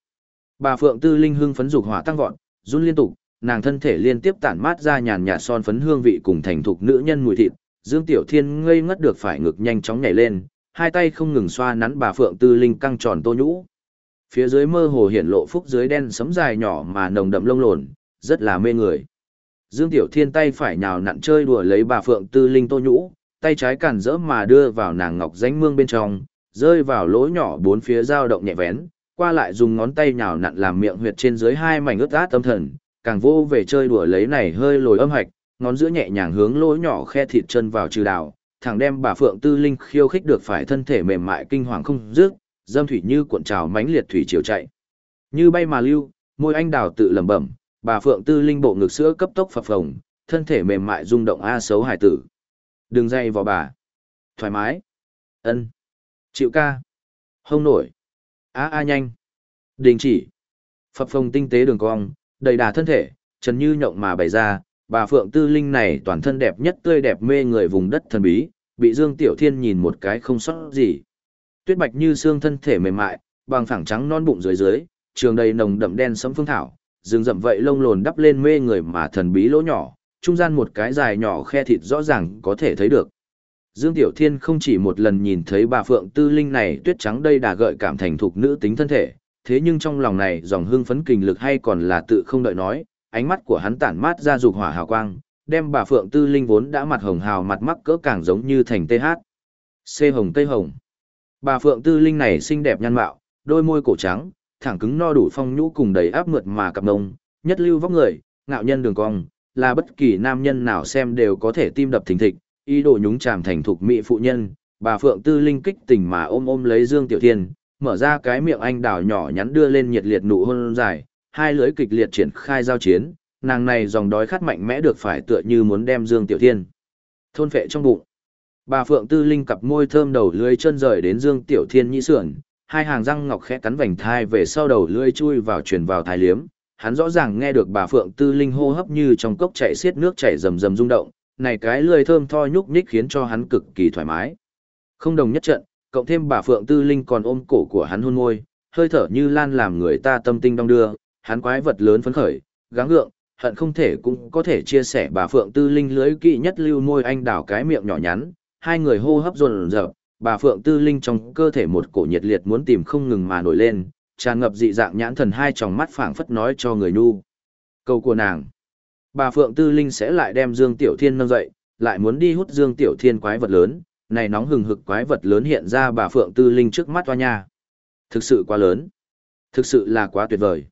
Bà Phượng Tư Linh hưng phấn dục hỏa tăng vọt, run liên tục, nàng thân thể liên tiếp tản mát ra nhàn nhạt son phấn hương vị cùng thành thục nữ nhân mùi thịt, Dương Tiểu Thiên ngây ngất được phải ngực nhanh chóng nhảy lên, hai tay không ngừng xoa nắn bà Phượng Tư Linh căng tròn tô nhũ. Phía dưới mơ hồ hiện lộ phúc dưới đen sấm dài nhỏ mà nồng đậm lông lồn, rất là mê người. Dương Tiểu Thiên tay phải nhào nặn chơi đùa lấy bà Phượng Tư Linh tô nhũ, tay trái cản rỡ mà đưa vào nàng ngọc danh mương bên trong, rơi vào lỗ nhỏ bốn phía dao động nhẹ vén, qua lại dùng ngón tay nhào nặn làm miệng huyệt trên dưới hai mảnh ướt át tâm thần, càng vô về chơi đùa lấy này hơi lồi âm hạch, ngón giữa nhẹ nhàng hướng lỗ nhỏ khe thịt chân vào trừ đào, thẳng đem bà Phượng Tư Linh khiêu khích được phải thân thể mềm mại kinh hoàng không dứt, dâm thủy như cuộn trào mãnh liệt thủy chiều chạy. Như bay mà lưu, môi anh đào tự lẩm bẩm, bà Phượng Tư Linh bộ ngực sữa cấp tốc phập phồng, thân thể mềm mại rung động a xấu hải tử. Đừng dây vào bà. Thoải mái. Ân. Chịu ca. Hông nổi. A a nhanh. Đình chỉ. Phập phồng tinh tế đường cong, đầy đà thân thể, trần như nhộng mà bày ra, bà Phượng Tư Linh này toàn thân đẹp nhất tươi đẹp mê người vùng đất thần bí, bị Dương Tiểu Thiên nhìn một cái không sót gì. Tuyết bạch như xương thân thể mềm mại, bằng phẳng trắng non bụng dưới dưới, trường đầy nồng đậm đen sẫm phương thảo, rừng rậm vậy lông lồn đắp lên mê người mà thần bí lỗ nhỏ, trung gian một cái dài nhỏ khe thịt rõ ràng có thể thấy được. Dương Tiểu Thiên không chỉ một lần nhìn thấy bà Phượng Tư Linh này tuyết trắng đây đã gợi cảm thành thục nữ tính thân thể, thế nhưng trong lòng này dòng hương phấn kình lực hay còn là tự không đợi nói, ánh mắt của hắn tản mát ra dục hỏa hào quang, đem bà Phượng Tư Linh vốn đã mặt hồng hào mặt mắc cỡ càng giống như thành TH. C hồng tây hồng. Bà Phượng Tư Linh này xinh đẹp nhan mạo, đôi môi cổ trắng, thẳng cứng no đủ phong nhũ cùng đầy áp mượt mà cặp nông, nhất lưu vóc người, ngạo nhân đường cong, là bất kỳ nam nhân nào xem đều có thể tim đập thình thịch, ý đồ nhúng chàm thành thục mỹ phụ nhân. Bà Phượng Tư Linh kích tình mà ôm ôm lấy Dương Tiểu Thiên, mở ra cái miệng anh đào nhỏ nhắn đưa lên nhiệt liệt nụ hôn dài, hai lưỡi kịch liệt triển khai giao chiến, nàng này dòng đói khát mạnh mẽ được phải tựa như muốn đem Dương Tiểu Thiên thôn phệ trong bụng. Bà Phượng Tư Linh cặp môi thơm đầu lưỡi chân rời đến Dương Tiểu Thiên nhĩ sườn, hai hàng răng ngọc khẽ cắn vành thai về sau đầu lưỡi chui vào truyền vào thái liếm. Hắn rõ ràng nghe được bà Phượng Tư Linh hô hấp như trong cốc chảy xiết nước chảy rầm rầm rung động, này cái lưỡi thơm tho nhúc nhích khiến cho hắn cực kỳ thoải mái. Không đồng nhất trận, cộng thêm bà Phượng Tư Linh còn ôm cổ của hắn hôn môi, hơi thở như lan làm người ta tâm tinh đong đưa, hắn quái vật lớn phấn khởi, gắng gượng, hận không thể cũng có thể chia sẻ bà Phượng Tư Linh lưới kỵ nhất lưu môi anh đảo cái miệng nhỏ nhắn, hai người hô hấp dồn dập, bà Phượng Tư Linh trong cơ thể một cổ nhiệt liệt muốn tìm không ngừng mà nổi lên, tràn ngập dị dạng nhãn thần hai tròng mắt phảng phất nói cho người nu. Câu của nàng. Bà Phượng Tư Linh sẽ lại đem Dương Tiểu Thiên nâng dậy, lại muốn đi hút Dương Tiểu Thiên quái vật lớn, này nóng hừng hực quái vật lớn hiện ra bà Phượng Tư Linh trước mắt hoa nha. Thực sự quá lớn. Thực sự là quá tuyệt vời.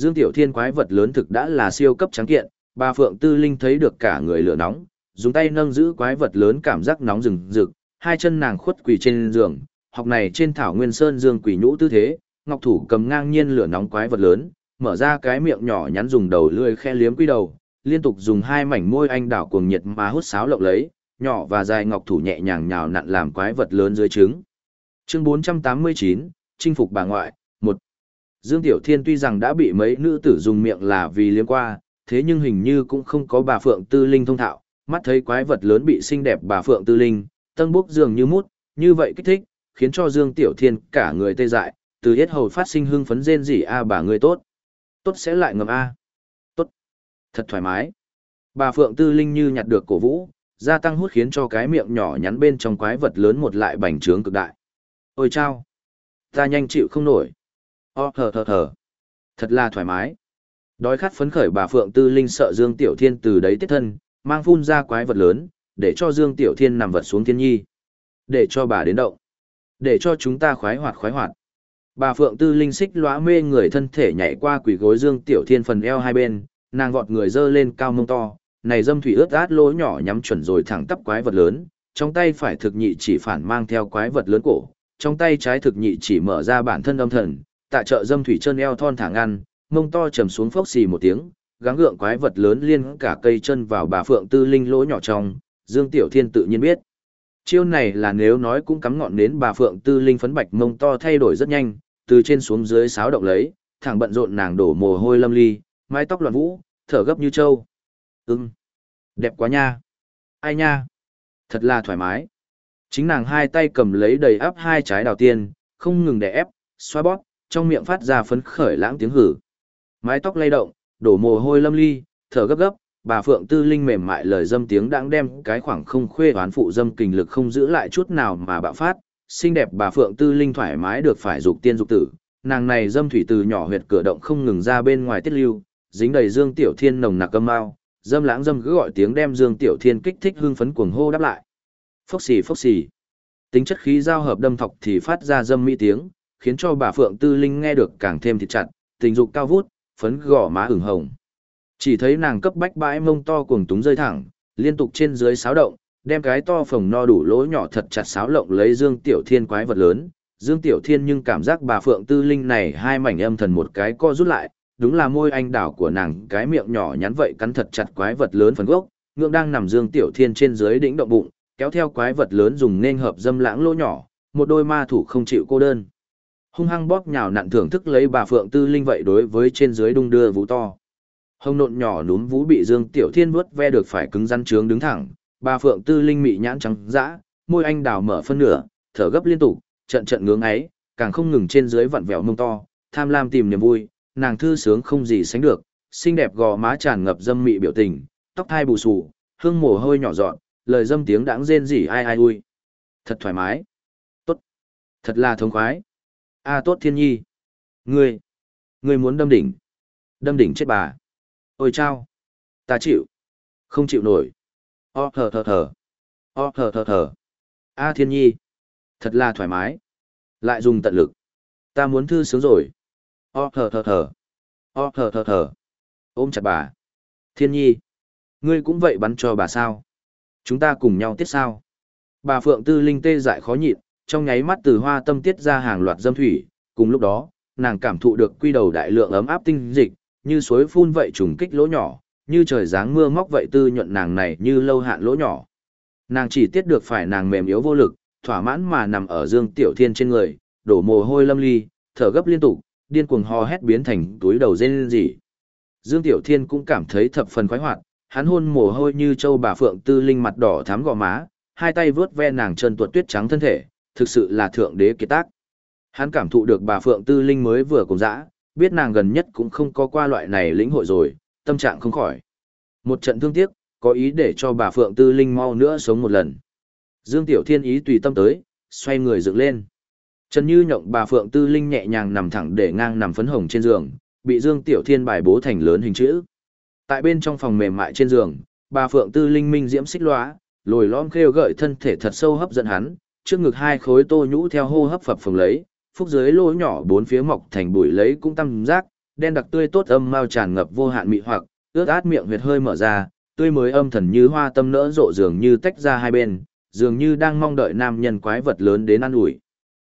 Dương Tiểu Thiên quái vật lớn thực đã là siêu cấp trắng kiện, bà Phượng Tư Linh thấy được cả người lửa nóng, dùng tay nâng giữ quái vật lớn cảm giác nóng rừng rực, hai chân nàng khuất quỳ trên giường, học này trên thảo nguyên sơn dương quỷ nhũ tư thế, ngọc thủ cầm ngang nhiên lửa nóng quái vật lớn, mở ra cái miệng nhỏ nhắn dùng đầu lưỡi khe liếm quy đầu, liên tục dùng hai mảnh môi anh đảo cuồng nhiệt mà hút sáo lộng lấy, nhỏ và dài ngọc thủ nhẹ nhàng nhào nặn làm quái vật lớn dưới trứng. Chương 489, chinh phục bà ngoại, Dương Tiểu Thiên tuy rằng đã bị mấy nữ tử dùng miệng là vì liếm qua, thế nhưng hình như cũng không có bà Phượng Tư Linh thông thạo, mắt thấy quái vật lớn bị xinh đẹp bà Phượng Tư Linh, tân bốc dường như mút, như vậy kích thích, khiến cho Dương Tiểu Thiên cả người tê dại, từ hết hầu phát sinh hưng phấn rên rỉ a bà người tốt. Tốt sẽ lại ngầm a. Tốt. Thật thoải mái. Bà Phượng Tư Linh như nhặt được cổ vũ, gia tăng hút khiến cho cái miệng nhỏ nhắn bên trong quái vật lớn một lại bành trướng cực đại. Ôi chao! Ta nhanh chịu không nổi. O thở thở thở. Thật là thoải mái. Đói khát phấn khởi bà Phượng Tư Linh sợ Dương Tiểu Thiên từ đấy tiết thân, mang phun ra quái vật lớn, để cho Dương Tiểu Thiên nằm vật xuống thiên nhi. Để cho bà đến động. Để cho chúng ta khoái hoạt khoái hoạt. Bà Phượng Tư Linh xích lóa mê người thân thể nhảy qua quỷ gối Dương Tiểu Thiên phần eo hai bên, nàng vọt người dơ lên cao mông to, này dâm thủy ướt át lỗ nhỏ nhắm chuẩn rồi thẳng tắp quái vật lớn, trong tay phải thực nhị chỉ phản mang theo quái vật lớn cổ, trong tay trái thực nhị chỉ mở ra bản thân âm thần, tại trợ dâm thủy chân eo thon thả ngăn, mông to trầm xuống phốc xì một tiếng, gắng gượng quái vật lớn liên cả cây chân vào bà Phượng Tư Linh lỗ nhỏ trong, Dương Tiểu Thiên tự nhiên biết. Chiêu này là nếu nói cũng cắm ngọn đến bà Phượng Tư Linh phấn bạch mông to thay đổi rất nhanh, từ trên xuống dưới sáo động lấy, thẳng bận rộn nàng đổ mồ hôi lâm ly, mái tóc loạn vũ, thở gấp như trâu. Ừm, đẹp quá nha. Ai nha? Thật là thoải mái. Chính nàng hai tay cầm lấy đầy áp hai trái đào tiên, không ngừng đè ép, xoa bóp, trong miệng phát ra phấn khởi lãng tiếng hử. Mái tóc lay động, đổ mồ hôi lâm ly, thở gấp gấp, bà Phượng Tư Linh mềm mại lời dâm tiếng đang đem cái khoảng không khuê oán phụ dâm kình lực không giữ lại chút nào mà bạo phát, xinh đẹp bà Phượng Tư Linh thoải mái được phải dục tiên dục tử, nàng này dâm thủy từ nhỏ huyệt cửa động không ngừng ra bên ngoài tiết lưu, dính đầy Dương Tiểu Thiên nồng nặc âm mao, dâm lãng dâm cứ gọi tiếng đem Dương Tiểu Thiên kích thích hưng phấn cuồng hô đáp lại. Phốc xì phốc xì. Tính chất khí giao hợp đâm thọc thì phát ra dâm mỹ tiếng, khiến cho bà Phượng Tư Linh nghe được càng thêm thịt chặt, tình dục cao vút, phấn gò má ửng hồng. Chỉ thấy nàng cấp bách bãi mông to cuồng túng rơi thẳng, liên tục trên dưới sáo động, đem cái to phồng no đủ lỗ nhỏ thật chặt sáo lộng lấy Dương Tiểu Thiên quái vật lớn. Dương Tiểu Thiên nhưng cảm giác bà Phượng Tư Linh này hai mảnh âm thần một cái co rút lại, đúng là môi anh đảo của nàng cái miệng nhỏ nhắn vậy cắn thật chặt quái vật lớn phần gốc, ngưỡng đang nằm Dương Tiểu Thiên trên dưới đỉnh động bụng, kéo theo quái vật lớn dùng nên hợp dâm lãng lỗ nhỏ, một đôi ma thủ không chịu cô đơn. Hung hăng bóp nhào nặn thưởng thức lấy bà Phượng Tư Linh vậy đối với trên dưới đung đưa vũ to. Hông nộn nhỏ núm vũ bị Dương Tiểu Thiên vuốt ve được phải cứng rắn trướng đứng thẳng, bà Phượng Tư Linh mị nhãn trắng dã, môi anh đào mở phân nửa, thở gấp liên tục, trận trận ngưỡng ấy, càng không ngừng trên dưới vặn vẹo mông to, tham lam tìm niềm vui, nàng thư sướng không gì sánh được, xinh đẹp gò má tràn ngập dâm mị biểu tình, tóc thai bù xù, hương mồ hôi nhỏ giọt, lời dâm tiếng đãng rên rỉ ai ai ui. Thật thoải mái. Tốt. Thật là thống khoái. A tốt thiên nhi. Ngươi. Ngươi muốn đâm đỉnh. Đâm đỉnh chết bà. Ôi chao. Ta chịu. Không chịu nổi. O thở thở thở. O thở thở thở. A thiên nhi. Thật là thoải mái. Lại dùng tận lực. Ta muốn thư sướng rồi. O thở thở thở. O thở thở thở. Ôm chặt bà. Thiên nhi. Ngươi cũng vậy bắn cho bà sao. Chúng ta cùng nhau tiết sao. Bà Phượng Tư Linh tê dại khó nhịn, trong nháy mắt từ hoa tâm tiết ra hàng loạt dâm thủy, cùng lúc đó, nàng cảm thụ được quy đầu đại lượng ấm áp tinh dịch, như suối phun vậy trùng kích lỗ nhỏ, như trời giáng mưa móc vậy tư nhuận nàng này như lâu hạn lỗ nhỏ. Nàng chỉ tiết được phải nàng mềm yếu vô lực, thỏa mãn mà nằm ở Dương Tiểu Thiên trên người, đổ mồ hôi lâm ly, thở gấp liên tục, điên cuồng hò hét biến thành túi đầu rên rỉ. Dương Tiểu Thiên cũng cảm thấy thập phần khoái hoạt, hắn hôn mồ hôi như châu bà Phượng Tư Linh mặt đỏ thắm gò má, hai tay vướt ve nàng chân tuột tuyết trắng thân thể, thực sự là thượng đế kiệt tác. Hắn cảm thụ được bà Phượng Tư Linh mới vừa cùng dã, biết nàng gần nhất cũng không có qua loại này lĩnh hội rồi, tâm trạng không khỏi. Một trận thương tiếc, có ý để cho bà Phượng Tư Linh mau nữa sống một lần. Dương Tiểu Thiên ý tùy tâm tới, xoay người dựng lên. Trần Như nhộng bà Phượng Tư Linh nhẹ nhàng nằm thẳng để ngang nằm phấn hồng trên giường, bị Dương Tiểu Thiên bài bố thành lớn hình chữ. Tại bên trong phòng mềm mại trên giường, bà Phượng Tư Linh minh diễm xích lóa, lồi lõm khêu gợi thân thể thật sâu hấp dẫn hắn, trước ngực hai khối tô nhũ theo hô hấp phập phồng lấy, phúc dưới lỗ nhỏ bốn phía mọc thành bụi lấy cũng tăng rác, đen đặc tươi tốt âm mau tràn ngập vô hạn mị hoặc, ướt át miệng huyệt hơi mở ra, tươi mới âm thần như hoa tâm nỡ rộ dường như tách ra hai bên, dường như đang mong đợi nam nhân quái vật lớn đến ăn ủi.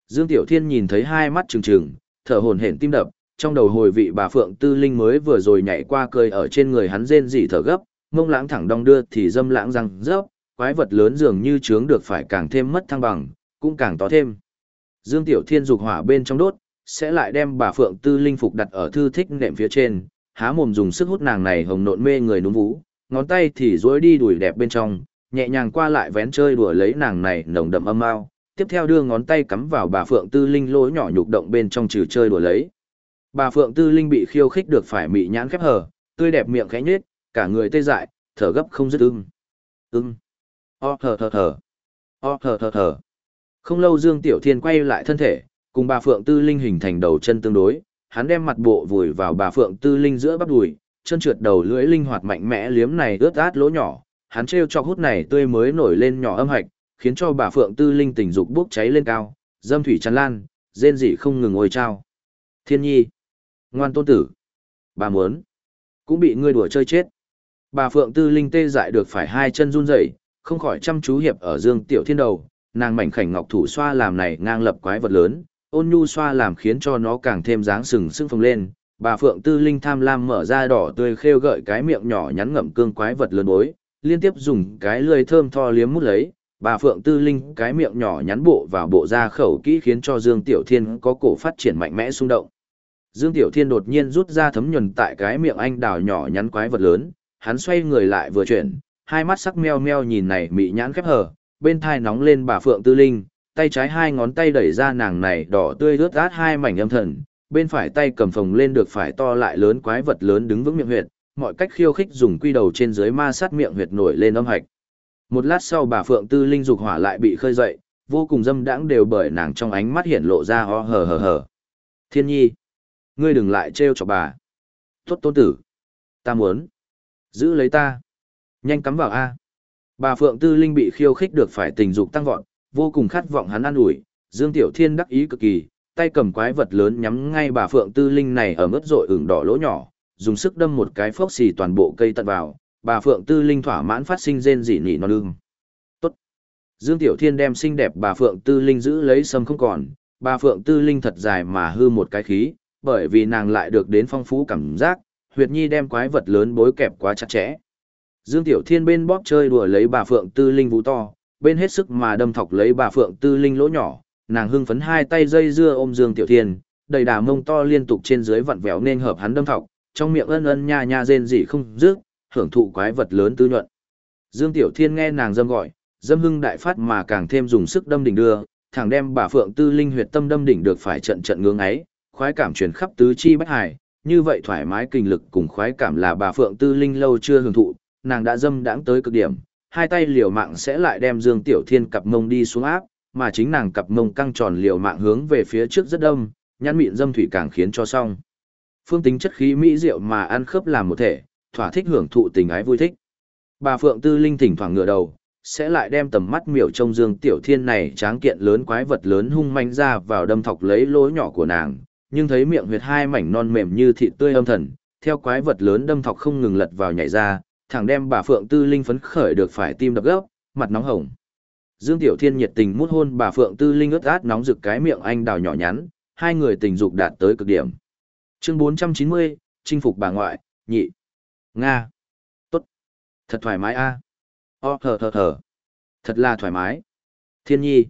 Dương Tiểu Thiên nhìn thấy hai mắt trừng trừng, thở hổn hển tim đập, trong đầu hồi vị bà Phượng Tư Linh mới vừa rồi nhảy qua cười ở trên người hắn rên rỉ thở gấp, mông lãng thẳng đong đưa thì dâm lãng răng rớp, quái vật lớn dường như chướng được phải càng thêm mất thăng bằng, cũng càng to thêm. Dương Tiểu Thiên dục hỏa bên trong đốt, sẽ lại đem bà Phượng Tư Linh phục đặt ở thư thích nệm phía trên, há mồm dùng sức hút nàng này hồng nộn mê người núm vú, ngón tay thì duỗi đi đuổi đẹp bên trong, nhẹ nhàng qua lại vén chơi đùa lấy nàng này nồng đậm âm mao, tiếp theo đưa ngón tay cắm vào bà Phượng Tư Linh lỗ nhỏ nhục động bên trong trừ chơi đùa lấy. Bà Phượng Tư Linh bị khiêu khích được phải mị nhãn khép hờ, tươi đẹp miệng khẽ nhếch, cả người tê dại, thở gấp không dứt ưng. Ưng. O thờ thờ thờ. O thờ thờ thờ. Không lâu Dương Tiểu Thiên quay lại thân thể, cùng bà Phượng Tư Linh hình thành đầu chân tương đối, hắn đem mặt bộ vùi vào bà Phượng Tư Linh giữa bắp đùi, chân trượt đầu lưỡi linh hoạt mạnh mẽ liếm này ướt át lỗ nhỏ, hắn trêu cho hút này tươi mới nổi lên nhỏ âm hạch, khiến cho bà Phượng Tư Linh tình dục bốc cháy lên cao, dâm thủy tràn lan, rên rỉ không ngừng ôi trao. Thiên nhi, ngoan tôn tử, bà muốn, cũng bị ngươi đùa chơi chết. Bà Phượng Tư Linh tê dại được phải hai chân run rẩy, không khỏi chăm chú hiệp ở Dương Tiểu Thiên đầu, nàng mảnh khảnh ngọc thủ xoa làm này ngang lập quái vật lớn, ôn nhu xoa làm khiến cho nó càng thêm dáng sừng sưng phồng lên. Bà Phượng Tư Linh tham lam mở ra đỏ tươi khêu gợi cái miệng nhỏ nhắn ngậm cương quái vật lớn bối, liên tiếp dùng cái lưỡi thơm tho liếm mút lấy, bà Phượng Tư Linh cái miệng nhỏ nhắn bộ vào bộ da khẩu kỹ khiến cho Dương Tiểu Thiên có cổ phát triển mạnh mẽ xung động. Dương Tiểu Thiên đột nhiên rút ra thấm nhuần tại cái miệng anh đào nhỏ nhắn quái vật lớn, hắn xoay người lại vừa chuyển, hai mắt sắc meo meo nhìn này mị nhãn khép hở, bên thai nóng lên bà Phượng Tư Linh, tay trái hai ngón tay đẩy ra nàng này đỏ tươi rớt át hai mảnh âm thần, bên phải tay cầm phồng lên được phải to lại lớn quái vật lớn đứng vững miệng huyệt, mọi cách khiêu khích dùng quy đầu trên dưới ma sát miệng huyệt nổi lên âm hạch. Một lát sau bà Phượng Tư Linh dục hỏa lại bị khơi dậy, vô cùng dâm đãng đều bởi nàng trong ánh mắt hiện lộ ra ho hờ hờ hờ. Thiên nhi, ngươi đừng lại trêu cho bà. Tốt tôn tử, ta muốn, giữ lấy ta. Nhanh cắm vào A. Bà Phượng Tư Linh bị khiêu khích được phải tình dục tăng vọt, vô cùng khát vọng hắn ăn ủi, Dương Tiểu Thiên đắc ý cực kỳ, tay cầm quái vật lớn nhắm ngay bà Phượng Tư Linh này ở mức rội ửng đỏ lỗ nhỏ, dùng sức đâm một cái phốc xì toàn bộ cây tận vào, bà Phượng Tư Linh thỏa mãn phát sinh rên rỉ nỉ non lưng. Tốt. Dương Tiểu Thiên đem xinh đẹp bà Phượng Tư Linh giữ lấy sâm không còn, bà Phượng Tư Linh thật dài mà hư một cái khí, bởi vì nàng lại được đến phong phú cảm giác, huyệt nhi đem quái vật lớn bối kẹp quá chặt chẽ. Dương Tiểu Thiên bên bóp chơi đùa lấy bà Phượng Tư Linh vũ to, bên hết sức mà đâm thọc lấy bà Phượng Tư Linh lỗ nhỏ, nàng hưng phấn hai tay dây dưa ôm Dương Tiểu Thiên, đầy đà mông to liên tục trên dưới vặn vẹo nên hợp hắn đâm thọc, trong miệng ân ân nha nha rên rỉ không dứt, hưởng thụ quái vật lớn tư nhuận. Dương Tiểu Thiên nghe nàng dâm gọi, dâm hưng đại phát mà càng thêm dùng sức đâm đỉnh đưa, thẳng đem bà Phượng Tư Linh huyệt tâm đâm đỉnh được phải trận trận ngưỡng ấy, khoái cảm truyền khắp tứ chi bách hải, như vậy thoải mái kinh lực cùng khoái cảm là bà Phượng Tư Linh lâu chưa hưởng thụ, nàng đã dâm đãng tới cực điểm, hai tay liều mạng sẽ lại đem Dương Tiểu Thiên cặp mông đi xuống áp, mà chính nàng cặp mông căng tròn liều mạng hướng về phía trước rất đông, nhăn mịn dâm thủy càng khiến cho xong. Phương tính chất khí mỹ diệu mà ăn khớp làm một thể, thỏa thích hưởng thụ tình ái vui thích. Bà Phượng Tư Linh thỉnh thoảng ngửa đầu, sẽ lại đem tầm mắt miểu trông Dương Tiểu Thiên này tráng kiện lớn quái vật lớn hung manh ra vào đâm thọc lấy lỗ nhỏ của nàng, nhưng thấy miệng huyệt hai mảnh non mềm như thịt tươi âm thần, theo quái vật lớn đâm thọc không ngừng lật vào nhảy ra, thẳng đem bà Phượng Tư Linh phấn khởi được phải tim đập gấp, mặt nóng hồng. Dương Tiểu Thiên nhiệt tình mút hôn bà Phượng Tư Linh ướt át nóng rực cái miệng anh đào nhỏ nhắn, hai người tình dục đạt tới cực điểm. Chương 490, chinh phục bà ngoại, nhị. Nga. Tốt. Thật thoải mái a. À? O thở thở thở. Thật là thoải mái. Thiên nhi.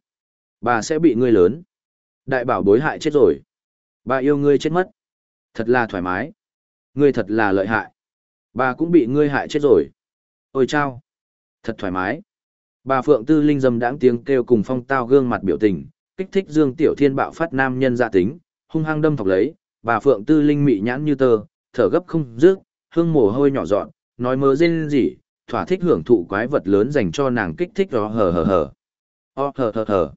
Bà sẽ bị ngươi lớn. Đại bảo bối hại chết rồi. Bà yêu ngươi chết mất. Thật là thoải mái. Ngươi thật là lợi hại. Bà cũng bị ngươi hại chết rồi. Ôi chao. Thật thoải mái. Bà Phượng Tư Linh dâm đáng tiếng kêu cùng phong tao gương mặt biểu tình, kích thích Dương Tiểu Thiên bạo phát nam nhân dạ tính, hung hăng đâm thọc lấy, bà Phượng Tư Linh mị nhãn như tơ, thở gấp không dứt, hương mồ hôi nhỏ dọn, nói mơ rên rỉ, thỏa thích hưởng thụ quái vật lớn dành cho nàng kích thích đó hờ hờ hờ. O hờ hờ hờ.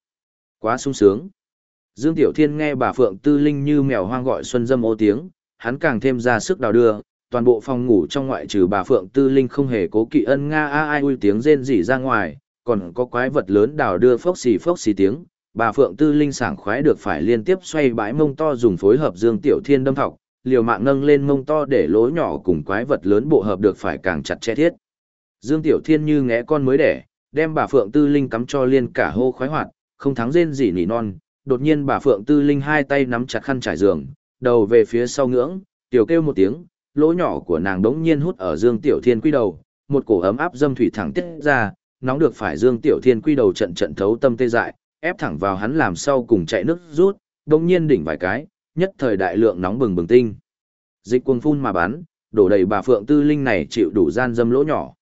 Quá sung sướng. Dương Tiểu Thiên nghe bà Phượng Tư Linh như mèo hoang gọi xuân dâm ô tiếng, hắn càng thêm ra sức đào đưa, toàn bộ phòng ngủ trong ngoại trừ bà Phượng Tư Linh không hề cố kỵ ân nga a ai ui tiếng rên rỉ ra ngoài, còn có quái vật lớn đào đưa phốc xì phốc xì tiếng, bà Phượng Tư Linh sảng khoái được phải liên tiếp xoay bãi mông to dùng phối hợp Dương Tiểu Thiên đâm thọc, liều mạng nâng lên mông to để lỗ nhỏ cùng quái vật lớn bộ hợp được phải càng chặt chẽ thiết. Dương Tiểu Thiên như ngẽ con mới đẻ, đem bà Phượng Tư Linh cắm cho liên cả hô khoái hoạt, không thắng rên gì nỉ non, đột nhiên bà Phượng Tư Linh hai tay nắm chặt khăn trải giường, đầu về phía sau ngưỡng, tiểu kêu một tiếng, lỗ nhỏ của nàng đống nhiên hút ở Dương Tiểu Thiên quy đầu, một cổ ấm áp dâm thủy thẳng tiết ra, nóng được phải Dương Tiểu Thiên quy đầu trận trận thấu tâm tê dại, ép thẳng vào hắn làm sau cùng chạy nước rút, đống nhiên đỉnh vài cái, nhất thời đại lượng nóng bừng bừng tinh. Dịch cuồng phun mà bắn, đổ đầy bà Phượng Tư Linh này chịu đủ gian dâm lỗ nhỏ.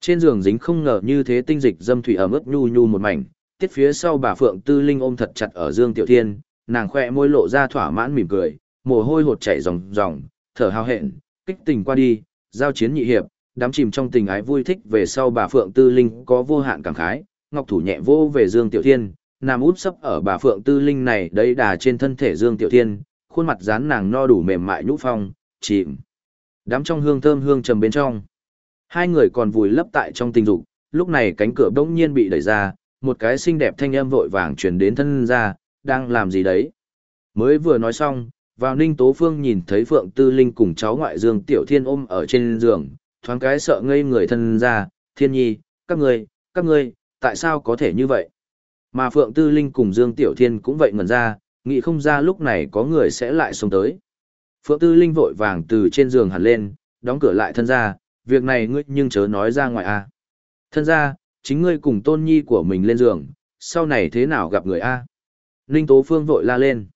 Trên giường dính không ngờ như thế tinh dịch dâm thủy ẩm ướt nhu nhu một mảnh, tiết phía sau bà Phượng Tư Linh ôm thật chặt ở Dương Tiểu Thiên, nàng khoe môi lộ ra thỏa mãn mỉm cười, mồ hôi hột chảy ròng ròng, thở hào hẹn, kích tình qua đi, giao chiến nhị hiệp, đám chìm trong tình ái vui thích về sau bà Phượng Tư Linh có vô hạn cảm khái, ngọc thủ nhẹ vô về Dương Tiểu Thiên, nằm út sấp ở bà Phượng Tư Linh này đấy đà trên thân thể Dương Tiểu Thiên, khuôn mặt dán nàng no đủ mềm mại nhũ phong, chìm. Đám trong hương thơm hương trầm bên trong. Hai người còn vùi lấp tại trong tình dục, lúc này cánh cửa bỗng nhiên bị đẩy ra, một cái xinh đẹp thanh âm vội vàng truyền đến thân ra, đang làm gì đấy. Mới vừa nói xong, vào Ninh Tố Phương nhìn thấy Phượng Tư Linh cùng cháu ngoại Dương Tiểu Thiên ôm ở trên giường, thoáng cái sợ ngây người thân ra, Thiên Nhi, các ngươi, các ngươi, tại sao có thể như vậy? Mà Phượng Tư Linh cùng Dương Tiểu Thiên cũng vậy ngẩn ra, nghĩ không ra lúc này có người sẽ lại xông tới. Phượng Tư Linh vội vàng từ trên giường hẳn lên, đóng cửa lại thân ra, việc này ngươi nhưng chớ nói ra ngoài a. Thân ra, chính ngươi cùng tôn nhi của mình lên giường, sau này thế nào gặp người a? Ninh Tố Phương vội la lên.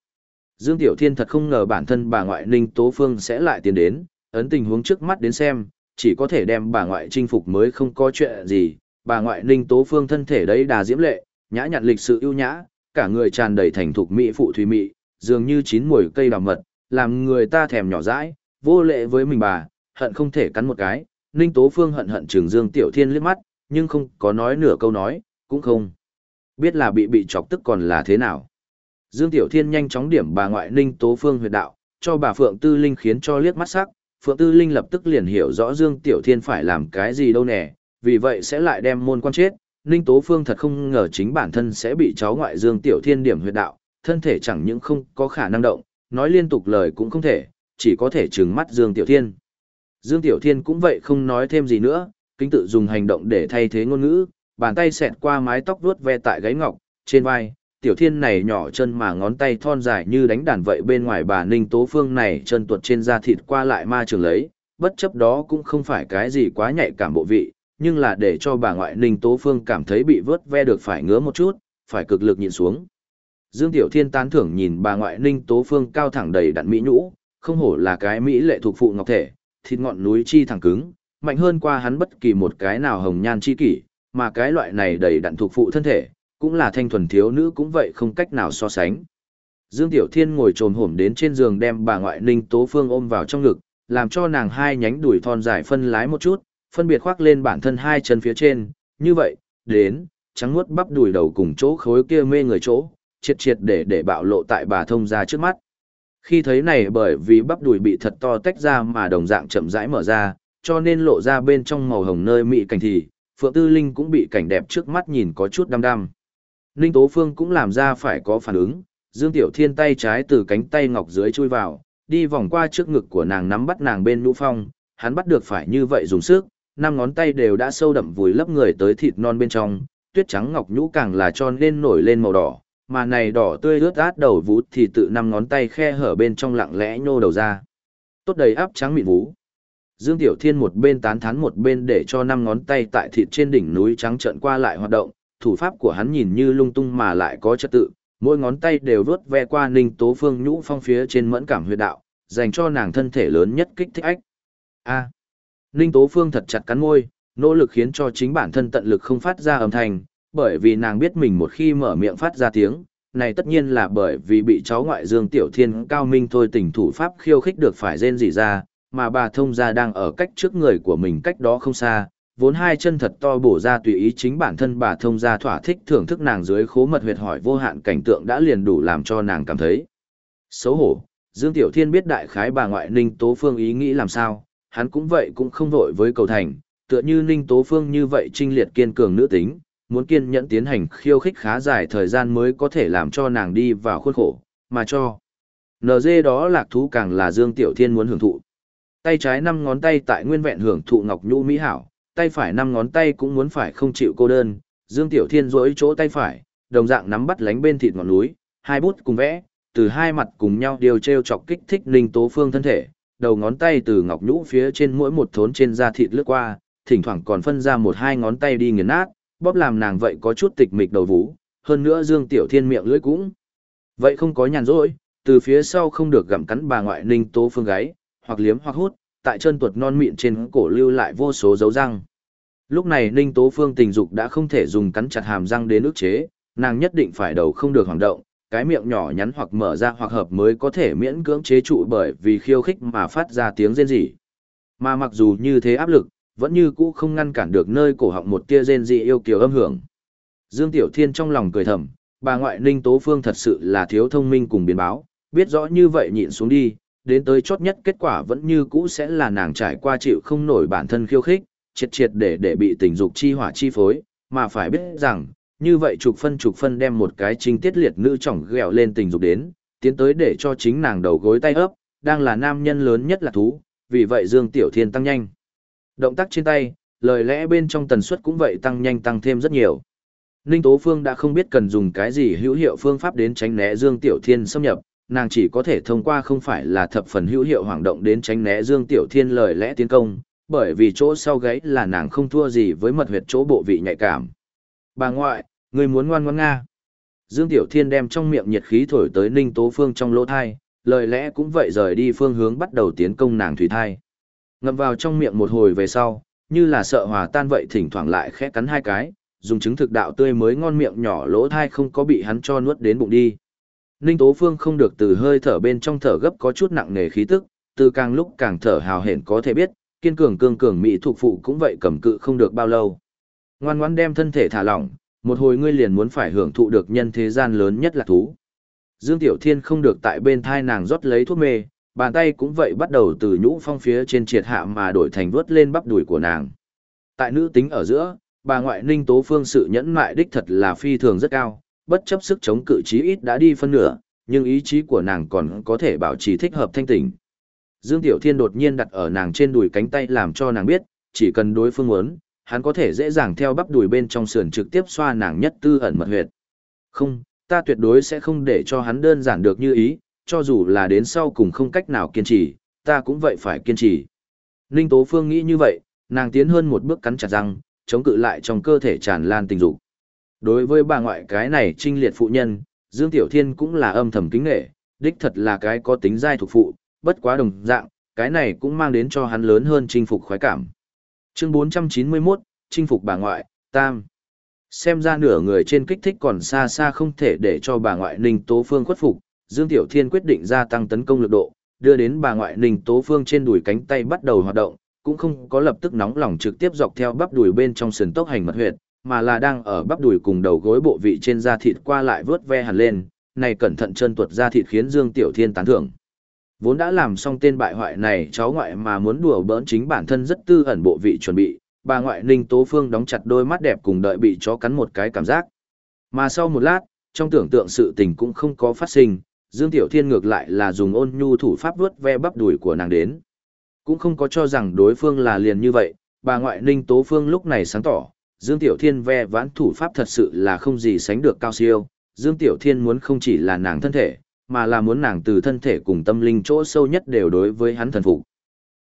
Dương Tiểu Thiên thật không ngờ bản thân bà ngoại Ninh Tố Phương sẽ lại tiến đến, ấn tình huống trước mắt đến xem, chỉ có thể đem bà ngoại chinh phục mới không có chuyện gì. Bà ngoại Ninh Tố Phương thân thể đấy đà diễm lệ, nhã nhặn lịch sự ưu nhã, cả người tràn đầy thành thục mỹ phụ thủy mỹ, dường như chín mùi cây đào mật, làm người ta thèm nhỏ dãi, vô lệ với mình bà, hận không thể cắn một cái. Ninh Tố Phương hận hận Trường Dương Tiểu Thiên liếc mắt, nhưng không có nói nửa câu nói, cũng không biết là bị bị chọc tức còn là thế nào. Dương Tiểu Thiên nhanh chóng điểm bà ngoại Ninh Tố Phương huyệt đạo, cho bà Phượng Tư Linh khiến cho liếc mắt sắc, Phượng Tư Linh lập tức liền hiểu rõ Dương Tiểu Thiên phải làm cái gì đâu nè, vì vậy sẽ lại đem môn quan chết. Ninh Tố Phương thật không ngờ chính bản thân sẽ bị cháu ngoại Dương Tiểu Thiên điểm huyệt đạo, thân thể chẳng những không có khả năng động, nói liên tục lời cũng không thể, chỉ có thể trừng mắt Dương Tiểu Thiên. Dương Tiểu Thiên cũng vậy không nói thêm gì nữa, kính tự dùng hành động để thay thế ngôn ngữ, bàn tay xẹt qua mái tóc vuốt ve tại gáy ngọc, trên vai, tiểu thiên này nhỏ chân mà ngón tay thon dài như đánh đàn vậy bên ngoài bà Ninh Tố Phương này chân tuột trên da thịt qua lại ma trường lấy, bất chấp đó cũng không phải cái gì quá nhạy cảm bộ vị, nhưng là để cho bà ngoại Ninh Tố Phương cảm thấy bị vớt ve được phải ngứa một chút, phải cực lực nhìn xuống. Dương Tiểu Thiên tán thưởng nhìn bà ngoại Ninh Tố Phương cao thẳng đầy đặn mỹ nhũ, không hổ là cái mỹ lệ thuộc phụ ngọc thể, thịt ngọn núi chi thẳng cứng, mạnh hơn qua hắn bất kỳ một cái nào hồng nhan chi kỷ, mà cái loại này đầy đặn thuộc phụ thân thể, cũng là thanh thuần thiếu nữ cũng vậy không cách nào so sánh. Dương Tiểu Thiên ngồi trồm hổm đến trên giường đem bà ngoại Ninh Tố Phương ôm vào trong ngực, làm cho nàng hai nhánh đùi thon dài phân lái một chút, phân biệt khoác lên bản thân hai chân phía trên, như vậy, đến, trắng nuốt bắp đùi đầu cùng chỗ khối kia mê người chỗ, triệt triệt để để bạo lộ tại bà thông ra trước mắt. Khi thấy này bởi vì bắp đùi bị thật to tách ra mà đồng dạng chậm rãi mở ra, cho nên lộ ra bên trong màu hồng nơi mị cảnh thì, Phượng Tư Linh cũng bị cảnh đẹp trước mắt nhìn có chút đăm đăm. Ninh Tố Phương cũng làm ra phải có phản ứng, Dương Tiểu Thiên tay trái từ cánh tay ngọc dưới chui vào, đi vòng qua trước ngực của nàng nắm bắt nàng bên nhũ phong, hắn bắt được phải như vậy dùng sức, năm ngón tay đều đã sâu đậm vùi lấp người tới thịt non bên trong, tuyết trắng ngọc nhũ càng là tròn nên nổi lên màu đỏ, mà này đỏ tươi ướt át đầu vú thì tự năm ngón tay khe hở bên trong lặng lẽ nhô đầu ra. Tốt đầy áp trắng mịn vú. Dương Tiểu Thiên một bên tán thán một bên để cho năm ngón tay tại thịt trên đỉnh núi trắng trợn qua lại hoạt động, thủ pháp của hắn nhìn như lung tung mà lại có trật tự, mỗi ngón tay đều vuốt ve qua Ninh Tố Phương nhũ phong phía trên mẫn cảm huyệt đạo, dành cho nàng thân thể lớn nhất kích thích ách. A. Ninh Tố Phương thật chặt cắn môi, nỗ lực khiến cho chính bản thân tận lực không phát ra âm thanh, bởi vì nàng biết mình một khi mở miệng phát ra tiếng, này tất nhiên là bởi vì bị cháu ngoại Dương Tiểu Thiên cao minh thôi tình thủ pháp khiêu khích được phải rên rỉ ra, mà bà thông gia đang ở cách trước người của mình cách đó không xa, vốn hai chân thật to bổ ra tùy ý chính bản thân bà thông gia thỏa thích thưởng thức nàng dưới khố mật huyệt hỏi vô hạn cảnh tượng đã liền đủ làm cho nàng cảm thấy xấu hổ. Dương Tiểu Thiên biết đại khái bà ngoại Ninh Tố Phương ý nghĩ làm sao, hắn cũng vậy cũng không vội với cầu thành, tựa như Ninh Tố Phương như vậy trinh liệt kiên cường nữ tính, muốn kiên nhẫn tiến hành khiêu khích khá dài thời gian mới có thể làm cho nàng đi vào khuôn khổ, mà cho. NG đó lạc thú càng là Dương Tiểu Thiên muốn hưởng thụ. Tay trái năm ngón tay tại nguyên vẹn hưởng thụ ngọc nhũ mỹ hảo, tay phải năm ngón tay cũng muốn phải không chịu cô đơn, Dương Tiểu Thiên rỗi chỗ tay phải, đồng dạng nắm bắt lánh bên thịt ngọn núi, hai bút cùng vẽ, từ hai mặt cùng nhau điều treo chọc kích thích Ninh Tố Phương thân thể, đầu ngón tay từ ngọc nhũ phía trên mỗi một thốn trên da thịt lướt qua, thỉnh thoảng còn phân ra một hai ngón tay đi nghiền nát, bóp làm nàng vậy có chút tịch mịch đầu vũ. hơn nữa Dương Tiểu Thiên miệng lưỡi cũng vậy không có nhàn rỗi, từ phía sau không được gặm cắn bà ngoại Ninh Tố Phương gáy, hoặc liếm hoặc hút, tại chân tuột non mịn trên cổ lưu lại vô số dấu răng. Lúc này Ninh Tố Phương tình dục đã không thể dùng cắn chặt hàm răng đến ức chế, nàng nhất định phải đầu không được hoạt động, cái miệng nhỏ nhắn hoặc mở ra hoặc hợp mới có thể miễn cưỡng chế trụ bởi vì khiêu khích mà phát ra tiếng rên rỉ. Mà mặc dù như thế áp lực, vẫn như cũ không ngăn cản được nơi cổ họng một tia rên rỉ yêu kiều âm hưởng. Dương Tiểu Thiên trong lòng cười thầm, bà ngoại Ninh Tố Phương thật sự là thiếu thông minh cùng biến báo, biết rõ như vậy nhịn xuống đi, đến tới chót nhất kết quả vẫn như cũ sẽ là nàng trải qua chịu không nổi bản thân khiêu khích, triệt triệt để để bị tình dục chi hỏa chi phối, mà phải biết rằng, như vậy trục phân trục phân đem một cái trinh tiết liệt nữ trọng ghẹo lên tình dục đến, tiến tới để cho chính nàng đầu gối tay ấp, đang là nam nhân lớn nhất là thú, vì vậy Dương Tiểu Thiên tăng nhanh. Động tác trên tay, lời lẽ bên trong tần suất cũng vậy tăng nhanh tăng thêm rất nhiều. Ninh Tố Phương đã không biết cần dùng cái gì hữu hiệu phương pháp đến tránh né Dương Tiểu Thiên xâm nhập, nàng chỉ có thể thông qua không phải là thập phần hữu hiệu hoảng động đến tránh né Dương Tiểu Thiên lời lẽ tiến công, bởi vì chỗ sau gáy là nàng không thua gì với mật huyệt chỗ bộ vị nhạy cảm. Bà ngoại, người muốn ngoan ngoãn nga. Dương Tiểu Thiên đem trong miệng nhiệt khí thổi tới Ninh Tố Phương trong lỗ thai, lời lẽ cũng vậy rời đi phương hướng bắt đầu tiến công nàng thủy thai. Ngậm vào trong miệng một hồi về sau, như là sợ hòa tan vậy thỉnh thoảng lại khẽ cắn hai cái, dùng chứng thực đạo tươi mới ngon miệng nhỏ lỗ thai không có bị hắn cho nuốt đến bụng đi. Ninh Tố Phương không được từ hơi thở bên trong thở gấp có chút nặng nề khí tức, từ càng lúc càng thở hào hển có thể biết, kiên cường cương cường mỹ thuộc phụ cũng vậy cầm cự không được bao lâu. Ngoan ngoãn đem thân thể thả lỏng, một hồi ngươi liền muốn phải hưởng thụ được nhân thế gian lớn nhất là thú. Dương Tiểu Thiên không được tại bên thai nàng rót lấy thuốc mê, bàn tay cũng vậy bắt đầu từ nhũ phong phía trên triệt hạ mà đổi thành vớt lên bắp đùi của nàng. Tại nữ tính ở giữa, bà ngoại ninh tố phương sự nhẫn mại đích thật là phi thường rất cao, bất chấp sức chống cự chí ít đã đi phân nửa, nhưng ý chí của nàng còn có thể bảo trì thích hợp thanh tỉnh. Dương Tiểu Thiên đột nhiên đặt ở nàng trên đùi cánh tay làm cho nàng biết, chỉ cần đối phương muốn, hắn có thể dễ dàng theo bắp đùi bên trong sườn trực tiếp xoa nàng nhất tư ẩn mật huyệt. Không, ta tuyệt đối sẽ không để cho hắn đơn giản được như ý, cho dù là đến sau cùng không cách nào kiên trì, ta cũng vậy phải kiên trì. Ninh Tố Phương nghĩ như vậy, nàng tiến hơn một bước cắn chặt răng, chống cự lại trong cơ thể tràn lan tình dục. Đối với bà ngoại cái này trinh liệt phụ nhân, Dương Tiểu Thiên cũng là âm thầm kính nghệ, đích thật là cái có tính giai thuộc phụ, bất quá đồng dạng, cái này cũng mang đến cho hắn lớn hơn chinh phục khoái cảm. Chương 491, chinh phục bà ngoại, tam. Xem ra nửa người trên kích thích còn xa xa không thể để cho bà ngoại Ninh Tố Phương khuất phục, Dương Tiểu Thiên quyết định gia tăng tấn công lực độ, đưa đến bà ngoại Ninh Tố Phương trên đùi cánh tay bắt đầu hoạt động, cũng không có lập tức nóng lòng trực tiếp dọc theo bắp đùi bên trong sườn tốc hành mật huyệt, mà là đang ở bắp đùi cùng đầu gối bộ vị trên da thịt qua lại vớt ve hẳn lên, này cẩn thận chân tuột da thịt khiến Dương Tiểu Thiên tán thưởng. Vốn đã làm xong tên bại hoại này cháu ngoại mà muốn đùa bỡn chính bản thân rất tư ẩn bộ vị chuẩn bị, bà ngoại Ninh Tố Phương đóng chặt đôi mắt đẹp cùng đợi bị chó cắn một cái cảm giác. Mà sau một lát, trong tưởng tượng sự tình cũng không có phát sinh, Dương Tiểu Thiên ngược lại là dùng ôn nhu thủ pháp vuốt ve bắp đùi của nàng đến. Cũng không có cho rằng đối phương là liền như vậy, bà ngoại Ninh Tố Phương lúc này sáng tỏ, Dương Tiểu Thiên ve vãn thủ pháp thật sự là không gì sánh được cao siêu, Dương Tiểu Thiên muốn không chỉ là nàng thân thể, mà là muốn nàng từ thân thể cùng tâm linh chỗ sâu nhất đều đối với hắn thần phục.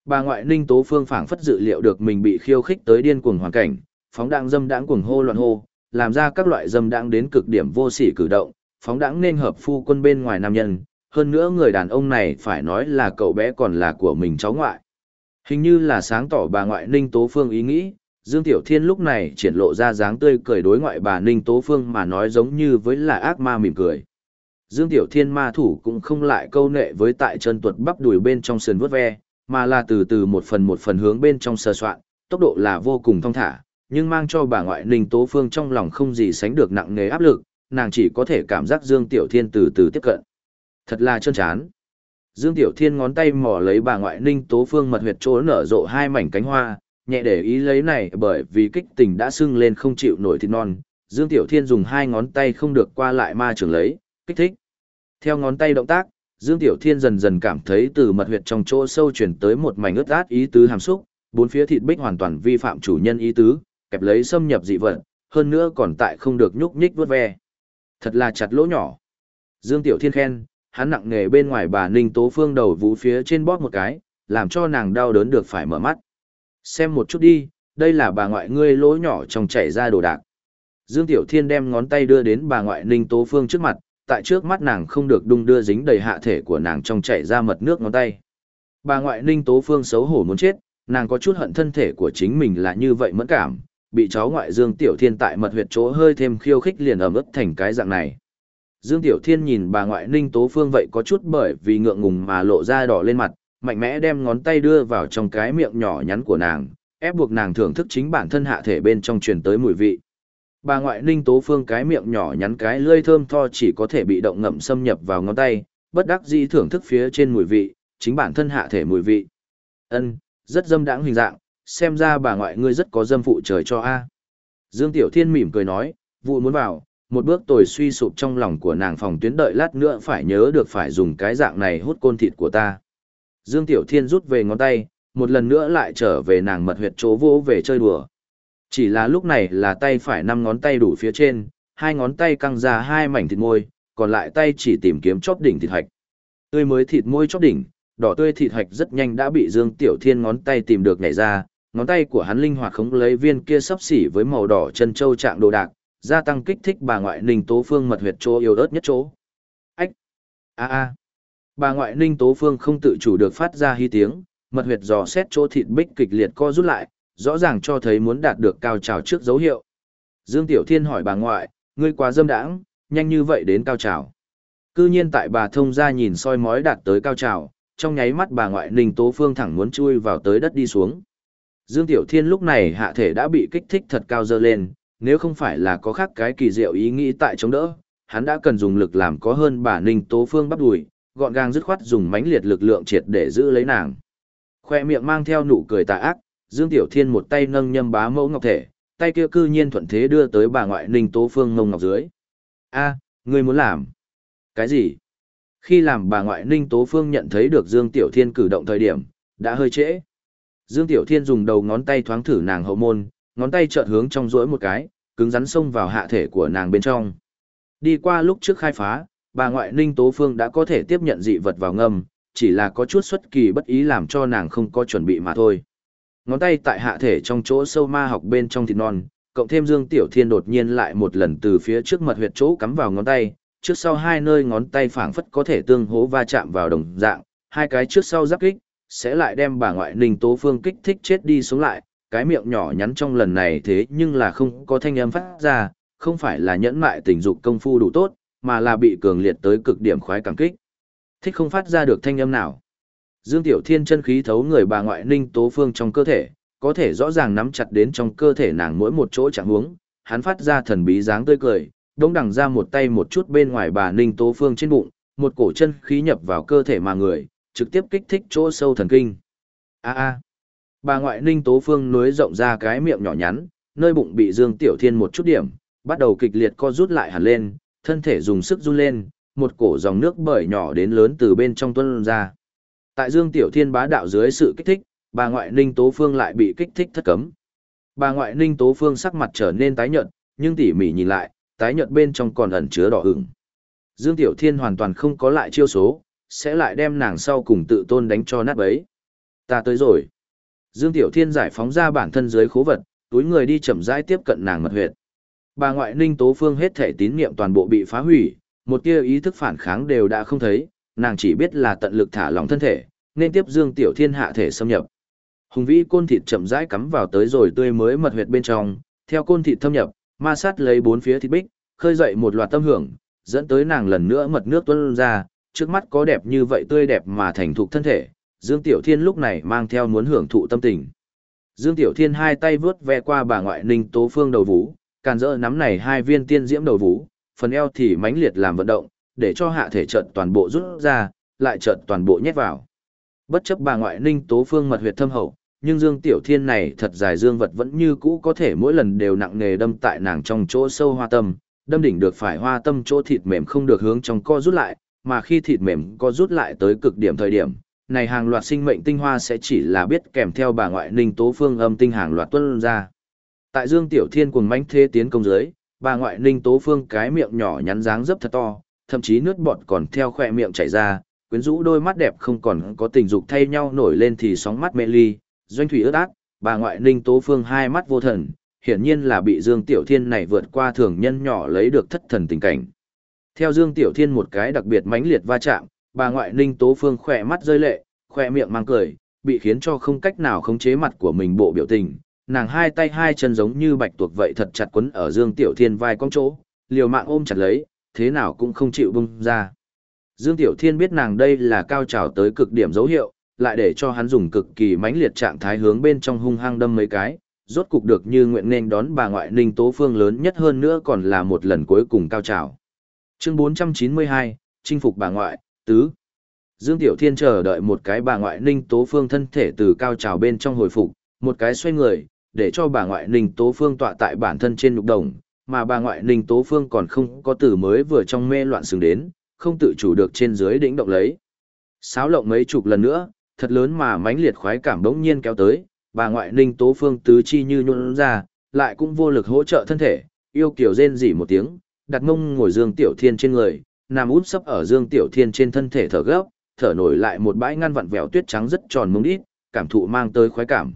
Bà ngoại Ninh Tố Phương phảng phất dự liệu được mình bị khiêu khích tới điên cuồng hoàn cảnh, phóng đãng dâm đãng cuồng hô loạn hô, làm ra các loại dâm đãng đến cực điểm vô sỉ cử động, phóng đãng nên hợp phu quân bên ngoài nam nhân, hơn nữa người đàn ông này phải nói là cậu bé còn là của mình cháu ngoại. Hình như là sáng tỏ bà ngoại Ninh Tố Phương ý nghĩ, Dương Tiểu Thiên lúc này triển lộ ra dáng tươi cười đối ngoại bà Ninh Tố Phương mà nói giống như với là ác ma mỉm cười. Dương Tiểu Thiên ma thủ cũng không lại câu nệ với tại chân tuột bắp đùi bên trong sườn vớt ve, mà là từ từ một phần một phần hướng bên trong sờ soạn, tốc độ là vô cùng thong thả, nhưng mang cho bà ngoại Ninh Tố Phương trong lòng không gì sánh được nặng nề áp lực, nàng chỉ có thể cảm giác Dương Tiểu Thiên từ từ tiếp cận. Thật là chân chán. Dương Tiểu Thiên ngón tay mò lấy bà ngoại Ninh Tố Phương mật huyệt chỗ nở rộ hai mảnh cánh hoa, nhẹ để ý lấy này bởi vì kích tình đã sưng lên không chịu nổi thịt non. Dương Tiểu Thiên dùng hai ngón tay không được qua lại ma trường lấy, kích thích. Theo ngón tay động tác, Dương Tiểu Thiên dần dần cảm thấy từ mật huyệt trong chỗ sâu chuyển tới một mảnh ướt át ý tứ hàm xúc, bốn phía thịt bích hoàn toàn vi phạm chủ nhân ý tứ, kẹp lấy xâm nhập dị vật, hơn nữa còn tại không được nhúc nhích vuốt ve. Thật là chặt lỗ nhỏ. Dương Tiểu Thiên khen, hắn nặng nghề bên ngoài bà Ninh Tố Phương đầu vú phía trên bóp một cái, làm cho nàng đau đớn được phải mở mắt. Xem một chút đi, đây là bà ngoại ngươi lỗ nhỏ trong chảy ra đồ đạc. Dương Tiểu Thiên đem ngón tay đưa đến bà ngoại Ninh Tố Phương trước mặt, tại trước mắt nàng không được đung đưa dính đầy hạ thể của nàng trong chảy ra mật nước ngón tay. Bà ngoại Ninh Tố Phương xấu hổ muốn chết, nàng có chút hận thân thể của chính mình là như vậy mẫn cảm, bị cháu ngoại Dương Tiểu Thiên tại mật huyệt chỗ hơi thêm khiêu khích liền ẩm ướt thành cái dạng này. Dương Tiểu Thiên nhìn bà ngoại Ninh Tố Phương vậy có chút bởi vì ngượng ngùng mà lộ ra đỏ lên mặt, mạnh mẽ đem ngón tay đưa vào trong cái miệng nhỏ nhắn của nàng, ép buộc nàng thưởng thức chính bản thân hạ thể bên trong truyền tới mùi vị. Bà ngoại Ninh Tố Phương cái miệng nhỏ nhắn cái lưỡi thơm tho chỉ có thể bị động ngậm xâm nhập vào ngón tay, bất đắc dĩ thưởng thức phía trên mùi vị, chính bản thân hạ thể mùi vị. Ân, rất dâm đãng hình dạng, xem ra bà ngoại ngươi rất có dâm phụ trời cho a. Dương Tiểu Thiên mỉm cười nói, vụ muốn vào, một bước tồi suy sụp trong lòng của nàng phòng tuyến đợi lát nữa phải nhớ được phải dùng cái dạng này hút côn thịt của ta. Dương Tiểu Thiên rút về ngón tay, một lần nữa lại trở về nàng mật huyệt chỗ vô về chơi đùa. Chỉ là lúc này là tay phải năm ngón tay đủ phía trên, hai ngón tay căng ra hai mảnh thịt môi, còn lại tay chỉ tìm kiếm chóp đỉnh thịt hạch. Tươi mới thịt môi chóp đỉnh, đỏ tươi thịt hạch rất nhanh đã bị Dương Tiểu Thiên ngón tay tìm được nhảy ra, ngón tay của hắn linh hoạt khống lấy viên kia sắp xỉ với màu đỏ chân châu trạng đồ đạc, gia tăng kích thích bà ngoại Ninh Tố Phương mật huyệt chỗ yêu ớt nhất chỗ. Ách! A a! Bà ngoại Ninh Tố Phương không tự chủ được phát ra hy tiếng, mật huyệt dò xét chỗ thịt bích kịch liệt co rút lại, rõ ràng cho thấy muốn đạt được cao trào trước dấu hiệu. Dương Tiểu Thiên hỏi bà ngoại, ngươi quá dâm đãng, nhanh như vậy đến cao trào. Cư nhiên tại bà thông ra nhìn soi mói đạt tới cao trào, trong nháy mắt bà ngoại Ninh Tố Phương thẳng muốn chui vào tới đất đi xuống. Dương Tiểu Thiên lúc này hạ thể đã bị kích thích thật cao dơ lên, nếu không phải là có khác cái kỳ diệu ý nghĩ tại chống đỡ, hắn đã cần dùng lực làm có hơn bà Ninh Tố Phương bắp đùi, gọn gàng dứt khoát dùng mãnh liệt lực lượng triệt để giữ lấy nàng. Khoe miệng mang theo nụ cười tà ác, Dương Tiểu Thiên một tay nâng nhâm bá mẫu ngọc thể, tay kia cư nhiên thuận thế đưa tới bà ngoại Ninh Tố Phương ngông ngọc dưới. A, ngươi muốn làm? Cái gì? Khi làm bà ngoại Ninh Tố Phương nhận thấy được Dương Tiểu Thiên cử động thời điểm, đã hơi trễ. Dương Tiểu Thiên dùng đầu ngón tay thoáng thử nàng hậu môn, ngón tay chợt hướng trong rỗi một cái, cứng rắn xông vào hạ thể của nàng bên trong. Đi qua lúc trước khai phá, bà ngoại Ninh Tố Phương đã có thể tiếp nhận dị vật vào ngâm, chỉ là có chút xuất kỳ bất ý làm cho nàng không có chuẩn bị mà thôi. Ngón tay tại hạ thể trong chỗ sâu ma học bên trong thịt non, cộng thêm Dương Tiểu Thiên đột nhiên lại một lần từ phía trước mật huyệt chỗ cắm vào ngón tay, trước sau hai nơi ngón tay phảng phất có thể tương hố va chạm vào đồng dạng, hai cái trước sau giáp kích, sẽ lại đem bà ngoại Ninh Tố Phương kích thích chết đi xuống lại, cái miệng nhỏ nhắn trong lần này thế nhưng là không có thanh âm phát ra, không phải là nhẫn mại tình dục công phu đủ tốt, mà là bị cường liệt tới cực điểm khoái cảm kích. Thích không phát ra được thanh âm nào. Dương Tiểu Thiên chân khí thấu người bà ngoại Ninh Tố Phương trong cơ thể, có thể rõ ràng nắm chặt đến trong cơ thể nàng mỗi một chỗ chẳng huống, hắn phát ra thần bí dáng tươi cười, đống đằng ra một tay một chút bên ngoài bà Ninh Tố Phương trên bụng, một cổ chân khí nhập vào cơ thể mà người, trực tiếp kích thích chỗ sâu thần kinh. A a. Bà ngoại Ninh Tố Phương nối rộng ra cái miệng nhỏ nhắn, nơi bụng bị Dương Tiểu Thiên một chút điểm, bắt đầu kịch liệt co rút lại hẳn lên, thân thể dùng sức run lên, một cổ dòng nước bởi nhỏ đến lớn từ bên trong tuôn ra. Tại Dương Tiểu Thiên bá đạo dưới sự kích thích, bà ngoại Ninh Tố Phương lại bị kích thích thất cấm. Bà ngoại Ninh Tố Phương sắc mặt trở nên tái nhợt, nhưng tỉ mỉ nhìn lại, tái nhợt bên trong còn ẩn chứa đỏ ửng. Dương Tiểu Thiên hoàn toàn không có lại chiêu số, sẽ lại đem nàng sau cùng tự tôn đánh cho nát bấy. Ta tới rồi. Dương Tiểu Thiên giải phóng ra bản thân dưới khố vật, túi người đi chậm rãi tiếp cận nàng mật huyệt. Bà ngoại Ninh Tố Phương hết thể tín niệm toàn bộ bị phá hủy, một tia ý thức phản kháng đều đã không thấy, nàng chỉ biết là tận lực thả lỏng thân thể, nên tiếp Dương Tiểu Thiên hạ thể xâm nhập. Hùng vĩ côn thịt chậm rãi cắm vào tới rồi tươi mới mật huyệt bên trong, theo côn thịt thâm nhập, ma sát lấy bốn phía thịt bích, khơi dậy một loạt tâm hưởng, dẫn tới nàng lần nữa mật nước tuôn ra, trước mắt có đẹp như vậy tươi đẹp mà thành thục thân thể, Dương Tiểu Thiên lúc này mang theo muốn hưởng thụ tâm tình. Dương Tiểu Thiên hai tay vướt ve qua bà ngoại Ninh Tố Phương đầu vũ, càn rỡ nắm này hai viên tiên diễm đầu vũ, phần eo thì mãnh liệt làm vận động, để cho hạ thể chợt toàn bộ rút ra, lại chợt toàn bộ nhét vào. Bất chấp bà ngoại Ninh Tố Phương mật huyệt thâm hậu, nhưng Dương Tiểu Thiên này thật dài dương vật vẫn như cũ có thể mỗi lần đều nặng nề đâm tại nàng trong chỗ sâu hoa tâm, đâm đỉnh được phải hoa tâm chỗ thịt mềm không được hướng trong co rút lại, mà khi thịt mềm co rút lại tới cực điểm thời điểm, này hàng loạt sinh mệnh tinh hoa sẽ chỉ là biết kèm theo bà ngoại Ninh Tố Phương âm tinh hàng loạt tuân ra. Tại Dương Tiểu Thiên cuồng mãnh thế tiến công dưới, bà ngoại Ninh Tố Phương cái miệng nhỏ nhắn dáng dấp thật to, thậm chí nước bọt còn theo khỏe miệng chảy ra, quyến rũ đôi mắt đẹp không còn có tình dục thay nhau nổi lên thì sóng mắt mê ly, doanh thủy ướt ác, bà ngoại Ninh Tố Phương hai mắt vô thần, hiển nhiên là bị Dương Tiểu Thiên này vượt qua thường nhân nhỏ lấy được thất thần tình cảnh. Theo Dương Tiểu Thiên một cái đặc biệt mãnh liệt va chạm, bà ngoại Ninh Tố Phương khỏe mắt rơi lệ, khỏe miệng mang cười, bị khiến cho không cách nào khống chế mặt của mình bộ biểu tình. Nàng hai tay hai chân giống như bạch tuộc vậy thật chặt quấn ở Dương Tiểu Thiên vai cong chỗ, liều mạng ôm chặt lấy, thế nào cũng không chịu bung ra. Dương Tiểu Thiên biết nàng đây là cao trào tới cực điểm dấu hiệu, lại để cho hắn dùng cực kỳ mãnh liệt trạng thái hướng bên trong hung hăng đâm mấy cái, rốt cục được như nguyện nên đón bà ngoại Ninh Tố Phương lớn nhất hơn nữa còn là một lần cuối cùng cao trào. Chương 492, chinh phục bà ngoại, tứ. Dương Tiểu Thiên chờ đợi một cái bà ngoại Ninh Tố Phương thân thể từ cao trào bên trong hồi phục, Một cái xoay người, để cho bà ngoại Ninh Tố Phương tọa tại bản thân trên nhục đồng, mà bà ngoại Ninh Tố Phương còn không có từ mới vừa trong mê loạn sừng đến, không tự chủ được trên dưới đỉnh động lấy. Sáo lộng mấy chục lần nữa, thật lớn mà mãnh liệt khoái cảm đống nhiên kéo tới, bà ngoại Ninh Tố Phương tứ chi như nhuôn ra, lại cũng vô lực hỗ trợ thân thể, yêu kiểu rên rỉ một tiếng, đặt mông ngồi Dương Tiểu Thiên trên người, nằm út sấp ở Dương Tiểu Thiên trên thân thể thở gấp, thở nổi lại một bãi ngăn vặn vẹo tuyết trắng rất tròn mông đít, cảm thụ mang tới khoái cảm.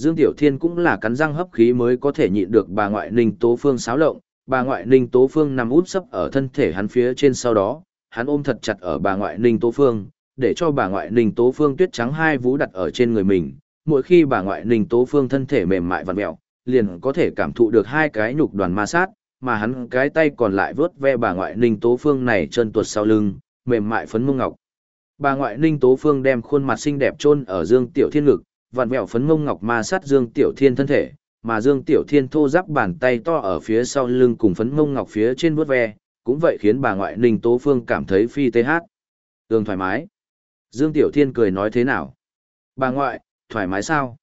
Dương Tiểu Thiên cũng là cắn răng hấp khí mới có thể nhịn được bà ngoại Ninh Tố Phương xáo lộng, bà ngoại Ninh Tố Phương nằm út sấp ở thân thể hắn phía trên sau đó, hắn ôm thật chặt ở bà ngoại Ninh Tố Phương, để cho bà ngoại Ninh Tố Phương tuyết trắng hai vú đặt ở trên người mình, mỗi khi bà ngoại Ninh Tố Phương thân thể mềm mại vặn mẹo, liền có thể cảm thụ được hai cái nhục đoàn ma sát, mà hắn cái tay còn lại vớt ve bà ngoại Ninh Tố Phương này chân tuột sau lưng, mềm mại phấn mông ngọc. Bà ngoại Ninh Tố Phương đem khuôn mặt xinh đẹp chôn ở Dương Tiểu Thiên ngực, vặn vẹo phấn mông ngọc ma sát Dương Tiểu Thiên thân thể, mà Dương Tiểu Thiên thô giáp bàn tay to ở phía sau lưng cùng phấn mông ngọc phía trên vuốt ve, cũng vậy khiến bà ngoại Ninh Tố Phương cảm thấy phi tê hát. Tương thoải mái. Dương Tiểu Thiên cười nói thế nào? Bà ngoại, thoải mái sao?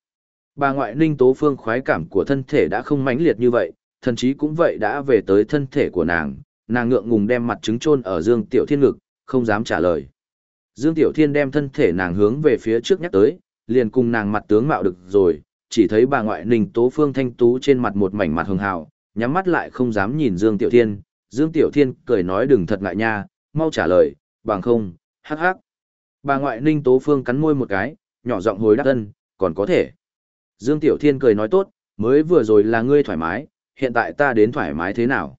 Bà ngoại Ninh Tố Phương khoái cảm của thân thể đã không mãnh liệt như vậy, thậm chí cũng vậy đã về tới thân thể của nàng, nàng ngượng ngùng đem mặt trứng chôn ở Dương Tiểu Thiên ngực, không dám trả lời. Dương Tiểu Thiên đem thân thể nàng hướng về phía trước nhắc tới, liền cùng nàng mặt tướng mạo được rồi, chỉ thấy bà ngoại Ninh Tố Phương thanh tú trên mặt một mảnh mặt hường hào, nhắm mắt lại không dám nhìn Dương Tiểu Thiên, Dương Tiểu Thiên cười nói đừng thật ngại nha, mau trả lời, bằng không, hắc hắc. Bà ngoại Ninh Tố Phương cắn môi một cái, nhỏ giọng hồi đáp ân, còn có thể. Dương Tiểu Thiên cười nói tốt, mới vừa rồi là ngươi thoải mái, hiện tại ta đến thoải mái thế nào.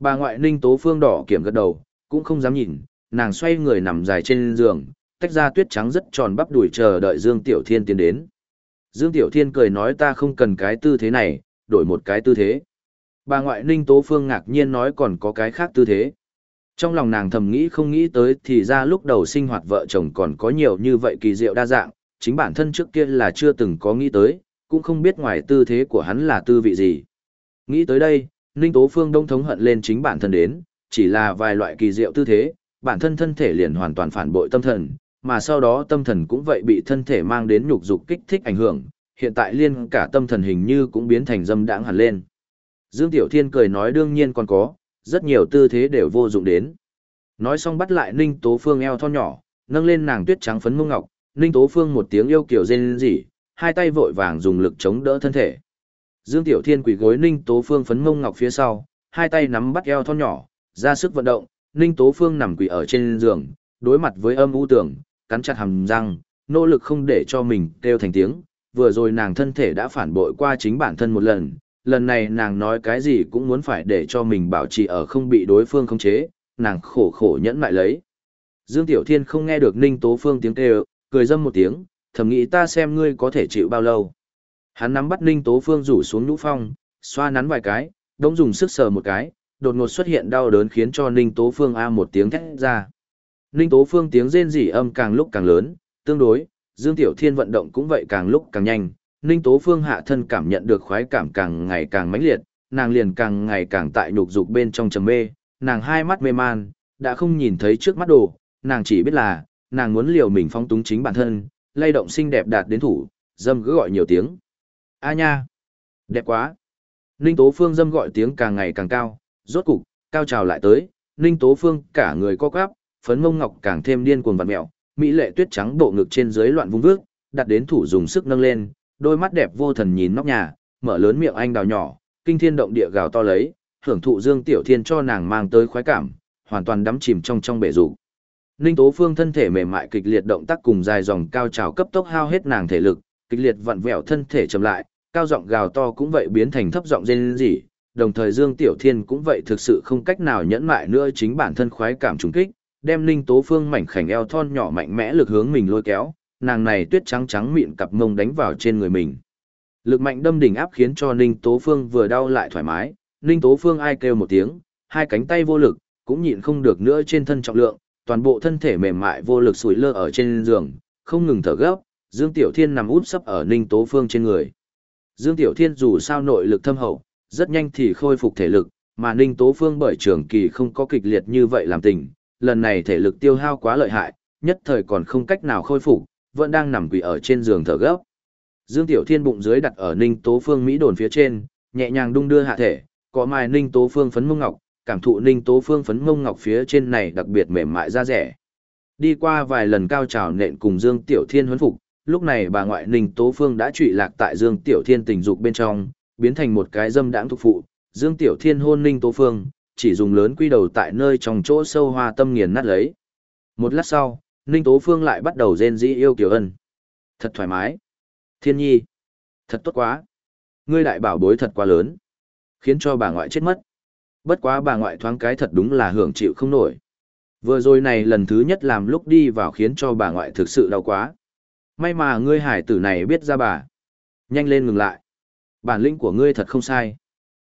Bà ngoại Ninh Tố Phương đỏ kiểm gật đầu, cũng không dám nhìn, nàng xoay người nằm dài trên giường, tách ra tuyết trắng rất tròn bắp đùi chờ đợi Dương Tiểu Thiên tiến đến. Dương Tiểu Thiên cười nói ta không cần cái tư thế này, đổi một cái tư thế. Bà ngoại Ninh Tố Phương ngạc nhiên nói còn có cái khác tư thế. Trong lòng nàng thầm nghĩ không nghĩ tới thì ra lúc đầu sinh hoạt vợ chồng còn có nhiều như vậy kỳ diệu đa dạng, chính bản thân trước kia là chưa từng có nghĩ tới, cũng không biết ngoài tư thế của hắn là tư vị gì. Nghĩ tới đây, Ninh Tố Phương đông thống hận lên chính bản thân đến, chỉ là vài loại kỳ diệu tư thế, bản thân thân thể liền hoàn toàn phản bội tâm thần, mà sau đó tâm thần cũng vậy bị thân thể mang đến nhục dục kích thích ảnh hưởng, hiện tại liên cả tâm thần hình như cũng biến thành dâm đãng hẳn lên. Dương Tiểu Thiên cười nói đương nhiên còn có, rất nhiều tư thế đều vô dụng đến. Nói xong bắt lại Ninh Tố Phương eo thon nhỏ, nâng lên nàng tuyết trắng phấn mông ngọc, Ninh Tố Phương một tiếng yêu kiểu rên rỉ, hai tay vội vàng dùng lực chống đỡ thân thể. Dương Tiểu Thiên quỳ gối Ninh Tố Phương phấn mông ngọc phía sau, hai tay nắm bắt eo thon nhỏ, ra sức vận động, Ninh Tố Phương nằm quỳ ở trên giường, đối mặt với âm u tưởng, cắn chặt hàm răng, nỗ lực không để cho mình kêu thành tiếng. Vừa rồi nàng thân thể đã phản bội qua chính bản thân một lần, lần này nàng nói cái gì cũng muốn phải để cho mình bảo trì ở không bị đối phương khống chế, nàng khổ khổ nhẫn lại lấy. Dương Tiểu Thiên không nghe được Ninh Tố Phương tiếng kêu, cười dâm một tiếng, thầm nghĩ ta xem ngươi có thể chịu bao lâu. Hắn nắm bắt Ninh Tố Phương rủ xuống nhũ phong, xoa nắn vài cái, đống dùng sức sờ một cái, đột ngột xuất hiện đau đớn khiến cho Ninh Tố Phương a một tiếng thét ra. Ninh Tố Phương tiếng rên rỉ âm càng lúc càng lớn, tương đối, Dương Tiểu Thiên vận động cũng vậy càng lúc càng nhanh. Ninh Tố Phương hạ thân cảm nhận được khoái cảm càng ngày càng mãnh liệt, nàng liền càng ngày càng tại nhục dục bên trong trầm mê, nàng hai mắt mê man, đã không nhìn thấy trước mắt đồ, nàng chỉ biết là, nàng muốn liều mình phong túng chính bản thân, lay động xinh đẹp đạt đến thủ, dâm cứ gọi nhiều tiếng. A nha! Đẹp quá! Ninh Tố Phương dâm gọi tiếng càng ngày càng cao, rốt cục, cao trào lại tới, Ninh Tố Phương cả người co quắp, phấn mông ngọc càng thêm điên cuồng vặn mẹo, mỹ lệ tuyết trắng bộ ngực trên dưới loạn vung vước, đặt đến thủ dùng sức nâng lên, đôi mắt đẹp vô thần nhìn nóc nhà, mở lớn miệng anh đào nhỏ, kinh thiên động địa gào to lấy, hưởng thụ Dương Tiểu Thiên cho nàng mang tới khoái cảm, hoàn toàn đắm chìm trong trong bể dục. Ninh Tố Phương thân thể mềm mại kịch liệt động tác cùng dài dòng cao trào cấp tốc hao hết nàng thể lực, kịch liệt vặn vẹo thân thể chậm lại, cao giọng gào to cũng vậy biến thành thấp giọng rên rỉ, đồng thời Dương Tiểu Thiên cũng vậy thực sự không cách nào nhẫn mại nữa chính bản thân khoái cảm trùng kích, đem Ninh Tố Phương mảnh khảnh eo thon nhỏ mạnh mẽ lực hướng mình lôi kéo, nàng này tuyết trắng trắng mịn cặp mông đánh vào trên người mình. Lực mạnh đâm đỉnh áp khiến cho Ninh Tố Phương vừa đau lại thoải mái, Ninh Tố Phương ai kêu một tiếng, hai cánh tay vô lực, cũng nhịn không được nữa trên thân trọng lượng, toàn bộ thân thể mềm mại vô lực sủi lơ ở trên giường, không ngừng thở gấp, Dương Tiểu Thiên nằm úp sấp ở Ninh Tố Phương trên người. Dương Tiểu Thiên dù sao nội lực thâm hậu, rất nhanh thì khôi phục thể lực, mà Ninh Tố Phương bởi trường kỳ không có kịch liệt như vậy làm tình, lần này thể lực tiêu hao quá lợi hại, nhất thời còn không cách nào khôi phục, vẫn đang nằm quỳ ở trên giường thở gấp. Dương Tiểu Thiên bụng dưới đặt ở Ninh Tố Phương Mỹ đồn phía trên, nhẹ nhàng đung đưa hạ thể, có mài Ninh Tố Phương phấn mông ngọc, cảm thụ Ninh Tố Phương phấn mông ngọc phía trên này đặc biệt mềm mại da rẻ. Đi qua vài lần cao trào nện cùng Dương Tiểu Thiên huấn phục, lúc này bà ngoại Ninh Tố Phương đã trụy lạc tại Dương Tiểu Thiên tình dục bên trong, biến thành một cái dâm đãng thuộc phụ. Dương Tiểu Thiên hôn Ninh Tố Phương, chỉ dùng lớn quy đầu tại nơi trong chỗ sâu hoa tâm nghiền nát lấy. Một lát sau, Ninh Tố Phương lại bắt đầu rên rỉ yêu Kiều Ân. Thật thoải mái. Thiên nhi. Thật tốt quá. Ngươi đại bảo bối thật quá lớn. Khiến cho bà ngoại chết mất. Bất quá bà ngoại thoáng cái thật đúng là hưởng chịu không nổi. Vừa rồi này lần thứ nhất làm lúc đi vào khiến cho bà ngoại thực sự đau quá. May mà ngươi hải tử này biết ra bà. Nhanh lên ngừng lại. Bản lĩnh của ngươi thật không sai.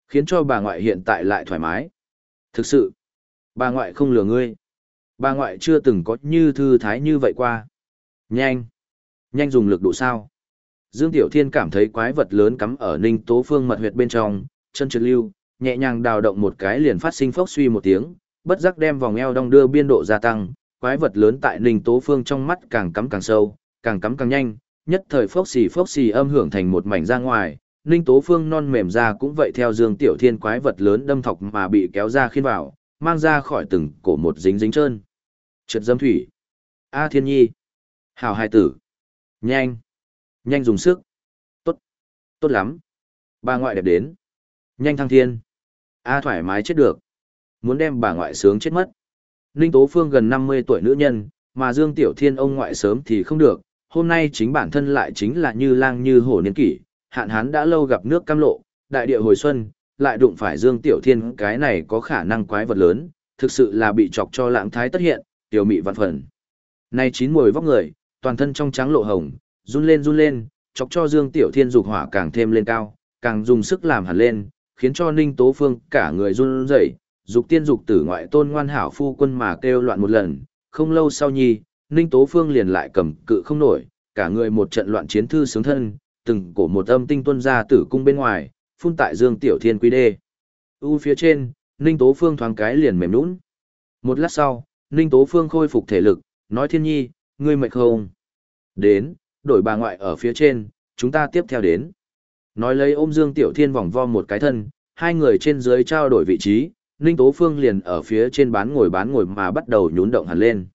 Khiến cho bà ngoại hiện tại lại thoải mái. Thực sự, bà ngoại không lừa ngươi. Bà ngoại chưa từng có như thư thái như vậy qua. Nhanh. Nhanh dùng lực độ sao. Dương Tiểu Thiên cảm thấy quái vật lớn cắm ở ninh tố phương mật huyệt bên trong, chân trượt lưu, nhẹ nhàng đào động một cái liền phát sinh phốc suy một tiếng, bất giác đem vòng eo đong đưa biên độ gia tăng, quái vật lớn tại ninh tố phương trong mắt càng cắm càng sâu, càng cắm càng nhanh, nhất thời phốc xì phốc xì âm hưởng thành một mảnh ra ngoài, ninh tố phương non mềm ra cũng vậy theo Dương Tiểu Thiên quái vật lớn đâm thọc mà bị kéo ra khiên vào, mang ra khỏi từng cổ một dính dính trơn. Trượt dâm thủy. A Thiên Nhi. Hảo hai tử. Nhanh. Nhanh dùng sức. Tốt. Tốt lắm. Bà ngoại đẹp đến. Nhanh thăng thiên. A thoải mái chết được. Muốn đem bà ngoại sướng chết mất. Ninh Tố Phương gần 50 tuổi nữ nhân, mà Dương Tiểu Thiên ông ngoại sớm thì không được. Hôm nay chính bản thân lại chính là như lang như hổ niên kỷ. Hạn hán đã lâu gặp nước cam lộ, đại địa hồi xuân, lại đụng phải Dương Tiểu Thiên cái này có khả năng quái vật lớn, thực sự là bị chọc cho lãng thái tất hiện, tiểu mị vạn phần. Nay chín mùi vóc người, toàn thân trong trắng lộ hồng, run lên run lên, chọc cho Dương Tiểu Thiên dục hỏa càng thêm lên cao, càng dùng sức làm hẳn lên, khiến cho Ninh Tố Phương cả người run rẩy, dục tiên dục tử ngoại tôn ngoan hảo phu quân mà kêu loạn một lần, không lâu sau nhi, Ninh Tố Phương liền lại cầm cự không nổi, cả người một trận loạn chiến thư sướng thân, từng cổ một âm tinh tuân ra tử cung bên ngoài, phun tại Dương Tiểu Thiên quy đê. U phía trên, Ninh Tố Phương thoáng cái liền mềm nũng. Một lát sau, Ninh Tố Phương khôi phục thể lực, nói thiên nhi, ngươi mệt không? Đến, đổi bà ngoại ở phía trên, chúng ta tiếp theo đến. Nói lấy ôm Dương Tiểu Thiên vòng vo một cái thân, hai người trên dưới trao đổi vị trí, Ninh Tố Phương liền ở phía trên bán ngồi bán ngồi mà bắt đầu nhún động hẳn lên.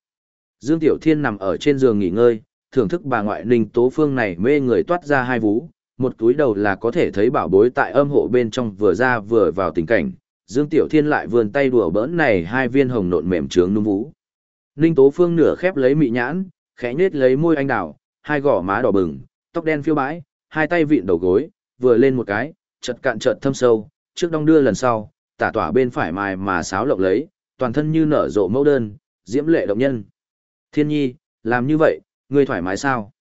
Dương Tiểu Thiên nằm ở trên giường nghỉ ngơi, thưởng thức bà ngoại Ninh Tố Phương này mê người toát ra hai vú, một túi đầu là có thể thấy bảo bối tại âm hộ bên trong vừa ra vừa vào tình cảnh. Dương Tiểu Thiên lại vươn tay đùa bỡn này hai viên hồng nộn mềm trướng núm vú. Ninh Tố Phương nửa khép lấy mị nhãn, khẽ nhếch lấy môi anh đào, hai gò má đỏ bừng, tóc đen phiêu bãi, hai tay vịn đầu gối, vừa lên một cái, chợt cạn chợt thâm sâu, trước đong đưa lần sau, tả tỏa bên phải mài mà sáo lộng lấy, toàn thân như nở rộ mẫu đơn, diễm lệ động nhân. Thiên nhi, làm như vậy, ngươi thoải mái sao?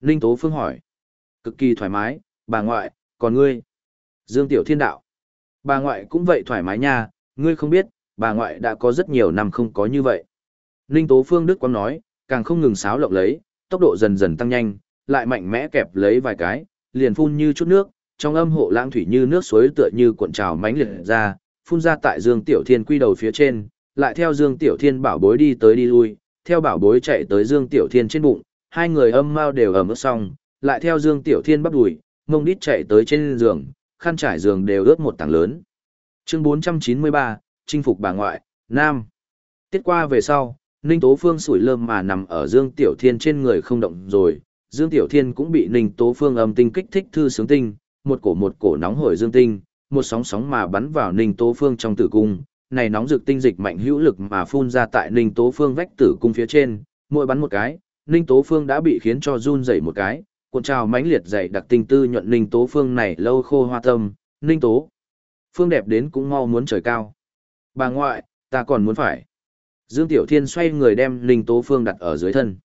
Ninh Tố Phương hỏi. Cực kỳ thoải mái, bà ngoại, còn ngươi? Dương Tiểu Thiên đạo. Bà ngoại cũng vậy thoải mái nha, ngươi không biết, bà ngoại đã có rất nhiều năm không có như vậy. Ninh Tố Phương Đức Quang nói, càng không ngừng sáo lộng lấy, tốc độ dần dần tăng nhanh, lại mạnh mẽ kẹp lấy vài cái, liền phun như chút nước, trong âm hộ lãng thủy như nước suối tựa như cuộn trào mãnh liệt ra, phun ra tại Dương Tiểu Thiên quy đầu phía trên, lại theo Dương Tiểu Thiên bảo bối đi tới đi lui, theo bảo bối chạy tới Dương Tiểu Thiên trên bụng, hai người âm mau đều ẩm ướt xong, lại theo Dương Tiểu Thiên bắt đùi, mông đít chạy tới trên giường, khăn trải giường đều ướt một tảng lớn. Chương 493, chinh phục bà ngoại, Nam. Tiết qua về sau, Ninh Tố Phương sủi lơm mà nằm ở Dương Tiểu Thiên trên người không động rồi, Dương Tiểu Thiên cũng bị Ninh Tố Phương âm tinh kích thích thư sướng tinh, một cổ một cổ nóng hổi dương tinh, một sóng sóng mà bắn vào Ninh Tố Phương trong tử cung, này nóng rực tinh dịch mạnh hữu lực mà phun ra tại Ninh Tố Phương vách tử cung phía trên, mỗi bắn một cái, Ninh Tố Phương đã bị khiến cho run rẩy một cái, cuộn trào mãnh liệt dày đặc tinh tư nhuận Ninh Tố Phương này lâu khô hoa tâm, Ninh Tố Phương đẹp đến cũng mau muốn trời cao. Bà ngoại, ta còn muốn phải. Dương Tiểu Thiên xoay người đem Ninh Tố Phương đặt ở dưới thân.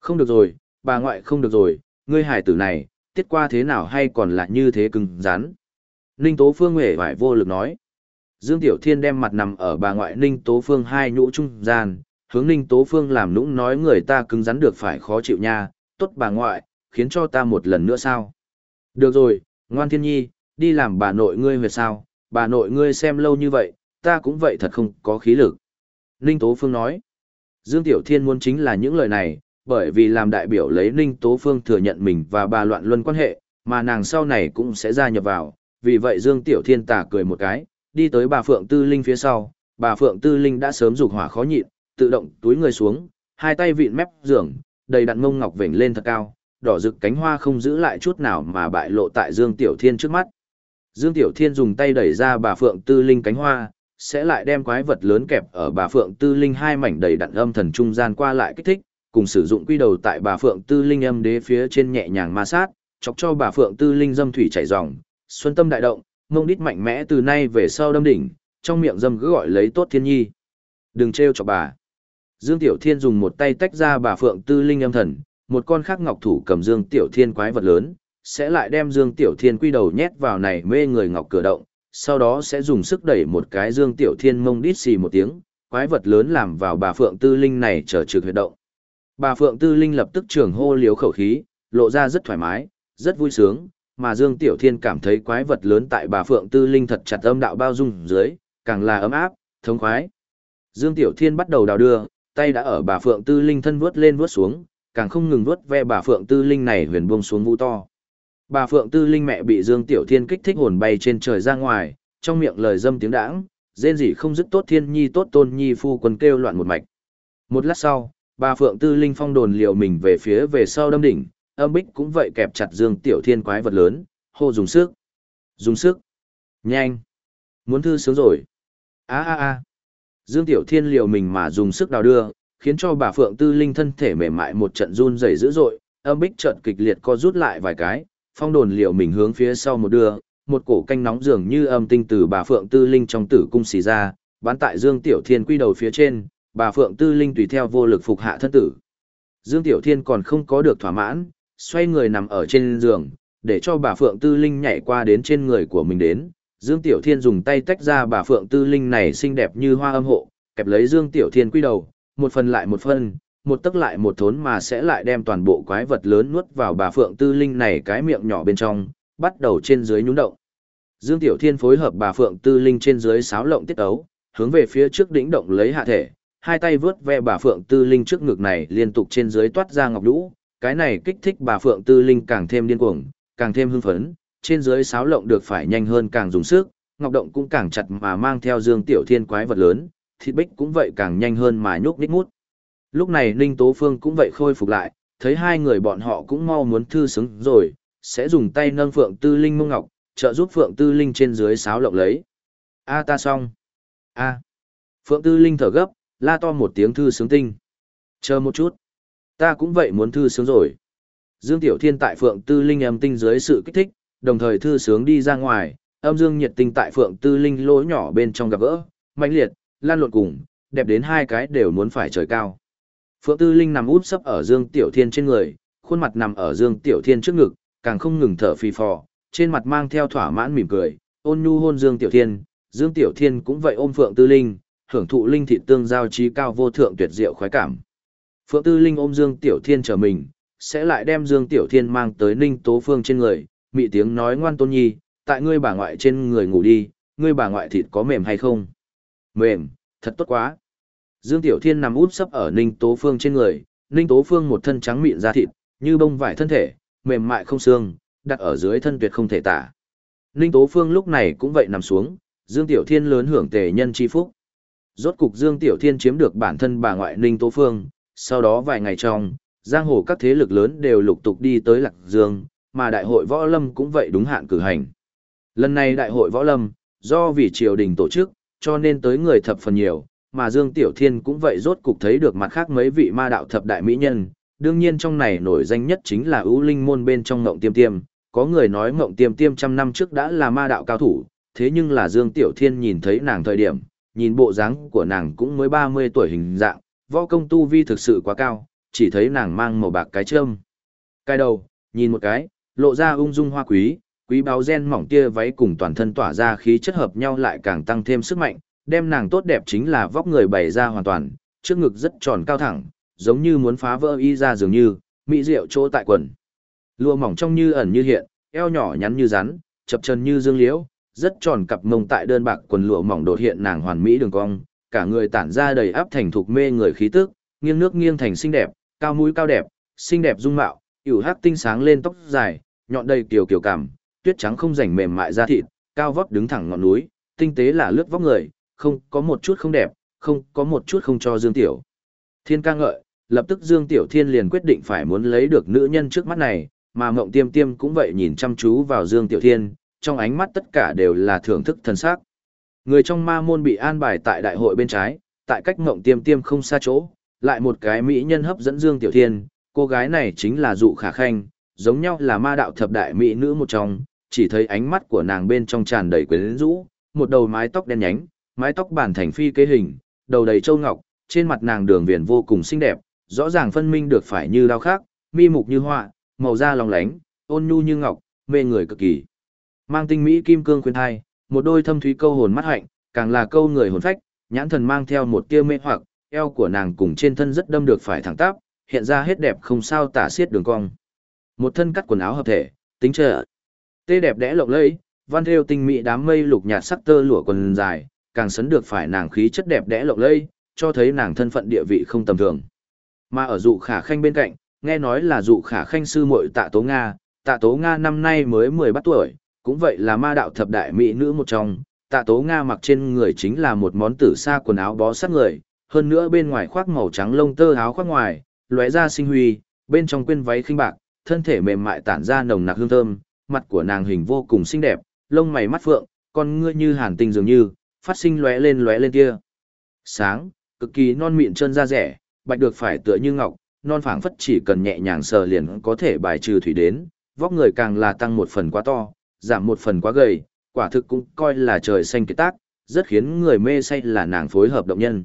Không được rồi, bà ngoại không được rồi, ngươi hải tử này, tiết qua thế nào hay còn là như thế cứng rắn. Ninh Tố Phương hề vải vô lực nói. Dương Tiểu Thiên đem mặt nằm ở bà ngoại Ninh Tố Phương hai nhũ trung gian, hướng Ninh Tố Phương làm nũng nói người ta cứng rắn được phải khó chịu nha, tốt bà ngoại, khiến cho ta một lần nữa sao. Được rồi, ngoan thiên nhi, đi làm bà nội ngươi về sao, bà nội ngươi xem lâu như vậy, ta cũng vậy thật không có khí lực. Ninh Tố Phương nói, Dương Tiểu Thiên muốn chính là những lời này, bởi vì làm đại biểu lấy Ninh Tố Phương thừa nhận mình và bà loạn luân quan hệ, mà nàng sau này cũng sẽ gia nhập vào, vì vậy Dương Tiểu Thiên tà cười một cái, đi tới bà Phượng Tư Linh phía sau, bà Phượng Tư Linh đã sớm dục hỏa khó nhịn, tự động túi người xuống, hai tay vịn mép giường, đầy đặn mông ngọc vểnh lên thật cao, đỏ rực cánh hoa không giữ lại chút nào mà bại lộ tại Dương Tiểu Thiên trước mắt. Dương Tiểu Thiên dùng tay đẩy ra bà Phượng Tư Linh cánh hoa, sẽ lại đem quái vật lớn kẹp ở bà Phượng Tư Linh hai mảnh đầy đặn âm thần trung gian qua lại kích thích, cùng sử dụng quy đầu tại bà Phượng Tư Linh âm đế phía trên nhẹ nhàng ma sát, chọc cho bà Phượng Tư Linh dâm thủy chảy ròng, xuân tâm đại động, mông đít mạnh mẽ từ nay về sau đâm đỉnh, trong miệng dâm cứ gọi lấy tốt thiên nhi. Đừng trêu cho bà. Dương Tiểu Thiên dùng một tay tách ra bà Phượng Tư Linh âm thần, một con khác ngọc thủ cầm Dương Tiểu Thiên quái vật lớn, sẽ lại đem Dương Tiểu Thiên quy đầu nhét vào này mê người ngọc cửa động, sau đó sẽ dùng sức đẩy một cái Dương Tiểu Thiên mông đít xì một tiếng, quái vật lớn làm vào bà Phượng Tư Linh này trở trực huyệt động. Bà Phượng Tư Linh lập tức trường hô liếu khẩu khí, lộ ra rất thoải mái, rất vui sướng, mà Dương Tiểu Thiên cảm thấy quái vật lớn tại bà Phượng Tư Linh thật chặt âm đạo bao dung dưới, càng là ấm áp, thống khoái. Dương Tiểu Thiên bắt đầu đào đưa, tay đã ở bà Phượng Tư Linh thân vuốt lên vuốt xuống, càng không ngừng vuốt ve bà Phượng Tư Linh này huyền buông xuống vũ to. Bà Phượng Tư Linh mẹ bị Dương Tiểu Thiên kích thích hồn bay trên trời ra ngoài, trong miệng lời dâm tiếng đãng, rên rỉ không dứt tốt thiên nhi tốt tôn nhi phu quân kêu loạn một mạch. Một lát sau, bà Phượng Tư Linh phong đồn liệu mình về phía về sau đâm đỉnh, âm bích cũng vậy kẹp chặt Dương Tiểu Thiên quái vật lớn, hô dùng sức. Dùng sức. Nhanh. Muốn thư sướng rồi. a a a Dương Tiểu Thiên liều mình mà dùng sức đào đưa, khiến cho bà Phượng Tư Linh thân thể mềm mại một trận run rẩy dữ dội, âm bích trận kịch liệt co rút lại vài cái, phong đồn liều mình hướng phía sau một đưa, một cổ canh nóng dường như âm tinh từ bà Phượng Tư Linh trong tử cung xì ra, bắn tại Dương Tiểu Thiên quy đầu phía trên, bà Phượng Tư Linh tùy theo vô lực phục hạ thân tử. Dương Tiểu Thiên còn không có được thỏa mãn, xoay người nằm ở trên giường, để cho bà Phượng Tư Linh nhảy qua đến trên người của mình đến. Dương Tiểu Thiên dùng tay tách ra bà Phượng Tư Linh này xinh đẹp như hoa âm hộ, kẹp lấy Dương Tiểu Thiên quy đầu, một phần lại một phần, một tấc lại một thốn mà sẽ lại đem toàn bộ quái vật lớn nuốt vào bà Phượng Tư Linh này cái miệng nhỏ bên trong, bắt đầu trên dưới nhún động. Dương Tiểu Thiên phối hợp bà Phượng Tư Linh trên dưới sáo lộng tiết ấu, hướng về phía trước đỉnh động lấy hạ thể, hai tay vướt ve bà Phượng Tư Linh trước ngực này liên tục trên dưới toát ra ngọc lũ, cái này kích thích bà Phượng Tư Linh càng thêm điên cuồng, càng thêm hưng phấn, trên dưới sáo lộng được phải nhanh hơn càng dùng sức, ngọc động cũng càng chặt mà mang theo Dương Tiểu Thiên quái vật lớn, thịt bích cũng vậy càng nhanh hơn mà nhúc nhích mút. Lúc này Ninh Tố Phương cũng vậy khôi phục lại, thấy hai người bọn họ cũng mau muốn thư xứng rồi, sẽ dùng tay nâng Phượng Tư Linh mông ngọc, trợ giúp Phượng Tư Linh trên dưới sáo lộng lấy. A ta xong. A. Phượng Tư Linh thở gấp, la to một tiếng thư sướng tinh. Chờ một chút. Ta cũng vậy muốn thư sướng rồi. Dương Tiểu Thiên tại Phượng Tư Linh âm tinh dưới sự kích thích, đồng thời thư sướng đi ra ngoài, âm dương nhiệt tinh tại Phượng Tư Linh lỗ nhỏ bên trong gặp gỡ, mãnh liệt, lan lộn cùng, đẹp đến hai cái đều muốn phải trời cao. Phượng Tư Linh nằm út sấp ở Dương Tiểu Thiên trên người, khuôn mặt nằm ở Dương Tiểu Thiên trước ngực, càng không ngừng thở phì phò, trên mặt mang theo thỏa mãn mỉm cười, ôn nhu hôn Dương Tiểu Thiên, Dương Tiểu Thiên cũng vậy ôm Phượng Tư Linh, hưởng thụ linh thị tương giao trí cao vô thượng tuyệt diệu khoái cảm. Phượng Tư Linh ôm Dương Tiểu Thiên trở mình, sẽ lại đem Dương Tiểu Thiên mang tới Ninh Tố Phương trên người, mị tiếng nói ngoan tôn nhi, tại ngươi bà ngoại trên người ngủ đi, ngươi bà ngoại thịt có mềm hay không? Mềm, thật tốt quá. Dương Tiểu Thiên nằm úp sấp ở Ninh Tố Phương trên người, Ninh Tố Phương một thân trắng mịn da thịt, như bông vải thân thể, mềm mại không xương, đặt ở dưới thân tuyệt không thể tả. Ninh Tố Phương lúc này cũng vậy nằm xuống, Dương Tiểu Thiên lớn hưởng tề nhân chi phúc. Rốt cục Dương Tiểu Thiên chiếm được bản thân bà ngoại Ninh Tố Phương, sau đó vài ngày trong, giang hồ các thế lực lớn đều lục tục đi tới Lạc Dương, mà đại hội võ lâm cũng vậy đúng hạn cử hành. Lần này đại hội võ lâm, do vì triều đình tổ chức, cho nên tới người thập phần nhiều, mà Dương Tiểu Thiên cũng vậy rốt cục thấy được mặt khác mấy vị ma đạo thập đại mỹ nhân, đương nhiên trong này nổi danh nhất chính là ưu linh môn bên trong ngộng tiêm tiêm, có người nói ngộng tiêm tiêm trăm năm trước đã là ma đạo cao thủ, thế nhưng là Dương Tiểu Thiên nhìn thấy nàng thời điểm, nhìn bộ dáng của nàng cũng mới 30 tuổi hình dạng, võ công tu vi thực sự quá cao, chỉ thấy nàng mang màu bạc cái trâm. Cái đầu, nhìn một cái, lộ ra ung dung hoa quý, quý báo gen mỏng tia váy cùng toàn thân tỏa ra khí chất hợp nhau lại càng tăng thêm sức mạnh, đem nàng tốt đẹp chính là vóc người bày ra hoàn toàn, trước ngực rất tròn cao thẳng, giống như muốn phá vỡ y ra dường như, mỹ diệu chỗ tại quần. Lụa mỏng trong như ẩn như hiện, eo nhỏ nhắn như rắn, chập chân như dương liễu, rất tròn cặp mông tại đơn bạc quần lụa mỏng đột hiện nàng hoàn mỹ đường cong, cả người tản ra đầy áp thành thục mê người khí tức, nghiêng nước nghiêng thành xinh đẹp, cao mũi cao đẹp, xinh đẹp dung mạo, ửu hắc tinh sáng lên tóc dài, nhọn đầy kiều kiều cảm, tuyết trắng không rảnh mềm mại da thịt, cao vóc đứng thẳng ngọn núi, tinh tế là lướt vóc người, không có một chút không đẹp, không có một chút không cho Dương Tiểu. Thiên ca ngợi, lập tức Dương Tiểu Thiên liền quyết định phải muốn lấy được nữ nhân trước mắt này, mà Mộng Tiêm Tiêm cũng vậy nhìn chăm chú vào Dương Tiểu Thiên, trong ánh mắt tất cả đều là thưởng thức thần sắc. Người trong ma môn bị an bài tại đại hội bên trái, tại cách ngộng Tiêm Tiêm không xa chỗ, lại một cái mỹ nhân hấp dẫn Dương Tiểu Thiên, cô gái này chính là Dụ Khả Khanh, giống nhau là ma đạo thập đại mỹ nữ một trong, chỉ thấy ánh mắt của nàng bên trong tràn đầy quyến rũ, một đầu mái tóc đen nhánh, mái tóc bản thành phi kế hình, đầu đầy châu ngọc, trên mặt nàng đường viền vô cùng xinh đẹp, rõ ràng phân minh được phải như đao khác, mi mục như họa, màu da lòng lánh, ôn nhu như ngọc, mê người cực kỳ. Mang tinh mỹ kim cương khuyên thai, một đôi thâm thúy câu hồn mắt hạnh, càng là câu người hồn phách, nhãn thần mang theo một tia mê hoặc, eo của nàng cùng trên thân rất đâm được phải thẳng tắp, hiện ra hết đẹp không sao tả xiết đường cong. Một thân cắt quần áo hợp thể, tính trợ. Tê đẹp đẽ lộng lẫy, văn theo tinh mỹ đám mây lục nhạt sắc tơ lụa quần dài, càng sấn được phải nàng khí chất đẹp đẽ lộng lẫy, cho thấy nàng thân phận địa vị không tầm thường. Mà ở dụ khả khanh bên cạnh, nghe nói là dụ khả khanh sư muội tạ tố Nga, tạ tố Nga năm nay mới 17 tuổi, cũng vậy là ma đạo thập đại mỹ nữ một trong, tạ tố Nga mặc trên người chính là một món tử sa quần áo bó sát người, hơn nữa bên ngoài khoác màu trắng lông tơ áo khoác ngoài, lóe ra sinh huy, bên trong quên váy khinh bạc, thân thể mềm mại tản ra nồng nặc hương thơm, mặt của nàng hình vô cùng xinh đẹp, lông mày mắt phượng, con ngươi như hàn tinh dường như, phát sinh lóe lên lóe lên kia. Sáng, cực kỳ non mịn chân da rẻ, bạch được phải tựa như ngọc, non phảng phất chỉ cần nhẹ nhàng sờ liền có thể bài trừ thủy đến, vóc người càng là tăng một phần quá to, giảm một phần quá gầy, quả thực cũng coi là trời xanh kỳ tác, rất khiến người mê say là nàng phối hợp động nhân.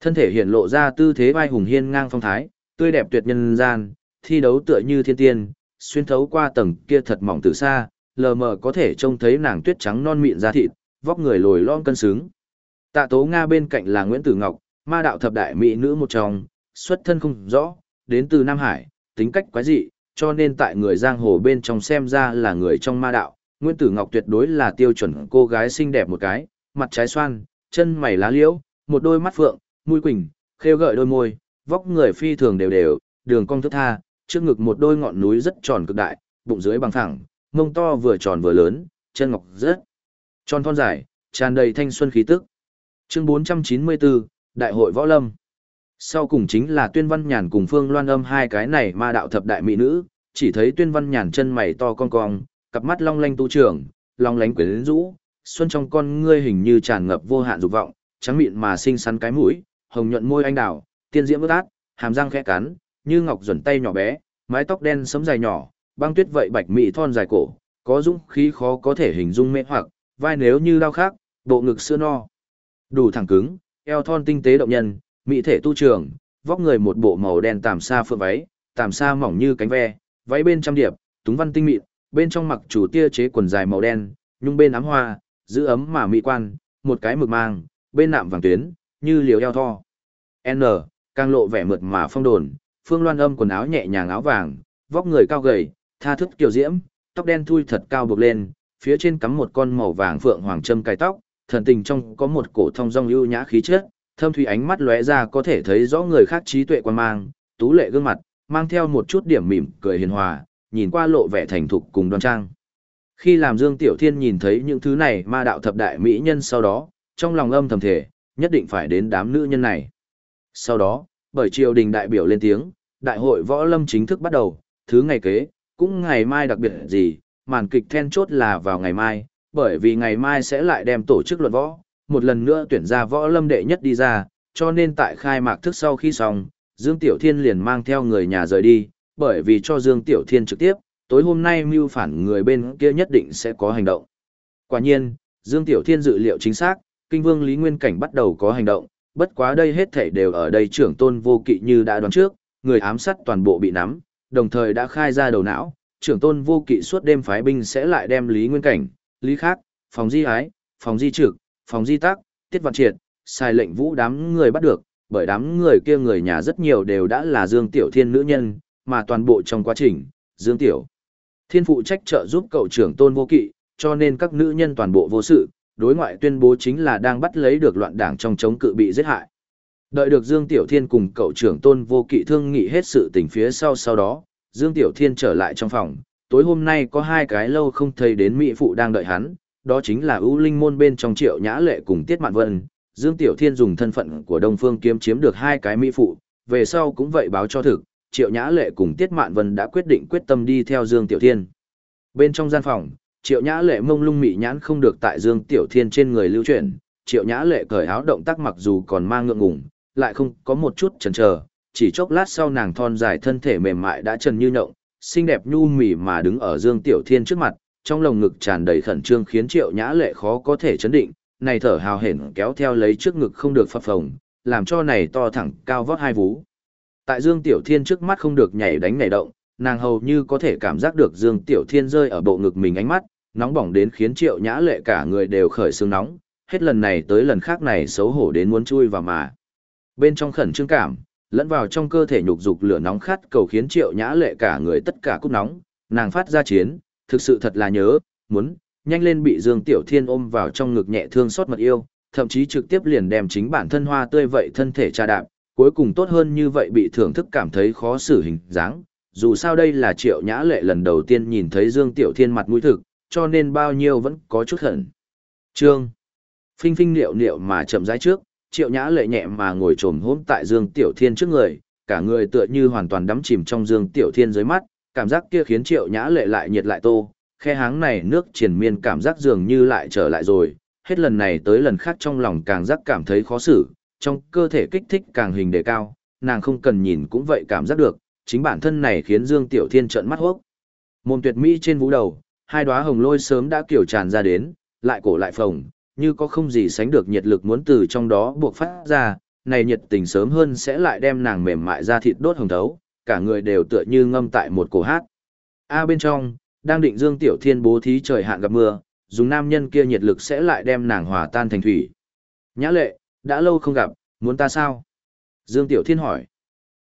Thân thể hiện lộ ra tư thế vai hùng hiên ngang phong thái, tươi đẹp tuyệt nhân gian, thi đấu tựa như thiên tiên, xuyên thấu qua tầng kia thật mỏng từ xa, lờ mờ có thể trông thấy nàng tuyết trắng non mịn da thịt, vóc người lồi lõm cân xứng. Tạ Tố Nga bên cạnh là Nguyễn Tử Ngọc, ma đạo thập đại mỹ nữ một trong, xuất thân không rõ, đến từ Nam Hải, tính cách quái dị, cho nên tại người giang hồ bên trong xem ra là người trong ma đạo. Nguyễn Tử Ngọc tuyệt đối là tiêu chuẩn cô gái xinh đẹp một cái, mặt trái xoan, chân mày lá liễu, một đôi mắt phượng, mũi quỳnh, khêu gợi đôi môi, vóc người phi thường đều đều, đường cong thướt tha, trước ngực một đôi ngọn núi rất tròn cực đại, bụng dưới bằng thẳng, mông to vừa tròn vừa lớn, chân ngọc rất tròn thon dài, tràn đầy thanh xuân khí tức. Chương 494, Đại hội Võ Lâm. Sau cùng chính là Tuyên Văn Nhàn cùng Phương Loan Âm hai cái này ma đạo thập đại mỹ nữ, chỉ thấy Tuyên Văn Nhàn chân mày to cong cong, cặp mắt long lanh tu trưởng, long lánh quyến rũ, xuân trong con ngươi hình như tràn ngập vô hạn dục vọng, trắng mịn mà xinh xắn cái mũi, hồng nhuận môi anh đào, tiên diễm bước át, hàm răng khẽ cắn, như ngọc duẩn tay nhỏ bé, mái tóc đen sẫm dài nhỏ, băng tuyết vậy bạch mị thon dài cổ, có dũng khí khó có thể hình dung mê hoặc, vai nếu như đao khác, bộ ngực sữa no, đủ thẳng cứng, eo thon tinh tế động nhân, mỹ thể tu trường, vóc người một bộ màu đen tàm sa phượng váy, tàm sa mỏng như cánh ve, váy bên trăm điệp, túng văn tinh mịn, bên trong mặc chủ tia chế quần dài màu đen, nhung bên ám hoa, giữ ấm mà mỹ quan, một cái mực mang, bên nạm vàng tuyến, như liều eo tho. N, càng lộ vẻ mượt mà phong đồn, Phương Loan Âm quần áo nhẹ nhàng áo vàng, vóc người cao gầy, tha thức kiều diễm, tóc đen thui thật cao buộc lên, phía trên cắm một con màu vàng phượng hoàng châm cài tóc, thần tình trong có một cổ thông dong ưu nhã khí chất, thâm thủy ánh mắt lóe ra có thể thấy rõ người khác trí tuệ quan mang, tú lệ gương mặt, mang theo một chút điểm mỉm cười hiền hòa, nhìn qua lộ vẻ thành thục cùng đoan trang. Khi làm Dương Tiểu Thiên nhìn thấy những thứ này ma đạo thập đại mỹ nhân sau đó, trong lòng âm thầm thể, nhất định phải đến đám nữ nhân này. Sau đó, bởi triều đình đại biểu lên tiếng, đại hội võ lâm chính thức bắt đầu, thứ ngày kế, cũng ngày mai đặc biệt gì, màn kịch then chốt là vào ngày mai, bởi vì ngày mai sẽ lại đem tổ chức luận võ, một lần nữa tuyển ra võ lâm đệ nhất đi ra, cho nên tại khai mạc thức sau khi xong, Dương Tiểu Thiên liền mang theo người nhà rời đi, bởi vì cho Dương Tiểu Thiên trực tiếp, tối hôm nay mưu phản người bên kia nhất định sẽ có hành động. Quả nhiên, Dương Tiểu Thiên dự liệu chính xác, Kinh Vương Lý Nguyên Cảnh bắt đầu có hành động, bất quá đây hết thảy đều ở đây trưởng tôn vô kỵ như đã đoán trước, người ám sát toàn bộ bị nắm, đồng thời đã khai ra đầu não, trưởng tôn vô kỵ suốt đêm phái binh sẽ lại đem Lý Nguyên Cảnh, Lý Khác, phòng di ái, phòng di trực, phòng di tác, tiết văn triệt, sai lệnh vũ đám người bắt được, bởi đám người kia người nhà rất nhiều đều đã là Dương Tiểu Thiên nữ nhân, mà toàn bộ trong quá trình, Dương Tiểu Thiên phụ trách trợ giúp cậu trưởng tôn vô kỵ, cho nên các nữ nhân toàn bộ vô sự, đối ngoại tuyên bố chính là đang bắt lấy được loạn đảng trong chống cự bị giết hại. Đợi được Dương Tiểu Thiên cùng cậu trưởng tôn vô kỵ thương nghị hết sự tình phía sau sau đó, Dương Tiểu Thiên trở lại trong phòng, tối hôm nay có hai cái lâu không thấy đến Mỹ Phụ đang đợi hắn, đó chính là ưu linh môn bên trong triệu nhã lệ cùng Tiết Mạn Vân. Dương Tiểu Thiên dùng thân phận của Đông Phương kiếm chiếm được hai cái Mỹ Phụ, về sau cũng vậy báo cho thực, triệu nhã lệ cùng Tiết Mạn Vân đã quyết định quyết tâm đi theo Dương Tiểu Thiên. Bên trong gian phòng, triệu nhã lệ mông lung mị nhãn không được tại Dương Tiểu Thiên trên người lưu chuyển, triệu nhã lệ cởi áo động tác mặc dù còn mang ngượng ngùng, lại không có một chút chần chờ, chỉ chốc lát sau nàng thon dài thân thể mềm mại đã trần như nhộng, xinh đẹp nhu mì mà đứng ở Dương Tiểu Thiên trước mặt, trong lồng ngực tràn đầy khẩn trương khiến Triệu Nhã Lệ khó có thể chấn định, này thở hào hển kéo theo lấy trước ngực không được phập phồng, làm cho này to thẳng cao vót hai vú. Tại Dương Tiểu Thiên trước mắt không được nhảy đánh nhảy động, nàng hầu như có thể cảm giác được Dương Tiểu Thiên rơi ở bộ ngực mình ánh mắt, nóng bỏng đến khiến Triệu Nhã Lệ cả người đều khởi sương nóng, hết lần này tới lần khác này xấu hổ đến muốn chui vào mà. Bên trong khẩn trương cảm, lẫn vào trong cơ thể nhục dục lửa nóng khát cầu khiến triệu nhã lệ cả người tất cả cúc nóng, nàng phát ra chiến, thực sự thật là nhớ, muốn, nhanh lên bị Dương Tiểu Thiên ôm vào trong ngực nhẹ thương xót mật yêu, thậm chí trực tiếp liền đem chính bản thân hoa tươi vậy thân thể trà đạp, cuối cùng tốt hơn như vậy bị thưởng thức cảm thấy khó xử hình dáng. Dù sao đây là triệu nhã lệ lần đầu tiên nhìn thấy Dương Tiểu Thiên mặt mũi thực, cho nên bao nhiêu vẫn có chút hận. Trương. Phinh phinh liệu liệu mà chậm rãi trước, triệu nhã lệ nhẹ mà ngồi trồm hôm tại Dương Tiểu Thiên trước người, cả người tựa như hoàn toàn đắm chìm trong Dương Tiểu Thiên dưới mắt, cảm giác kia khiến triệu nhã lệ lại nhiệt lại tô, khe háng này nước triển miên cảm giác dường như lại trở lại rồi, hết lần này tới lần khác trong lòng càng giác cảm thấy khó xử, trong cơ thể kích thích càng hình đề cao, nàng không cần nhìn cũng vậy cảm giác được, chính bản thân này khiến Dương Tiểu Thiên trợn mắt hốc. Môn tuyệt mỹ trên vũ đầu, hai đóa hồng lôi sớm đã kiểu tràn ra đến, lại cổ lại phồng, như có không gì sánh được nhiệt lực muốn từ trong đó buộc phát ra, này nhiệt tình sớm hơn sẽ lại đem nàng mềm mại ra thịt đốt hồng thấu, cả người đều tựa như ngâm tại một cổ hát. A bên trong, đang định Dương Tiểu Thiên bố thí trời hạn gặp mưa, dùng nam nhân kia nhiệt lực sẽ lại đem nàng hòa tan thành thủy. Nhã lệ, đã lâu không gặp, muốn ta sao? Dương Tiểu Thiên hỏi.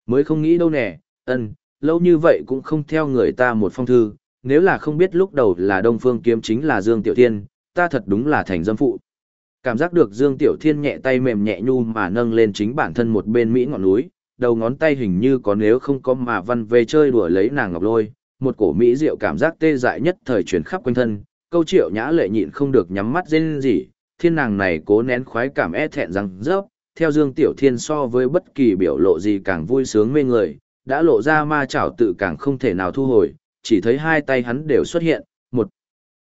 Mới không nghĩ đâu nè, ân, lâu như vậy cũng không theo người ta một phong thư, nếu là không biết lúc đầu là Đông Phương Kiếm chính là Dương Tiểu Thiên, ta thật đúng là thành dâm phụ. Cảm giác được Dương Tiểu Thiên nhẹ tay mềm nhẹ nhu mà nâng lên chính bản thân một bên Mỹ ngọn núi, đầu ngón tay hình như có nếu không có mà văn về chơi đùa lấy nàng ngọc lôi, một cổ Mỹ diệu cảm giác tê dại nhất thời truyền khắp quanh thân, câu triệu nhã lệ nhịn không được nhắm mắt dên gì, thiên nàng này cố nén khoái cảm e thẹn rằng rớp, theo Dương Tiểu Thiên so với bất kỳ biểu lộ gì càng vui sướng mê người, đã lộ ra ma chảo tự càng không thể nào thu hồi, chỉ thấy hai tay hắn đều xuất hiện, một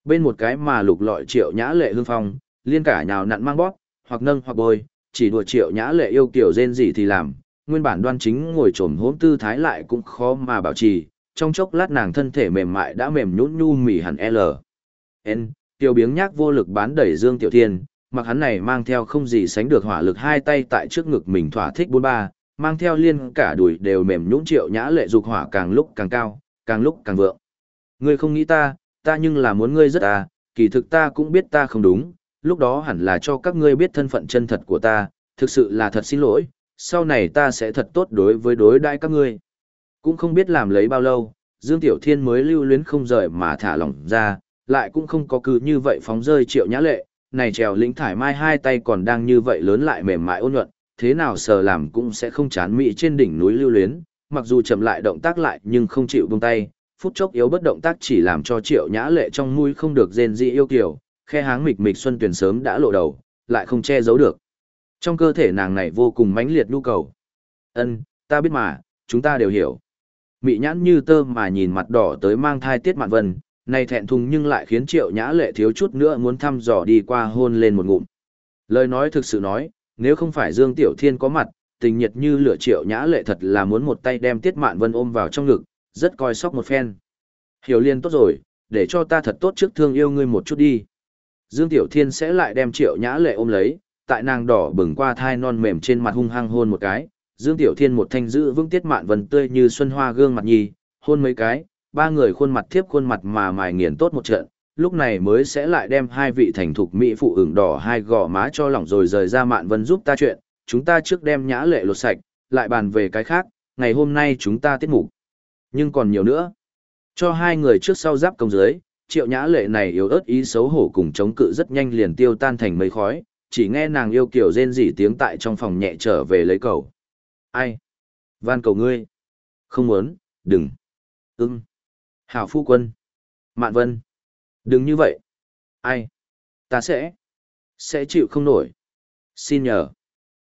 Bên một cái mà lục lọi triệu nhã lệ hương phong, liên cả nhào nặn mang bóp, hoặc nâng hoặc bôi, chỉ đùa triệu nhã lệ yêu kiểu rên gì thì làm, nguyên bản đoan chính ngồi trồm hốm tư thái lại cũng khó mà bảo trì, trong chốc lát nàng thân thể mềm mại đã mềm nhũn nhu mỉ hẳn L. N, tiêu biếng nhác vô lực bán đẩy Dương Tiểu Thiên, mặc hắn này mang theo không gì sánh được hỏa lực hai tay tại trước ngực mình thỏa thích bốn ba, mang theo liên cả đùi đều mềm nhũn triệu nhã lệ dục hỏa càng lúc càng cao, càng lúc càng vượng. Ngươi không nghĩ ta, ta nhưng là muốn ngươi rất à, kỳ thực ta cũng biết ta không đúng, lúc đó hẳn là cho các ngươi biết thân phận chân thật của ta, thực sự là thật xin lỗi, sau này ta sẽ thật tốt đối với đối đãi các ngươi. Cũng không biết làm lấy bao lâu, Dương Tiểu Thiên mới lưu luyến không rời mà thả lỏng ra, lại cũng không có cứ như vậy phóng rơi triệu nhã lệ, này trèo lĩnh thải mai hai tay còn đang như vậy lớn lại mềm mại ôn nhuận, thế nào sờ làm cũng sẽ không chán mị trên đỉnh núi lưu luyến, mặc dù chậm lại động tác lại nhưng không chịu buông tay, phút chốc yếu bất động tác chỉ làm cho triệu nhã lệ trong mũi không được rên dị yêu kiều, khe háng mịch mịch xuân tuyển sớm đã lộ đầu, lại không che giấu được. Trong cơ thể nàng này vô cùng mãnh liệt nhu cầu. Ân, ta biết mà, chúng ta đều hiểu. Mị nhãn như tơ mà nhìn mặt đỏ tới mang thai tiết mạn vân, này thẹn thùng nhưng lại khiến triệu nhã lệ thiếu chút nữa muốn thăm dò đi qua hôn lên một ngụm. Lời nói thực sự nói, nếu không phải Dương Tiểu Thiên có mặt, tình nhiệt như lửa triệu nhã lệ thật là muốn một tay đem tiết mạn vân ôm vào trong ngực, rất coi sóc một phen. Hiểu liên tốt rồi, để cho ta thật tốt trước thương yêu ngươi một chút đi. Dương Tiểu Thiên sẽ lại đem triệu nhã lệ ôm lấy, tại nàng đỏ bừng qua thai non mềm trên mặt hung hăng hôn một cái. Dương Tiểu Thiên một thanh giữ vững tiết mạn vân tươi như xuân hoa gương mặt nhi, hôn mấy cái, ba người khuôn mặt thiếp khuôn mặt mà mài nghiền tốt một trận, lúc này mới sẽ lại đem hai vị thành thục mỹ phụ ửng đỏ hai gò má cho lỏng rồi rời ra mạn vân giúp ta chuyện, chúng ta trước đem nhã lệ lột sạch, lại bàn về cái khác, ngày hôm nay chúng ta tiết mục. Nhưng còn nhiều nữa. Cho hai người trước sau giáp công dưới, triệu nhã lệ này yếu ớt ý xấu hổ cùng chống cự rất nhanh liền tiêu tan thành mây khói, chỉ nghe nàng yêu kiểu rên rỉ tiếng tại trong phòng nhẹ trở về lấy cầu. Ai? Van cầu ngươi. Không muốn, đừng. Ưng. Hảo phu quân. Mạn vân. Đừng như vậy. Ai? Ta sẽ. Sẽ chịu không nổi. Xin nhờ.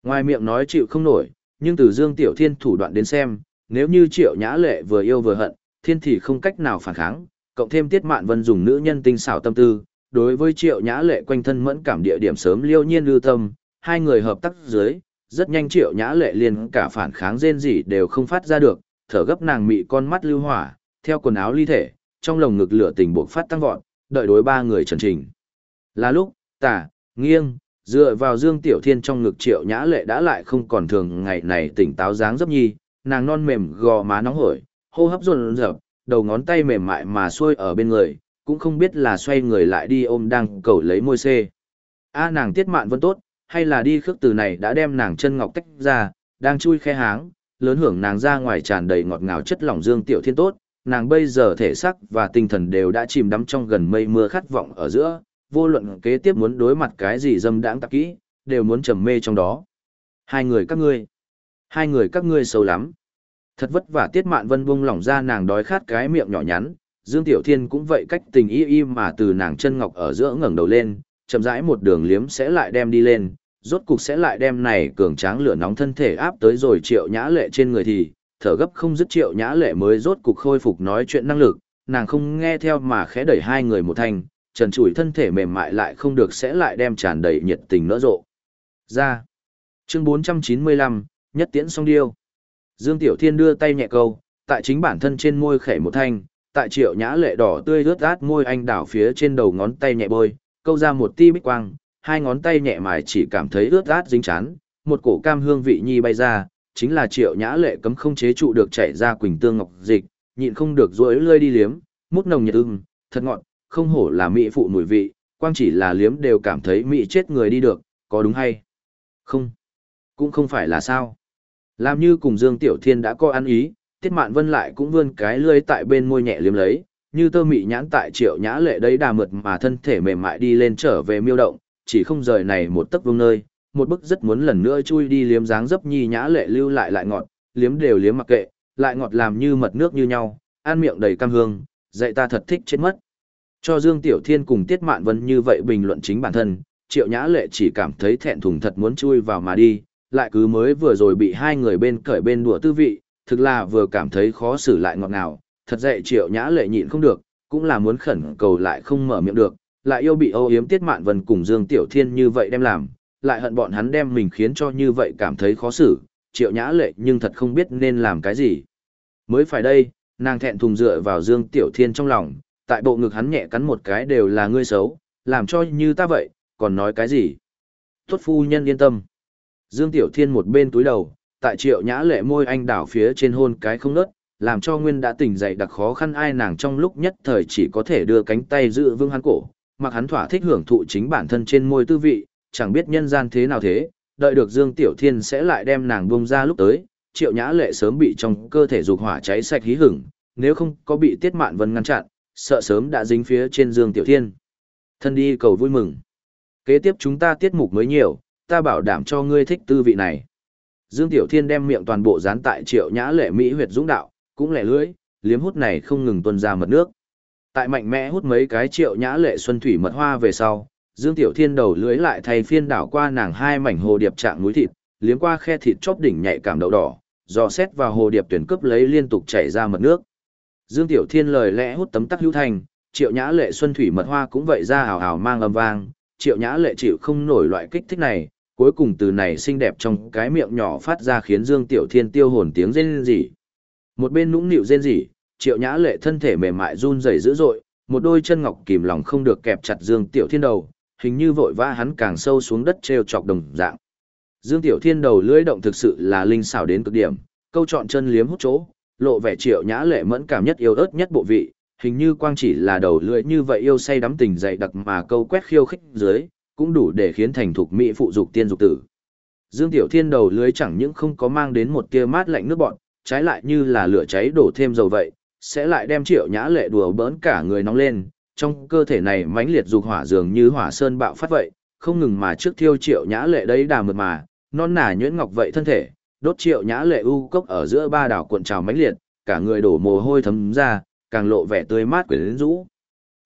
Ngoài miệng nói chịu không nổi, nhưng từ Dương Tiểu Thiên thủ đoạn đến xem, nếu như Triệu Nhã Lệ vừa yêu vừa hận, thiên thì không cách nào phản kháng, cộng thêm Tiết Mạn Vân dùng nữ nhân tinh xảo tâm tư, đối với Triệu Nhã Lệ quanh thân mẫn cảm địa điểm sớm liêu nhiên lưu tâm, hai người hợp tác dưới, rất nhanh Triệu Nhã Lệ liền cả phản kháng rên gì đều không phát ra được, thở gấp nàng mị con mắt lưu hỏa, theo quần áo ly thể, trong lồng ngực lửa tình buộc phát tăng vọt, đợi đối ba người trần trình. Là lúc, tả, nghiêng, dựa vào Dương Tiểu Thiên trong ngực Triệu Nhã Lệ đã lại không còn thường ngày này tỉnh táo dáng dấp nhi, nàng non mềm gò má nóng hổi, hô hấp run rợp, đầu ngón tay mềm mại mà xuôi ở bên người, cũng không biết là xoay người lại đi ôm đang cầu lấy môi xê. A nàng tiết mạn vẫn tốt, hay là đi khước từ này đã đem nàng chân ngọc tách ra, đang chui khe háng, lớn hưởng nàng ra ngoài tràn đầy ngọt ngào chất lỏng Dương Tiểu Thiên tốt, nàng bây giờ thể xác và tinh thần đều đã chìm đắm trong gần mây mưa khát vọng ở giữa, vô luận kế tiếp muốn đối mặt cái gì dâm đãng tạp kỹ, đều muốn trầm mê trong đó. Hai người các ngươi, hai người các ngươi xấu lắm. Thật vất vả Tiết Mạn Vân buông lỏng ra nàng đói khát cái miệng nhỏ nhắn, Dương Tiểu Thiên cũng vậy cách tình y y mà từ nàng chân ngọc ở giữa ngẩng đầu lên, chậm rãi một đường liếm sẽ lại đem đi lên, rốt cục sẽ lại đem này cường tráng lửa nóng thân thể áp tới rồi Triệu Nhã Lệ trên người thì, thở gấp không dứt Triệu Nhã Lệ mới rốt cục khôi phục nói chuyện năng lực, nàng không nghe theo mà khẽ đẩy hai người một thành, trần trụi thân thể mềm mại lại không được sẽ lại đem tràn đầy nhiệt tình nỡ rộ. Ra. Chương 495, nhất tiễn song điêu. Dương Tiểu Thiên đưa tay nhẹ câu, tại chính bản thân trên môi khẩy một thanh, tại triệu nhã lệ đỏ tươi rớt át môi anh đảo phía trên đầu ngón tay nhẹ bôi, câu ra một ti bích quang, hai ngón tay nhẹ mài chỉ cảm thấy ướt át dính chán, một cổ cam hương vị nhi bay ra, chính là triệu nhã lệ cấm không chế trụ được chảy ra quỳnh tương ngọc dịch, nhịn không được rối lơi đi liếm, mút nồng nhiệt ưng, thật ngọn, không hổ là mỹ phụ mùi vị, quang chỉ là liếm đều cảm thấy mỹ chết người đi được, có đúng hay? Không, cũng không phải là sao. Làm như cùng Dương Tiểu Thiên đã có ăn ý, Tiết Mạn Vân lại cũng vươn cái lưỡi tại bên môi nhẹ liếm lấy, như tơ mị nhãn tại triệu nhã lệ đấy đà mượt mà thân thể mềm mại đi lên trở về miêu động, chỉ không rời này một tấc vương nơi, một bức rất muốn lần nữa chui đi liếm dáng dấp nhi nhã lệ lưu lại lại ngọt, liếm đều liếm mặc kệ, lại ngọt làm như mật nước như nhau, ăn miệng đầy cam hương, dạy ta thật thích chết mất. Cho Dương Tiểu Thiên cùng Tiết Mạn Vân như vậy bình luận chính bản thân, Triệu Nhã Lệ chỉ cảm thấy thẹn thùng thật muốn chui vào mà đi, lại cứ mới vừa rồi bị hai người bên cởi bên đùa tư vị, thực là vừa cảm thấy khó xử lại ngọt ngào, thật dậy Triệu Nhã Lệ nhịn không được, cũng là muốn khẩn cầu lại không mở miệng được, lại yêu bị âu yếm Tiết Mạn Vân cùng Dương Tiểu Thiên như vậy đem làm, lại hận bọn hắn đem mình khiến cho như vậy cảm thấy khó xử, Triệu Nhã Lệ nhưng thật không biết nên làm cái gì. Mới phải đây, nàng thẹn thùng dựa vào Dương Tiểu Thiên trong lòng, tại bộ ngực hắn nhẹ cắn một cái đều là ngươi xấu, làm cho như ta vậy, còn nói cái gì? Tốt phu nhân yên tâm. Dương Tiểu Thiên một bên túi đầu, tại triệu nhã lệ môi anh đảo phía trên hôn cái không nớt, làm cho Nguyên đã tỉnh dậy đặc khó khăn ai nàng trong lúc nhất thời chỉ có thể đưa cánh tay giữ vương hắn cổ, mặc hắn thỏa thích hưởng thụ chính bản thân trên môi tư vị, chẳng biết nhân gian thế nào thế, đợi được Dương Tiểu Thiên sẽ lại đem nàng buông ra lúc tới, triệu nhã lệ sớm bị trong cơ thể dục hỏa cháy sạch hí hửng, nếu không có bị Tiết Mạn Vân ngăn chặn, sợ sớm đã dính phía trên Dương Tiểu Thiên. Thân đi cầu vui mừng. Kế tiếp chúng ta tiết mục mới nhiều, ta bảo đảm cho ngươi thích tư vị này. Dương Tiểu Thiên đem miệng toàn bộ dán tại triệu nhã lệ Mỹ huyệt dũng đạo, cũng lẻ lưỡi, liếm hút này không ngừng tuôn ra mật nước. Tại mạnh mẽ hút mấy cái triệu nhã lệ xuân thủy mật hoa về sau, Dương Tiểu Thiên đầu lưỡi lại thay phiên đảo qua nàng hai mảnh hồ điệp trạng núi thịt, liếm qua khe thịt chóp đỉnh nhạy cảm đậu đỏ, dò xét vào hồ điệp tuyển cướp lấy liên tục chảy ra mật nước. Dương Tiểu Thiên lời lẽ hút tấm tắc hữu thành, triệu nhã lệ xuân thủy mật hoa cũng vậy ra hào hào mang âm vang, triệu nhã lệ chịu không nổi loại kích thích này, cuối cùng từ này xinh đẹp trong cái miệng nhỏ phát ra khiến Dương Tiểu Thiên tiêu hồn tiếng rên rỉ. Một bên nũng nịu rên rỉ, triệu nhã lệ thân thể mềm mại run rẩy dữ dội, một đôi chân ngọc kìm lòng không được kẹp chặt Dương Tiểu Thiên đầu, hình như vội vã hắn càng sâu xuống đất treo chọc đồng dạng. Dương Tiểu Thiên đầu lưỡi động thực sự là linh xảo đến cực điểm, câu chọn chân liếm hút chỗ, lộ vẻ triệu nhã lệ mẫn cảm nhất yêu ớt nhất bộ vị, hình như quang chỉ là đầu lưỡi như vậy yêu say đắm tình dậy đặc mà câu quét khiêu khích dưới, cũng đủ để khiến thành thục mỹ phụ dục tiên dục tử. Dương Tiểu Thiên đầu lưới chẳng những không có mang đến một tia mát lạnh nước bọn, trái lại như là lửa cháy đổ thêm dầu vậy, sẽ lại đem triệu nhã lệ đùa bỡn cả người nóng lên, trong cơ thể này mãnh liệt dục hỏa dường như hỏa sơn bạo phát vậy, không ngừng mà trước thiêu triệu nhã lệ đấy đà mượt mà, non nà nhuyễn ngọc vậy thân thể, đốt triệu nhã lệ u cốc ở giữa ba đảo cuộn trào mãnh liệt, cả người đổ mồ hôi thấm ra, càng lộ vẻ tươi mát quyến rũ.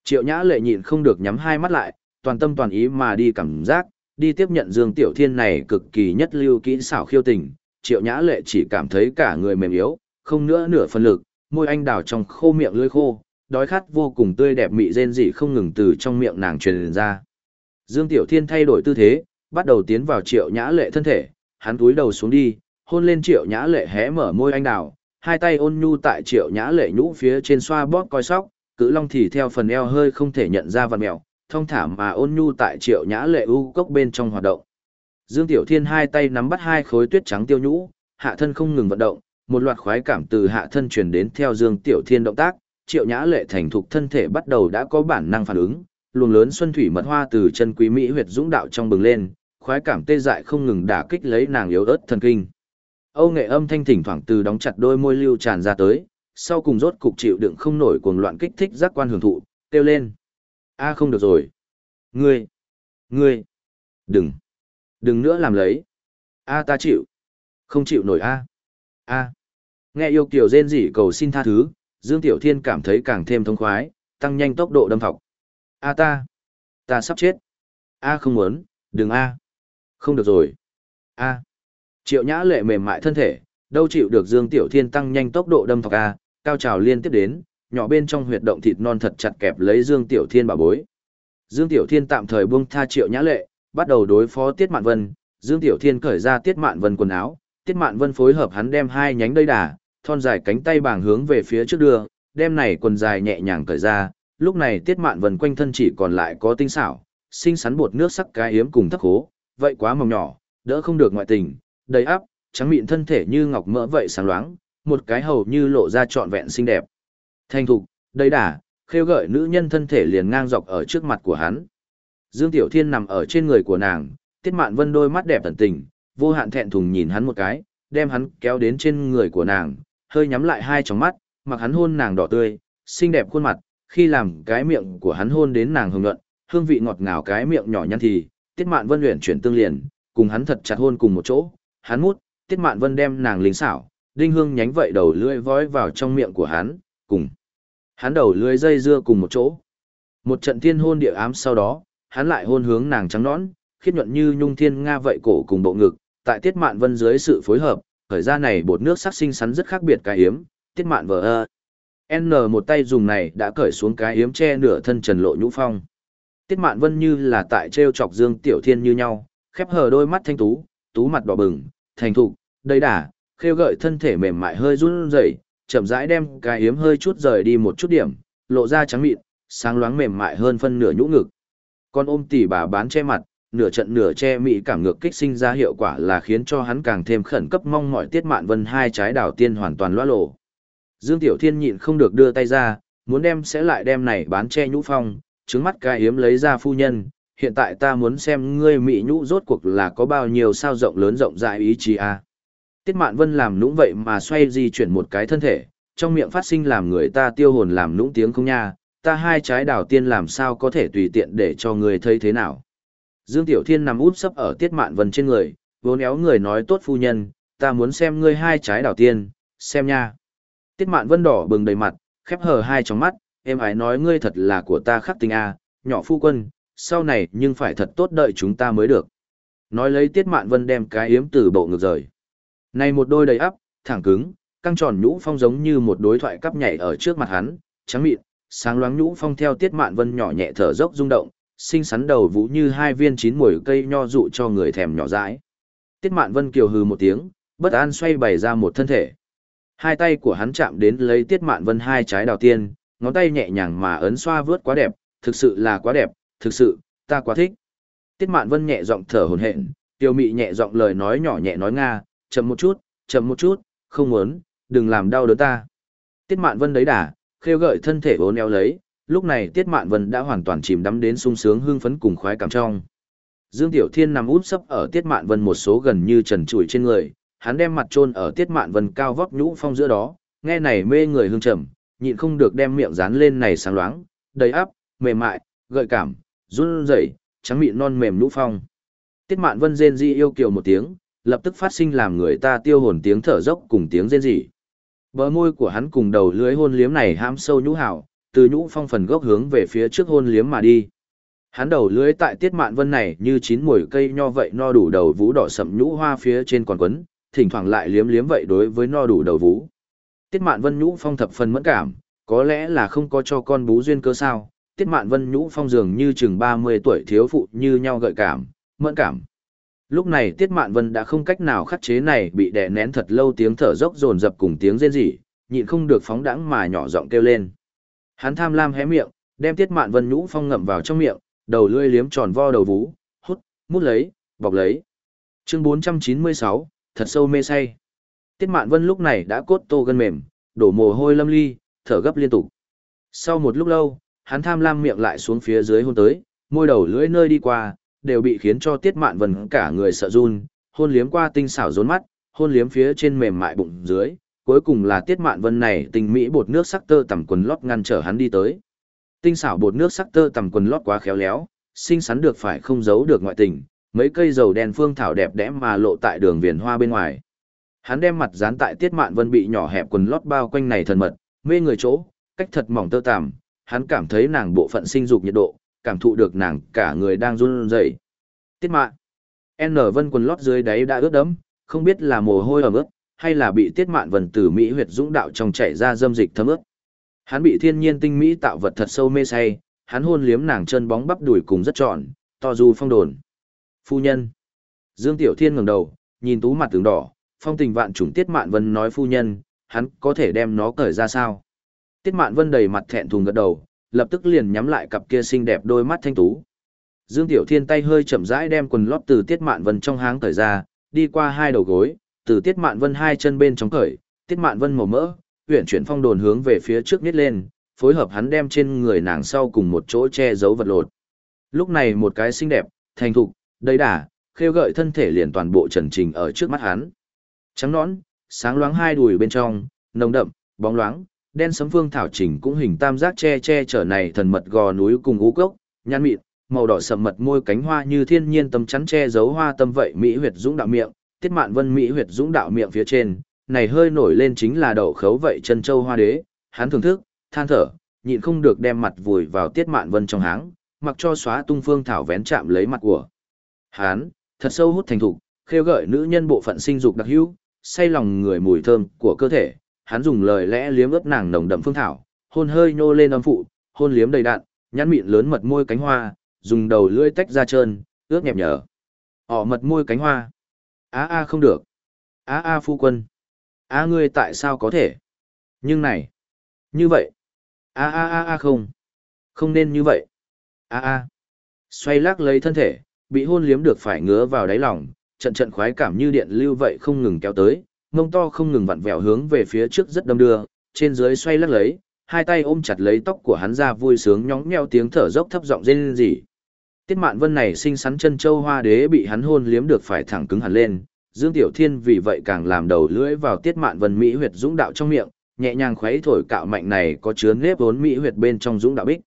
Triệu nhã lệ nhịn không được nhắm hai mắt lại, toàn tâm toàn ý mà đi cảm giác, đi tiếp nhận Dương Tiểu Thiên này cực kỳ nhất lưu kỹ xảo khiêu tình, Triệu Nhã Lệ chỉ cảm thấy cả người mềm yếu, không nữa nửa phần lực, môi anh đào trong khô miệng lưỡi khô, đói khát vô cùng tươi đẹp mị rên rỉ không ngừng từ trong miệng nàng truyền ra. Dương Tiểu Thiên thay đổi tư thế, bắt đầu tiến vào Triệu Nhã Lệ thân thể, hắn cúi đầu xuống đi, hôn lên Triệu Nhã Lệ hé mở môi anh đào, hai tay ôn nhu tại Triệu Nhã Lệ nhũ phía trên xoa bóp coi sóc, cự long thì theo phần eo hơi không thể nhận ra vật mèo, thông thả mà ôn nhu tại Triệu Nhã Lệ u cốc bên trong hoạt động. Dương Tiểu Thiên hai tay nắm bắt hai khối tuyết trắng tiêu nhũ, hạ thân không ngừng vận động, một loạt khoái cảm từ hạ thân truyền đến theo Dương Tiểu Thiên động tác, Triệu Nhã Lệ thành thục thân thể bắt đầu đã có bản năng phản ứng, luồng lớn xuân thủy mật hoa từ chân quý mỹ huyệt dũng đạo trong bừng lên, khoái cảm tê dại không ngừng đả kích lấy nàng yếu ớt thần kinh. Âu nghệ âm thanh thỉnh thoảng từ đóng chặt đôi môi lưu tràn ra tới, sau cùng rốt cục chịu đựng không nổi cuồng loạn kích thích giác quan hưởng thụ, kêu lên. A không được rồi. Ngươi, ngươi, đừng, đừng nữa làm lấy. A ta chịu, không chịu nổi A. A. Nghe yêu kiều rên rỉ cầu xin tha thứ, Dương Tiểu Thiên cảm thấy càng thêm thông khoái, tăng nhanh tốc độ đâm thọc. A ta, ta sắp chết. A không muốn, đừng A. Không được rồi. A. Triệu Nhã lệ mềm mại thân thể, đâu chịu được Dương Tiểu Thiên tăng nhanh tốc độ đâm thọc A, cao trào liên tiếp đến, nhỏ bên trong huyệt động thịt non thật chặt kẹp lấy Dương Tiểu Thiên bảo bối. Dương Tiểu Thiên tạm thời buông tha Triệu Nhã lệ, bắt đầu đối phó Tiết Mạn Vân, Dương Tiểu Thiên cởi ra Tiết Mạn Vân quần áo, Tiết Mạn Vân phối hợp hắn đem hai nhánh đây đà, thon dài cánh tay bàng hướng về phía trước đưa, đem này quần dài nhẹ nhàng cởi ra, lúc này Tiết Mạn Vân quanh thân chỉ còn lại có tinh xảo, sinh sắn bột nước sắc cái hiếm cùng thấp khố, vậy quá mỏng nhỏ, đỡ không được ngoại tình, đầy áp, trắng mịn thân thể như ngọc mỡ vậy sáng loáng, một cái hầu như lộ ra trọn vẹn xinh đẹp. Thanh thục, đầy đà, khêu gợi nữ nhân thân thể liền ngang dọc ở trước mặt của hắn. Dương Tiểu Thiên nằm ở trên người của nàng, Tiết Mạn Vân đôi mắt đẹp tận tình, vô hạn thẹn thùng nhìn hắn một cái, đem hắn kéo đến trên người của nàng, hơi nhắm lại hai tròng mắt, mặc hắn hôn nàng đỏ tươi, xinh đẹp khuôn mặt, khi làm cái miệng của hắn hôn đến nàng hồng nhuận, hương vị ngọt ngào cái miệng nhỏ nhắn thì, Tiết Mạn Vân luyện chuyển tương liền, cùng hắn thật chặt hôn cùng một chỗ, hắn mút, Tiết Mạn Vân đem nàng lính xảo, đinh hương nhánh vậy đầu lưỡi vói vào trong miệng của hắn, cùng hắn đầu lưỡi dây dưa cùng một chỗ. Một trận thiên hôn địa ám sau đó, hắn lại hôn hướng nàng trắng nõn, khiết nhuận như nhung thiên nga vậy cổ cùng bộ ngực, tại Tiết Mạn Vân dưới sự phối hợp, khởi ra này bột nước sắc sinh sắn rất khác biệt cái hiếm, Tiết Mạn vờ ơ. N một tay dùng này đã cởi xuống cái hiếm che nửa thân trần lộ nhũ phong. Tiết Mạn Vân như là tại treo chọc Dương Tiểu Thiên như nhau, khép hờ đôi mắt thanh tú, tú mặt đỏ bừng, thành thục, đầy đà, khêu gợi thân thể mềm mại hơi run rẩy, chậm rãi đem cái hiếm hơi chút rời đi một chút điểm, lộ ra trắng mịn, sáng loáng mềm mại hơn phân nửa nhũ ngực. Con ôm tỉ bà bán che mặt, nửa trận nửa che mỹ cảm ngược kích sinh ra hiệu quả là khiến cho hắn càng thêm khẩn cấp mong mọi tiết mạn vân hai trái đảo tiên hoàn toàn loa lộ. Dương Tiểu Thiên nhịn không được đưa tay ra, muốn đem sẽ lại đem này bán che nhũ phong, trứng mắt cái hiếm lấy ra phu nhân, hiện tại ta muốn xem ngươi mỹ nhũ rốt cuộc là có bao nhiêu sao rộng lớn rộng rãi ý chí a. À. Tiết Mạn Vân làm nũng vậy mà xoay di chuyển một cái thân thể, trong miệng phát sinh làm người ta tiêu hồn làm nũng tiếng không nha, ta hai trái đảo tiên làm sao có thể tùy tiện để cho người thấy thế nào. Dương Tiểu Thiên nằm út sấp ở Tiết Mạn Vân trên người, vốn éo người nói tốt phu nhân, ta muốn xem ngươi hai trái đảo tiên, xem nha. Tiết Mạn Vân đỏ bừng đầy mặt, khép hờ hai tròng mắt, em ái nói ngươi thật là của ta khắc tình a, nhỏ phu quân, sau này nhưng phải thật tốt đợi chúng ta mới được. Nói lấy Tiết Mạn Vân đem cái yếm từ bộ ngược rời. Này một đôi đầy ắp, thẳng cứng, căng tròn nhũ phong giống như một đối thoại cắp nhảy ở trước mặt hắn, trắng mịn, sáng loáng nhũ phong theo Tiết Mạn Vân nhỏ nhẹ thở dốc rung động, xinh xắn đầu vũ như hai viên chín mùi cây nho dụ cho người thèm nhỏ dãi. Tiết Mạn Vân kiều hừ một tiếng, bất an xoay bày ra một thân thể. Hai tay của hắn chạm đến lấy Tiết Mạn Vân hai trái đào tiên, ngón tay nhẹ nhàng mà ấn xoa vướt quá đẹp, thực sự là quá đẹp, thực sự, ta quá thích. Tiết Mạn Vân nhẹ giọng thở hổn hển, Tiêu Mị nhẹ giọng lời nói nhỏ nhẹ nói nga, chậm một chút, chậm một chút, không muốn, đừng làm đau đớn ta. Tiết Mạn Vân đấy đà, khêu gợi thân thể uốn éo lấy, lúc này Tiết Mạn Vân đã hoàn toàn chìm đắm đến sung sướng hưng phấn cùng khoái cảm trong. Dương Tiểu Thiên nằm út sấp ở Tiết Mạn Vân một số gần như trần trụi trên người, hắn đem mặt chôn ở Tiết Mạn Vân cao vóc nhũ phong giữa đó, nghe này mê người hương trầm, nhịn không được đem miệng dán lên này sáng loáng, đầy áp, mềm mại, gợi cảm, run rẩy, trắng mịn non mềm nhũ phong. Tiết Mạn Vân rên rỉ yêu kiều một tiếng, lập tức phát sinh làm người ta tiêu hồn tiếng thở dốc cùng tiếng rên rỉ. Bờ môi của hắn cùng đầu lưới hôn liếm này hãm sâu nhũ hảo, từ nhũ phong phần gốc hướng về phía trước hôn liếm mà đi. Hắn đầu lưới tại tiết mạn vân này như chín mùi cây nho vậy no đủ đầu vũ đỏ sậm nhũ hoa phía trên còn quấn, thỉnh thoảng lại liếm liếm vậy đối với no đủ đầu vũ. Tiết mạn vân nhũ phong thập phần mẫn cảm, có lẽ là không có cho con bú duyên cơ sao. Tiết mạn vân nhũ phong dường như chừng 30 tuổi thiếu phụ như nhau gợi cảm, mẫn cảm. Lúc này Tiết Mạn Vân đã không cách nào khắc chế này bị đè nén thật lâu tiếng thở dốc dồn dập cùng tiếng rên rỉ, nhịn không được phóng đãng mà nhỏ giọng kêu lên. Hắn tham lam hé miệng, đem Tiết Mạn Vân nhũ phong ngậm vào trong miệng, đầu lưỡi liếm tròn vo đầu vú, hút, mút lấy, bọc lấy. Chương 496, thật sâu mê say. Tiết Mạn Vân lúc này đã cốt tô gân mềm, đổ mồ hôi lâm ly, thở gấp liên tục. Sau một lúc lâu, hắn tham lam miệng lại xuống phía dưới hôn tới, môi đầu lưỡi nơi đi qua, đều bị khiến cho Tiết Mạn Vân cả người sợ run, hôn liếm qua tinh xảo rốn mắt, hôn liếm phía trên mềm mại bụng dưới, cuối cùng là Tiết Mạn Vân này tình mỹ bột nước sắc tơ tầm quần lót ngăn trở hắn đi tới. Tinh xảo bột nước sắc tơ tầm quần lót quá khéo léo, xinh xắn được phải không giấu được ngoại tình, mấy cây dầu đen phương thảo đẹp đẽ mà lộ tại đường viền hoa bên ngoài. Hắn đem mặt dán tại Tiết Mạn Vân bị nhỏ hẹp quần lót bao quanh này thần mật, mê người chỗ, cách thật mỏng tơ tằm, hắn cảm thấy nàng bộ phận sinh dục nhiệt độ, cảm thụ được nàng cả người đang run rẩy. Tiết Mạn. N Vân quần lót dưới đáy đã ướt đẫm, không biết là mồ hôi ẩm ướt, hay là bị Tiết Mạn Vân từ mỹ huyệt dũng đạo trong chảy ra dâm dịch thấm ướt. Hắn bị thiên nhiên tinh mỹ tạo vật thật sâu mê say, hắn hôn liếm nàng chân bóng bắp đùi cùng rất tròn, to du phong đồn. Phu nhân. Dương Tiểu Thiên ngẩng đầu, nhìn tú mặt tướng đỏ, phong tình vạn trùng Tiết Mạn Vân nói phu nhân, hắn có thể đem nó cởi ra sao? Tiết Mạn Vân đầy mặt thẹn thùng gật đầu, lập tức liền nhắm lại cặp kia xinh đẹp đôi mắt thanh tú. Dương Tiểu Thiên tay hơi chậm rãi đem quần lót từ Tiết Mạn Vân trong háng cởi ra, đi qua hai đầu gối, từ Tiết Mạn Vân hai chân bên trong cởi, Tiết Mạn Vân màu mỡ, uyển chuyển phong đồn hướng về phía trước nhét lên, phối hợp hắn đem trên người nàng sau cùng một chỗ che giấu vật lột. Lúc này một cái xinh đẹp, thành thục, đầy đà, khêu gợi thân thể liền toàn bộ trần trình ở trước mắt hắn. Trắng nõn, sáng loáng hai đùi bên trong, nồng đậm, bóng loáng, đen sấm phương thảo chỉnh cũng hình tam giác che che chở này thần mật gò núi cùng ú cốc, nhăn mịn, màu đỏ sầm mật môi cánh hoa như thiên nhiên tấm chắn che giấu hoa tâm vậy mỹ huyệt dũng đạo miệng, tiết mạn vân mỹ huyệt dũng đạo miệng phía trên, này hơi nổi lên chính là đậu khấu vậy chân châu hoa đế, hắn thưởng thức, than thở, nhịn không được đem mặt vùi vào tiết mạn vân trong háng, mặc cho xóa tung phương thảo vén chạm lấy mặt của. Hắn, thật sâu hút thành thục, khêu gợi nữ nhân bộ phận sinh dục đặc hữu, say lòng người mùi thơm của cơ thể, hắn dùng lời lẽ liếm ướt nàng nồng đậm phương thảo, hôn hơi nhô lên âm phụ, hôn liếm đầy đạn, nhăn mịn lớn mật môi cánh hoa, dùng đầu lưỡi tách ra trơn, ướt nhẹp nhở. Ỏ mật môi cánh hoa. Á a không được. Á a phu quân. Á ngươi tại sao có thể? Nhưng này. Như vậy. A a a a không. Không nên như vậy. A a. Xoay lắc lấy thân thể, bị hôn liếm được phải ngứa vào đáy lòng, trận trận khoái cảm như điện lưu vậy không ngừng kéo tới, mông to không ngừng vặn vẹo hướng về phía trước rất đâm đưa, trên dưới xoay lắc lấy, hai tay ôm chặt lấy tóc của hắn ra vui sướng nhóng nheo tiếng thở dốc thấp giọng rên rỉ. Tiết Mạn Vân này sinh sắn chân châu hoa đế bị hắn hôn liếm được phải thẳng cứng hẳn lên, Dương Tiểu Thiên vì vậy càng làm đầu lưỡi vào Tiết Mạn Vân mỹ huyệt dũng đạo trong miệng, nhẹ nhàng khuấy thổi cạo mạnh này có chứa nếp vốn mỹ huyệt bên trong dũng đạo bích.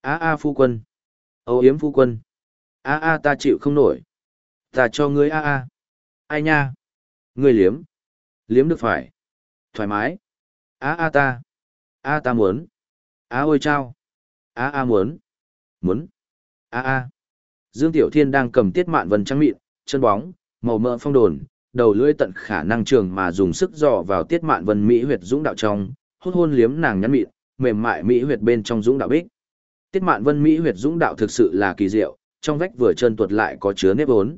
A a phu quân. Âu yếm phu quân. A a ta chịu không nổi. Ta cho ngươi a a. Ai nha? Ngươi liếm. Liếm được phải. Thoải mái. A a ta. A ta muốn. A ôi chao. A a muốn. Muốn. A a. Dương Tiểu Thiên đang cầm tiết mạn vân trắng mịn, chân bóng, màu mỡ phong đồn, đầu lưỡi tận khả năng trường mà dùng sức dò vào tiết mạn vân mỹ huyệt dũng đạo trong, hút hôn liếm nàng nhắn mịn, mềm mại mỹ huyệt bên trong dũng đạo bích. Tiết mạn vân mỹ huyệt dũng đạo thực sự là kỳ diệu, trong vách vừa chân tuột lại có chứa nếp vốn.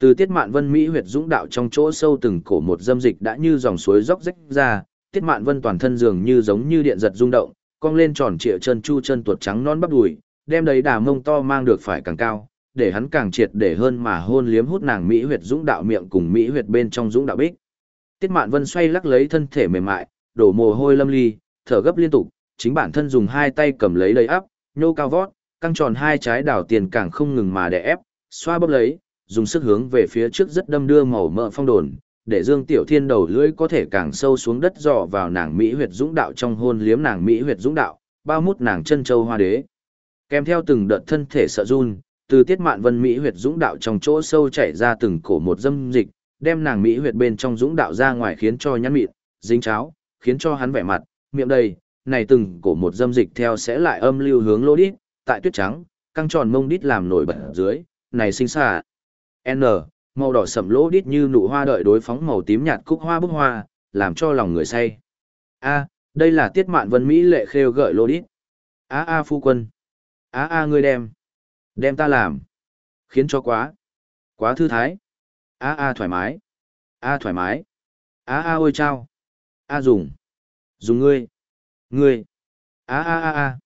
Từ tiết mạn vân mỹ huyệt dũng đạo trong chỗ sâu từng cổ một dâm dịch đã như dòng suối róc rách ra, tiết mạn vân toàn thân dường như giống như điện giật rung động, cong lên tròn trịa chân chu chân tuột trắng non bắp đùi, đem đấy đà mông to mang được phải càng cao, để hắn càng triệt để hơn mà hôn liếm hút nàng mỹ huyệt dũng đạo miệng cùng mỹ huyệt bên trong dũng đạo bích. Tiết Mạn Vân xoay lắc lấy thân thể mềm mại, đổ mồ hôi lâm ly, thở gấp liên tục, chính bản thân dùng hai tay cầm lấy đầy áp, nhô cao vót, căng tròn hai trái đảo tiền càng không ngừng mà đè ép, xoa bóp lấy, dùng sức hướng về phía trước rất đâm đưa màu mỡ phong đồn, để Dương Tiểu Thiên đầu lưỡi có thể càng sâu xuống đất dò vào nàng mỹ huyệt dũng đạo trong hôn liếm nàng mỹ huyệt dũng đạo, bao mút nàng chân châu hoa đế. Kèm theo từng đợt thân thể sợ run, từ tiết mạn vân Mỹ huyệt dũng đạo trong chỗ sâu chảy ra từng cổ một dâm dịch, đem nàng Mỹ huyệt bên trong dũng đạo ra ngoài khiến cho nhăn mịn, dính cháo, khiến cho hắn vẻ mặt, miệng đầy, này từng cổ một dâm dịch theo sẽ lại âm lưu hướng lỗ đít, tại tuyết trắng, căng tròn mông đít làm nổi bật dưới, này sinh xa. N, màu đỏ sậm lỗ đít như nụ hoa đợi đối phóng màu tím nhạt cúc hoa bức hoa, làm cho lòng người say. A, đây là tiết mạn vân Mỹ lệ khêu gợi lỗ đít. A a phu quân. A a ngươi đem. Đem ta làm. Khiến cho quá. Quá thư thái. A a thoải mái. A thoải mái. A a ôi chao. A dùng. Dùng ngươi. Ngươi. A a a a.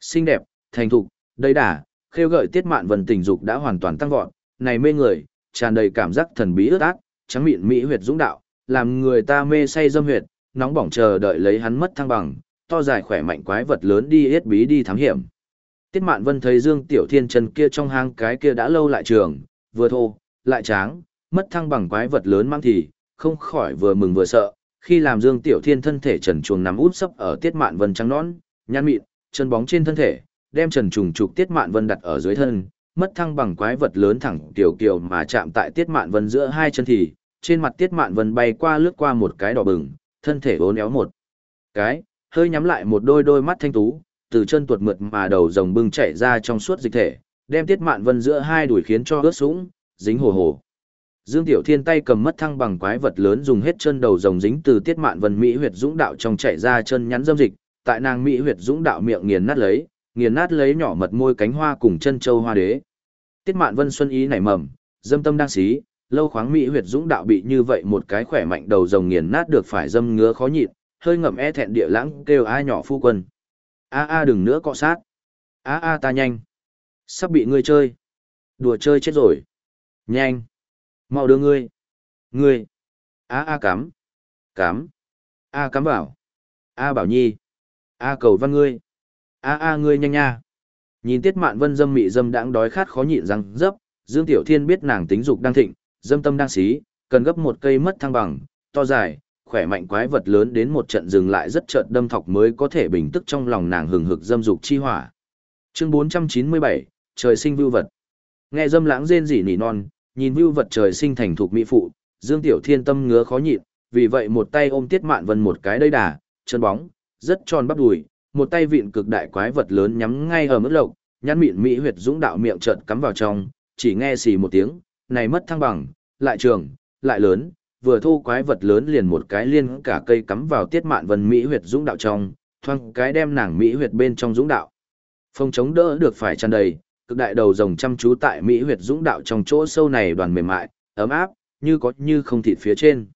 Xinh đẹp, thành thục, đầy đà, khêu gợi tiết mạn vần tình dục đã hoàn toàn tăng vọt, này mê người, tràn đầy cảm giác thần bí ướt át, trắng mịn mỹ huyệt dũng đạo, làm người ta mê say dâm huyệt, nóng bỏng chờ đợi lấy hắn mất thăng bằng, to dài khỏe mạnh quái vật lớn đi yết bí đi thám hiểm. Tiết Mạn Vân thấy Dương Tiểu Thiên chân kia trong hang cái kia đã lâu lại trường, vừa thô, lại tráng, mất thăng bằng quái vật lớn mang thì, không khỏi vừa mừng vừa sợ, khi làm Dương Tiểu Thiên thân thể trần chuồng nằm út sấp ở Tiết Mạn Vân trắng nón, nhăn mịn, chân bóng trên thân thể, đem trần trùng trục Tiết Mạn Vân đặt ở dưới thân, mất thăng bằng quái vật lớn thẳng tiểu kiều mà chạm tại Tiết Mạn Vân giữa hai chân thì, trên mặt Tiết Mạn Vân bay qua lướt qua một cái đỏ bừng, thân thể uốn éo một cái, hơi nhắm lại một đôi đôi mắt thanh tú, từ chân tuột mượt mà đầu rồng bưng chảy ra trong suốt dịch thể, đem Tiết Mạn Vân giữa hai đuổi khiến cho ướt sũng, dính hồ hồ. Dương Tiểu Thiên tay cầm mất thăng bằng quái vật lớn dùng hết chân đầu rồng dính từ Tiết Mạn Vân mỹ huyệt dũng đạo trong chảy ra chân nhắn dâm dịch, tại nàng mỹ huyệt dũng đạo miệng nghiền nát lấy, nghiền nát lấy nhỏ mật môi cánh hoa cùng chân châu hoa đế. Tiết Mạn Vân xuân ý nảy mầm, dâm tâm đang xí, lâu khoáng mỹ huyệt dũng đạo bị như vậy một cái khỏe mạnh đầu rồng nghiền nát được phải dâm ngứa khó nhịn, hơi ngậm e thẹn địa lãng kêu ai nhỏ phu quân. A a đừng nữa cọ sát. A a ta nhanh. Sắp bị ngươi chơi. Đùa chơi chết rồi. Nhanh. Mau đưa ngươi. Ngươi. A a cắm. Cắm. A cắm bảo. A bảo nhi. A cầu văn ngươi. A a ngươi nhanh nha. Nhìn Tiết Mạn Vân dâm mị dâm đãng đói khát khó nhịn răng dấp, Dương Tiểu Thiên biết nàng tính dục đang thịnh, dâm tâm đang xí, cần gấp một cây mất thăng bằng, to dài, khỏe mạnh quái vật lớn đến một trận dừng lại rất chợt đâm thọc mới có thể bình tức trong lòng nàng hừng hực dâm dục chi hỏa. Chương 497, trời sinh vưu vật. Nghe dâm lãng rên rỉ nỉ non, nhìn vưu vật trời sinh thành thuộc mỹ phụ, Dương Tiểu Thiên tâm ngứa khó nhịn, vì vậy một tay ôm Tiết Mạn Vân một cái đầy đà, chân bóng, rất tròn bắp đùi, một tay vịn cực đại quái vật lớn nhắm ngay ở mức lộc, nhăn mịn mỹ huyệt dũng đạo miệng chợt cắm vào trong, chỉ nghe xì một tiếng, này mất thăng bằng, lại trường, lại lớn, vừa thu quái vật lớn liền một cái liên cả cây cắm vào tiết mạn vân mỹ huyệt dũng đạo trong, thoang cái đem nàng mỹ huyệt bên trong dũng đạo. Phong chống đỡ được phải tràn đầy, cực đại đầu rồng chăm chú tại mỹ huyệt dũng đạo trong chỗ sâu này đoàn mềm mại, ấm áp, như có như không thịt phía trên.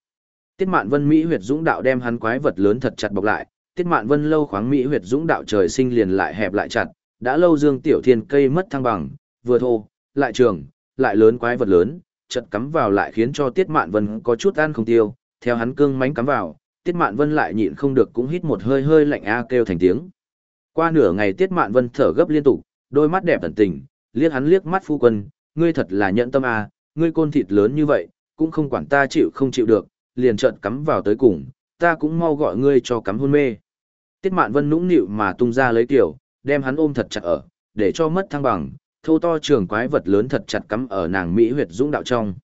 Tiết Mạn Vân Mỹ huyệt dũng đạo đem hắn quái vật lớn thật chặt bọc lại, Tiết Mạn Vân lâu khoáng Mỹ huyệt dũng đạo trời sinh liền lại hẹp lại chặt, đã lâu Dương Tiểu Thiên cây mất thăng bằng, vừa thô, lại trường, lại lớn quái vật lớn, chợt cắm vào lại khiến cho Tiết Mạn Vân có chút ăn không tiêu, theo hắn cương mánh cắm vào, Tiết Mạn Vân lại nhịn không được cũng hít một hơi hơi lạnh a kêu thành tiếng. Qua nửa ngày Tiết Mạn Vân thở gấp liên tục, đôi mắt đẹp tận tình, liếc hắn liếc mắt phu quân, ngươi thật là nhẫn tâm a, ngươi côn thịt lớn như vậy, cũng không quản ta chịu không chịu được, liền chợt cắm vào tới cùng, ta cũng mau gọi ngươi cho cắm hôn mê. Tiết Mạn Vân nũng nịu mà tung ra lấy tiểu, đem hắn ôm thật chặt ở, để cho mất thăng bằng, thô to trường quái vật lớn thật chặt cắm ở nàng mỹ huyệt dũng đạo trong.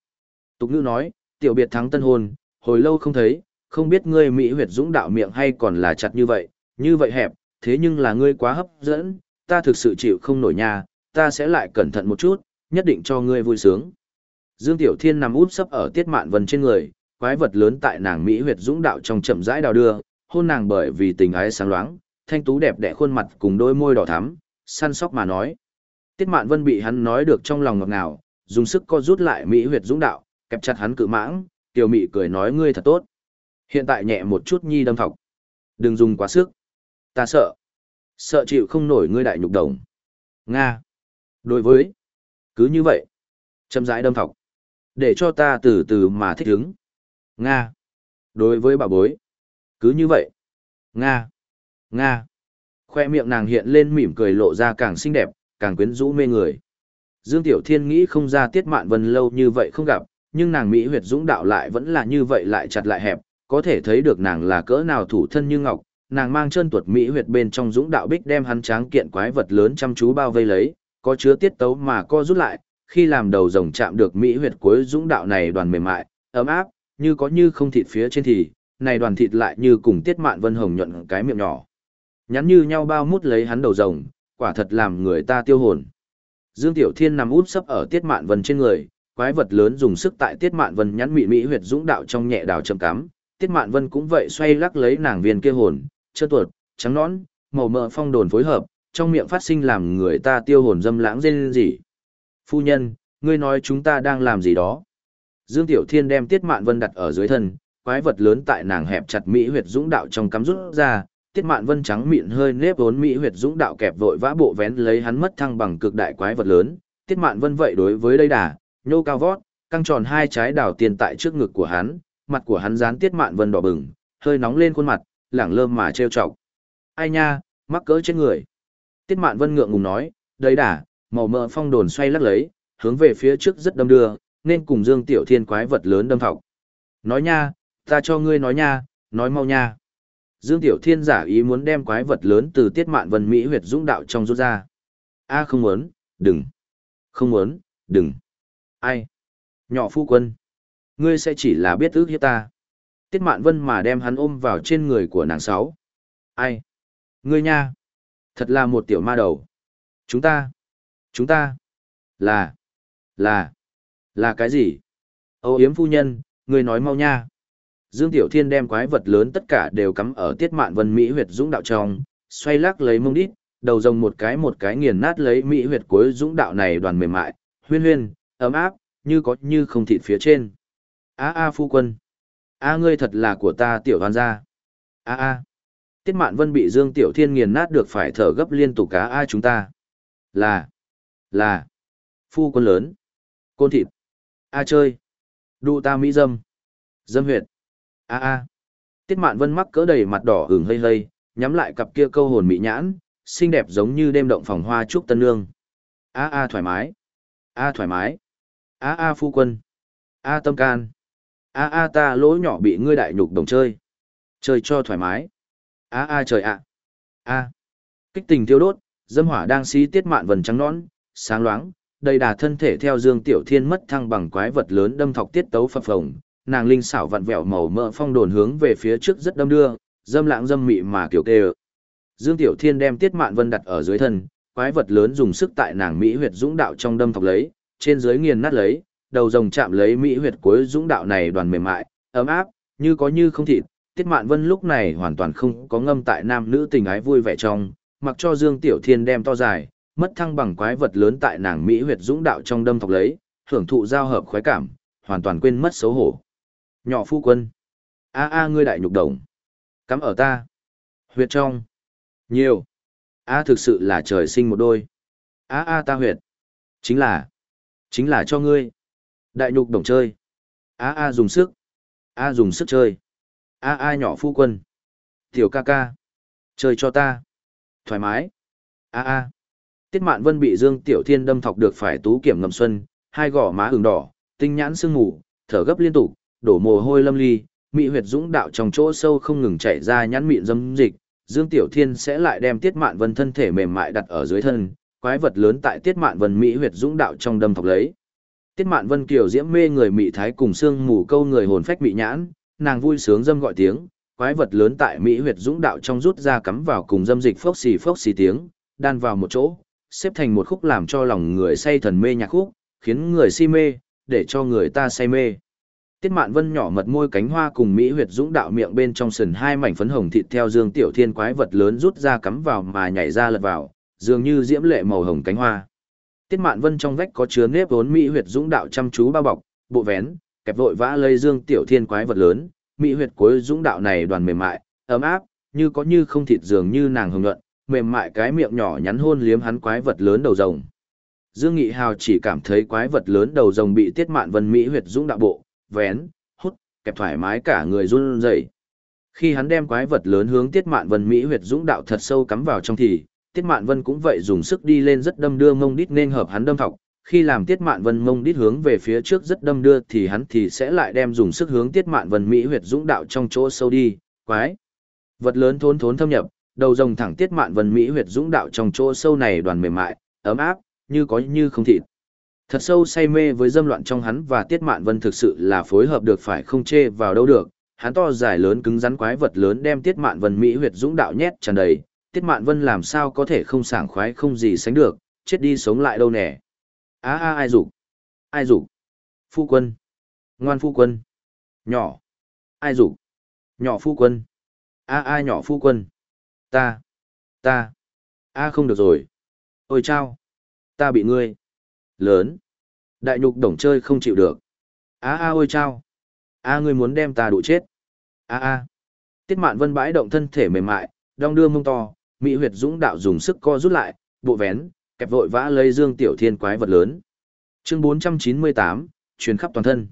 Tục ngữ nói, tiểu biệt thắng tân hôn, hồi lâu không thấy, không biết ngươi mỹ huyệt dũng đạo miệng hay còn là chặt như vậy, như vậy hẹp, thế nhưng là ngươi quá hấp dẫn, ta thực sự chịu không nổi nha, ta sẽ lại cẩn thận một chút, nhất định cho ngươi vui sướng. Dương Tiểu Thiên nằm úp sấp ở tiết mạn vân trên người, quái vật lớn tại nàng mỹ huyệt dũng đạo trong chậm rãi đào đưa, hôn nàng bởi vì tình ái sáng loáng, thanh tú đẹp đẽ khuôn mặt cùng đôi môi đỏ thắm, săn sóc mà nói. Tiết Mạn Vân bị hắn nói được trong lòng ngọt ngào, dùng sức co rút lại mỹ huyệt dũng đạo, kẹp chặt hắn cự mãng, tiểu mị cười nói ngươi thật tốt. Hiện tại nhẹ một chút nhi đâm thọc. Đừng dùng quá sức. Ta sợ. Sợ chịu không nổi ngươi đại nhục đồng. Nga. Đối với. Cứ như vậy. Châm rãi đâm thọc. Để cho ta từ từ mà thích ứng. Nga. Đối với bà bối. Cứ như vậy. Nga. Nga. Khoe miệng nàng hiện lên mỉm cười lộ ra càng xinh đẹp, càng quyến rũ mê người. Dương Tiểu Thiên nghĩ không ra Tiết Mạn Vân lâu như vậy không gặp, nhưng nàng Mỹ huyệt dũng đạo lại vẫn là như vậy lại chặt lại hẹp, có thể thấy được nàng là cỡ nào thủ thân như ngọc, nàng mang chân tuột Mỹ huyệt bên trong dũng đạo bích đem hắn tráng kiện quái vật lớn chăm chú bao vây lấy, có chứa tiết tấu mà co rút lại, khi làm đầu rồng chạm được mỹ huyệt cuối dũng đạo này đoàn mềm mại, ấm áp, như có như không thịt phía trên thì, này đoàn thịt lại như cùng tiết mạn vân hồng nhuận cái miệng nhỏ. Nhắn như nhau bao mút lấy hắn đầu rồng, quả thật làm người ta tiêu hồn. Dương Tiểu Thiên nằm út sấp ở tiết mạn vân trên người, quái vật lớn dùng sức tại tiết mạn vân nhắn mị mỹ huyệt dũng đạo trong nhẹ đào châm cắm, tiết mạn vân cũng vậy xoay lắc lấy nàng viên kia hồn, trơn tuột, trắng nõn, màu mỡ phong đồn phối hợp, trong miệng phát sinh làm người ta tiêu hồn dâm lãng rên rỉ. Phu nhân, ngươi nói chúng ta đang làm gì đó? Dương Tiểu Thiên đem Tiết Mạn Vân đặt ở dưới thân, quái vật lớn tại nàng hẹp chặt mỹ huyệt dũng đạo trong cắm rút ra, Tiết Mạn Vân trắng mịn hơi nếp vốn mỹ huyệt dũng đạo kẹp vội vã bộ vén lấy hắn mất thăng bằng cực đại quái vật lớn, Tiết Mạn Vân vậy đối với đây đà, nhô cao vót, căng tròn hai trái đảo tiền tại trước ngực của hắn, mặt của hắn dán Tiết Mạn Vân đỏ bừng, hơi nóng lên khuôn mặt, lẳng lơ mà trêu chọc. Ai nha, mắc cỡ trên người. Tiết Mạn Vân ngượng ngùng nói, đây đà, màu mỡ phong đồn xoay lắc lấy, hướng về phía trước rất đâm đưa, nên cùng Dương Tiểu Thiên quái vật lớn đâm thọc. Nói nha, ta cho ngươi nói nha, nói mau nha. Dương Tiểu Thiên giả ý muốn đem quái vật lớn từ Tiết Mạn Vân Mỹ huyệt dũng đạo trong rút ra. A không muốn, đừng. Không muốn, đừng. Ai? Nhỏ phu quân. Ngươi sẽ chỉ là biết ước hiếp ta. Tiết Mạn Vân mà đem hắn ôm vào trên người của nàng sáu. Ai? Ngươi nha. Thật là một tiểu ma đầu. Chúng ta. Chúng ta. Là. Là. Là cái gì? Âu yếm phu nhân, ngươi nói mau nha. Dương Tiểu Thiên đem quái vật lớn tất cả đều cắm ở tiết mạn vân Mỹ huyệt dũng đạo trong, xoay lắc lấy mông đít, đầu rồng một cái một cái nghiền nát lấy Mỹ huyệt cuối dũng đạo này đoàn mềm mại, huyên huyên, ấm áp, như có như không thịt phía trên. A a phu quân. A ngươi thật là của ta tiểu hoàn gia. A a. Tiết mạn vân bị Dương Tiểu Thiên nghiền nát được phải thở gấp liên tục cá a chúng ta. Là. Là. Phu quân lớn. Côn thịt. A chơi. đu ta mỹ dâm. Dâm huyệt. A a. Tiết mạn vân mắc cỡ đầy mặt đỏ hừng hây hây, nhắm lại cặp kia câu hồn mỹ nhãn, xinh đẹp giống như đêm động phòng hoa trúc tân nương. A a thoải mái. A thoải mái. A a phu quân. A tâm can. A a ta lỗ nhỏ bị ngươi đại nhục đồng chơi. Chơi cho thoải mái. A a trời ạ. A. Kích tình tiêu đốt, dâm hỏa đang xí tiết mạn vần trắng nón sáng loáng, đầy đà thân thể theo Dương Tiểu Thiên mất thăng bằng quái vật lớn đâm thọc tiết tấu phập phồng, nàng linh xảo vặn vẹo màu mỡ phong đồn hướng về phía trước rất đâm đưa, dâm lãng dâm mị mà kiểu kê Dương Tiểu Thiên đem Tiết Mạn Vân đặt ở dưới thân, quái vật lớn dùng sức tại nàng mỹ huyệt dũng đạo trong đâm thọc lấy, trên dưới nghiền nát lấy, đầu rồng chạm lấy mỹ huyệt cuối dũng đạo này đoàn mềm mại, ấm áp, như có như không thịt. Tiết Mạn Vân lúc này hoàn toàn không có ngâm tại nam nữ tình ái vui vẻ trong, mặc cho Dương Tiểu Thiên đem to dài, mất thăng bằng quái vật lớn tại nàng mỹ huyệt dũng đạo trong đâm thọc lấy, hưởng thụ giao hợp khoái cảm, hoàn toàn quên mất xấu hổ. Nhỏ phu quân, a a ngươi đại nhục đồng, cắm ở ta, huyệt trong, nhiều, a thực sự là trời sinh một đôi, a a ta huyệt, chính là, chính là cho ngươi, đại nhục đồng chơi, a a dùng sức, a dùng sức chơi, a a nhỏ phu quân, tiểu ca ca, chơi cho ta, thoải mái, a a. Tiết Mạn Vân bị Dương Tiểu Thiên đâm thọc được phải tú kiểm ngầm xuân, hai gò má ửng đỏ, tinh nhãn sương mù, thở gấp liên tục, đổ mồ hôi lâm ly, mị huyệt dũng đạo trong chỗ sâu không ngừng chảy ra nhãn mịn dâm dịch, Dương Tiểu Thiên sẽ lại đem Tiết Mạn Vân thân thể mềm mại đặt ở dưới thân, quái vật lớn tại Tiết Mạn Vân mỹ huyệt dũng đạo trong đâm thọc lấy. Tiết Mạn Vân kiều diễm mê người mị thái cùng xương mù câu người hồn phách mị nhãn, nàng vui sướng dâm gọi tiếng, quái vật lớn tại mỹ huyệt dũng đạo trong rút ra cắm vào cùng dâm dịch phốc xì phốc xì tiếng, đan vào một chỗ, xếp thành một khúc làm cho lòng người say thần mê nhạc khúc, khiến người si mê, để cho người ta say mê. Tiết Mạn Vân nhỏ mật môi cánh hoa cùng mỹ huyệt dũng đạo miệng bên trong sườn hai mảnh phấn hồng thịt theo Dương Tiểu Thiên quái vật lớn rút ra cắm vào mà nhảy ra lật vào, dường như diễm lệ màu hồng cánh hoa. Tiết Mạn Vân trong vách có chứa nếp vốn mỹ huyệt dũng đạo chăm chú bao bọc, bộ vén, kẹp vội vã lây Dương Tiểu Thiên quái vật lớn, mỹ huyệt cuối dũng đạo này đoàn mềm mại, ấm áp, như có như không thịt dường như nàng hồng nhuận, mềm mại cái miệng nhỏ nhắn hôn liếm hắn quái vật lớn đầu rồng. Dương Nghị Hào chỉ cảm thấy quái vật lớn đầu rồng bị Tiết Mạn Vân Mỹ huyệt dũng đạo bộ, vén, hút, kẹp thoải mái cả người run rẩy. Khi hắn đem quái vật lớn hướng Tiết Mạn Vân Mỹ huyệt dũng đạo thật sâu cắm vào trong thì, Tiết Mạn Vân cũng vậy dùng sức đi lên rất đâm đưa mông đít nên hợp hắn đâm thọc. Khi làm Tiết Mạn Vân mông đít hướng về phía trước rất đâm đưa thì hắn thì sẽ lại đem dùng sức hướng Tiết Mạn Vân Mỹ huyệt dũng đạo trong chỗ sâu đi, quái. Vật lớn thốn thốn thâm nhập, đầu rồng thẳng tiết mạn vân mỹ huyệt dũng đạo trong chỗ sâu này đoàn mềm mại, ấm áp, như có như không thịt. Thật sâu say mê với dâm loạn trong hắn và Tiết Mạn Vân thực sự là phối hợp được phải không chê vào đâu được. Hắn to dài lớn cứng rắn quái vật lớn đem Tiết Mạn Vân mỹ huyệt dũng đạo nhét tràn đầy, Tiết Mạn Vân làm sao có thể không sảng khoái không gì sánh được, chết đi sống lại đâu nè. A a ai dục? Ai dục? Phu quân. Ngoan phu quân. Nhỏ. Ai dục? Nhỏ phu quân. A a nhỏ phu quân. Ta. Ta. A không được rồi. Ôi chao. Ta bị ngươi. Lớn. Đại nhục đồng chơi không chịu được. A a ôi chao. A ngươi muốn đem ta đụ chết. A a. Tiết mạn vân bãi động thân thể mềm mại, đong đưa mông to, mỹ huyệt dũng đạo dùng sức co rút lại, bộ vén, kẹp vội vã lấy dương tiểu thiên quái vật lớn. Chương 498, truyền khắp toàn thân.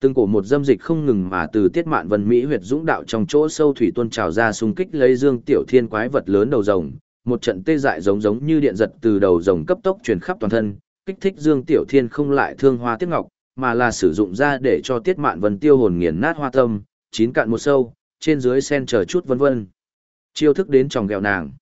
Từng cổ một dâm dịch không ngừng mà từ tiết mạn vân mỹ huyệt dũng đạo trong chỗ sâu thủy tuôn trào ra xung kích lấy dương tiểu thiên quái vật lớn đầu rồng, một trận tê dại giống giống như điện giật từ đầu rồng cấp tốc truyền khắp toàn thân, kích thích Dương Tiểu Thiên không lại thương hoa tiết ngọc, mà là sử dụng ra để cho Tiết Mạn Vân tiêu hồn nghiền nát hoa tâm, chín cạn một sâu, trên dưới sen chờ chút vân vân. Chiêu thức đến tròng gẹo nàng.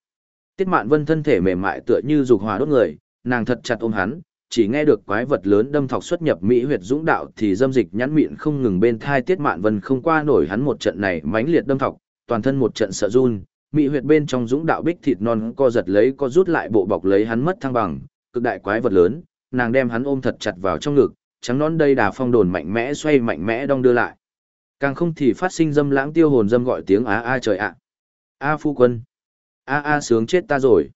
Tiết Mạn Vân thân thể mềm mại tựa như dục hỏa đốt người, nàng thật chặt ôm hắn, chỉ nghe được quái vật lớn đâm thọc xuất nhập mỹ huyệt dũng đạo thì dâm dịch nhãn miệng không ngừng bên thai Tiết Mạn Vân không qua nổi hắn một trận này mãnh liệt đâm thọc, toàn thân một trận sợ run, mỹ huyệt bên trong dũng đạo bích thịt non co giật lấy co rút lại bộ bọc lấy hắn mất thăng bằng, cực đại quái vật lớn, nàng đem hắn ôm thật chặt vào trong ngực, trắng nón đây đà phong đồn mạnh mẽ xoay mạnh mẽ đong đưa lại. Càng không thì phát sinh dâm lãng tiêu hồn dâm gọi tiếng á a trời ạ. A phu quân. A a sướng chết ta rồi.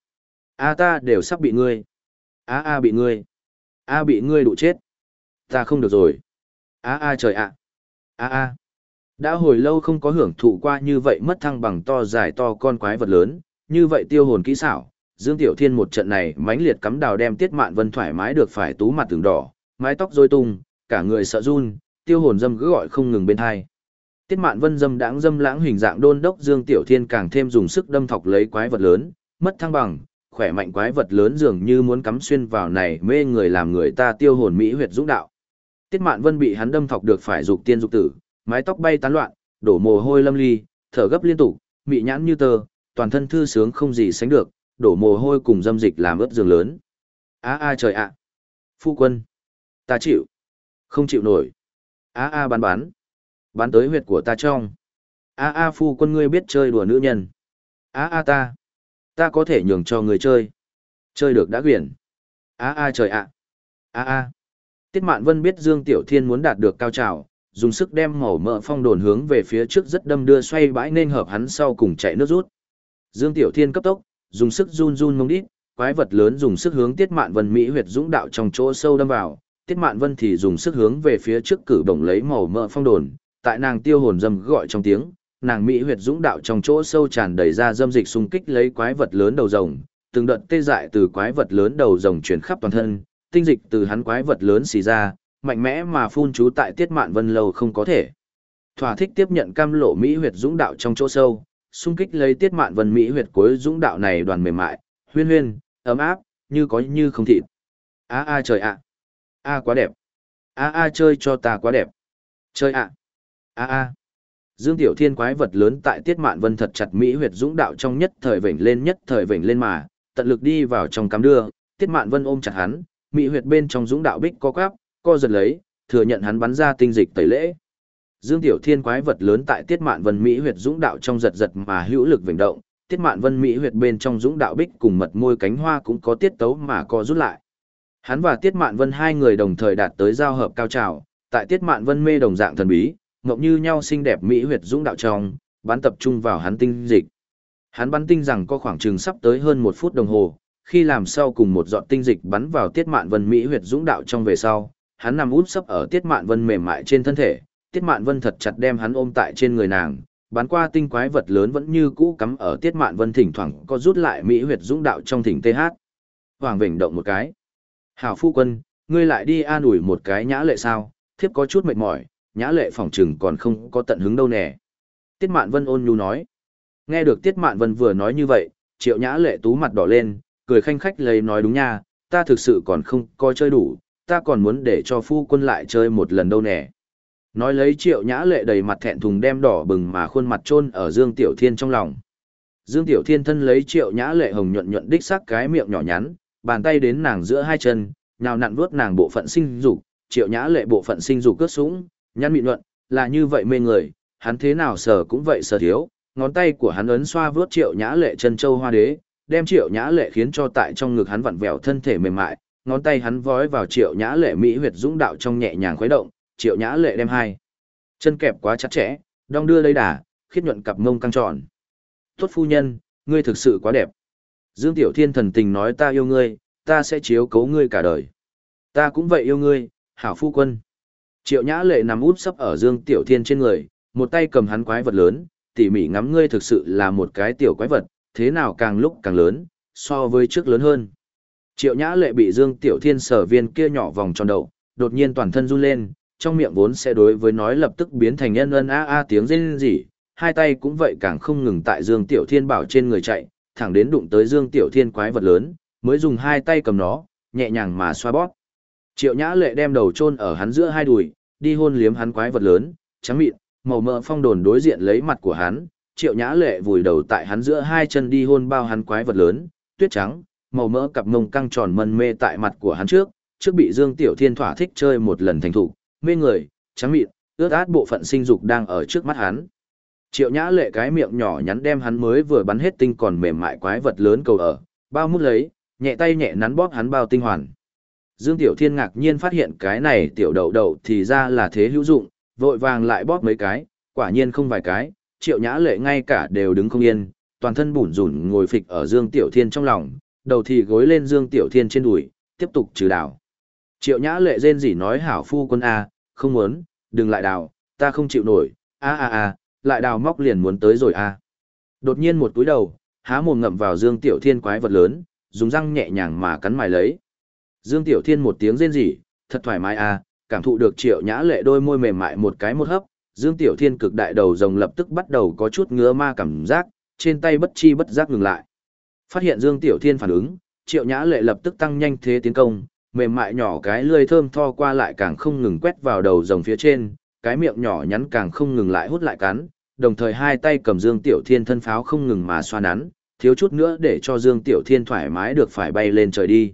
A ta đều sắp bị ngươi. A a bị ngươi. A bị ngươi đụ chết. Ta không được rồi. A a trời ạ. A a. Đã hồi lâu không có hưởng thụ qua như vậy mất thăng bằng to dài to con quái vật lớn, như vậy tiêu hồn kỹ xảo, Dương Tiểu Thiên một trận này mãnh liệt cắm đào đem Tiết Mạn Vân thoải mái được phải tú mặt từng đỏ, mái tóc rối tung, cả người sợ run, tiêu hồn dâm cứ gọi không ngừng bên hai. Tiết Mạn Vân dâm đãng dâm lãng hình dạng đôn đốc Dương Tiểu Thiên càng thêm dùng sức đâm thọc lấy quái vật lớn, mất thăng bằng, khỏe mạnh quái vật lớn dường như muốn cắm xuyên vào này mê người làm người ta tiêu hồn mỹ huyệt dũng đạo. Tiết Mạn Vân bị hắn đâm thọc được phải dục tiên dục tử, mái tóc bay tán loạn, đổ mồ hôi lâm ly, thở gấp liên tục, mị nhãn như tờ, toàn thân thư sướng không gì sánh được, đổ mồ hôi cùng dâm dịch làm ướt giường lớn. A a trời ạ. Phu quân. Ta chịu. Không chịu nổi. A a bán bán. Bán tới huyệt của ta trong. A a phu quân ngươi biết chơi đùa nữ nhân. A a ta. Ta có thể nhường cho người chơi. Chơi được đã quyển. A a trời ạ. A a. Tiết Mạn Vân biết Dương Tiểu Thiên muốn đạt được cao trào, dùng sức đem màu mỡ phong đồn hướng về phía trước rất đâm đưa xoay bãi nên hợp hắn sau cùng chạy nước rút. Dương Tiểu Thiên cấp tốc, dùng sức run run mông đít, quái vật lớn dùng sức hướng Tiết Mạn Vân mỹ huyệt dũng đạo trong chỗ sâu đâm vào, Tiết Mạn Vân thì dùng sức hướng về phía trước cử bổng lấy màu mỡ phong đồn, tại nàng tiêu hồn dâm gọi trong tiếng, nàng mỹ huyệt dũng đạo trong chỗ sâu tràn đầy ra dâm dịch xung kích lấy quái vật lớn đầu rồng, từng đợt tê dại từ quái vật lớn đầu rồng truyền khắp toàn thân, tinh dịch từ hắn quái vật lớn xì ra, mạnh mẽ mà phun chú tại Tiết Mạn Vân lâu không có thể. Thỏa thích tiếp nhận cam lộ mỹ huyệt dũng đạo trong chỗ sâu, xung kích lấy tiết mạn vân mỹ huyệt cuối dũng đạo này đoàn mềm mại, huyên huyên, ấm áp, như có như không thịt. A a trời ạ. A quá đẹp. A a chơi cho ta quá đẹp. Chơi ạ. A a. Dương Tiểu Thiên quái vật lớn tại Tiết Mạn Vân thật chặt mỹ huyệt dũng đạo trong nhất thời vểnh lên nhất thời vểnh lên mà, tận lực đi vào trong cắm đưa, Tiết Mạn Vân ôm chặt hắn, mỹ huyệt bên trong dũng đạo bích co quắp, co giật lấy, thừa nhận hắn bắn ra tinh dịch tẩy lễ. Dương Tiểu Thiên quái vật lớn tại Tiết Mạn Vân Mỹ huyệt dũng đạo trong giật giật mà hữu lực vểnh động, Tiết Mạn Vân Mỹ huyệt bên trong dũng đạo bích cùng mật môi cánh hoa cũng có tiết tấu mà co rút lại. Hắn và Tiết Mạn Vân hai người đồng thời đạt tới giao hợp cao trào, tại Tiết Mạn Vân mê đồng dạng thần bí, ngọc như nhau xinh đẹp mỹ huyệt dũng đạo trong, bắn tập trung vào hắn tinh dịch. Hắn bắn tinh rằng có khoảng chừng sắp tới hơn một phút đồng hồ, khi làm sau cùng một giọt tinh dịch bắn vào Tiết Mạn Vân mỹ huyệt dũng đạo trong về sau, hắn nằm úp sấp ở Tiết Mạn Vân mềm mại trên thân thể, Tiết Mạn Vân thật chặt đem hắn ôm tại trên người nàng, bán qua tinh quái vật lớn vẫn như cũ cắm ở Tiết Mạn Vân thỉnh thoảng có rút lại mỹ huyệt dũng đạo trong thỉnh TH. Hoàng Vịnh động một cái. Hảo phu quân, ngươi lại đi an ủi một cái nhã lệ sao, thiếp có chút mệt mỏi, nhã lệ phỏng trừng còn không có tận hứng đâu nè. Tiết Mạn Vân ôn nhu nói. Nghe được Tiết Mạn Vân vừa nói như vậy, triệu nhã lệ tú mặt đỏ lên, cười khanh khách lấy nói đúng nha, ta thực sự còn không coi chơi đủ, ta còn muốn để cho phu quân lại chơi một lần đâu nè. Nói lấy triệu nhã lệ đầy mặt thẹn thùng đem đỏ bừng mà khuôn mặt chôn ở Dương Tiểu Thiên trong lòng. Dương Tiểu Thiên thân lấy triệu nhã lệ hồng nhuận nhuận đích sắc cái miệng nhỏ nhắn, bàn tay đến nàng giữa hai chân, nhào nặn vuốt nàng bộ phận sinh dục, triệu nhã lệ bộ phận sinh dục cướp sũng, nhăn mịn nhuận là như vậy mê người, hắn thế nào sờ cũng vậy sờ thiếu, ngón tay của hắn ấn xoa vuốt triệu nhã lệ chân châu hoa đế, đem triệu nhã lệ khiến cho tại trong ngực hắn vặn vẹo thân thể mềm mại, ngón tay hắn vói vào triệu nhã lệ mỹ huyệt dũng đạo trong nhẹ nhàng khuấy động, triệu nhã lệ đem hai chân kẹp quá chặt chẽ, đong đưa lấy đà, khiết nhuận cặp mông căng tròn. Tốt phu nhân, ngươi thực sự quá đẹp. Dương Tiểu Thiên thần tình nói ta yêu ngươi, ta sẽ chiếu cố ngươi cả đời. Ta cũng vậy yêu ngươi, hảo phu quân. Triệu Nhã Lệ nằm úp sấp ở Dương Tiểu Thiên trên người, một tay cầm hắn quái vật lớn, tỉ mỉ ngắm ngươi thực sự là một cái tiểu quái vật, thế nào càng lúc càng lớn, so với trước lớn hơn. Triệu Nhã Lệ bị Dương Tiểu Thiên sở viên kia nhỏ vòng tròn đầu, đột nhiên toàn thân run lên, trong miệng vốn sẽ đối với nói lập tức biến thành nhân ân a a tiếng rên rỉ, hai tay cũng vậy càng không ngừng tại Dương Tiểu Thiên bảo trên người chạy, thẳng đến đụng tới Dương Tiểu Thiên quái vật lớn, mới dùng hai tay cầm nó, nhẹ nhàng mà xoa bóp. Triệu Nhã Lệ đem đầu chôn ở hắn giữa hai đùi, đi hôn liếm hắn quái vật lớn, trắng mịn, màu mỡ phong đồn đối diện lấy mặt của hắn, Triệu Nhã Lệ vùi đầu tại hắn giữa hai chân đi hôn bao hắn quái vật lớn, tuyết trắng, màu mỡ cặp mông căng tròn mân mê tại mặt của hắn trước, trước bị Dương Tiểu Thiên thỏa thích chơi một lần thành thủ, mê người, trắng mịn, ướt át bộ phận sinh dục đang ở trước mắt hắn. Triệu Nhã Lệ cái miệng nhỏ nhắn đem hắn mới vừa bắn hết tinh còn mềm mại quái vật lớn cầu ở, bao mút lấy, nhẹ tay nhẹ nắn bóp hắn bao tinh hoàn. Dương Tiểu Thiên ngạc nhiên phát hiện cái này tiểu đầu đầu thì ra là thế hữu dụng, vội vàng lại bóp mấy cái, quả nhiên không vài cái, triệu nhã lệ ngay cả đều đứng không yên, toàn thân bủn rủn ngồi phịch ở Dương Tiểu Thiên trong lòng, đầu thì gối lên Dương Tiểu Thiên trên đùi, tiếp tục trừ đảo. Triệu nhã lệ rên rỉ nói hảo phu quân A, không muốn, đừng lại đào, ta không chịu nổi, a a a, lại đào móc liền muốn tới rồi a. Đột nhiên một túi đầu, há mồm ngậm vào Dương Tiểu Thiên quái vật lớn, dùng răng nhẹ nhàng mà cắn mài lấy. Dương Tiểu Thiên một tiếng rên rỉ, thật thoải mái a, cảm thụ được Triệu Nhã Lệ đôi môi mềm mại một cái một hấp, Dương Tiểu Thiên cực đại đầu rồng lập tức bắt đầu có chút ngứa ma cảm giác, trên tay bất chi bất giác ngừng lại. Phát hiện Dương Tiểu Thiên phản ứng, Triệu Nhã Lệ lập tức tăng nhanh thế tiến công, mềm mại nhỏ cái lưỡi thơm tho qua lại càng không ngừng quét vào đầu rồng phía trên, cái miệng nhỏ nhắn càng không ngừng lại hút lại cắn, đồng thời hai tay cầm Dương Tiểu Thiên thân pháo không ngừng mà xoa nắn, thiếu chút nữa để cho Dương Tiểu Thiên thoải mái được phải bay lên trời đi.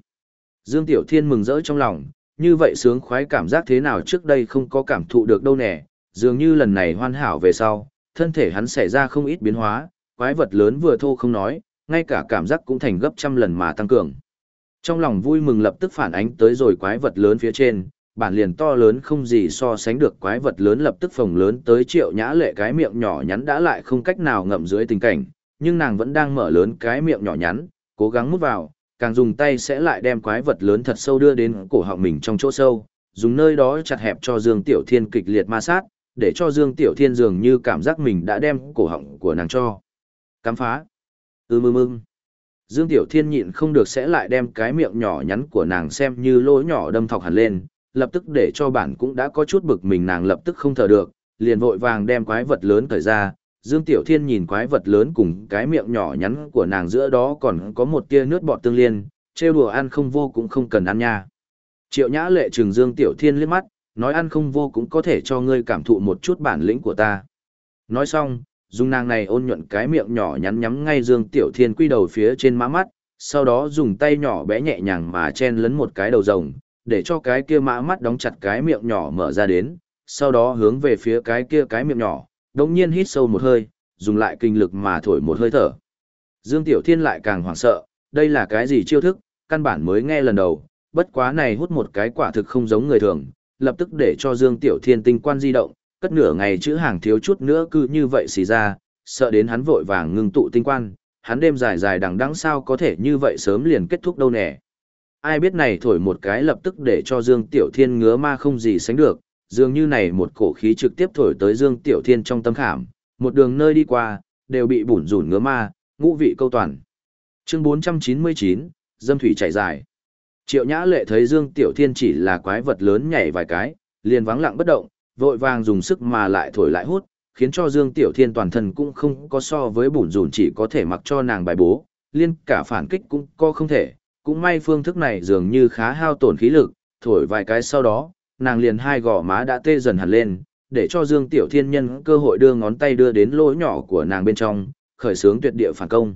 Dương Tiểu Thiên mừng rỡ trong lòng, như vậy sướng khoái cảm giác thế nào trước đây không có cảm thụ được đâu nè, dường như lần này hoàn hảo về sau, thân thể hắn xảy ra không ít biến hóa, quái vật lớn vừa thô không nói, ngay cả cảm giác cũng thành gấp trăm lần mà tăng cường. Trong lòng vui mừng lập tức phản ánh tới rồi quái vật lớn phía trên, bản liền to lớn không gì so sánh được quái vật lớn lập tức phồng lớn tới triệu nhã lệ cái miệng nhỏ nhắn đã lại không cách nào ngậm dưới tình cảnh, nhưng nàng vẫn đang mở lớn cái miệng nhỏ nhắn, cố gắng mút vào, càng dùng tay sẽ lại đem quái vật lớn thật sâu đưa đến cổ họng mình trong chỗ sâu, dùng nơi đó chặt hẹp cho Dương Tiểu Thiên kịch liệt ma sát, để cho Dương Tiểu Thiên dường như cảm giác mình đã đem cổ họng của nàng cho. Cắm phá. Ưm ưm ưm. Dương Tiểu Thiên nhịn không được sẽ lại đem cái miệng nhỏ nhắn của nàng xem như lỗ nhỏ đâm thọc hẳn lên, lập tức để cho bản cũng đã có chút bực mình nàng lập tức không thở được, liền vội vàng đem quái vật lớn thời ra. Dương Tiểu Thiên nhìn quái vật lớn cùng cái miệng nhỏ nhắn của nàng giữa đó còn có một tia nước bọt tương liên, trêu đùa ăn không vô cũng không cần ăn nha. Triệu Nhã lệ trừng Dương Tiểu Thiên liếc mắt, nói ăn không vô cũng có thể cho ngươi cảm thụ một chút bản lĩnh của ta. Nói xong, dùng nàng này ôn nhuận cái miệng nhỏ nhắn nhắm ngay Dương Tiểu Thiên quy đầu phía trên má mắt, sau đó dùng tay nhỏ bé nhẹ nhàng mà chen lấn một cái đầu rồng, để cho cái kia mã mắt đóng chặt cái miệng nhỏ mở ra đến, sau đó hướng về phía cái kia cái miệng nhỏ, đồng nhiên hít sâu một hơi, dùng lại kinh lực mà thổi một hơi thở. Dương Tiểu Thiên lại càng hoảng sợ, đây là cái gì chiêu thức, căn bản mới nghe lần đầu, bất quá này hút một cái quả thực không giống người thường, lập tức để cho Dương Tiểu Thiên tinh quan di động, cất nửa ngày chữ hàng thiếu chút nữa cứ như vậy xì ra, sợ đến hắn vội vàng ngưng tụ tinh quan, hắn đêm dài dài đằng đẵng sao có thể như vậy sớm liền kết thúc đâu nè. Ai biết này thổi một cái lập tức để cho Dương Tiểu Thiên ngứa ma không gì sánh được, dường như này một cổ khí trực tiếp thổi tới Dương Tiểu Thiên trong tâm khảm, một đường nơi đi qua, đều bị bủn rủn ngứa ma, ngũ vị câu toàn. Chương 499, Dâm thủy chảy dài. Triệu Nhã Lệ thấy Dương Tiểu Thiên chỉ là quái vật lớn nhảy vài cái, liền vắng lặng bất động, vội vàng dùng sức mà lại thổi lại hút, khiến cho Dương Tiểu Thiên toàn thân cũng không có so với bùn rùn chỉ có thể mặc cho nàng bài bố, liên cả phản kích cũng có không thể, cũng may phương thức này dường như khá hao tổn khí lực, thổi vài cái sau đó, nàng liền hai gò má đã tê dần hẳn lên, để cho Dương Tiểu Thiên nhân cơ hội đưa ngón tay đưa đến lỗ nhỏ của nàng bên trong, khởi sướng tuyệt địa phản công.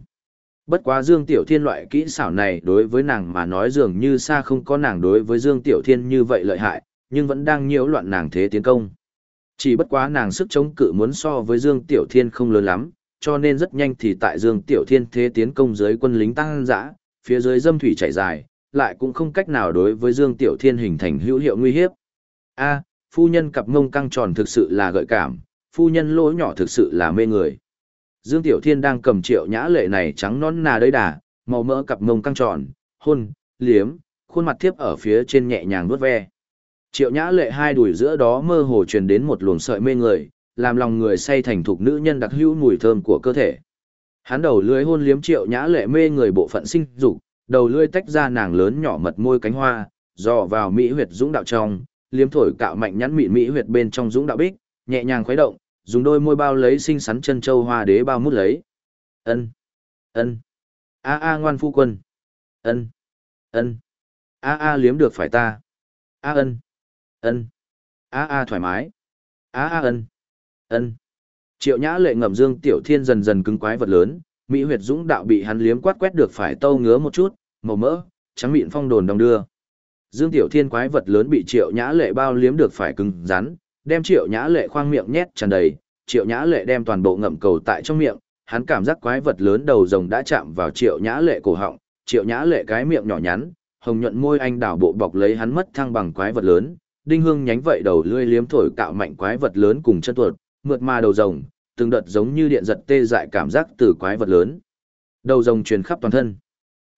Bất quá Dương Tiểu Thiên loại kỹ xảo này đối với nàng mà nói dường như xa không có nàng đối với Dương Tiểu Thiên như vậy lợi hại, nhưng vẫn đang nhiễu loạn nàng thế tiến công. Chỉ bất quá nàng sức chống cự muốn so với Dương Tiểu Thiên không lớn lắm, cho nên rất nhanh thì tại Dương Tiểu Thiên thế tiến công dưới quân lính tăng dã, phía dưới dâm thủy chảy dài, lại cũng không cách nào đối với Dương Tiểu Thiên hình thành hữu hiệu nguy hiếp. A, phu nhân cặp mông căng tròn thực sự là gợi cảm, phu nhân lỗ nhỏ thực sự là mê người. Dương Tiểu Thiên đang cầm triệu nhã lệ này trắng non nà đấy đà, màu mỡ cặp mông căng tròn, hôn, liếm, khuôn mặt thiếp ở phía trên nhẹ nhàng vuốt ve. Triệu nhã lệ hai đùi giữa đó mơ hồ truyền đến một luồng sợi mê người, làm lòng người say thành thục nữ nhân đặc hữu mùi thơm của cơ thể. Hắn đầu lưới hôn liếm triệu nhã lệ mê người bộ phận sinh dục, đầu lưỡi tách ra nàng lớn nhỏ mật môi cánh hoa, dò vào mỹ huyệt dũng đạo trong, liếm thổi cạo mạnh nhắn mịn mỹ huyệt bên trong dũng đạo bích, nhẹ nhàng khuấy động, dùng đôi môi bao lấy xinh xắn chân châu hoa đế bao mút lấy. Ân, ân, a a ngoan phu quân, ân, ân, a a liếm được phải ta, a ân, ân, a a thoải mái, a a ân, ân. Triệu Nhã lệ ngậm Dương Tiểu Thiên dần dần cứng quái vật lớn, Mỹ huyệt dũng đạo bị hắn liếm quát quét được phải tâu ngứa một chút, màu mỡ, trắng mịn phong đồn đong đưa. Dương Tiểu Thiên quái vật lớn bị Triệu Nhã Lệ bao liếm được phải cứng rắn, đem Triệu Nhã Lệ khoang miệng nhét tràn đầy, Triệu Nhã Lệ đem toàn bộ ngậm cầu tại trong miệng, hắn cảm giác quái vật lớn đầu rồng đã chạm vào Triệu Nhã Lệ cổ họng, Triệu Nhã Lệ cái miệng nhỏ nhắn, hồng nhuận môi anh đảo bộ bọc lấy hắn mất thăng bằng quái vật lớn, đinh hương nhánh vậy đầu lưỡi liếm thổi cạo mạnh quái vật lớn cùng chân tuột, mượt mà đầu rồng, từng đợt giống như điện giật tê dại cảm giác từ quái vật lớn. Đầu rồng truyền khắp toàn thân.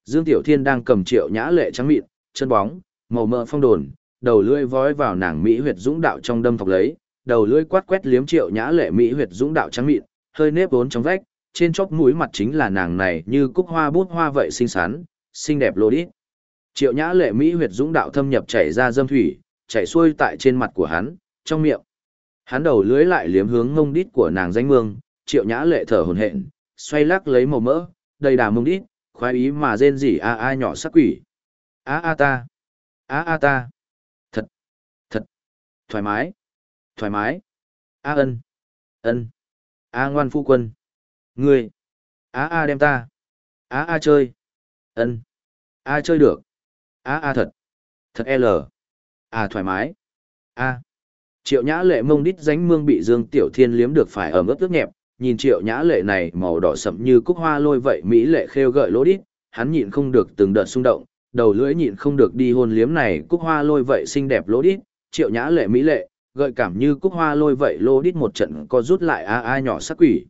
Dương Tiểu Thiên đang cầm triệu nhã lệ trắng mịn, chân bóng, màu mỡ phong đồn, đầu lưỡi vói vào nàng mỹ huyệt dũng đạo trong đâm thọc lấy, đầu lưỡi quát quét liếm triệu nhã lệ mỹ huyệt dũng đạo trắng mịn, hơi nếp vốn trong vách, trên chóp mũi mặt chính là nàng này như cúc hoa bút hoa vậy xinh xắn, xinh đẹp lô đít. Triệu nhã lệ mỹ huyệt dũng đạo thâm nhập chảy ra dâm thủy, chảy xuôi tại trên mặt của hắn, trong miệng. Hắn đầu lưới lại liếm hướng ngông đít của nàng danh mương, triệu nhã lệ thở hồn hện, xoay lắc lấy màu mỡ, đầy đà mông đít, khoái ý mà rên rỉ a a nhỏ sắc quỷ. A a ta, a a ta, thật, thật, thoải mái, thoải mái, a ân, ân, a ngoan phu quân, ngươi, a a đem ta, a a chơi, ân, a chơi được, a a thật, thật e l, à thoải mái, a. Triệu nhã lệ mông đít ránh mương bị Dương Tiểu Thiên liếm được phải ở ướt ướt nhẹp, nhìn triệu nhã lệ này màu đỏ sậm như cúc hoa lôi vậy Mỹ lệ khêu gợi lỗ đít, hắn nhịn không được từng đợt xung động, đầu lưỡi nhịn không được đi hôn liếm này cúc hoa lôi vậy xinh đẹp lỗ đít, triệu nhã lệ Mỹ lệ, gợi cảm như cúc hoa lôi vậy lô đít một trận co rút lại a a nhỏ sắc quỷ.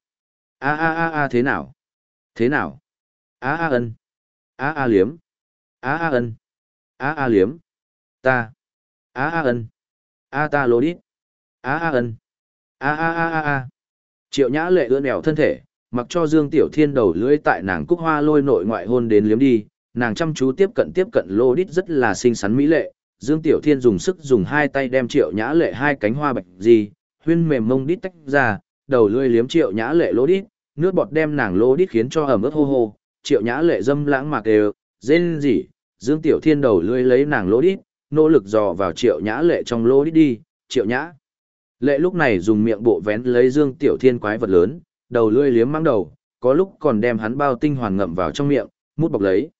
A a a a thế nào? Thế nào? A a ân. A a liếm. A a ân. A a liếm. Ta. A a ân. A ta lô đít. A a ân a a a a a. Triệu nhã lệ ưỡn ẻo thân thể, mặc cho dương tiểu thiên đầu lưỡi tại nàng cúc hoa lôi nội ngoại hôn đến liếm đi, nàng chăm chú tiếp cận tiếp cận lô đít rất là xinh xắn mỹ lệ. Dương tiểu thiên dùng sức dùng hai tay đem triệu nhã lệ hai cánh hoa bạch gì, huyên mềm mông đít tách ra, đầu lưỡi liếm triệu nhã lệ lô đít, nước bọt đem nàng lô đít khiến cho ẩm ướt hô hô. Triệu nhã lệ dâm lãng mạc đều rên rỉ! Dương tiểu thiên đầu lưỡi lấy nàng lô đít nỗ lực dò vào triệu nhã lệ trong lô đi đi triệu nhã Lệ lúc này dùng miệng bộ vén lấy Dương Tiểu Thiên quái vật lớn, đầu lưỡi liếm mang đầu, có lúc còn đem hắn bao tinh hoàn ngậm vào trong miệng, mút bọc lấy.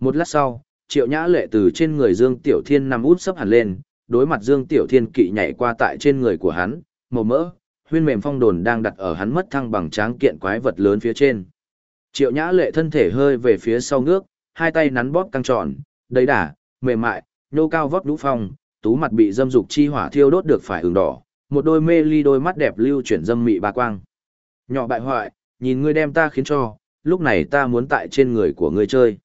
Một lát sau, Triệu Nhã Lệ từ trên người Dương Tiểu Thiên nằm út sấp hẳn lên, đối mặt Dương Tiểu Thiên kỵ nhảy qua tại trên người của hắn, màu mỡ, huyên mềm phong đồn đang đặt ở hắn mất thăng bằng tráng kiện quái vật lớn phía trên. Triệu Nhã Lệ thân thể hơi về phía sau ngước, hai tay nắn bóp căng tròn, đầy đà, mềm mại, nhô cao vót đũ phong, tú mặt bị dâm dục chi hỏa thiêu đốt được phải ửng đỏ, một đôi mê ly đôi mắt đẹp lưu chuyển dâm mị ba quang. Nhỏ bại hoại, nhìn ngươi đem ta khiến cho, lúc này ta muốn tại trên người của ngươi chơi.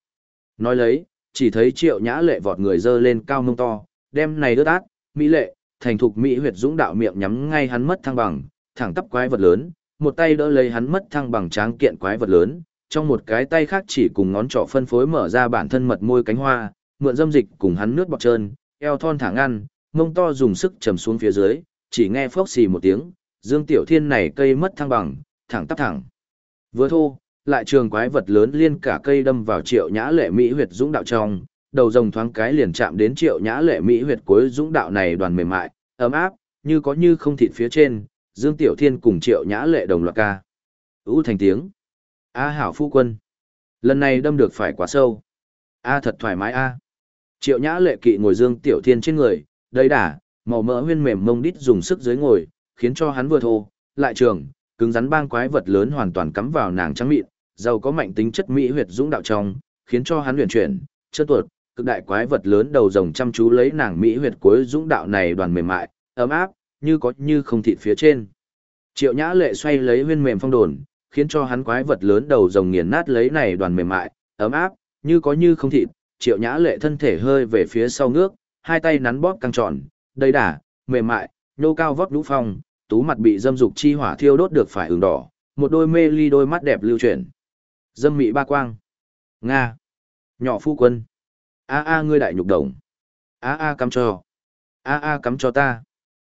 Nói lấy, chỉ thấy triệu nhã lệ vọt người dơ lên cao mông to, đem này đớt át, mỹ lệ, thành thục mỹ huyệt dũng đạo miệng nhắm ngay hắn mất thăng bằng, thẳng tắp quái vật lớn, một tay đỡ lấy hắn mất thăng bằng tráng kiện quái vật lớn, trong một cái tay khác chỉ cùng ngón trỏ phân phối mở ra bản thân mật môi cánh hoa, mượn dâm dịch cùng hắn nước bọt trơn, eo thon thẳng ăn, mông to dùng sức trầm xuống phía dưới, chỉ nghe phốc xì một tiếng, Dương Tiểu Thiên này cây mất thăng bằng, thẳng tắp thẳng. Vừa thô, lại trường quái vật lớn liên cả cây đâm vào triệu nhã lệ mỹ huyệt dũng đạo trong, đầu rồng thoáng cái liền chạm đến triệu nhã lệ mỹ huyệt cuối dũng đạo này đoàn mềm mại, ấm áp, như có như không thịt phía trên, Dương Tiểu Thiên cùng triệu nhã lệ đồng loạt ca. Ú thành tiếng. A hảo phu quân. Lần này đâm được phải quá sâu. A thật thoải mái a. Triệu Nhã Lệ kỵ ngồi Dương Tiểu Thiên trên người, đầy đà, màu mỡ huyên mềm mông đít dùng sức dưới ngồi, khiến cho hắn vừa thô, lại trường, cứng rắn bang quái vật lớn hoàn toàn cắm vào nàng trắng mịn, giàu có mạnh tính chất mỹ huyệt dũng đạo trong, khiến cho hắn luyện chuyển, chưa tuột, cực đại quái vật lớn đầu rồng chăm chú lấy nàng mỹ huyệt cuối dũng đạo này đoàn mềm mại, ấm áp, như có như không thịt phía trên. Triệu Nhã Lệ xoay lấy huyên mềm phong đồn, khiến cho hắn quái vật lớn đầu rồng nghiền nát lấy này đoàn mềm mại, ấm áp, như có như không thịt, Triệu Nhã Lệ thân thể hơi về phía sau ngước, hai tay nắn bóp căng tròn, đầy đà, mềm mại, nhô cao vóc nhũ phong, tú mặt bị dâm dục chi hỏa thiêu đốt được phải ửng đỏ, một đôi mê ly đôi mắt đẹp lưu chuyển. Dâm mị ba quang. Nga. Nhỏ phu quân. A a ngươi đại nhục đồng. A a cắm cho. A a cắm cho ta.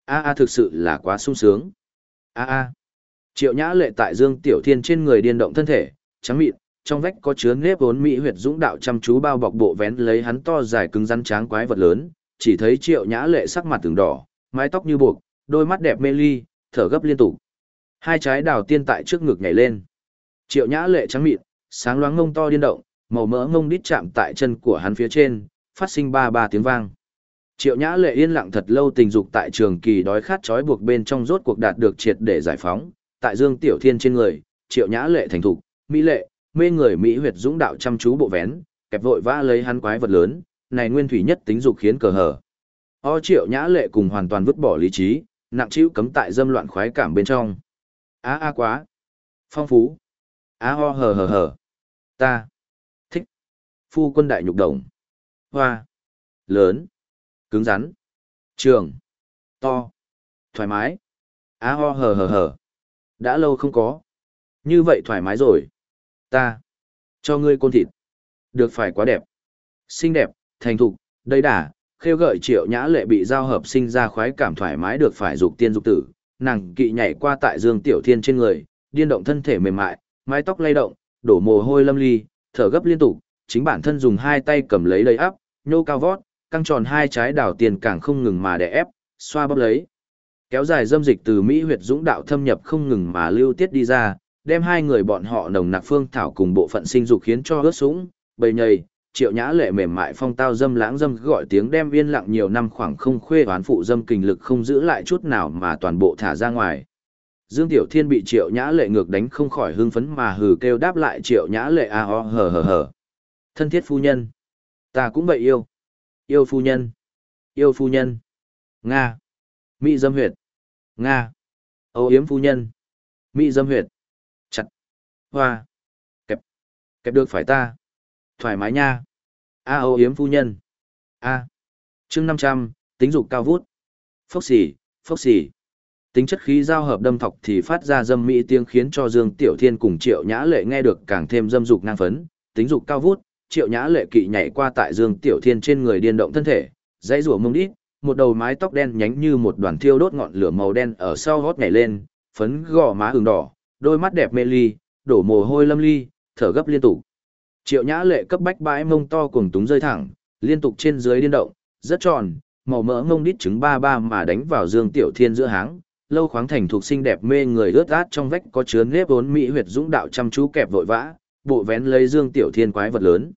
A a thực sự là quá sung sướng. A a. Triệu Nhã Lệ tại Dương Tiểu Thiên trên người điên động thân thể, trắng mịn, trong vách có chứa nếp vốn mỹ huyệt dũng đạo chăm chú bao bọc bộ vén lấy hắn to dài cứng rắn tráng quái vật lớn, chỉ thấy Triệu Nhã Lệ sắc mặt từng đỏ, mái tóc như buộc, đôi mắt đẹp mê ly, thở gấp liên tục. Hai trái đào tiên tại trước ngực nhảy lên. Triệu Nhã Lệ trắng mịn, sáng loáng ngông to điên động, màu mỡ ngông đít chạm tại chân của hắn phía trên, phát sinh ba ba tiếng vang. Triệu Nhã Lệ yên lặng thật lâu tình dục tại trường kỳ đói khát trói buộc bên trong rốt cuộc đạt được triệt để giải phóng, tại Dương Tiểu Thiên trên người, Triệu Nhã Lệ thành thục, mỹ lệ, mê người mỹ huyệt dũng đạo chăm chú bộ vén, kẹp vội vã lấy hắn quái vật lớn, này nguyên thủy nhất tính dục khiến cờ hở. O Triệu Nhã Lệ cùng hoàn toàn vứt bỏ lý trí, nặng chịu cấm tại dâm loạn khoái cảm bên trong. Á a quá, phong phú, á ho hờ hờ hờ, ta. Thích, phu quân đại nhục đồng, hoa, lớn, cứng rắn, trường, to, thoải mái, á ho hờ hờ hờ, đã lâu không có, như vậy thoải mái rồi, ta, cho ngươi côn thịt, được phải quá đẹp, xinh đẹp, thành thục, đầy đà, khêu gợi triệu nhã lệ bị giao hợp sinh ra khoái cảm thoải mái được phải dục tiên dục tử, nàng kỵ nhảy qua tại dương tiểu thiên trên người, điên động thân thể mềm mại, mái tóc lay động, đổ mồ hôi lâm ly, thở gấp liên tục, chính bản thân dùng hai tay cầm lấy lấy áp, nhô cao vót, căng tròn hai trái đào tiền càng không ngừng mà đè ép, xoa bóp lấy. Kéo dài dâm dịch từ Mỹ huyệt dũng đạo thâm nhập không ngừng mà lưu tiết đi ra, đem hai người bọn họ nồng nặc phương thảo cùng bộ phận sinh dục khiến cho ướt sũng, bầy nhầy, triệu nhã lệ mềm mại phong tao dâm lãng dâm gọi tiếng đem yên lặng nhiều năm khoảng không khuê oán phụ dâm kinh lực không giữ lại chút nào mà toàn bộ thả ra ngoài. Dương Tiểu Thiên bị triệu nhã lệ ngược đánh không khỏi hưng phấn mà hừ kêu đáp lại triệu nhã lệ a ho hờ hờ hờ. Thân thiết phu nhân. Ta cũng vậy yêu. Yêu phu nhân. Yêu phu nhân. Nga. Mỹ dâm huyệt. Nga. Âu yếm phu nhân. Mỹ dâm huyệt. Hoa. Kẹp. Kẹp được phải ta thoải mái nha. A âu yếm phu nhân. A. chương năm trăm tính dục cao vút. Phốc xỉ, phốc xỉ. Tính chất khí giao hợp đâm thọc thì phát ra dâm mỹ tiếng khiến cho Dương Tiểu Thiên cùng Triệu Nhã Lệ nghe được càng thêm dâm dục ngang phấn, tính dục cao vút, Triệu Nhã Lệ kỵ nhảy qua tại Dương Tiểu Thiên trên người điên động thân thể, dãy rủa mông đít, một đầu mái tóc đen nhánh như một đoàn thiêu đốt ngọn lửa màu đen ở sau gót nhảy lên, phấn gò má ửng đỏ, đôi mắt đẹp mê ly, đổ mồ hôi lâm ly, thở gấp liên tục. Triệu nhã lệ cấp bách bãi mông to cùng túng rơi thẳng, liên tục trên dưới điên động, rất tròn, màu mỡ ngông đít trứng ba ba mà đánh vào dương tiểu thiên giữa háng, lâu khoáng thành thuộc xinh đẹp mê người ướt át trong vách có chứa nếp vốn mỹ huyệt dũng đạo chăm chú kẹp vội vã, bộ vén lấy dương tiểu thiên quái vật lớn.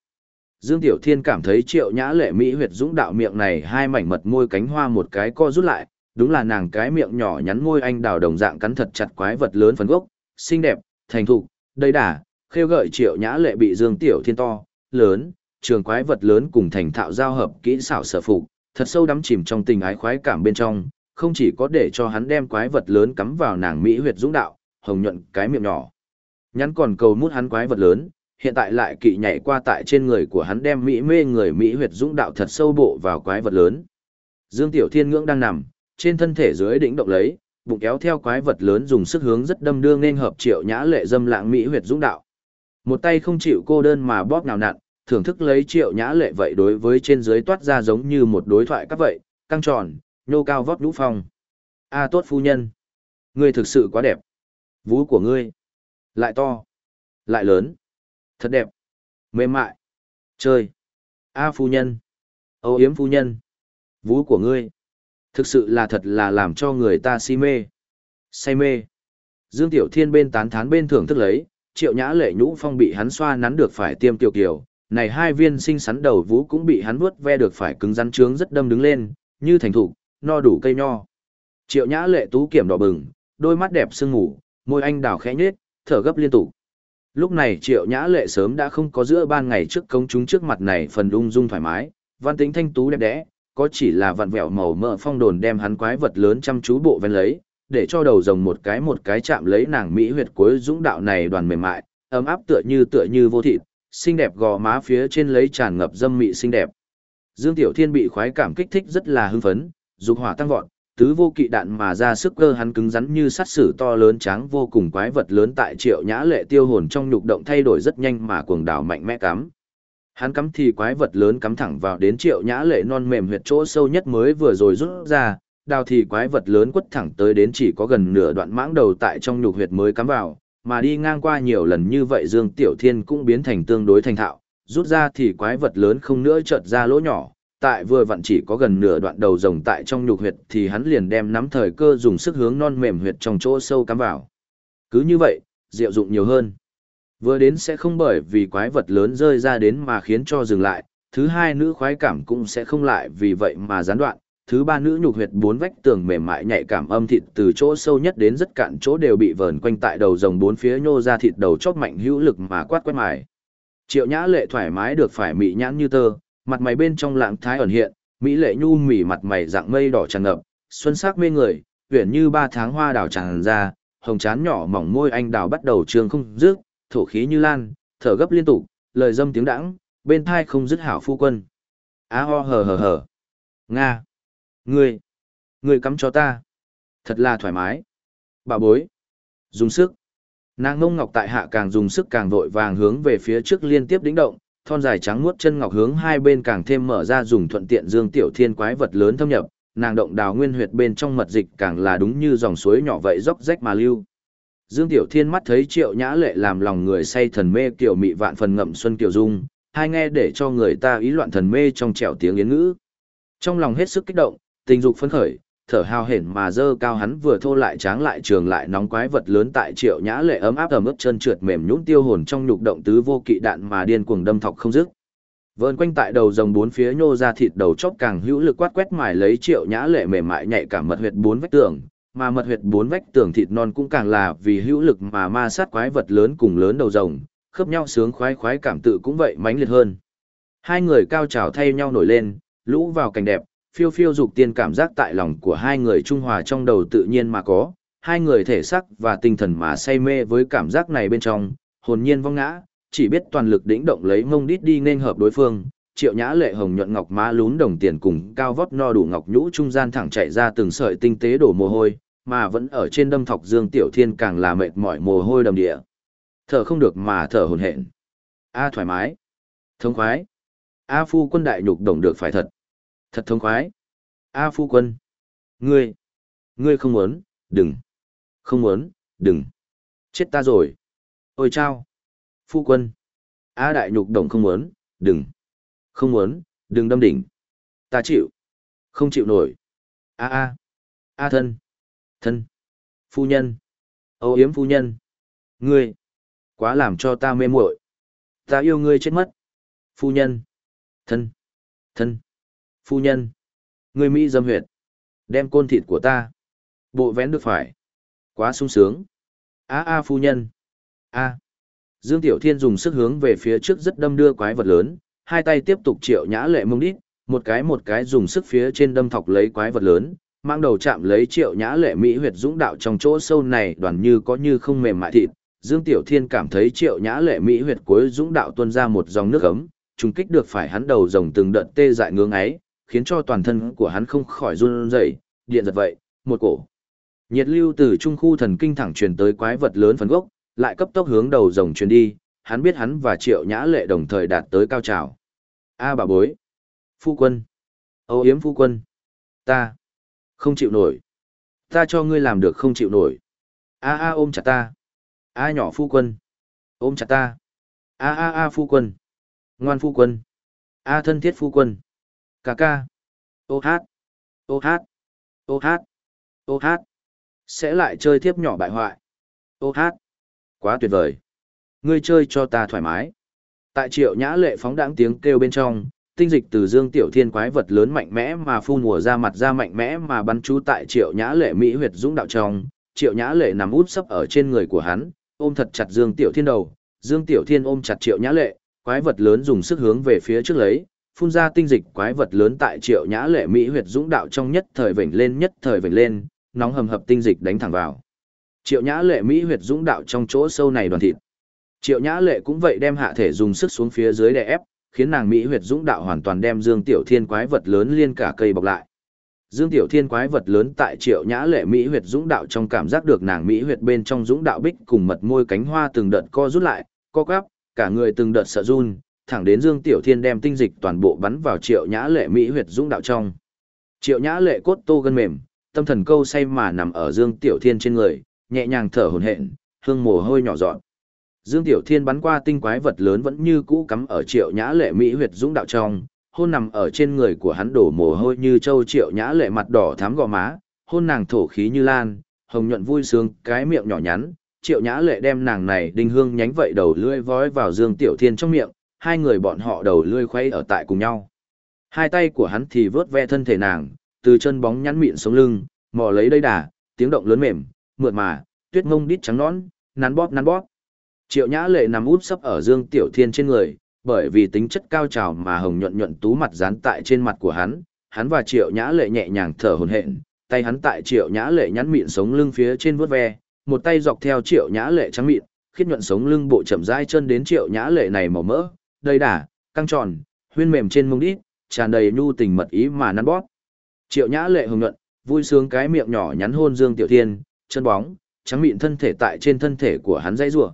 Dương Tiểu Thiên cảm thấy triệu nhã lệ mỹ huyệt dũng đạo miệng này hai mảnh mật môi cánh hoa một cái co rút lại, đúng là nàng cái miệng nhỏ nhắn môi anh đào đồng dạng cắn thật chặt quái vật lớn phần gốc, xinh đẹp, thành thục, đầy đà, khêu gợi triệu nhã lệ bị dương tiểu thiên to, lớn, trường quái vật lớn cùng thành thạo giao hợp kỹ xảo sở phục, thật sâu đắm chìm trong tình ái khoái cảm bên trong, không chỉ có để cho hắn đem quái vật lớn cắm vào nàng mỹ huyệt dũng đạo, hồng nhuận cái miệng nhỏ. Nhắn còn cầu mút hắn quái vật lớn, hiện tại lại kỵ nhảy qua tại trên người của hắn đem mỹ mê người mỹ huyệt dũng đạo thật sâu bộ vào quái vật lớn. Dương Tiểu Thiên ngưỡng đang nằm, trên thân thể dưới đỉnh động lấy, bụng kéo theo quái vật lớn dùng sức hướng rất đâm đương nên hợp triệu nhã lệ dâm lạng mỹ huyệt dũng đạo. Một tay không chịu cô đơn mà bóp nào nặn, thưởng thức lấy triệu nhã lệ vậy đối với trên dưới toát ra giống như một đối thoại các vậy, căng tròn, nhô cao vót nhũ phong. A tốt phu nhân. Ngươi thực sự quá đẹp. Vú của ngươi. Lại to. Lại lớn. Thật đẹp. Mềm mại. Chơi. A phu nhân. Âu yếm phu nhân. Vú của ngươi. Thực sự là thật là làm cho người ta si mê. Say mê. Dương Tiểu Thiên bên tán thán bên thưởng thức lấy, triệu nhã lệ nhũ phong bị hắn xoa nắn được phải tiêm kiều kiều, này hai viên sinh sắn đầu vũ cũng bị hắn vuốt ve được phải cứng rắn trướng rất đâm đứng lên, như thành thục, no đủ cây nho. Triệu nhã lệ tú kiểm đỏ bừng, đôi mắt đẹp sương ngủ, môi anh đào khẽ nhếch, thở gấp liên tục. Lúc này triệu nhã lệ sớm đã không có giữa ban ngày trước công chúng trước mặt này phần ung dung thoải mái, văn tính thanh tú đẹp đẽ, có chỉ là vặn vẹo màu mỡ phong đồn đem hắn quái vật lớn chăm chú bộ ven lấy, để cho đầu rồng một cái một cái chạm lấy nàng mỹ huyệt cuối dũng đạo này đoàn mềm mại, ấm áp tựa như tựa như vô thịt, xinh đẹp gò má phía trên lấy tràn ngập dâm mị xinh đẹp. Dương Tiểu Thiên bị khoái cảm kích thích rất là hưng phấn, dục hỏa tăng vọt, tứ vô kỵ đạn mà ra sức cơ hắn cứng rắn như sắt sử to lớn tráng vô cùng quái vật lớn tại triệu nhã lệ tiêu hồn trong nhục động thay đổi rất nhanh mà cuồng đảo mạnh mẽ cắm. Hắn cắm thì quái vật lớn cắm thẳng vào đến triệu nhã lệ non mềm huyệt chỗ sâu nhất mới vừa rồi rút ra, đào thì quái vật lớn quất thẳng tới đến chỉ có gần nửa đoạn mãng đầu tại trong nhục huyệt mới cắm vào, mà đi ngang qua nhiều lần như vậy Dương Tiểu Thiên cũng biến thành tương đối thành thạo, rút ra thì quái vật lớn không nữa chợt ra lỗ nhỏ, tại vừa vặn chỉ có gần nửa đoạn đầu rồng tại trong nhục huyệt thì hắn liền đem nắm thời cơ dùng sức hướng non mềm huyệt trong chỗ sâu cắm vào. Cứ như vậy, diệu dụng nhiều hơn. Vừa đến sẽ không bởi vì quái vật lớn rơi ra đến mà khiến cho dừng lại, thứ hai nữ khoái cảm cũng sẽ không lại vì vậy mà gián đoạn, thứ ba nữ nhục huyệt bốn vách tường mềm mại nhạy cảm âm thịt từ chỗ sâu nhất đến rất cạn chỗ đều bị vờn quanh tại đầu rồng bốn phía nhô ra thịt đầu chóp mạnh hữu lực mà quát quét mài. Triệu Nhã Lệ thoải mái được phải mị nhãn như tơ, mặt mày bên trong lạng thái ẩn hiện, mỹ lệ nhu mỉ mặt mày dạng mây đỏ tràn ngập, xuân sắc mê người, uyển như ba tháng hoa đào tràn ra, hồng chán nhỏ mỏng môi anh đào bắt đầu trường không dứt, thổ khí như lan, thở gấp liên tục, lời dâm tiếng đãng, bên thai không dứt hảo phu quân. Á ho hờ hờ hờ. Nga. Ngươi. Ngươi cắm cho ta. Thật là thoải mái. Bà bối. Dùng sức. Nàng ngông ngọc tại hạ càng dùng sức càng vội vàng hướng về phía trước liên tiếp đĩnh động, thon dài trắng muốt chân ngọc hướng hai bên càng thêm mở ra dùng thuận tiện dương tiểu thiên quái vật lớn thâm nhập, nàng động đào nguyên huyệt bên trong mật dịch càng là đúng như dòng suối nhỏ vậy dốc rách mà lưu. Dương Tiểu Thiên mắt thấy Triệu Nhã Lệ làm lòng người say thần mê kiểu mị vạn phần ngậm xuân kiểu dung, hai nghe để cho người ta ý loạn thần mê trong trẻo tiếng yến ngữ. Trong lòng hết sức kích động, tình dục phấn khởi, thở hào hển mà dơ cao hắn vừa thô lại tráng lại trường lại nóng quái vật lớn tại Triệu Nhã Lệ ấm áp ẩm ướt chân trượt mềm nhũn tiêu hồn trong nhục động tứ vô kỵ đạn mà điên cuồng đâm thọc không dứt. Vơn quanh tại đầu rồng bốn phía nhô ra thịt đầu chóp càng hữu lực quát quét mài lấy Triệu Nhã Lệ mềm mại nhạy cảm mật huyệt bốn vách tường, mà mật huyệt bốn vách tường thịt non cũng càng là vì hữu lực mà ma sát quái vật lớn cùng lớn đầu rồng, khớp nhau sướng khoái khoái cảm tự cũng vậy mãnh liệt hơn. Hai người cao trào thay nhau nổi lên, lũ vào cảnh đẹp, phiêu phiêu dục tiên cảm giác tại lòng của hai người trung hòa trong đầu tự nhiên mà có, hai người thể sắc và tinh thần mà say mê với cảm giác này bên trong, hồn nhiên vong ngã, chỉ biết toàn lực đĩnh động lấy mông đít đi nên hợp đối phương, triệu nhã lệ hồng nhuận ngọc má lún đồng tiền cùng cao vót no đủ ngọc nhũ trung gian thẳng chạy ra từng sợi tinh tế đổ mồ hôi, mà vẫn ở trên đâm thọc Dương Tiểu Thiên càng là mệt mỏi mồ hôi đầm địa. Thở không được mà thở hồn hển. A thoải mái. Thông khoái. A phu quân đại nhục đồng được phải thật. Thật thông khoái. A phu quân. Ngươi. Ngươi không muốn, đừng. Không muốn, đừng. Chết ta rồi. Ôi chao. Phu quân. A đại nhục đồng không muốn, đừng. Không muốn, đừng đâm đỉnh. Ta chịu. Không chịu nổi. A a. A thân. Thân. Phu nhân. Âu yếm phu nhân. Ngươi. Quá làm cho ta mê muội. Ta yêu ngươi chết mất. Phu nhân. Thân. Thân. Phu nhân. Ngươi Mỹ dâm huyệt. Đem côn thịt của ta. Bộ vén được phải. Quá sung sướng. A a phu nhân. A. Dương Tiểu Thiên dùng sức hướng về phía trước rất đâm đưa quái vật lớn, hai tay tiếp tục triệu nhã lệ mông đít, một cái một cái dùng sức phía trên đâm thọc lấy quái vật lớn, mang đầu chạm lấy triệu nhã lệ mỹ huyệt dũng đạo trong chỗ sâu này đoàn như có như không mềm mại thịt. Dương Tiểu Thiên cảm thấy triệu nhã lệ mỹ huyệt cuối dũng đạo tuôn ra một dòng nước ấm, trùng kích được phải hắn đầu rồng từng đợt tê dại ngưỡng ấy, khiến cho toàn thân của hắn không khỏi run rẩy, điện giật vậy, một cổ. Nhiệt lưu từ trung khu thần kinh thẳng truyền tới quái vật lớn phần gốc, lại cấp tốc hướng đầu rồng truyền đi, hắn biết hắn và Triệu Nhã Lệ đồng thời đạt tới cao trào. A bà bối, phu quân, Âu yếm phu quân, ta không chịu nổi. Ta cho ngươi làm được không chịu nổi. A a ôm chặt ta. A nhỏ phu quân. Ôm chặt ta. A a a phu quân. Ngoan phu quân. A thân thiết phu quân. Cà ca. Ô hát. Ô hát. Ô hát. Ô hát. Sẽ lại chơi tiếp nhỏ bại hoại. Ô hát. Quá tuyệt vời. ngươi chơi cho ta thoải mái. Tại triệu nhã lệ phóng đáng tiếng kêu bên trong, tinh dịch từ dương tiểu thiên quái vật lớn mạnh mẽ mà phun mùa ra mặt ra mạnh mẽ mà bắn trú tại triệu nhã lệ mỹ huyệt dũng đạo trong, triệu nhã lệ nằm út sấp ở trên người của hắn, ôm thật chặt dương tiểu thiên đầu, dương tiểu thiên ôm chặt triệu nhã lệ, quái vật lớn dùng sức hướng về phía trước lấy, phun ra tinh dịch quái vật lớn tại triệu nhã lệ mỹ huyệt dũng đạo trong nhất thời vểnh lên nhất thời vểnh lên, nóng hầm hập tinh dịch đánh thẳng vào. Triệu nhã lệ mỹ huyệt dũng đạo trong chỗ sâu này đoàn thịt. Triệu nhã lệ cũng vậy đem hạ thể dùng sức xuống phía dưới đè ép, khiến nàng mỹ huyệt dũng đạo hoàn toàn đem Dương Tiểu Thiên quái vật lớn liên cả cây bọc lại. Dương Tiểu Thiên quái vật lớn tại Triệu Nhã Lệ mỹ huyệt dũng đạo trong cảm giác được nàng mỹ huyệt bên trong dũng đạo bích cùng mật môi cánh hoa từng đợt co rút lại, co quắp, cả người từng đợt sợ run, thẳng đến Dương Tiểu Thiên đem tinh dịch toàn bộ bắn vào Triệu Nhã Lệ mỹ huyệt dũng đạo trong. Triệu Nhã Lệ cốt tô gân mềm, tâm thần câu say mà nằm ở Dương Tiểu Thiên trên người, nhẹ nhàng thở hổn hển, hương mồ hôi nhỏ giọt. Dương Tiểu Thiên bắn qua tinh quái vật lớn vẫn như cũ cắm ở Triệu Nhã Lệ mỹ huyệt dũng đạo trong, hôn nằm ở trên người của hắn đổ mồ hôi như châu Triệu Nhã Lệ mặt đỏ thắm gò má, hôn nàng thổ khí như lan, hồng nhuận vui sướng, cái miệng nhỏ nhắn, Triệu Nhã Lệ đem nàng này đinh hương nhánh vậy đầu lưỡi vói vào Dương Tiểu Thiên trong miệng, hai người bọn họ đầu lưỡi khuấy ở tại cùng nhau. Hai tay của hắn thì vớt ve thân thể nàng, từ chân bóng nhắn mịn sống lưng, mò lấy đây đà, tiếng động lớn mềm, mượt mà, tuyết ngông đít trắng nõn, nắn bóp nắn bóp. Triệu Nhã Lệ nằm úp sấp ở Dương Tiểu Thiên trên người, bởi vì tính chất cao trào mà hồng nhuận nhuận tú mặt dán tại trên mặt của hắn, hắn và Triệu Nhã Lệ nhẹ nhàng thở hổn hển, tay hắn tại Triệu Nhã Lệ nhắn mịn sống lưng phía trên vuốt ve, một tay dọc theo Triệu Nhã Lệ trắng mịn, khiết nhuận sống lưng bộ chậm rãi chân đến Triệu Nhã Lệ này màu mỡ, đầy đà, căng tròn, huyên mềm trên mông đít, tràn đầy nhu tình mật ý mà năn bóp. Triệu Nhã Lệ hồng nhuận, vui sướng cái miệng nhỏ nhắn hôn Dương Tiểu Thiên, chân bóng, trắng mịn thân thể tại trên thân thể của hắn dãy rủa.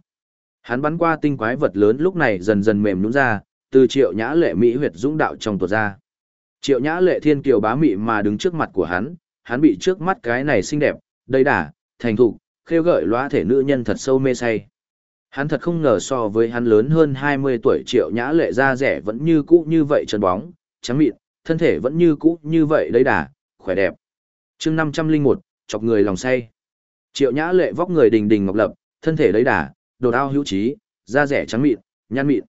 Hắn bắn qua tinh quái vật lớn lúc này dần dần mềm nhũn ra, từ Triệu Nhã Lệ mỹ huyệt dũng đạo trong tuột ra. Triệu Nhã Lệ thiên kiều bá mị mà đứng trước mặt của hắn, hắn bị trước mắt cái này xinh đẹp, đầy đà, thành thục, khêu gợi lóa thể nữ nhân thật sâu mê say. Hắn thật không ngờ so với hắn lớn hơn 20 tuổi Triệu Nhã Lệ da rẻ vẫn như cũ như vậy trần bóng, trắng mịn, thân thể vẫn như cũ như vậy đầy đà, khỏe đẹp. Chương 501, chọc người lòng say. Triệu Nhã Lệ vóc người đình đình ngọc lập, thân thể đầy đà, đột ao hữu trí, da rẻ trắng mịn, nhăn mịn.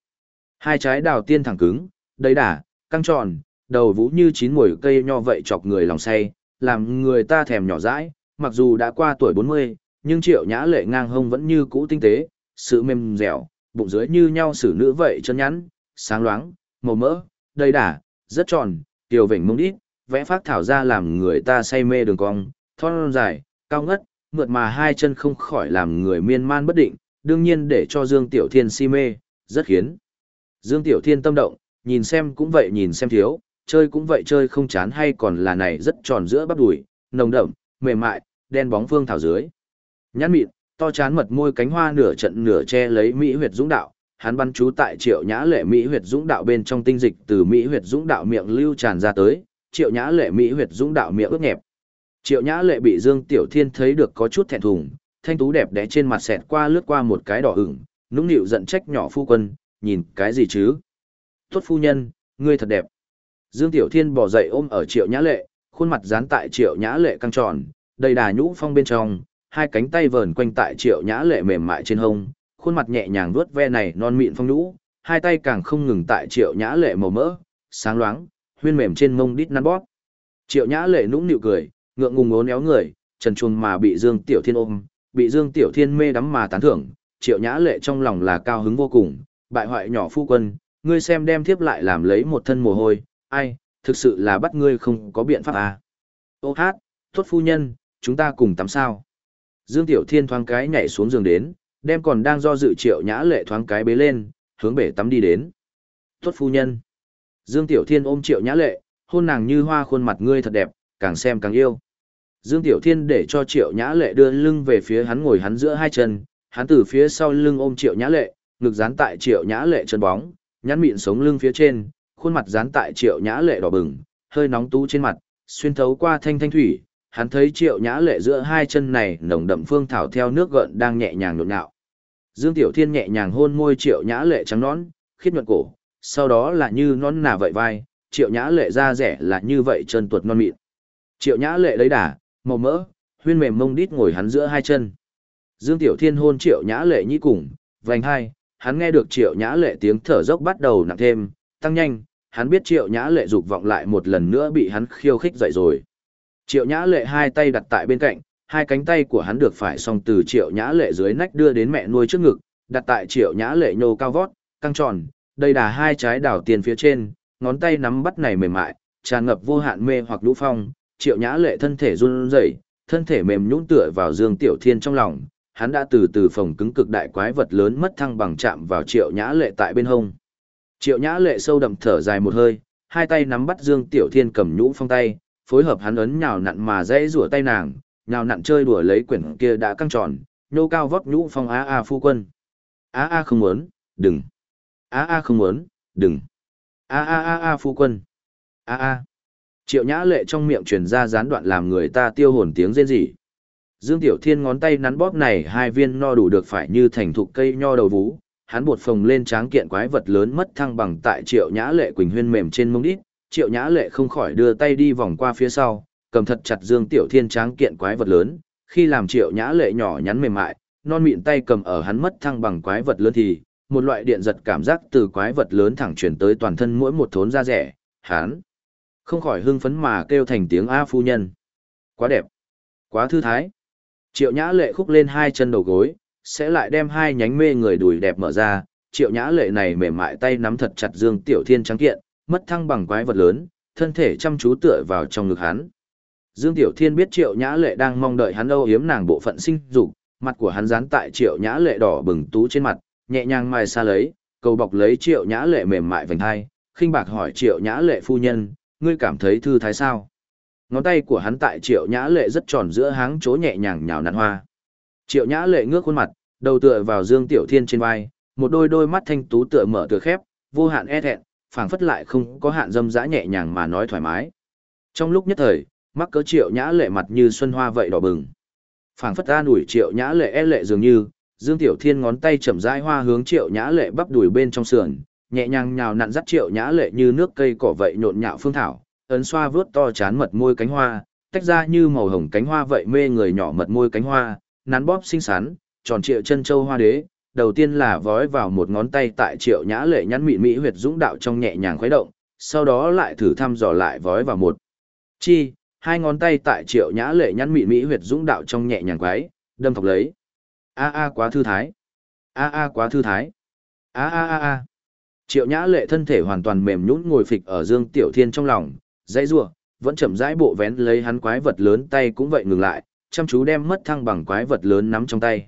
Hai trái đào tiên thẳng cứng, đầy đà, căng tròn, đầu vũ như chín mùi cây nho vậy chọc người lòng say, làm người ta thèm nhỏ dãi, mặc dù đã qua tuổi 40, nhưng triệu nhã lệ ngang hông vẫn như cũ tinh tế, sự mềm dẻo, bụng dưới như nhau xử nữ vậy chân nhắn, sáng loáng, màu mỡ, đầy đà, rất tròn, tiểu vểnh mông đít, vẽ phát thảo ra làm người ta say mê đường cong, thon dài, cao ngất, mượt mà hai chân không khỏi làm người miên man bất định, đương nhiên để cho Dương Tiểu Thiên si mê, rất khiến. Dương Tiểu Thiên tâm động, nhìn xem cũng vậy nhìn xem thiếu, chơi cũng vậy chơi không chán hay còn là này rất tròn giữa bắp đùi, nồng đậm, mềm mại, đen bóng phương thảo dưới. Nhãn mịn, to chán mật môi cánh hoa nửa trận nửa che lấy Mỹ huyệt dũng đạo, hắn bắn chú tại triệu nhã lệ Mỹ huyệt dũng đạo bên trong tinh dịch từ Mỹ huyệt dũng đạo miệng lưu tràn ra tới, triệu nhã lệ Mỹ huyệt dũng đạo miệng ướt nhẹp. Triệu nhã lệ bị Dương Tiểu Thiên thấy được có chút thẹn thùng, thanh tú đẹp đẽ trên mặt xẹt qua lướt qua một cái đỏ ửng, nũng nịu giận trách nhỏ phu quân, nhìn cái gì chứ? Tốt phu nhân, ngươi thật đẹp. Dương Tiểu Thiên bỏ dậy ôm ở Triệu Nhã Lệ, khuôn mặt dán tại Triệu Nhã Lệ căng tròn, đầy đà nhũ phong bên trong, hai cánh tay vờn quanh tại Triệu Nhã Lệ mềm mại trên hông, khuôn mặt nhẹ nhàng vuốt ve này non mịn phong nhũ, hai tay càng không ngừng tại Triệu Nhã Lệ màu mỡ, sáng loáng, huyên mềm trên mông đít năn bóp. Triệu Nhã Lệ nũng nịu cười, ngượng ngùng ốn éo người, trần chuồng mà bị Dương Tiểu Thiên ôm, bị Dương Tiểu Thiên mê đắm mà tán thưởng, Triệu Nhã Lệ trong lòng là cao hứng vô cùng, bại hoại nhỏ phu quân, ngươi xem đem thiếp lại làm lấy một thân mồ hôi, ai, thực sự là bắt ngươi không có biện pháp à. Ô hát, tốt phu nhân, chúng ta cùng tắm sao. Dương Tiểu Thiên thoáng cái nhảy xuống giường đến, đem còn đang do dự Triệu Nhã Lệ thoáng cái bế lên, hướng bể tắm đi đến. Tốt phu nhân. Dương Tiểu Thiên ôm Triệu Nhã Lệ, hôn nàng như hoa khuôn mặt ngươi thật đẹp, càng xem càng yêu. Dương Tiểu Thiên để cho Triệu Nhã Lệ đưa lưng về phía hắn ngồi hắn giữa hai chân, hắn từ phía sau lưng ôm Triệu Nhã Lệ, ngực dán tại Triệu Nhã Lệ chân bóng, nhăn mịn sống lưng phía trên, khuôn mặt dán tại Triệu Nhã Lệ đỏ bừng, hơi nóng tú trên mặt, xuyên thấu qua thanh thanh thủy, hắn thấy Triệu Nhã Lệ giữa hai chân này nồng đậm phương thảo theo nước gợn đang nhẹ nhàng nhộn nhạo. Dương Tiểu Thiên nhẹ nhàng hôn môi Triệu Nhã Lệ trắng nõn, khiết nhuận cổ, sau đó là như nón nà vậy vai, Triệu Nhã Lệ da rẻ là như vậy chân tuột non mịn. Triệu Nhã Lệ lấy đà, màu mỡ, huyên mềm mông đít ngồi hắn giữa hai chân. Dương Tiểu Thiên hôn triệu nhã lệ nhĩ cùng, vành hai, hắn nghe được triệu nhã lệ tiếng thở dốc bắt đầu nặng thêm, tăng nhanh, hắn biết triệu nhã lệ dục vọng lại một lần nữa bị hắn khiêu khích dậy rồi. Triệu nhã lệ hai tay đặt tại bên cạnh, hai cánh tay của hắn được phải song từ triệu nhã lệ dưới nách đưa đến mẹ nuôi trước ngực, đặt tại triệu nhã lệ nhô cao vót, căng tròn, đầy đà hai trái đảo tiền phía trên, ngón tay nắm bắt này mềm mại, tràn ngập vô hạn mê hoặc lũ phong, triệu nhã lệ thân thể run rẩy, thân thể mềm nhũn tựa vào Dương Tiểu Thiên trong lòng, hắn đã từ từ phòng cứng cực đại quái vật lớn mất thăng bằng chạm vào triệu nhã lệ tại bên hông. Triệu nhã lệ sâu đậm thở dài một hơi, hai tay nắm bắt Dương Tiểu Thiên cầm nhũ phong tay, phối hợp hắn ấn nhào nặn mà dễ rủa tay nàng, nhào nặn chơi đùa lấy quyển kia đã căng tròn, nhô cao vóc nhũ phong á a phu quân. Á a không muốn, đừng. Á a không muốn, đừng. A a a a phu quân. A a. Triệu nhã lệ trong miệng truyền ra gián đoạn làm người ta tiêu hồn tiếng rên rỉ. Dương Tiểu Thiên ngón tay nắn bóp này hai viên no đủ được phải như thành thục cây nho đầu vú, hắn bột phồng lên tráng kiện quái vật lớn mất thăng bằng tại Triệu Nhã Lệ Quỳnh Huyên mềm trên mông đít, Triệu Nhã Lệ không khỏi đưa tay đi vòng qua phía sau, cầm thật chặt Dương Tiểu Thiên tráng kiện quái vật lớn, khi làm Triệu Nhã Lệ nhỏ nhắn mềm mại, non mịn tay cầm ở hắn mất thăng bằng quái vật lớn thì, một loại điện giật cảm giác từ quái vật lớn thẳng truyền tới toàn thân mỗi một thốn da rẻ, hắn không khỏi hưng phấn mà kêu thành tiếng A phu nhân. Quá đẹp, quá thư thái. Triệu Nhã Lệ khúc lên hai chân đầu gối, sẽ lại đem hai nhánh mê người đùi đẹp mở ra, Triệu Nhã Lệ này mềm mại tay nắm thật chặt Dương Tiểu Thiên trắng kiện, mất thăng bằng quái vật lớn, thân thể chăm chú tựa vào trong ngực hắn. Dương Tiểu Thiên biết Triệu Nhã Lệ đang mong đợi hắn âu yếm nàng bộ phận sinh dục, mặt của hắn dán tại Triệu Nhã Lệ đỏ bừng tú trên mặt, nhẹ nhàng mai xa lấy, cầu bọc lấy Triệu Nhã Lệ mềm mại vành hai, khinh bạc hỏi Triệu Nhã Lệ phu nhân, ngươi cảm thấy thư thái sao? Ngón tay của hắn tại Triệu Nhã Lệ rất tròn giữa háng chỗ nhẹ nhàng nhào nặn hoa. Triệu Nhã Lệ ngước khuôn mặt, đầu tựa vào Dương Tiểu Thiên trên vai, một đôi đôi mắt thanh tú tựa mở tựa khép, vô hạn e thẹn, phảng phất lại không có hạn dâm dã nhẹ nhàng mà nói thoải mái. Trong lúc nhất thời, mắc cỡ Triệu Nhã Lệ mặt như xuân hoa vậy đỏ bừng. Phảng phất an ủi Triệu Nhã Lệ e lệ dường như, Dương Tiểu Thiên ngón tay chậm rãi hoa hướng Triệu Nhã Lệ bắp đùi bên trong sườn, nhẹ nhàng nhào nặn dắt Triệu Nhã Lệ như nước cây cỏ vậy nhộn nhạo phương thảo, ấn xoa vướt to chán mật môi cánh hoa, tách ra như màu hồng cánh hoa vậy mê người nhỏ mật môi cánh hoa, nắn bóp xinh xắn, tròn trịa chân châu hoa đế, đầu tiên là vói vào một ngón tay tại triệu nhã lệ nhắn mịn mỹ huyệt dũng đạo trong nhẹ nhàng khuấy động, sau đó lại thử thăm dò lại vói vào một chi, hai ngón tay tại triệu nhã lệ nhắn mịn mỹ huyệt dũng đạo trong nhẹ nhàng quái, đâm thọc lấy. A a quá thư thái. A a quá thư thái. A a a a. Triệu nhã lệ thân thể hoàn toàn mềm nhũn ngồi phịch ở Dương Tiểu Thiên trong lòng, dãy rủa, vẫn chậm rãi bộ vén lấy hắn quái vật lớn tay cũng vậy ngừng lại, chăm chú đem mất thăng bằng quái vật lớn nắm trong tay.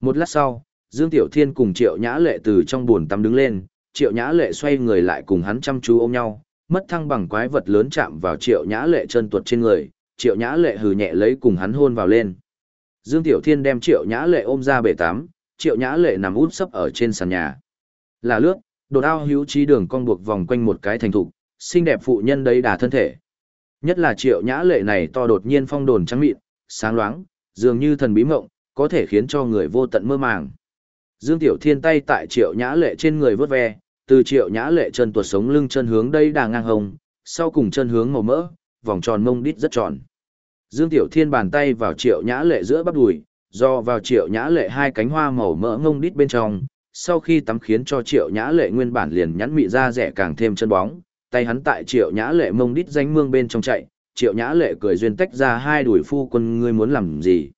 Một lát sau, Dương Tiểu Thiên cùng Triệu Nhã Lệ từ trong buồn tắm đứng lên, Triệu Nhã Lệ xoay người lại cùng hắn chăm chú ôm nhau, mất thăng bằng quái vật lớn chạm vào Triệu Nhã Lệ chân tuột trên người, Triệu Nhã Lệ hừ nhẹ lấy cùng hắn hôn vào lên. Dương Tiểu Thiên đem Triệu Nhã Lệ ôm ra bể tắm, Triệu Nhã Lệ nằm út sấp ở trên sàn nhà. Là lướt, đột ao hữu trí đường cong buộc vòng quanh một cái thành thục, xinh đẹp phụ nhân đấy đà thân thể. Nhất là Triệu Nhã Lệ này to đột nhiên phong đồn trắng mịn, sáng loáng, dường như thần bí mộng, có thể khiến cho người vô tận mơ màng. Dương Tiểu Thiên tay tại Triệu Nhã Lệ trên người vớt ve, từ Triệu Nhã Lệ chân tuột sống lưng chân hướng đây đà ngang hồng, sau cùng chân hướng màu mỡ, vòng tròn mông đít rất tròn. Dương Tiểu Thiên bàn tay vào Triệu Nhã Lệ giữa bắp đùi, do vào Triệu Nhã Lệ hai cánh hoa màu mỡ ngông đít bên trong, sau khi tắm khiến cho Triệu Nhã Lệ nguyên bản liền nhắn mị ra rẻ càng thêm chân bóng, tay hắn tại Triệu Nhã Lệ mông đít danh mương bên trong chạy, Triệu Nhã Lệ cười duyên tách ra hai đùi phu quân ngươi muốn làm gì?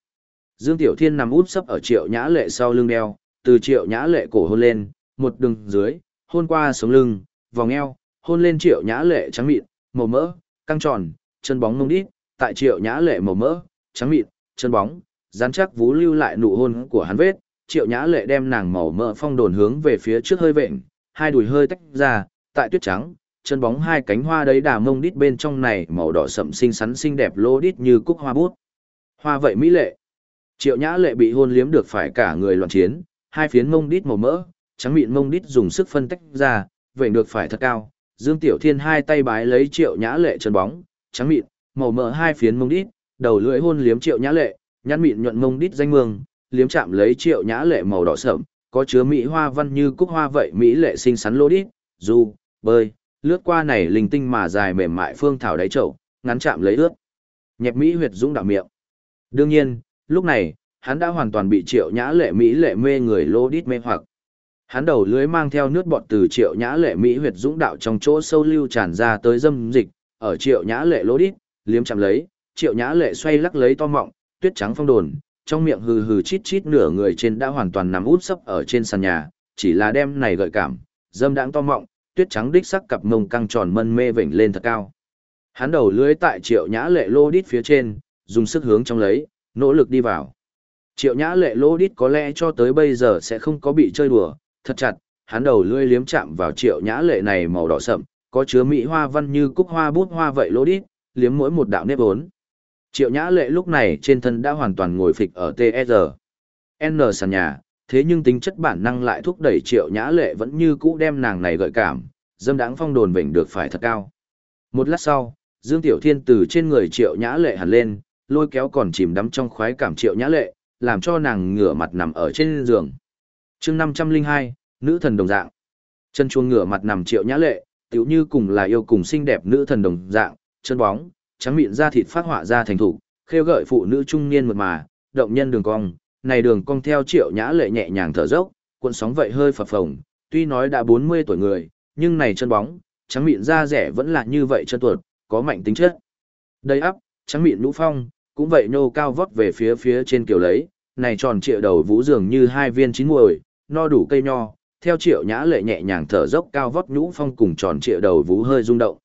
Dương Tiểu Thiên nằm út sấp ở Triệu Nhã Lệ sau lưng đeo, từ Triệu Nhã Lệ cổ hôn lên, một đường dưới, hôn qua sống lưng, vòng eo, hôn lên Triệu Nhã Lệ trắng mịn, màu mỡ, căng tròn, chân bóng mông đít, tại Triệu Nhã Lệ màu mỡ, trắng mịn, chân bóng, dán chắc vú lưu lại nụ hôn của hắn vết, Triệu Nhã Lệ đem nàng màu mỡ phong đồn hướng về phía trước hơi vện, hai đùi hơi tách ra, tại tuyết trắng, chân bóng hai cánh hoa đấy đà mông đít bên trong này màu đỏ sậm xinh xắn xinh đẹp lô đít như cúc hoa bút. Hoa vậy mỹ lệ. Triệu Nhã Lệ bị hôn liếm được phải cả người loạn chiến, hai phiến mông đít màu mỡ, trắng mịn mông đít dùng sức phân tách ra, vậy được phải thật cao. Dương Tiểu Thiên hai tay bái lấy Triệu Nhã Lệ chân bóng, trắng mịn, màu mỡ hai phiến mông đít, đầu lưỡi hôn liếm Triệu Nhã Lệ, nhăn mịn nhuận mông đít danh mương, liếm chạm lấy Triệu Nhã Lệ màu đỏ sậm, có chứa mỹ hoa văn như cúc hoa vậy mỹ lệ xinh xắn lô đít, dù bơi, lướt qua này linh tinh mà dài mềm mại phương thảo đáy chậu, ngắn chạm lấy ướt. Nhẹp mỹ huyệt dũng đạo miệng. Đương nhiên, lúc này, hắn đã hoàn toàn bị triệu nhã lệ mỹ lệ mê người lô đít mê hoặc. Hắn đầu lưới mang theo nước bọt từ triệu nhã lệ Mỹ huyệt dũng đạo trong chỗ sâu lưu tràn ra tới dâm dịch, ở triệu nhã lệ lô đít, liếm chạm lấy, triệu nhã lệ xoay lắc lấy to mọng, tuyết trắng phong đồn, trong miệng hừ hừ chít chít nửa người trên đã hoàn toàn nằm út sấp ở trên sàn nhà, chỉ là đem này gợi cảm, dâm đãng to mọng, tuyết trắng đích sắc cặp mông căng tròn mân mê vểnh lên thật cao. Hắn đầu lưới tại triệu nhã lệ lô đít phía trên, dùng sức hướng trong lấy, nỗ lực đi vào. Triệu nhã lệ lô đít có lẽ cho tới bây giờ sẽ không có bị chơi đùa, thật chặt, hắn đầu lưỡi liếm chạm vào triệu nhã lệ này màu đỏ sậm, có chứa mỹ hoa văn như cúc hoa bút hoa vậy lô đít, liếm mỗi một đạo nếp vốn. Triệu nhã lệ lúc này trên thân đã hoàn toàn ngồi phịch ở TSR. N sàn nhà, thế nhưng tính chất bản năng lại thúc đẩy triệu nhã lệ vẫn như cũ đem nàng này gợi cảm, dâm đáng phong đồn vệnh được phải thật cao. Một lát sau, Dương Tiểu Thiên từ trên người triệu nhã lệ hẳn lên, lôi kéo còn chìm đắm trong khoái cảm triệu nhã lệ, làm cho nàng ngửa mặt nằm ở trên giường. chương 502, nữ thần đồng dạng. Chân chuông ngửa mặt nằm triệu nhã lệ, tiểu như cùng là yêu cùng xinh đẹp nữ thần đồng dạng, chân bóng, trắng mịn da thịt phát họa ra thành thủ, khêu gợi phụ nữ trung niên mượt mà, động nhân đường cong, này đường cong theo triệu nhã lệ nhẹ nhàng thở dốc, cuộn sóng vậy hơi phập phồng, tuy nói đã 40 tuổi người, nhưng này chân bóng, trắng mịn da rẻ vẫn là như vậy chân tuột, có mạnh tính chất. Đây ắp, trắng mịn lũ phong, cũng vậy nô cao vót về phía phía trên kiểu lấy, này tròn triệu đầu vũ dường như hai viên chín muồi, no đủ cây nho, theo triệu nhã lệ nhẹ nhàng thở dốc cao vót nhũ phong cùng tròn triệu đầu vũ hơi rung động.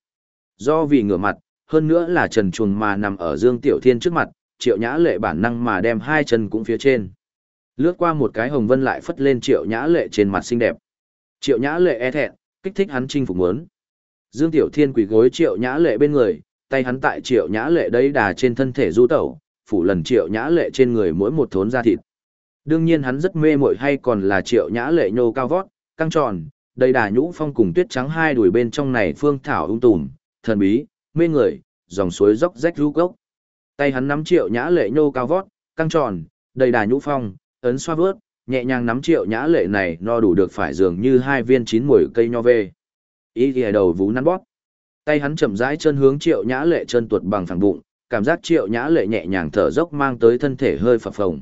Do vì ngửa mặt, hơn nữa là trần chuồng mà nằm ở Dương Tiểu Thiên trước mặt, triệu nhã lệ bản năng mà đem hai chân cũng phía trên. Lướt qua một cái hồng vân lại phất lên triệu nhã lệ trên mặt xinh đẹp. Triệu nhã lệ e thẹn, kích thích hắn chinh phục muốn. Dương Tiểu Thiên quỳ gối triệu nhã lệ bên người, tay hắn tại triệu nhã lệ đấy đà trên thân thể du tẩu, phủ lần triệu nhã lệ trên người mỗi một thốn da thịt. Đương nhiên hắn rất mê mội hay còn là triệu nhã lệ nhô cao vót, căng tròn, đầy đà nhũ phong cùng tuyết trắng hai đuổi bên trong này phương thảo ung tùm, thần bí, mê người, dòng suối róc rách ru gốc. Tay hắn nắm triệu nhã lệ nhô cao vót, căng tròn, đầy đà nhũ phong, ấn xoa vớt, nhẹ nhàng nắm triệu nhã lệ này no đủ được phải dường như hai viên chín mùi cây nho về. Ý thì đầu vú nắn bóp. Tay hắn chậm rãi chân hướng triệu nhã lệ chân tuột bằng phẳng bụng, cảm giác triệu nhã lệ nhẹ nhàng thở dốc mang tới thân thể hơi phập phồng.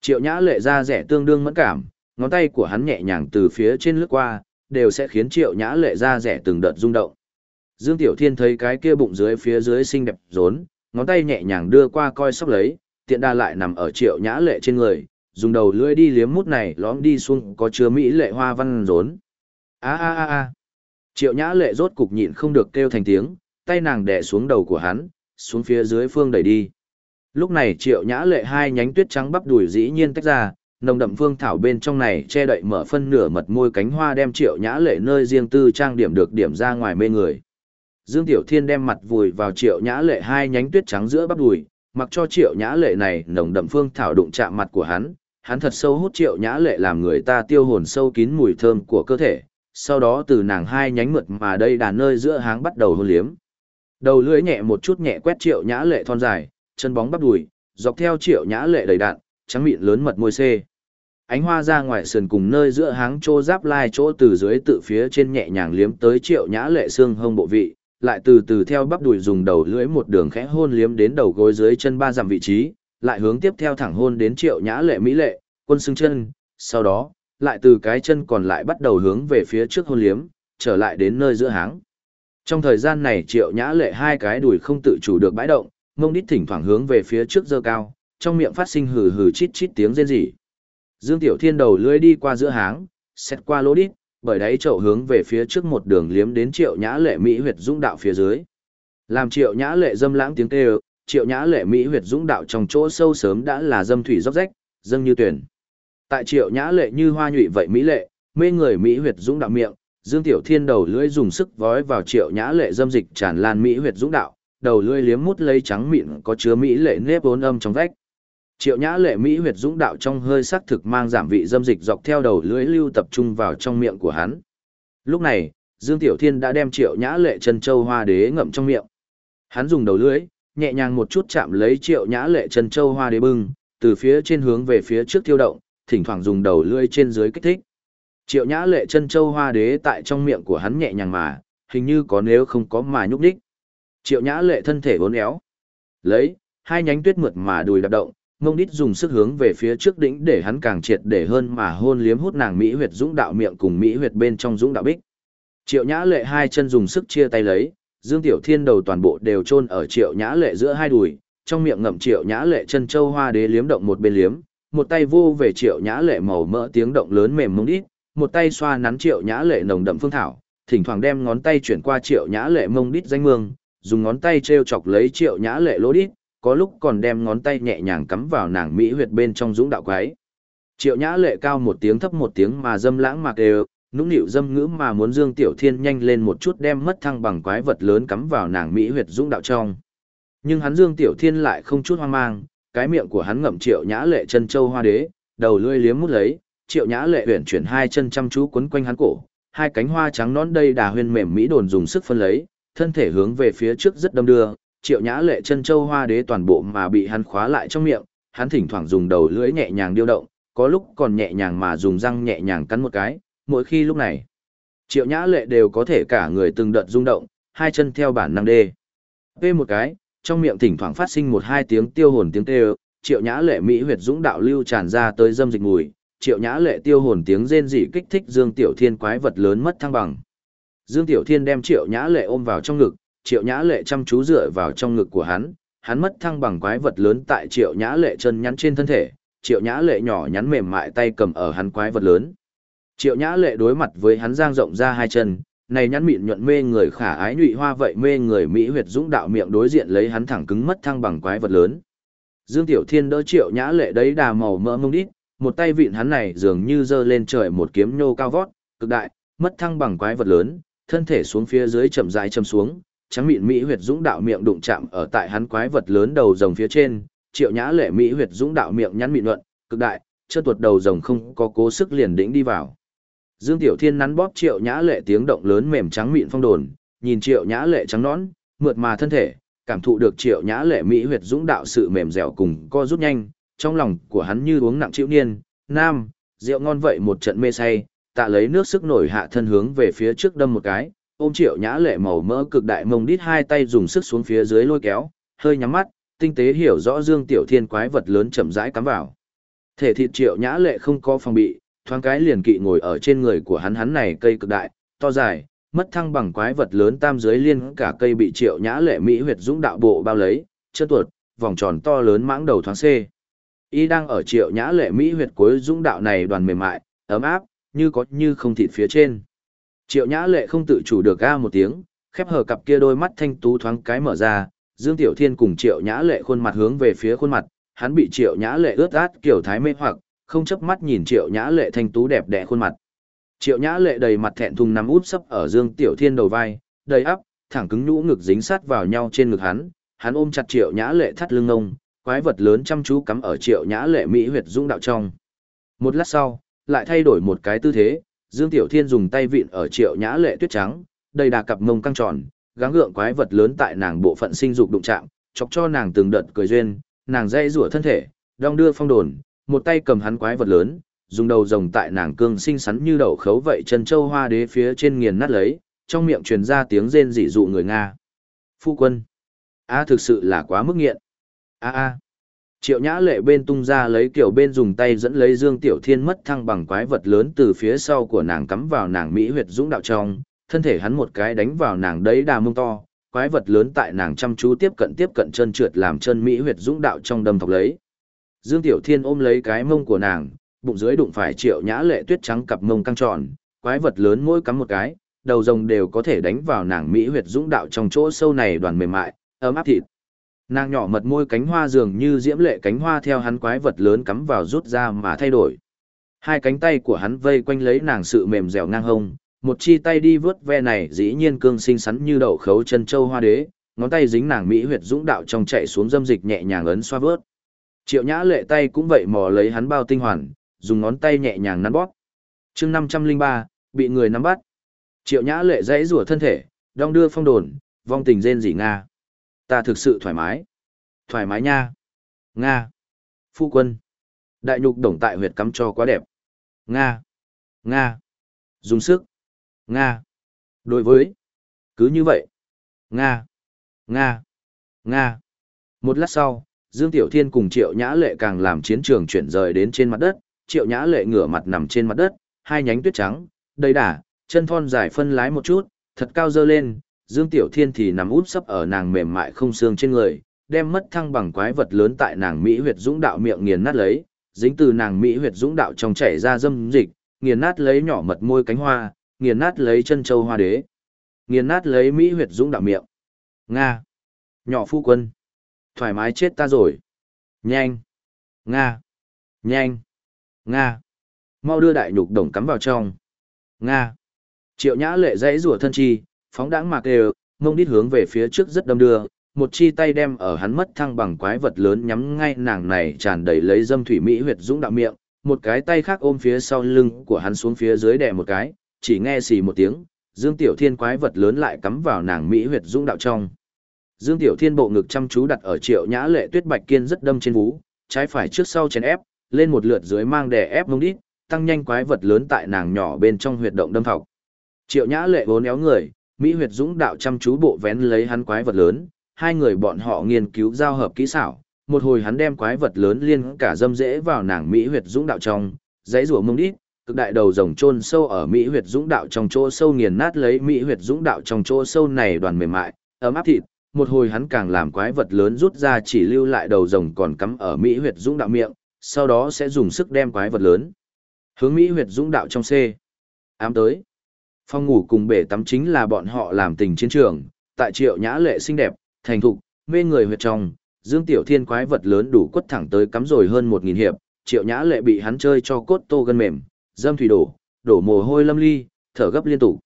Triệu nhã lệ da rẻ tương đương mẫn cảm, ngón tay của hắn nhẹ nhàng từ phía trên lướt qua, đều sẽ khiến triệu nhã lệ da rẻ từng đợt rung động. Dương Tiểu Thiên thấy cái kia bụng dưới phía dưới xinh đẹp rốn, ngón tay nhẹ nhàng đưa qua coi sóc lấy, tiện đa lại nằm ở triệu nhã lệ trên người, dùng đầu lưỡi đi liếm mút này lõm đi xuống có chứa mỹ lệ hoa văn rốn. a a a a Triệu nhã lệ rốt cục nhịn không được kêu thành tiếng, tay nàng đè xuống đầu của hắn, xuống phía dưới phương đẩy đi. Lúc này triệu nhã lệ hai nhánh tuyết trắng bắp đùi dĩ nhiên tách ra, nồng đậm phương thảo bên trong này che đậy mở phân nửa mật môi cánh hoa đem triệu nhã lệ nơi riêng tư trang điểm được điểm ra ngoài mê người. Dương Tiểu Thiên đem mặt vùi vào triệu nhã lệ hai nhánh tuyết trắng giữa bắp đùi, mặc cho triệu nhã lệ này nồng đậm phương thảo đụng chạm mặt của hắn, hắn thật sâu hút triệu nhã lệ làm người ta tiêu hồn sâu kín mùi thơm của cơ thể, sau đó từ nàng hai nhánh mượt mà đây đàn nơi giữa háng bắt đầu hôn liếm. Đầu lưỡi nhẹ một chút nhẹ quét triệu nhã lệ thon dài, chân bóng bắp đùi, dọc theo triệu nhã lệ đầy đạn, trắng mịn lớn mật môi xê. Ánh hoa ra ngoài sườn cùng nơi giữa háng trô giáp lai chỗ từ dưới tự phía trên nhẹ nhàng liếm tới triệu nhã lệ xương hông bộ vị, lại từ từ theo bắp đùi dùng đầu lưỡi một đường khẽ hôn liếm đến đầu gối dưới chân ba dặm vị trí, lại hướng tiếp theo thẳng hôn đến triệu nhã lệ mỹ lệ, quân xương chân, sau đó, lại từ cái chân còn lại bắt đầu hướng về phía trước hôn liếm, trở lại đến nơi giữa háng. Trong thời gian này triệu nhã lệ hai cái đùi không tự chủ được bãi động, mông đít thỉnh thoảng hướng về phía trước dơ cao, trong miệng phát sinh hừ hừ chít chít tiếng rên rỉ. Dương Tiểu Thiên đầu lưỡi đi qua giữa háng, xét qua lỗ đít, bởi đáy chậu hướng về phía trước một đường liếm đến triệu nhã lệ mỹ huyệt dũng đạo phía dưới. Làm triệu nhã lệ dâm lãng tiếng kêu, triệu nhã lệ mỹ huyệt dũng đạo trong chỗ sâu sớm đã là dâm thủy róc rách, dâng như tuyển. Tại triệu nhã lệ như hoa nhụy vậy mỹ lệ, mê người mỹ huyệt dũng đạo miệng, Dương Tiểu Thiên đầu lưỡi dùng sức vói vào triệu nhã lệ dâm dịch tràn lan mỹ huyệt dũng đạo, đầu lưỡi liếm mút lấy trắng mịn có chứa mỹ lệ nếp ốn âm trong vách. Triệu nhã lệ mỹ huyệt dũng đạo trong hơi sắc thực mang giảm vị dâm dịch dọc theo đầu lưỡi lưu tập trung vào trong miệng của hắn. Lúc này, Dương Tiểu Thiên đã đem triệu nhã lệ chân châu hoa đế ngậm trong miệng. Hắn dùng đầu lưỡi, nhẹ nhàng một chút chạm lấy triệu nhã lệ chân châu hoa đế bưng, từ phía trên hướng về phía trước tiêu động, thỉnh thoảng dùng đầu lưỡi trên dưới kích thích. Triệu nhã lệ chân châu hoa đế tại trong miệng của hắn nhẹ nhàng mà, hình như có nếu không có mà nhúc đích. Triệu nhã lệ thân thể vốn éo. Lấy, hai nhánh tuyết mượt mà đùi đạp động, Mông đít dùng sức hướng về phía trước đỉnh để hắn càng triệt để hơn mà hôn liếm hút nàng Mỹ huyệt dũng đạo miệng cùng Mỹ huyệt bên trong dũng đạo bích. Triệu nhã lệ hai chân dùng sức chia tay lấy, Dương Tiểu Thiên đầu toàn bộ đều chôn ở triệu nhã lệ giữa hai đùi, trong miệng ngậm triệu nhã lệ chân châu hoa đế liếm động một bên liếm, một tay vô về triệu nhã lệ màu mỡ tiếng động lớn mềm mông đít, một tay xoa nắn triệu nhã lệ nồng đậm phương thảo, thỉnh thoảng đem ngón tay chuyển qua triệu nhã lệ mông đít danh mương, dùng ngón tay treo chọc lấy triệu nhã lệ lỗ đít, có lúc còn đem ngón tay nhẹ nhàng cắm vào nàng mỹ huyệt bên trong dũng đạo quái. Triệu nhã lệ cao một tiếng thấp một tiếng mà dâm lãng mạc đều, nũng nịu dâm ngữ mà muốn Dương Tiểu Thiên nhanh lên một chút đem mất thăng bằng quái vật lớn cắm vào nàng mỹ huyệt dũng đạo trong. Nhưng hắn Dương Tiểu Thiên lại không chút hoang mang, cái miệng của hắn ngậm triệu nhã lệ chân châu hoa đế, đầu lưỡi liếm mút lấy, triệu nhã lệ huyền chuyển hai chân chăm chú quấn quanh hắn cổ, hai cánh hoa trắng nón đây đà huyên mềm mỹ đồn dùng sức phân lấy, thân thể hướng về phía trước rất đâm đưa, triệu nhã lệ chân châu hoa đế toàn bộ mà bị hắn khóa lại trong miệng, hắn thỉnh thoảng dùng đầu lưỡi nhẹ nhàng điêu động, có lúc còn nhẹ nhàng mà dùng răng nhẹ nhàng cắn một cái, mỗi khi lúc này. Triệu nhã lệ đều có thể cả người từng đợt rung động, hai chân theo bản năng đê. Vê một cái, trong miệng thỉnh thoảng phát sinh một hai tiếng tiêu hồn tiếng kêu, triệu nhã lệ mỹ huyệt dũng đạo lưu tràn ra tới dâm dịch mùi, triệu nhã lệ tiêu hồn tiếng rên rỉ kích thích Dương Tiểu Thiên quái vật lớn mất thăng bằng. Dương Tiểu Thiên đem triệu nhã lệ ôm vào trong ngực, triệu nhã lệ chăm chú dựa vào trong ngực của hắn, hắn mất thăng bằng quái vật lớn tại triệu nhã lệ chân nhắn trên thân thể, triệu nhã lệ nhỏ nhắn mềm mại tay cầm ở hắn quái vật lớn. Triệu nhã lệ đối mặt với hắn giang rộng ra hai chân, này nhắn mịn nhuận mê người khả ái nhụy hoa vậy mê người Mỹ huyệt dũng đạo miệng đối diện lấy hắn thẳng cứng mất thăng bằng quái vật lớn. Dương Tiểu Thiên đỡ triệu nhã lệ đấy đà màu mỡ mông đít, một tay vịn hắn này dường như giơ lên trời một kiếm nhô cao vót, cực đại, mất thăng bằng quái vật lớn, thân thể xuống phía dưới chậm rãi châm xuống, trắng mịn mỹ huyệt dũng đạo miệng đụng chạm ở tại hắn quái vật lớn đầu rồng phía trên, Triệu Nhã Lệ mỹ huyệt dũng đạo miệng nhắn mịn luận, cực đại, chân tuột đầu rồng không có cố sức liền đỉnh đi vào. Dương Tiểu Thiên nắn bóp Triệu Nhã Lệ tiếng động lớn mềm trắng mịn phong đồn, nhìn Triệu Nhã Lệ trắng nõn, mượt mà thân thể, cảm thụ được Triệu Nhã Lệ mỹ huyệt dũng đạo sự mềm dẻo cùng co rút nhanh, trong lòng của hắn như uống nặng chịu niên, nam, rượu ngon vậy một trận mê say, tạ lấy nước sức nổi hạ thân hướng về phía trước đâm một cái, ôm triệu nhã lệ màu mỡ cực đại mông đít hai tay dùng sức xuống phía dưới lôi kéo, hơi nhắm mắt, tinh tế hiểu rõ dương tiểu thiên quái vật lớn chậm rãi cắm vào. Thể thịt triệu nhã lệ không có phòng bị, thoáng cái liền kỵ ngồi ở trên người của hắn hắn này cây cực đại, to dài, mất thăng bằng quái vật lớn tam dưới liên cả cây bị triệu nhã lệ mỹ huyệt dũng đạo bộ bao lấy, chân tuột, vòng tròn to lớn mãng đầu thoáng xê. Y đang ở triệu nhã lệ Mỹ huyệt cuối dũng đạo này đoàn mềm mại, ấm áp, như có như không thịt phía trên. Triệu nhã lệ không tự chủ được ga một tiếng, khép hờ cặp kia đôi mắt thanh tú thoáng cái mở ra, Dương Tiểu Thiên cùng triệu nhã lệ khuôn mặt hướng về phía khuôn mặt, hắn bị triệu nhã lệ ướt át kiểu thái mê hoặc, không chớp mắt nhìn triệu nhã lệ thanh tú đẹp đẽ khuôn mặt. Triệu nhã lệ đầy mặt thẹn thùng nằm út sấp ở Dương Tiểu Thiên đầu vai, đầy ắp, thẳng cứng nhũ ngực dính sát vào nhau trên ngực hắn, hắn ôm chặt triệu nhã lệ thắt lưng ông, quái vật lớn chăm chú cắm ở triệu nhã lệ mỹ huyệt dũng đạo trong. Một lát sau, lại thay đổi một cái tư thế, Dương Tiểu Thiên dùng tay vịn ở triệu nhã lệ tuyết trắng, đầy đà cặp mông căng tròn, gắng gượng quái vật lớn tại nàng bộ phận sinh dục đụng chạm, chọc cho nàng từng đợt cười duyên, nàng dây rủa thân thể, đong đưa phong đồn, một tay cầm hắn quái vật lớn, dùng đầu rồng tại nàng cương sinh sắn như đậu khấu vậy chân châu hoa đế phía trên nghiền nát lấy, trong miệng truyền ra tiếng rên dị dụ người Nga. Phu quân. a thực sự là quá mức nghiện a a triệu nhã lệ bên tung ra lấy kiểu bên dùng tay dẫn lấy dương tiểu thiên mất thăng bằng quái vật lớn từ phía sau của nàng cắm vào nàng mỹ huyệt dũng đạo trong. Thân thể hắn một cái đánh vào nàng đấy đà mông to. Quái vật lớn tại nàng chăm chú tiếp cận tiếp cận chân trượt làm chân mỹ huyệt dũng đạo trong đâm thọc lấy. Dương tiểu thiên ôm lấy cái mông của nàng, bụng dưới đụng phải triệu nhã lệ tuyết trắng cặp mông căng tròn. Quái vật lớn mỗi cắm một cái, đầu rồng đều có thể đánh vào nàng mỹ huyệt dũng đạo trong chỗ sâu này đoàn mềm mại, ấm áp thịt. Nàng nhỏ mật môi cánh hoa dường như diễm lệ cánh hoa theo hắn quái vật lớn cắm vào rút ra mà thay đổi. Hai cánh tay của hắn vây quanh lấy nàng sự mềm dẻo ngang hông, một chi tay đi vớt ve này dĩ nhiên cương xinh xắn như đậu khấu chân châu hoa đế, ngón tay dính nàng mỹ huyệt dũng đạo trong chạy xuống dâm dịch nhẹ nhàng ấn xoa vớt. Triệu Nhã lệ tay cũng vậy mò lấy hắn bao tinh hoàn, dùng ngón tay nhẹ nhàng nắn bóp. Chương năm trăm linh ba bị người nắm bắt. Triệu Nhã lệ dãy rủa thân thể, đong đưa phong đồn, vong tình rên rỉ nga ta thực sự thoải mái. Thoải mái nha. Nga. Phu quân. Đại nhục đồng tại huyệt cắm cho quá đẹp. Nga. Nga. Dùng sức. Nga. Đối với. Cứ như vậy. Nga. Nga. Nga. Một lát sau, Dương Tiểu Thiên cùng Triệu Nhã Lệ càng làm chiến trường chuyển rời đến trên mặt đất, Triệu Nhã Lệ ngửa mặt nằm trên mặt đất, hai nhánh tuyết trắng, đầy đà, chân thon dài phân lái một chút, thật cao dơ lên, Dương Tiểu Thiên thì nằm úp sấp ở nàng mềm mại không xương trên người, đem mất thăng bằng quái vật lớn tại nàng Mỹ huyệt dũng đạo miệng nghiền nát lấy, dính từ nàng Mỹ huyệt dũng đạo trong chảy ra dâm dịch, nghiền nát lấy nhỏ mật môi cánh hoa, nghiền nát lấy chân châu hoa đế, nghiền nát lấy Mỹ huyệt dũng đạo miệng. Nga. Nhỏ phu quân. Thoải mái chết ta rồi. Nhanh. Nga. Nhanh. Nga. Mau đưa đại nhục đồng cắm vào trong. Nga. Triệu nhã lệ dãy rủa thân chi, phóng đãng mạc đều, mông đít hướng về phía trước rất đâm đưa, một chi tay đem ở hắn mất thăng bằng quái vật lớn nhắm ngay nàng này tràn đầy lấy dâm thủy mỹ huyệt dũng đạo miệng, một cái tay khác ôm phía sau lưng của hắn xuống phía dưới đè một cái, chỉ nghe xì một tiếng, Dương Tiểu Thiên quái vật lớn lại cắm vào nàng mỹ huyệt dũng đạo trong. Dương Tiểu Thiên bộ ngực chăm chú đặt ở Triệu Nhã Lệ Tuyết Bạch Kiên rất đâm trên vú, trái phải trước sau chèn ép, lên một lượt dưới mang đè ép mông đít, tăng nhanh quái vật lớn tại nàng nhỏ bên trong huyệt động đâm thọc. Triệu Nhã Lệ vốn éo người, Mỹ huyệt dũng đạo chăm chú bộ vén lấy hắn quái vật lớn, hai người bọn họ nghiên cứu giao hợp kỹ xảo, một hồi hắn đem quái vật lớn liên cả dâm dễ vào nàng Mỹ huyệt dũng đạo trong, giấy rủa mông đít, cực đại đầu rồng chôn sâu ở Mỹ huyệt dũng đạo trong chỗ sâu nghiền nát lấy Mỹ huyệt dũng đạo trong chỗ sâu này đoàn mềm mại, ấm áp thịt, một hồi hắn càng làm quái vật lớn rút ra chỉ lưu lại đầu rồng còn cắm ở Mỹ huyệt dũng đạo miệng, sau đó sẽ dùng sức đem quái vật lớn. Hướng Mỹ huyệt dũng đạo trong C. Ám tới. Phòng ngủ cùng bể tắm chính là bọn họ làm tình chiến trường, tại triệu nhã lệ xinh đẹp, thành thục, mê người huyệt trong, Dương Tiểu Thiên quái vật lớn đủ quất thẳng tới cắm rồi hơn một nghìn hiệp, triệu nhã lệ bị hắn chơi cho cốt tô gân mềm, dâm thủy đổ, đổ mồ hôi lâm ly, thở gấp liên tục.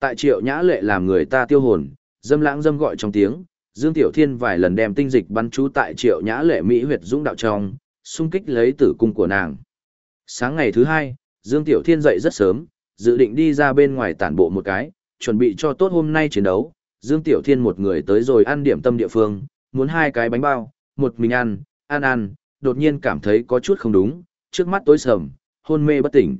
Tại triệu nhã lệ làm người ta tiêu hồn, dâm lãng dâm gọi trong tiếng, Dương Tiểu Thiên vài lần đem tinh dịch bắn trú tại triệu nhã lệ Mỹ huyệt dũng đạo trong, xung kích lấy tử cung của nàng. Sáng ngày thứ hai, Dương Tiểu Thiên dậy rất sớm, dự định đi ra bên ngoài tản bộ một cái, chuẩn bị cho tốt hôm nay chiến đấu. Dương Tiểu Thiên một người tới rồi ăn điểm tâm địa phương, muốn hai cái bánh bao, một mình ăn, ăn ăn, đột nhiên cảm thấy có chút không đúng, trước mắt tối sầm, hôn mê bất tỉnh.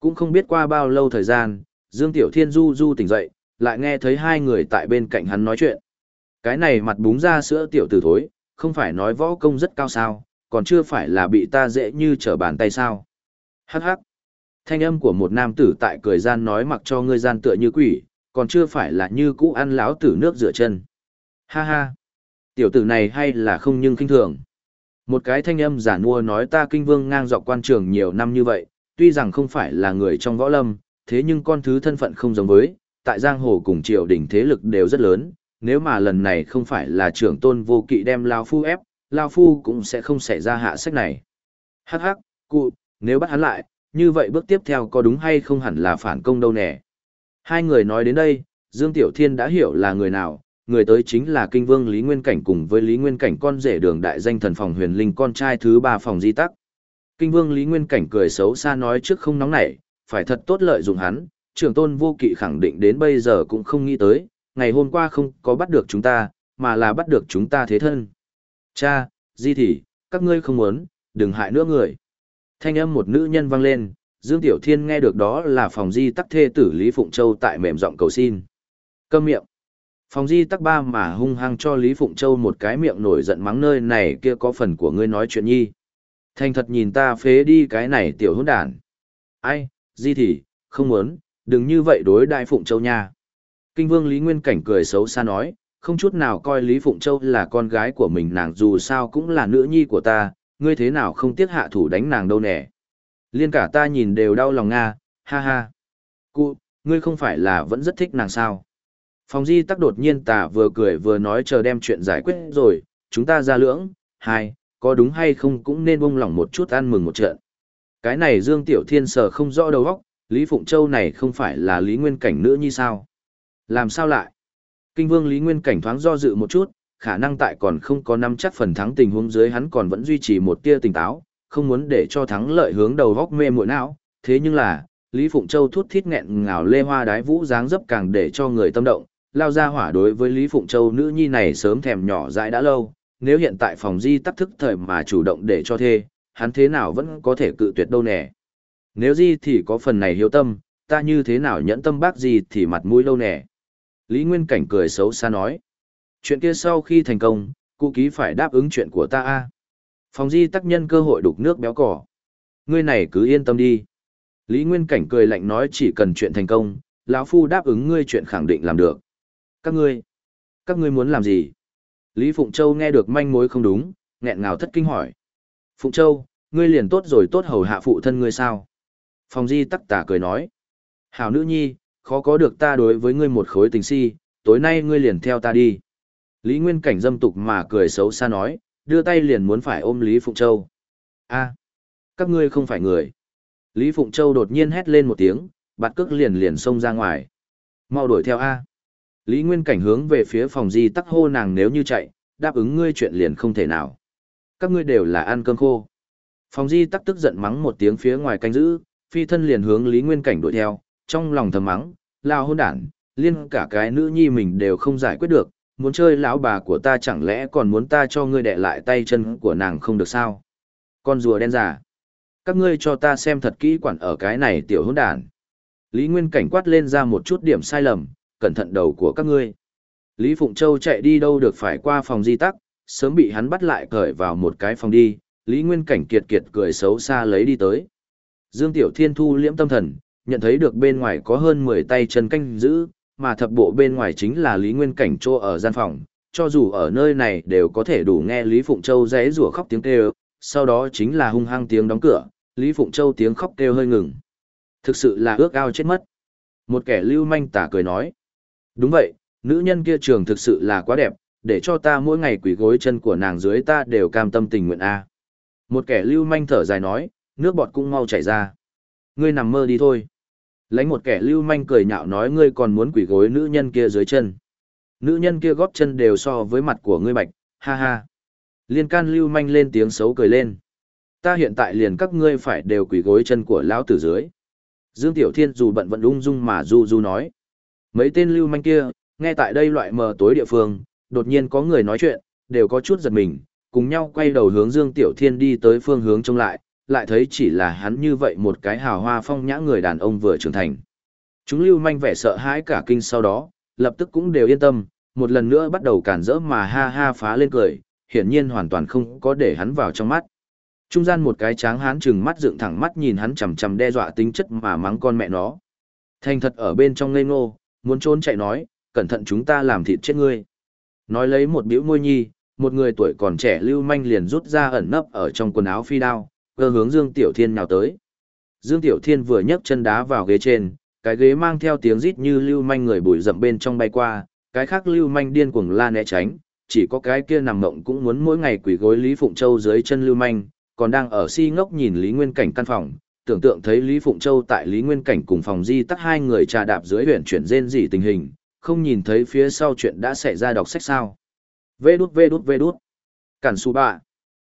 Cũng không biết qua bao lâu thời gian, Dương Tiểu Thiên du du tỉnh dậy, lại nghe thấy hai người tại bên cạnh hắn nói chuyện. Cái này mặt búng ra sữa tiểu tử thối, không phải nói võ công rất cao sao, còn chưa phải là bị ta dễ như trở bàn tay sao. Hắc hắc. Thanh âm của một nam tử tại cười gian nói mặc cho ngươi gian tựa như quỷ, còn chưa phải là như cũ ăn láo tử nước rửa chân. Ha ha. Tiểu tử này hay là không nhưng kinh thường. Một cái thanh âm giả nua nói ta kinh vương ngang dọc quan trường nhiều năm như vậy, tuy rằng không phải là người trong võ lâm, thế nhưng con thứ thân phận không giống với, tại giang hồ cùng triều đình thế lực đều rất lớn, nếu mà lần này không phải là trưởng tôn vô kỵ đem Lao Phu ép, Lao Phu cũng sẽ không xảy ra hạ sách này. Hắc hắc, cụ, nếu bắt hắn lại, như vậy bước tiếp theo có đúng hay không hẳn là phản công đâu nè. Hai người nói đến đây, Dương Tiểu Thiên đã hiểu là người nào, người tới chính là kinh vương Lý Nguyên Cảnh cùng với Lý Nguyên Cảnh con rể đường đại danh thần phòng huyền linh con trai thứ ba phòng di tắc. Kinh vương Lý Nguyên Cảnh cười xấu xa nói trước không nóng nảy, phải thật tốt lợi dụng hắn, trưởng tôn vô kỵ khẳng định đến bây giờ cũng không nghĩ tới, ngày hôm qua không có bắt được chúng ta, mà là bắt được chúng ta thế thân. Cha, di thì, các ngươi không muốn, đừng hại nữa người. Thanh âm một nữ nhân vang lên, Dương Tiểu Thiên nghe được đó là phòng di tắc thê tử Lý Phụng Châu tại mềm giọng cầu xin. Câm miệng. Phòng di tắc ba mà hung hăng cho Lý Phụng Châu một cái miệng nổi giận mắng nơi này kia có phần của ngươi nói chuyện nhi. Thành thật nhìn ta phế đi cái này tiểu hỗn đản. Ai, di thì, không muốn, đừng như vậy đối đại Phụng Châu nha. Kinh vương Lý Nguyên Cảnh cười xấu xa nói, không chút nào coi Lý Phụng Châu là con gái của mình nàng dù sao cũng là nữ nhi của ta, ngươi thế nào không tiếc hạ thủ đánh nàng đâu nè. Liên cả ta nhìn đều đau lòng Nga, ha ha. Cụ, ngươi không phải là vẫn rất thích nàng sao. Phòng di tắc đột nhiên tà vừa cười vừa nói chờ đem chuyện giải quyết rồi, chúng ta ra lưỡng, hai, có đúng hay không cũng nên buông lỏng một chút ăn mừng một trận. Cái này Dương Tiểu Thiên sờ không rõ đầu óc, Lý Phụng Châu này không phải là Lý Nguyên Cảnh nữa như sao? Làm sao lại? Kinh Vương Lý Nguyên Cảnh thoáng do dự một chút, khả năng tại còn không có năm chắc phần thắng tình huống dưới hắn còn vẫn duy trì một tia tỉnh táo, không muốn để cho thắng lợi hướng đầu góc mê muội não, thế nhưng là, Lý Phụng Châu thút thít nghẹn ngào lê hoa đái vũ dáng dấp càng để cho người tâm động, lao ra hỏa đối với Lý Phụng Châu nữ nhi này sớm thèm nhỏ dãi đã lâu, nếu hiện tại phòng di tắc thức thời mà chủ động để cho thê, hắn thế nào vẫn có thể cự tuyệt đâu nè. Nếu di thì có phần này hiếu tâm, ta như thế nào nhẫn tâm bác gì thì mặt mũi lâu nè. Lý Nguyên Cảnh cười xấu xa nói. Chuyện kia sau khi thành công, Cụ ký phải đáp ứng chuyện của ta a. Phòng di tắc nhân cơ hội đục nước béo cỏ. Ngươi này cứ yên tâm đi. Lý Nguyên Cảnh cười lạnh nói chỉ cần chuyện thành công, lão Phu đáp ứng ngươi chuyện khẳng định làm được. Các ngươi, các ngươi muốn làm gì? Lý Phụng Châu nghe được manh mối không đúng, nghẹn ngào thất kinh hỏi. Phụng Châu, ngươi liền tốt rồi tốt hầu hạ phụ thân ngươi sao? Phòng di tắc tả cười nói. Hảo nữ nhi, khó có được ta đối với ngươi một khối tình si, tối nay ngươi liền theo ta đi. Lý Nguyên Cảnh dâm tục mà cười xấu xa nói, đưa tay liền muốn phải ôm Lý Phụng Châu. a các ngươi không phải người. Lý Phụng Châu đột nhiên hét lên một tiếng, bạt cước liền liền xông ra ngoài. Mau đuổi theo A. Lý Nguyên Cảnh hướng về phía phòng di tắc hô nàng nếu như chạy, đáp ứng ngươi chuyện liền không thể nào. Các ngươi đều là ăn cơm khô. Phòng di tắc tức giận mắng một tiếng phía ngoài canh giữ, phi thân liền hướng Lý Nguyên Cảnh đuổi theo, trong lòng thầm mắng, lao hôn đản, liên cả cái nữ nhi mình đều không giải quyết được, muốn chơi lão bà của ta chẳng lẽ còn muốn ta cho ngươi đẻ lại tay chân của nàng không được sao? Con rùa đen giả. Các ngươi cho ta xem thật kỹ quản ở cái này tiểu hỗn đản. Lý Nguyên Cảnh quát lên ra một chút điểm sai lầm, cẩn thận đầu của các ngươi. Lý Phụng Châu chạy đi đâu được phải qua phòng di tắc, sớm bị hắn bắt lại cởi vào một cái phòng đi, Lý Nguyên Cảnh kiệt kiệt cười xấu xa lấy đi tới. Dương Tiểu Thiên thu liễm tâm thần, nhận thấy được bên ngoài có hơn 10 tay chân canh giữ, mà thập bộ bên ngoài chính là Lý Nguyên Cảnh trô ở gian phòng, cho dù ở nơi này đều có thể đủ nghe Lý Phụng Châu rẽ rủa khóc tiếng kêu, sau đó chính là hung hăng tiếng đóng cửa, Lý Phụng Châu tiếng khóc kêu hơi ngừng. Thực sự là ước ao chết mất. Một kẻ lưu manh tả cười nói. Đúng vậy, nữ nhân kia trường thực sự là quá đẹp, để cho ta mỗi ngày quỷ gối chân của nàng dưới ta đều cam tâm tình nguyện a. Một kẻ lưu manh thở dài nói, nước bọt cũng mau chảy ra. Ngươi nằm mơ đi thôi. Lấy một kẻ lưu manh cười nhạo nói ngươi còn muốn quỷ gối nữ nhân kia dưới chân. Nữ nhân kia góp chân đều so với mặt của ngươi bạch, ha ha. Liên can lưu manh lên tiếng xấu cười lên. Ta hiện tại liền các ngươi phải đều quỷ gối chân của lão tử dưới. Dương Tiểu Thiên dù bận vận ung dung mà du du nói. Mấy tên lưu manh kia, nghe tại đây loại mờ tối địa phương, đột nhiên có người nói chuyện, đều có chút giật mình, cùng nhau quay đầu hướng Dương Tiểu Thiên đi tới phương hướng trông lại, lại thấy chỉ là hắn như vậy một cái hào hoa phong nhã người đàn ông vừa trưởng thành. Chúng lưu manh vẻ sợ hãi cả kinh sau đó, lập tức cũng đều yên tâm, một lần nữa bắt đầu cản rỡ mà ha ha phá lên cười, hiển nhiên hoàn toàn không có để hắn vào trong mắt. Trung gian một cái tráng hán chừng mắt dựng thẳng mắt nhìn hắn chằm chằm đe dọa tính chất mà mắng con mẹ nó. Thành thật ở bên trong ngây ngô, muốn trốn chạy nói, cẩn thận chúng ta làm thịt chết ngươi. Nói lấy một biểu môi nhi, một người tuổi còn trẻ lưu manh liền rút ra ẩn nấp ở trong quần áo phi đao, cơ hướng Dương Tiểu Thiên nào tới. Dương Tiểu Thiên vừa nhấc chân đá vào ghế trên, cái ghế mang theo tiếng rít như lưu manh người bụi rậm bên trong bay qua, cái khác lưu manh điên cuồng la né tránh, chỉ có cái kia nằm ngậm cũng muốn mỗi ngày quỳ gối Lý Phụng Châu dưới chân lưu manh, còn đang ở si ngốc nhìn Lý Nguyên Cảnh căn phòng, tưởng tượng thấy Lý Phụng Châu tại Lý Nguyên Cảnh cùng phòng di tắt hai người trà đạp dưới huyện chuyển rên rỉ tình hình, không nhìn thấy phía sau chuyện đã xảy ra đọc sách sao. Vê đút vê đút vê đút. Cản su bạ.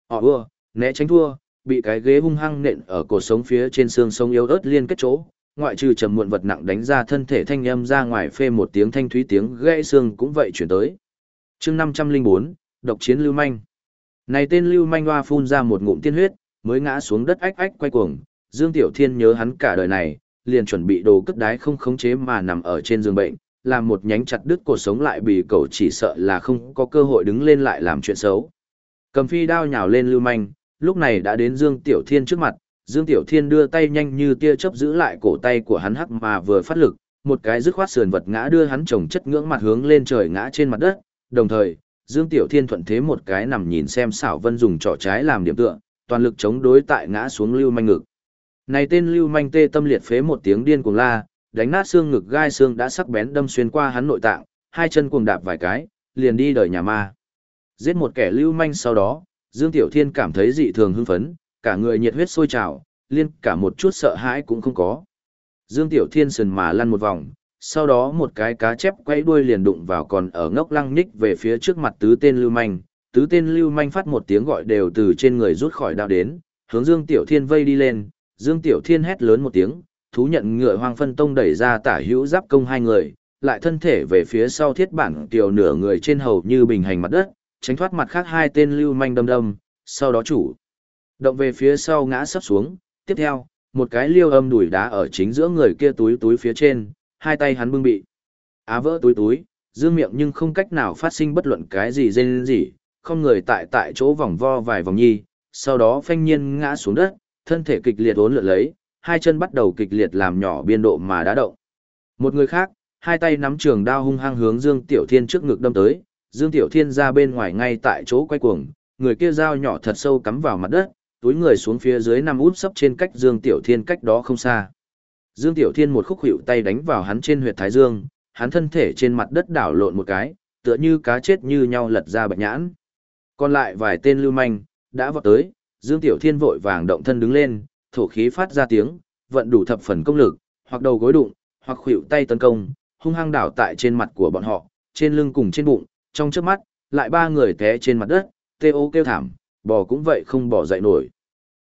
Họ ưa, né tránh thua, bị cái ghế hung hăng nện ở cổ sống phía trên xương sống yếu ớt liên kết chỗ, ngoại trừ trầm muộn vật nặng đánh ra thân thể thanh âm ra ngoài phê một tiếng thanh thúy tiếng gãy xương cũng vậy chuyển tới. Chương 504, độc chiến lưu manh. Này tên lưu manh hoa phun ra một ngụm tiên huyết, mới ngã xuống đất ách ách quay cuồng, Dương Tiểu Thiên nhớ hắn cả đời này, liền chuẩn bị đồ cất đái không khống chế mà nằm ở trên giường bệnh, làm một nhánh chặt đứt cuộc sống lại bị cậu chỉ sợ là không có cơ hội đứng lên lại làm chuyện xấu. Cầm phi đao nhào lên lưu manh, lúc này đã đến Dương Tiểu Thiên trước mặt, Dương Tiểu Thiên đưa tay nhanh như tia chớp giữ lại cổ tay của hắn hắc mà vừa phát lực, một cái dứt khoát sườn vật ngã đưa hắn chồng chất ngưỡng mặt hướng lên trời ngã trên mặt đất, đồng thời, Dương Tiểu Thiên thuận thế một cái nằm nhìn xem xảo vân dùng trỏ trái làm điểm tựa, toàn lực chống đối tại ngã xuống lưu manh ngực. Này tên lưu manh tê tâm liệt phế một tiếng điên cuồng la, đánh nát xương ngực gai xương đã sắc bén đâm xuyên qua hắn nội tạng, hai chân cuồng đạp vài cái, liền đi đời nhà ma. Giết một kẻ lưu manh sau đó, Dương Tiểu Thiên cảm thấy dị thường hưng phấn, cả người nhiệt huyết sôi trào, liên cả một chút sợ hãi cũng không có. Dương Tiểu Thiên sần mà lăn một vòng, sau đó một cái cá chép quay đuôi liền đụng vào còn ở ngốc lăng nhích về phía trước mặt tứ tên lưu manh, tứ tên lưu manh phát một tiếng gọi đều từ trên người rút khỏi đao đến, hướng Dương Tiểu Thiên vây đi lên, Dương Tiểu Thiên hét lớn một tiếng, thú nhận ngựa hoang phân tông đẩy ra tả hữu giáp công hai người, lại thân thể về phía sau thiết bản tiểu nửa người trên hầu như bình hành mặt đất, tránh thoát mặt khác hai tên lưu manh đâm đâm, sau đó chủ động về phía sau ngã sấp xuống, tiếp theo, một cái liêu âm đuổi đá ở chính giữa người kia túi túi phía trên, hai tay hắn bưng bị. Á vỡ túi túi, dương miệng nhưng không cách nào phát sinh bất luận cái gì dên gì, không người tại tại chỗ vòng vo vài vòng nhi, sau đó phanh nhiên ngã xuống đất, thân thể kịch liệt uốn lượn lấy, hai chân bắt đầu kịch liệt làm nhỏ biên độ mà đã động. Một người khác, hai tay nắm trường đao hung hăng hướng Dương Tiểu Thiên trước ngực đâm tới, Dương Tiểu Thiên ra bên ngoài ngay tại chỗ quay cuồng, người kia dao nhỏ thật sâu cắm vào mặt đất, túi người xuống phía dưới nằm úp sấp trên cách Dương Tiểu Thiên cách đó không xa. Dương Tiểu Thiên một khúc hữu tay đánh vào hắn trên huyệt thái dương, hắn thân thể trên mặt đất đảo lộn một cái, tựa như cá chết như nhau lật ra bệnh nhãn. Còn lại vài tên lưu manh, đã vọt tới, Dương Tiểu Thiên vội vàng động thân đứng lên, thổ khí phát ra tiếng, vận đủ thập phần công lực, hoặc đầu gối đụng, hoặc khuỵu tay tấn công, hung hăng đảo tại trên mặt của bọn họ, trên lưng cùng trên bụng, trong trước mắt, lại ba người té trên mặt đất, tê ô kêu thảm, bò cũng vậy không bỏ dậy nổi.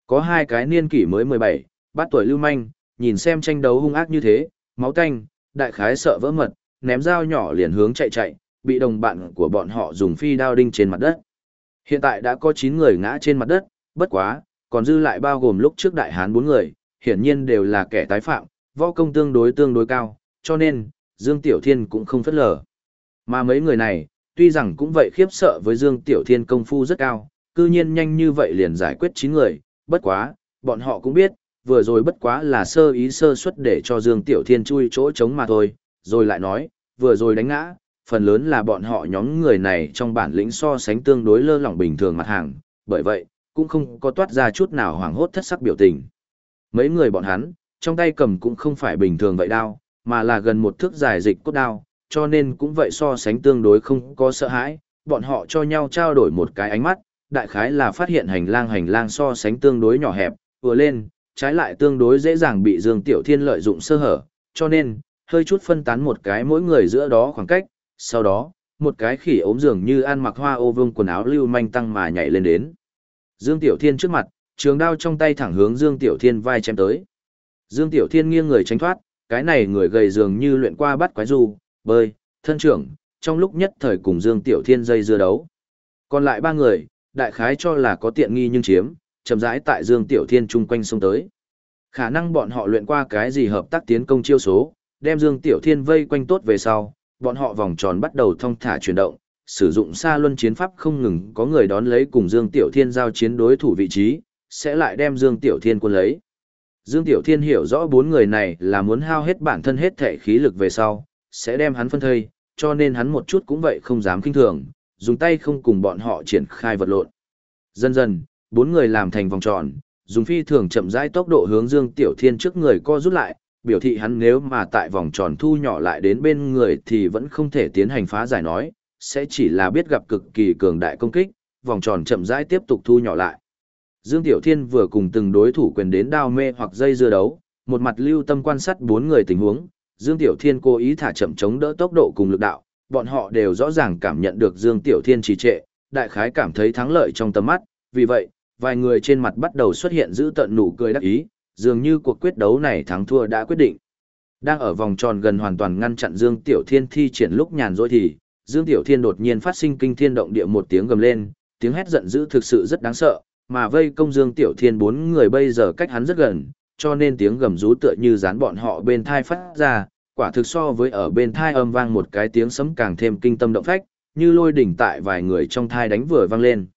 Có hai cái niên kỷ mới 17, bắt tuổi lưu manh, nhìn xem tranh đấu hung ác như thế, máu tanh, đại khái sợ vỡ mật, ném dao nhỏ liền hướng chạy chạy, bị đồng bạn của bọn họ dùng phi đao đinh trên mặt đất. Hiện tại đã có 9 người ngã trên mặt đất, bất quá, còn dư lại bao gồm lúc trước đại hán 4 người, hiển nhiên đều là kẻ tái phạm, võ công tương đối tương đối cao, cho nên, Dương Tiểu Thiên cũng không phất lờ. Mà mấy người này, tuy rằng cũng vậy khiếp sợ với Dương Tiểu Thiên công phu rất cao, cư nhiên nhanh như vậy liền giải quyết 9 người, bất quá, bọn họ cũng biết, vừa rồi bất quá là sơ ý sơ suất để cho Dương Tiểu Thiên chui chỗ trống mà thôi, rồi lại nói, vừa rồi đánh ngã, phần lớn là bọn họ nhóm người này trong bản lĩnh so sánh tương đối lơ lỏng bình thường mặt hàng, bởi vậy, cũng không có toát ra chút nào hoảng hốt thất sắc biểu tình. Mấy người bọn hắn, trong tay cầm cũng không phải bình thường vậy đao, mà là gần một thước dài dịch cốt đao, cho nên cũng vậy so sánh tương đối không có sợ hãi, bọn họ cho nhau trao đổi một cái ánh mắt, đại khái là phát hiện hành lang hành lang so sánh tương đối nhỏ hẹp, vừa lên, trái lại tương đối dễ dàng bị Dương Tiểu Thiên lợi dụng sơ hở, cho nên, hơi chút phân tán một cái mỗi người giữa đó khoảng cách, sau đó, một cái khỉ ốm dường như ăn mặc hoa ô vương quần áo lưu manh tăng mà nhảy lên đến. Dương Tiểu Thiên trước mặt, trường đao trong tay thẳng hướng Dương Tiểu Thiên vai chém tới. Dương Tiểu Thiên nghiêng người tránh thoát, cái này người gầy dường như luyện qua bắt quái du, bơi, thân trưởng, trong lúc nhất thời cùng Dương Tiểu Thiên dây dưa đấu. Còn lại ba người, đại khái cho là có tiện nghi nhưng chiếm, chậm rãi tại Dương Tiểu Thiên chung quanh sông tới. Khả năng bọn họ luyện qua cái gì hợp tác tiến công chiêu số, đem Dương Tiểu Thiên vây quanh tốt về sau, bọn họ vòng tròn bắt đầu thông thả chuyển động, sử dụng xa luân chiến pháp không ngừng có người đón lấy cùng Dương Tiểu Thiên giao chiến đối thủ vị trí, sẽ lại đem Dương Tiểu Thiên quân lấy. Dương Tiểu Thiên hiểu rõ bốn người này là muốn hao hết bản thân hết thể khí lực về sau, sẽ đem hắn phân thây, cho nên hắn một chút cũng vậy không dám kinh thường, dùng tay không cùng bọn họ triển khai vật lộn. Dần dần, bốn người làm thành vòng tròn, dùng phi thường chậm rãi tốc độ hướng Dương Tiểu Thiên trước người co rút lại, biểu thị hắn nếu mà tại vòng tròn thu nhỏ lại đến bên người thì vẫn không thể tiến hành phá giải nói, sẽ chỉ là biết gặp cực kỳ cường đại công kích, vòng tròn chậm rãi tiếp tục thu nhỏ lại. Dương Tiểu Thiên vừa cùng từng đối thủ quyền đến đao mê hoặc dây dưa đấu, một mặt lưu tâm quan sát bốn người tình huống, Dương Tiểu Thiên cố ý thả chậm chống đỡ tốc độ cùng lực đạo, bọn họ đều rõ ràng cảm nhận được Dương Tiểu Thiên trì trệ, đại khái cảm thấy thắng lợi trong tầm mắt, vì vậy, vài người trên mặt bắt đầu xuất hiện giữ tận nụ cười đắc ý, dường như cuộc quyết đấu này thắng thua đã quyết định. Đang ở vòng tròn gần hoàn toàn ngăn chặn Dương Tiểu Thiên thi triển lúc nhàn rỗi thì, Dương Tiểu Thiên đột nhiên phát sinh kinh thiên động địa một tiếng gầm lên, tiếng hét giận dữ thực sự rất đáng sợ, mà vây công Dương Tiểu Thiên bốn người bây giờ cách hắn rất gần, cho nên tiếng gầm rú tựa như dán bọn họ bên thai phát ra, quả thực so với ở bên thai âm vang một cái tiếng sấm càng thêm kinh tâm động phách, như lôi đỉnh tại vài người trong thai đánh vừa vang lên.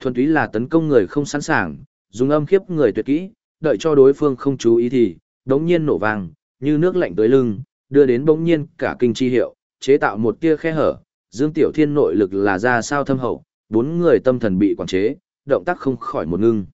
Thuần túy là tấn công người không sẵn sàng, dùng âm khiếp người tuyệt kỹ, đợi cho đối phương không chú ý thì, đống nhiên nổ vang, như nước lạnh tới lưng, đưa đến bỗng nhiên cả kinh chi hiệu, chế tạo một tia khe hở, Dương Tiểu Thiên nội lực là ra sao thâm hậu, bốn người tâm thần bị quản chế, động tác không khỏi một ngưng.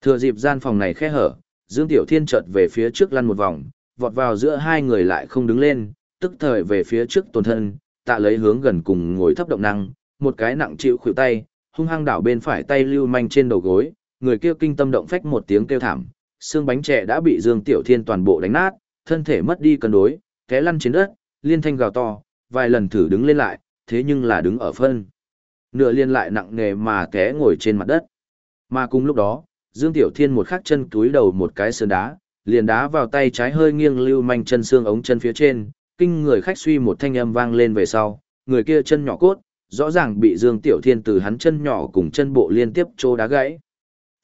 Thừa dịp gian phòng này khe hở, Dương Tiểu Thiên chợt về phía trước lăn một vòng, vọt vào giữa hai người lại không đứng lên, tức thời về phía trước tồn thân, tạ lấy hướng gần cùng ngồi thấp động năng, một cái nặng chịu khuỷu tay, hung hăng đảo bên phải tay lưu manh trên đầu gối, người kia kinh tâm động phách một tiếng kêu thảm, xương bánh trẻ đã bị Dương Tiểu Thiên toàn bộ đánh nát, thân thể mất đi cân đối, té lăn trên đất, liên thanh gào to, vài lần thử đứng lên lại, thế nhưng là đứng ở phân. Nửa liên lại nặng nề mà té ngồi trên mặt đất. Mà cùng lúc đó, Dương Tiểu Thiên một khắc chân túi đầu một cái sườn đá, liền đá vào tay trái hơi nghiêng lưu manh chân xương ống chân phía trên, kinh người khách suy một thanh âm vang lên về sau, người kia chân nhỏ cốt, rõ ràng bị Dương Tiểu Thiên từ hắn chân nhỏ cùng chân bộ liên tiếp trô đá gãy.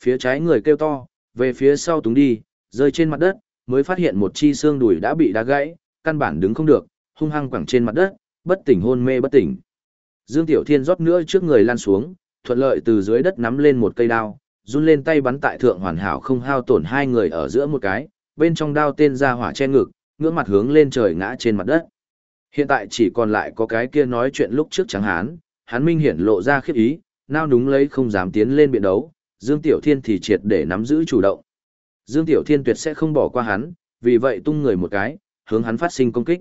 Phía trái người kêu to, về phía sau túng đi, rơi trên mặt đất, mới phát hiện một chi xương đùi đã bị đá gãy, căn bản đứng không được, hung hăng quẳng trên mặt đất, bất tỉnh hôn mê bất tỉnh. Dương Tiểu Thiên rót nữa trước người lan xuống, thuận lợi từ dưới đất nắm lên một cây đao, run lên tay bắn tại thượng hoàn hảo không hao tổn hai người ở giữa một cái, bên trong đao tên ra hỏa che ngực, ngưỡng mặt hướng lên trời ngã trên mặt đất. Hiện tại chỉ còn lại có cái kia nói chuyện lúc trước trắng hán, hán minh hiển lộ ra khiếp ý, nao núng lấy không dám tiến lên biện đấu, Dương Tiểu Thiên thì triệt để nắm giữ chủ động. Dương Tiểu Thiên tuyệt sẽ không bỏ qua hắn, vì vậy tung người một cái, hướng hắn phát sinh công kích.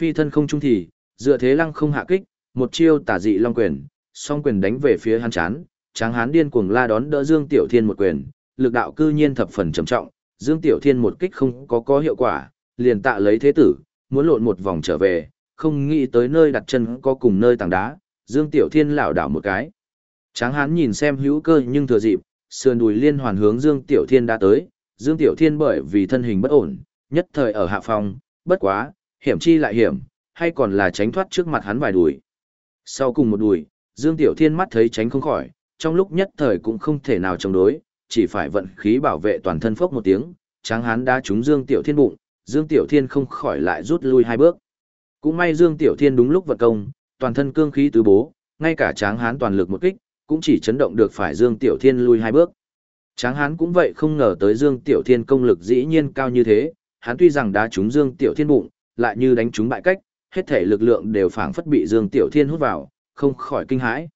Phi thân không trung thì, dựa thế lăng không hạ kích, một chiêu tả dị long quyền, song quyền đánh về phía hắn chán, tráng hán điên cuồng la đón đỡ Dương Tiểu Thiên một quyền, lực đạo cư nhiên thập phần trầm trọng, Dương Tiểu Thiên một kích không có có hiệu quả, liền tạ lấy thế tử, muốn lộn một vòng trở về, không nghĩ tới nơi đặt chân có cùng nơi tảng đá, Dương Tiểu Thiên lảo đảo một cái. Tráng hán nhìn xem hữu cơ nhưng thừa dịp, sườn đùi liên hoàn hướng Dương Tiểu Thiên đã tới, Dương Tiểu Thiên bởi vì thân hình bất ổn, nhất thời ở hạ phòng, bất quá, hiểm chi lại hiểm, hay còn là tránh thoát trước mặt hắn vài đùi. Sau cùng một đùi, Dương Tiểu Thiên mắt thấy tránh không khỏi, trong lúc nhất thời cũng không thể nào chống đối, chỉ phải vận khí bảo vệ toàn thân phốc một tiếng, tráng hán đã trúng Dương Tiểu Thiên bụng, Dương Tiểu Thiên không khỏi lại rút lui hai bước. Cũng may Dương Tiểu Thiên đúng lúc vật công, toàn thân cương khí tứ bố, ngay cả tráng hán toàn lực một kích, cũng chỉ chấn động được phải Dương Tiểu Thiên lui hai bước. Tráng hán cũng vậy không ngờ tới Dương Tiểu Thiên công lực dĩ nhiên cao như thế, hắn tuy rằng đã trúng Dương Tiểu Thiên bụng, lại như đánh trúng bại cách, hết thể lực lượng đều phảng phất bị Dương Tiểu Thiên hút vào, không khỏi kinh hãi.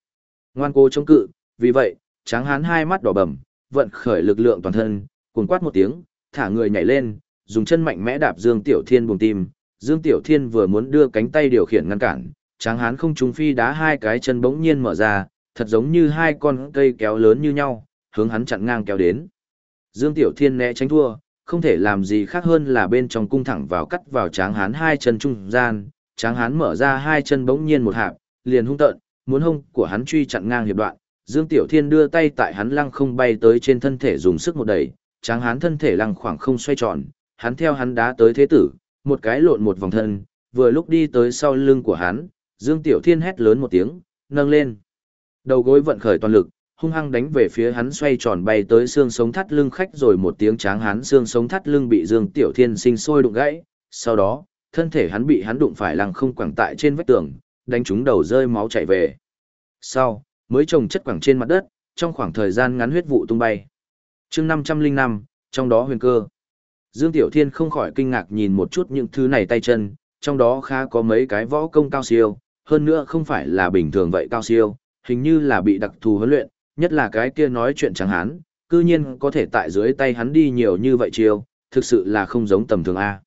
Ngoan cố chống cự, vì vậy, tráng hán hai mắt đỏ bầm, vận khởi lực lượng toàn thân, cuồng quát một tiếng, thả người nhảy lên, dùng chân mạnh mẽ đạp Dương Tiểu Thiên buồng tim. Dương Tiểu Thiên vừa muốn đưa cánh tay điều khiển ngăn cản, tráng hán không trúng phi đá hai cái chân bỗng nhiên mở ra, thật giống như hai con cây kéo lớn như nhau, hướng hắn chặn ngang kéo đến. Dương Tiểu Thiên né tránh thua, không thể làm gì khác hơn là bên trong cung thẳng vào cắt vào tráng hán hai chân trung gian, tráng hán mở ra hai chân bỗng nhiên một hạp, liền hung tợn, muốn hông của hắn truy chặn ngang hiệp đoạn. Dương Tiểu Thiên đưa tay tại hắn lăng không bay tới trên thân thể dùng sức một đẩy, tráng hắn thân thể lăng khoảng không xoay tròn, hắn theo hắn đá tới thế tử, một cái lộn một vòng thân, vừa lúc đi tới sau lưng của hắn, Dương Tiểu Thiên hét lớn một tiếng, nâng lên. Đầu gối vận khởi toàn lực, hung hăng đánh về phía hắn xoay tròn bay tới xương sống thắt lưng khách rồi một tiếng tráng hắn xương sống thắt lưng bị Dương Tiểu Thiên sinh sôi đụng gãy, sau đó, thân thể hắn bị hắn đụng phải lăng không quẳng tại trên vách tường, đánh trúng đầu rơi máu chảy về. Sau, mới trồng chất quảng trên mặt đất, trong khoảng thời gian ngắn huyết vụ tung bay. chương 505, trong đó huyền cơ. Dương Tiểu Thiên không khỏi kinh ngạc nhìn một chút những thứ này tay chân, trong đó khá có mấy cái võ công cao siêu, hơn nữa không phải là bình thường vậy cao siêu, hình như là bị đặc thù huấn luyện, nhất là cái kia nói chuyện chẳng hắn, cư nhiên có thể tại dưới tay hắn đi nhiều như vậy chiêu, thực sự là không giống tầm thường A.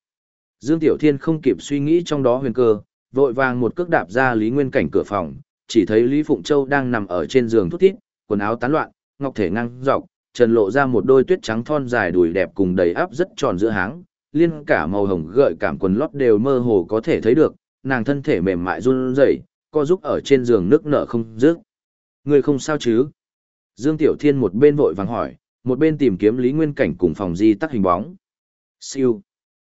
Dương Tiểu Thiên không kịp suy nghĩ trong đó huyền cơ, vội vàng một cước đạp ra Lý Nguyên Cảnh cửa phòng, chỉ thấy Lý Phụng Châu đang nằm ở trên giường thút thít, quần áo tán loạn, ngọc thể ngang dọc, trần lộ ra một đôi tuyết trắng thon dài đùi đẹp cùng đầy áp rất tròn giữa háng, liên cả màu hồng gợi cảm quần lót đều mơ hồ có thể thấy được, nàng thân thể mềm mại run rẩy, co giúp ở trên giường nước nở không dứt. Người không sao chứ? Dương Tiểu Thiên một bên vội vàng hỏi, một bên tìm kiếm Lý Nguyên Cảnh cùng phòng di tắc hình bóng. Siêu.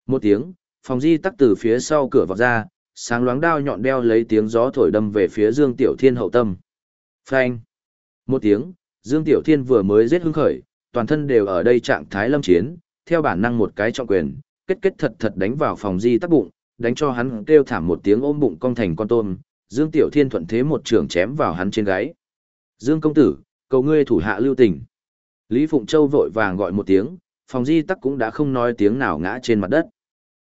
Một tiếng, phòng di tắc từ phía sau cửa vọt ra, sáng loáng đao nhọn đeo lấy tiếng gió thổi đâm về phía Dương Tiểu Thiên hậu tâm. Phanh. Một tiếng, Dương Tiểu Thiên vừa mới giết hưng khởi, toàn thân đều ở đây trạng thái lâm chiến, theo bản năng một cái trọng quyền, kết kết thật thật đánh vào phòng di tắc bụng, đánh cho hắn kêu thảm một tiếng ôm bụng cong thành con tôm. Dương Tiểu Thiên thuận thế một trường chém vào hắn trên gáy. Dương công tử, cầu ngươi thủ hạ lưu tình. Lý Phụng Châu vội vàng gọi một tiếng, phòng di tắc cũng đã không nói tiếng nào ngã trên mặt đất.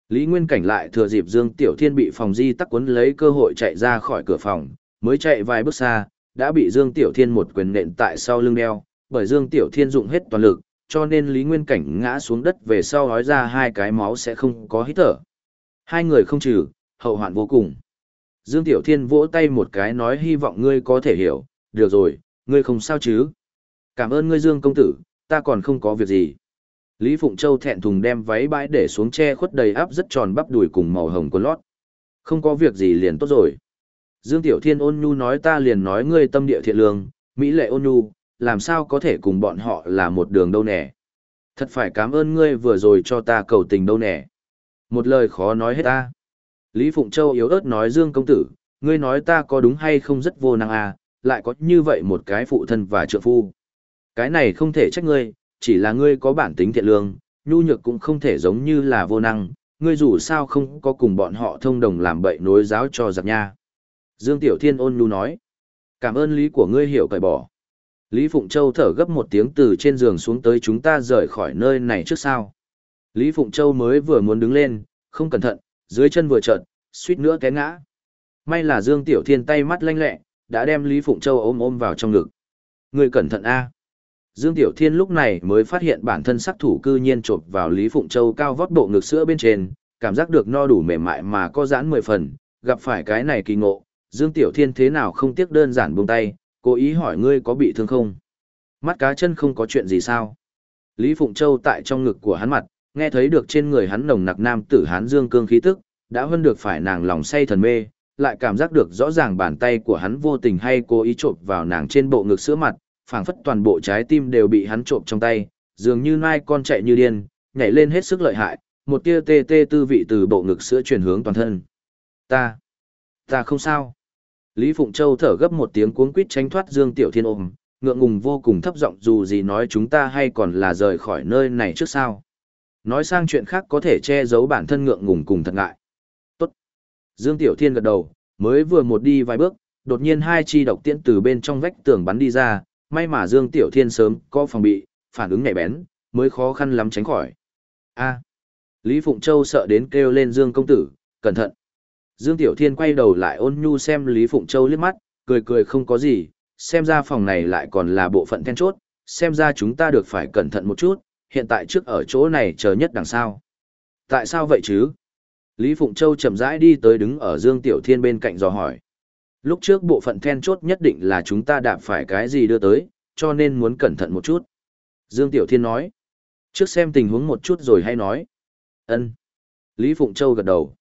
Lý Nguyên Cảnh lại thừa dịp Dương Tiểu Thiên bị phòng di tắc cuốn lấy cơ hội chạy ra khỏi cửa phòng, mới chạy vài bước xa, đã bị Dương Tiểu Thiên một quyền nện tại sau lưng đeo, bởi Dương Tiểu Thiên dụng hết toàn lực, cho nên Lý Nguyên Cảnh ngã xuống đất về sau hói ra hai cái máu sẽ không có hít thở. Hai người không trừ, hậu hoạn vô cùng. Dương Tiểu Thiên vỗ tay một cái nói hy vọng ngươi có thể hiểu, được rồi, ngươi không sao chứ? Cảm ơn ngươi Dương công tử, ta còn không có việc gì. Lý Phụng Châu thẹn thùng đem váy bãi để xuống che khuất đầy áp rất tròn bắp đùi cùng màu hồng của lót. Không có việc gì liền tốt rồi. Dương Tiểu Thiên ôn nhu nói ta liền nói ngươi tâm địa thiện lương, mỹ lệ ôn nhu, làm sao có thể cùng bọn họ là một đường đâu nè. Thật phải cảm ơn ngươi vừa rồi cho ta cầu tình đâu nè. Một lời khó nói hết ta. Lý Phụng Châu yếu ớt nói Dương công tử, ngươi nói ta có đúng hay không rất vô năng à, lại có như vậy một cái phụ thân và trợ phu. Cái này không thể trách ngươi, chỉ là ngươi có bản tính thiện lương, nhu nhược cũng không thể giống như là vô năng, ngươi dù sao không có cùng bọn họ thông đồng làm bậy nối giáo cho giặc nha. Dương Tiểu Thiên ôn nhu nói, cảm ơn lý của ngươi hiểu cởi bỏ, Lý Phụng Châu thở gấp một tiếng từ trên giường xuống tới chúng ta rời khỏi nơi này trước sao. Lý Phụng Châu mới vừa muốn đứng lên, không cẩn thận, dưới chân vừa trợt, suýt nữa té ngã. May là Dương Tiểu Thiên tay mắt lanh lẹ, đã đem Lý Phụng Châu ôm ôm vào trong ngực. Người cẩn thận a. Dương Tiểu Thiên lúc này mới phát hiện bản thân sắc thủ cư nhiên trộm vào Lý Phụng Châu cao vót bộ ngực sữa bên trên, cảm giác được no đủ mềm mại mà có giãn mười phần, gặp phải cái này kỳ ngộ, Dương Tiểu Thiên thế nào không tiếc đơn giản buông tay, cố ý hỏi ngươi có bị thương không? Mắt cá chân không có chuyện gì sao? Lý Phụng Châu tại trong ngực của hắn mặt, nghe thấy được trên người hắn nồng nặc nam tử hán dương cương khí tức, đã hơn được phải nàng lòng say thần mê, lại cảm giác được rõ ràng bàn tay của hắn vô tình hay cố ý trộm vào nàng trên bộ ngực sữa mặt, phảng phất toàn bộ trái tim đều bị hắn trộm trong tay, dường như nai con chạy như điên, nhảy lên hết sức lợi hại, một tia tê tê tư vị từ bộ ngực sữa chuyển hướng toàn thân. Ta, ta không sao. Lý Phụng Châu thở gấp một tiếng cuống quýt tránh thoát Dương Tiểu Thiên ôm, ngượng ngùng vô cùng thấp giọng dù gì nói chúng ta hay còn là rời khỏi nơi này trước sao. Nói sang chuyện khác có thể che giấu bản thân ngượng ngùng cùng thật ngại. Tốt. Dương Tiểu Thiên gật đầu, mới vừa một đi vài bước, đột nhiên hai chi độc tiễn từ bên trong vách tường bắn đi ra, may mà Dương Tiểu Thiên sớm có phòng bị, phản ứng nhạy bén, mới khó khăn lắm tránh khỏi. A. Lý Phụng Châu sợ đến kêu lên Dương công tử, cẩn thận. Dương Tiểu Thiên quay đầu lại ôn nhu xem Lý Phụng Châu liếc mắt, cười cười không có gì, xem ra phòng này lại còn là bộ phận then chốt, xem ra chúng ta được phải cẩn thận một chút, hiện tại trước ở chỗ này chờ nhất đằng sau. Tại sao vậy chứ? Lý Phụng Châu chậm rãi đi tới đứng ở Dương Tiểu Thiên bên cạnh dò hỏi. Lúc trước bộ phận then chốt nhất định là chúng ta đạp phải cái gì đưa tới, cho nên muốn cẩn thận một chút. Dương Tiểu Thiên nói. Trước xem tình huống một chút rồi hay nói. ân Lý Phụng Châu gật đầu.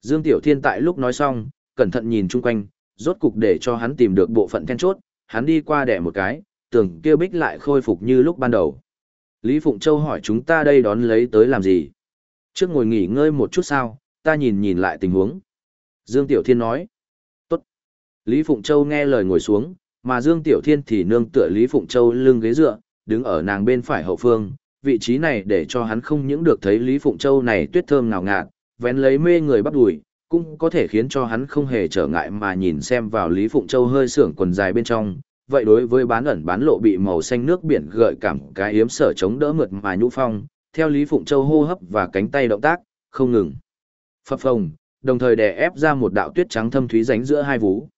Dương Tiểu Thiên tại lúc nói xong, cẩn thận nhìn chung quanh, rốt cục để cho hắn tìm được bộ phận then chốt, hắn đi qua đẻ một cái, tưởng kia bích lại khôi phục như lúc ban đầu. Lý Phụng Châu hỏi chúng ta đây đón lấy tới làm gì? Trước ngồi nghỉ ngơi một chút sao, ta nhìn nhìn lại tình huống. Dương Tiểu Thiên nói. Lý Phụng Châu nghe lời ngồi xuống, mà Dương Tiểu Thiên thì nương tựa Lý Phụng Châu lưng ghế dựa, đứng ở nàng bên phải hậu phương, vị trí này để cho hắn không những được thấy Lý Phụng Châu này tuyết thơm ngào ngạt, vén lấy mê người bắt đùi, cũng có thể khiến cho hắn không hề trở ngại mà nhìn xem vào Lý Phụng Châu hơi sưởng quần dài bên trong. Vậy đối với bán ẩn bán lộ bị màu xanh nước biển gợi cảm cái hiếm sở chống đỡ mượt mà nhũ phong, theo Lý Phụng Châu hô hấp và cánh tay động tác, không ngừng. Phập phồng, đồng thời đè ép ra một đạo tuyết trắng thâm thúy ránh giữa hai vú.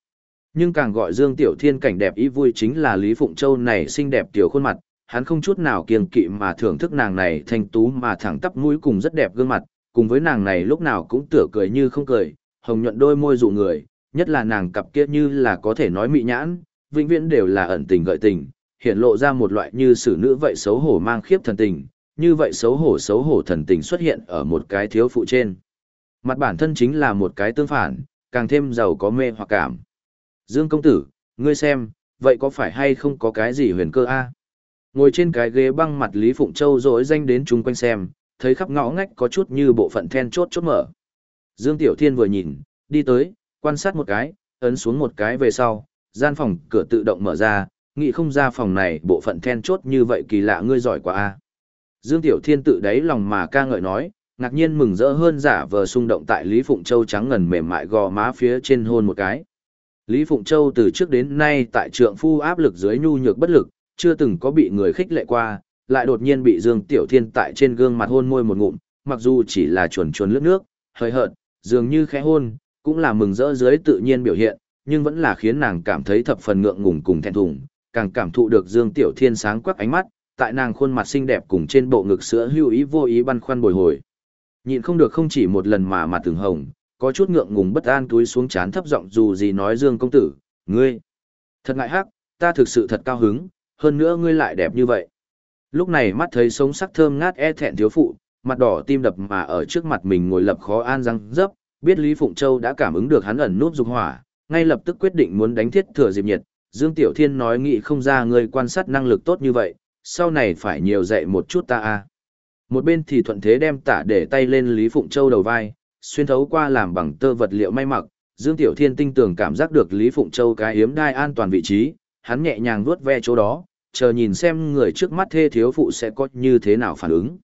Nhưng càng gọi Dương Tiểu Thiên cảnh đẹp ý vui chính là Lý Phụng Châu này xinh đẹp tiểu khuôn mặt, hắn không chút nào kiêng kỵ mà thưởng thức nàng này thanh tú mà thẳng tắp mũi cùng rất đẹp gương mặt, cùng với nàng này lúc nào cũng tựa cười như không cười, hồng nhuận đôi môi dụ người, nhất là nàng cặp kia như là có thể nói mị nhãn, vĩnh viễn đều là ẩn tình gợi tình, hiện lộ ra một loại như xử nữ vậy xấu hổ mang khiếp thần tình, như vậy xấu hổ xấu hổ thần tình xuất hiện ở một cái thiếu phụ trên. Mặt bản thân chính là một cái tương phản, càng thêm giàu có mê hoặc cảm. Dương công tử, ngươi xem, vậy có phải hay không có cái gì huyền cơ a? Ngồi trên cái ghế băng mặt Lý Phụng Châu rỗi danh đến chung quanh xem, thấy khắp ngõ ngách có chút như bộ phận then chốt chốt mở. Dương Tiểu Thiên vừa nhìn, đi tới, quan sát một cái, ấn xuống một cái về sau, gian phòng cửa tự động mở ra, nghĩ không ra phòng này bộ phận then chốt như vậy kỳ lạ ngươi giỏi quá a. Dương Tiểu Thiên tự đáy lòng mà ca ngợi nói, ngạc nhiên mừng rỡ hơn giả vờ xung động tại Lý Phụng Châu trắng ngần mềm mại gò má phía trên hôn một cái. Lý Phụng Châu từ trước đến nay tại trượng phu áp lực dưới nhu nhược bất lực, chưa từng có bị người khích lệ qua, lại đột nhiên bị Dương Tiểu Thiên tại trên gương mặt hôn môi một ngụm, mặc dù chỉ là chuồn chuồn lướt nước, hơi hợt, dường như khẽ hôn, cũng là mừng rỡ dưới tự nhiên biểu hiện, nhưng vẫn là khiến nàng cảm thấy thập phần ngượng ngùng cùng thẹn thùng, càng cảm thụ được Dương Tiểu Thiên sáng quắc ánh mắt, tại nàng khuôn mặt xinh đẹp cùng trên bộ ngực sữa hưu ý vô ý băn khoăn bồi hồi. Nhịn không được không chỉ một lần mà mặt từng hồng, có chút ngượng ngùng bất an túi xuống chán thấp giọng dù gì nói Dương công tử, ngươi. Thật ngại hắc, ta thực sự thật cao hứng, hơn nữa ngươi lại đẹp như vậy. Lúc này mắt thấy sống sắc thơm ngát e thẹn thiếu phụ, mặt đỏ tim đập mà ở trước mặt mình ngồi lập khó an răng dấp, biết Lý Phụng Châu đã cảm ứng được hắn ẩn núp dục hỏa, ngay lập tức quyết định muốn đánh thiết thừa diệp nhiệt. Dương Tiểu Thiên nói nghị không ra người quan sát năng lực tốt như vậy, sau này phải nhiều dạy một chút ta a. Một bên thì thuận thế đem tả để tay lên Lý Phụng Châu đầu vai, xuyên thấu qua làm bằng tơ vật liệu may mặc, Dương Tiểu Thiên tinh tường cảm giác được Lý Phụng Châu cái hiếm đai an toàn vị trí, hắn nhẹ nhàng vuốt ve chỗ đó, chờ nhìn xem người trước mắt thê thiếu phụ sẽ có như thế nào phản ứng.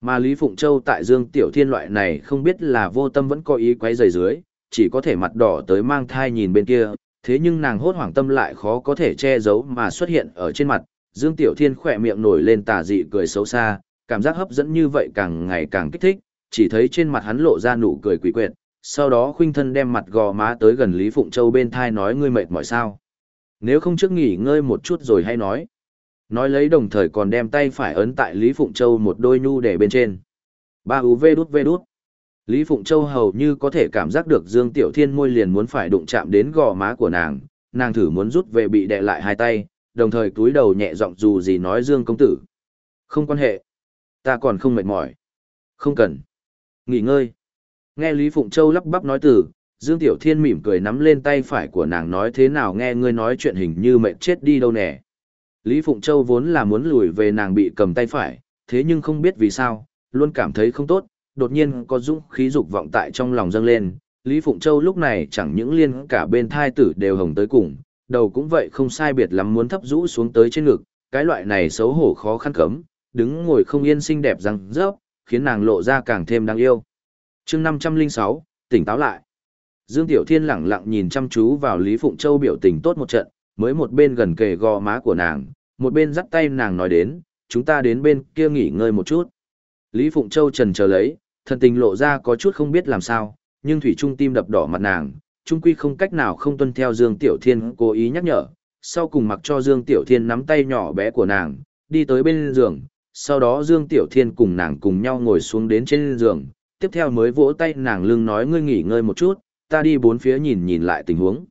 Mà Lý Phụng Châu tại Dương Tiểu Thiên loại này không biết là vô tâm vẫn có ý quấy rầy dưới, chỉ có thể mặt đỏ tới mang thai nhìn bên kia, Thế nhưng nàng hốt hoảng tâm lại khó có thể che giấu mà xuất hiện ở trên mặt, Dương Tiểu Thiên khỏe miệng nổi lên tà dị cười xấu xa, cảm giác hấp dẫn như vậy càng ngày càng kích thích, chỉ thấy trên mặt hắn lộ ra nụ cười quỷ quyệt, sau đó khuynh thân đem mặt gò má tới gần Lý Phụng Châu bên thai nói ngươi mệt mỏi sao. Nếu không trước nghỉ ngơi một chút rồi hay nói. Nói lấy đồng thời còn đem tay phải ấn tại Lý Phụng Châu một đôi nhu để bên trên. Ba u vê đút vê đút. Lý Phụng Châu hầu như có thể cảm giác được Dương Tiểu Thiên môi liền muốn phải đụng chạm đến gò má của nàng, nàng thử muốn rút về bị đè lại hai tay, đồng thời túi đầu nhẹ giọng dù gì nói Dương công tử. Không quan hệ. Ta còn không mệt mỏi. Không cần. Nghỉ ngơi. Nghe Lý Phụng Châu lắp bắp nói từ, Dương Tiểu Thiên mỉm cười nắm lên tay phải của nàng nói thế nào nghe ngươi nói chuyện hình như mệt chết đi đâu nè. Lý Phụng Châu vốn là muốn lùi về nàng bị cầm tay phải, thế nhưng không biết vì sao, luôn cảm thấy không tốt, đột nhiên có dũng khí dục vọng tại trong lòng dâng lên. Lý Phụng Châu lúc này chẳng những liên cả bên thai tử đều hồng tới cùng, đầu cũng vậy không sai biệt lắm muốn thấp rũ xuống tới trên ngực, cái loại này xấu hổ khó khăn cấm, đứng ngồi không yên xinh đẹp răng rớp, khiến nàng lộ ra càng thêm đáng yêu. chương 506, tỉnh táo lại. Dương Tiểu Thiên lẳng lặng nhìn chăm chú vào Lý Phụng Châu biểu tình tốt một trận, mới một bên gần kề gò má của nàng, một bên dắt tay nàng nói đến, chúng ta đến bên kia nghỉ ngơi một chút. Lý Phụng Châu trần chờ lấy, thần tình lộ ra có chút không biết làm sao, nhưng Thủy Trung tim đập đỏ mặt nàng, trung quy không cách nào không tuân theo Dương Tiểu Thiên cố ý nhắc nhở, sau cùng mặc cho Dương Tiểu Thiên nắm tay nhỏ bé của nàng, đi tới bên giường, sau đó Dương Tiểu Thiên cùng nàng cùng nhau ngồi xuống đến trên giường, tiếp theo mới vỗ tay nàng lưng nói ngươi nghỉ ngơi một chút, ta đi bốn phía nhìn nhìn lại tình huống.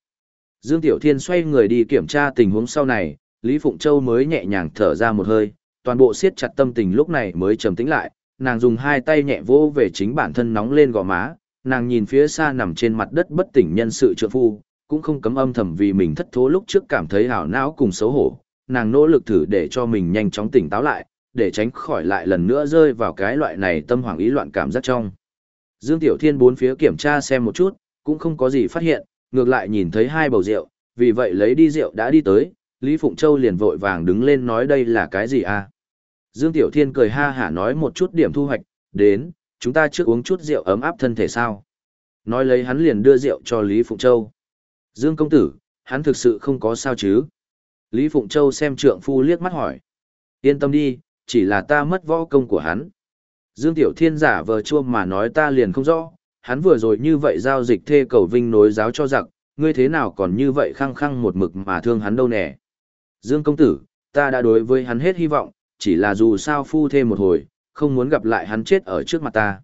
Dương Tiểu Thiên xoay người đi kiểm tra tình huống sau này, Lý Phụng Châu mới nhẹ nhàng thở ra một hơi, toàn bộ siết chặt tâm tình lúc này mới trầm tĩnh lại, nàng dùng hai tay nhẹ vỗ về chính bản thân nóng lên gò má, nàng nhìn phía xa nằm trên mặt đất bất tỉnh nhân sự trượng phu, cũng không cấm âm thầm vì mình thất thố lúc trước cảm thấy hảo não cùng xấu hổ, nàng nỗ lực thử để cho mình nhanh chóng tỉnh táo lại, để tránh khỏi lại lần nữa rơi vào cái loại này tâm hoảng ý loạn cảm giác trong. Dương Tiểu Thiên bốn phía kiểm tra xem một chút, cũng không có gì phát hiện, ngược lại nhìn thấy hai bầu rượu, vì vậy lấy đi rượu đã đi tới, Lý Phụng Châu liền vội vàng đứng lên nói đây là cái gì à? Dương Tiểu Thiên cười ha hả nói một chút điểm thu hoạch, đến, chúng ta trước uống chút rượu ấm áp thân thể sao. Nói lấy hắn liền đưa rượu cho Lý Phụng Châu. Dương công tử, hắn thực sự không có sao chứ. Lý Phụng Châu xem trượng phu liếc mắt hỏi. Yên tâm đi, chỉ là ta mất võ công của hắn. Dương Tiểu Thiên giả vờ chua mà nói ta liền không rõ, hắn vừa rồi như vậy giao dịch thê cầu vinh nối giáo cho giặc, ngươi thế nào còn như vậy khăng khăng một mực mà thương hắn đâu nè. Dương công tử, ta đã đối với hắn hết hy vọng, chỉ là dù sao phu thêm một hồi, không muốn gặp lại hắn chết ở trước mặt ta.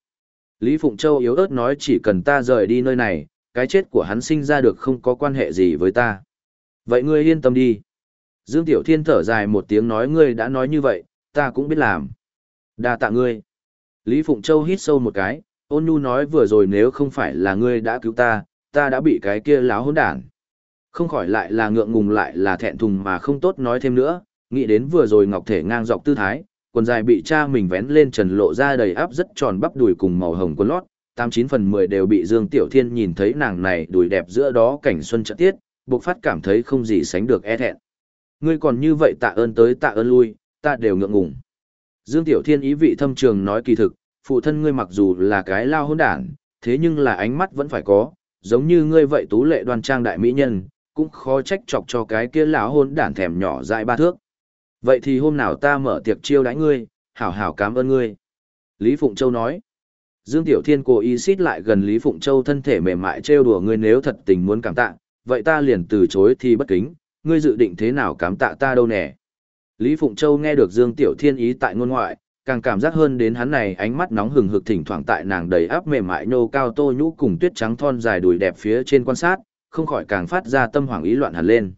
Lý Phụng Châu yếu ớt nói chỉ cần ta rời đi nơi này, cái chết của hắn sinh ra được không có quan hệ gì với ta. Vậy ngươi yên tâm đi. Dương Tiểu Thiên thở dài một tiếng nói ngươi đã nói như vậy, ta cũng biết làm. đa tạ ngươi. Lý Phụng Châu hít sâu một cái, ôn nhu nói vừa rồi nếu không phải là ngươi đã cứu ta, ta đã bị cái kia láo hỗn đản. Không khỏi lại là ngượng ngùng lại là thẹn thùng mà không tốt nói thêm nữa, nghĩ đến vừa rồi ngọc thể ngang dọc tư thái, quần dài bị cha mình vén lên trần lộ ra đầy áp rất tròn bắp đùi cùng màu hồng quần lót, tám chín phần mười đều bị Dương Tiểu Thiên nhìn thấy nàng này đùi đẹp giữa đó cảnh xuân trợ tiết, buộc phát cảm thấy không gì sánh được e thẹn. Ngươi còn như vậy tạ ơn tới tạ ơn lui, ta đều ngượng ngùng. Dương Tiểu Thiên ý vị thâm trường nói kỳ thực, phụ thân ngươi mặc dù là cái lao hôn đản, thế nhưng là ánh mắt vẫn phải có, giống như ngươi vậy tú lệ đoan trang đại mỹ nhân, cũng khó trách chọc cho cái kia lão hôn đản thèm nhỏ dại ba thước. Vậy thì hôm nào ta mở tiệc chiêu đãi ngươi, hảo hảo cảm ơn ngươi. Lý Phụng Châu nói. Dương Tiểu Thiên cố ý xít lại gần Lý Phụng Châu thân thể mềm mại trêu đùa ngươi nếu thật tình muốn cảm tạ, vậy ta liền từ chối thì bất kính, ngươi dự định thế nào cảm tạ ta đâu nè. Lý Phụng Châu nghe được Dương Tiểu Thiên ý tại ngôn ngoại, càng cảm giác hơn đến hắn này ánh mắt nóng hừng hực thỉnh thoảng tại nàng đầy áp mềm mại nô cao tô nhũ cùng tuyết trắng thon dài đùi đẹp phía trên quan sát, không khỏi càng phát ra tâm hoàng ý loạn hẳn lên.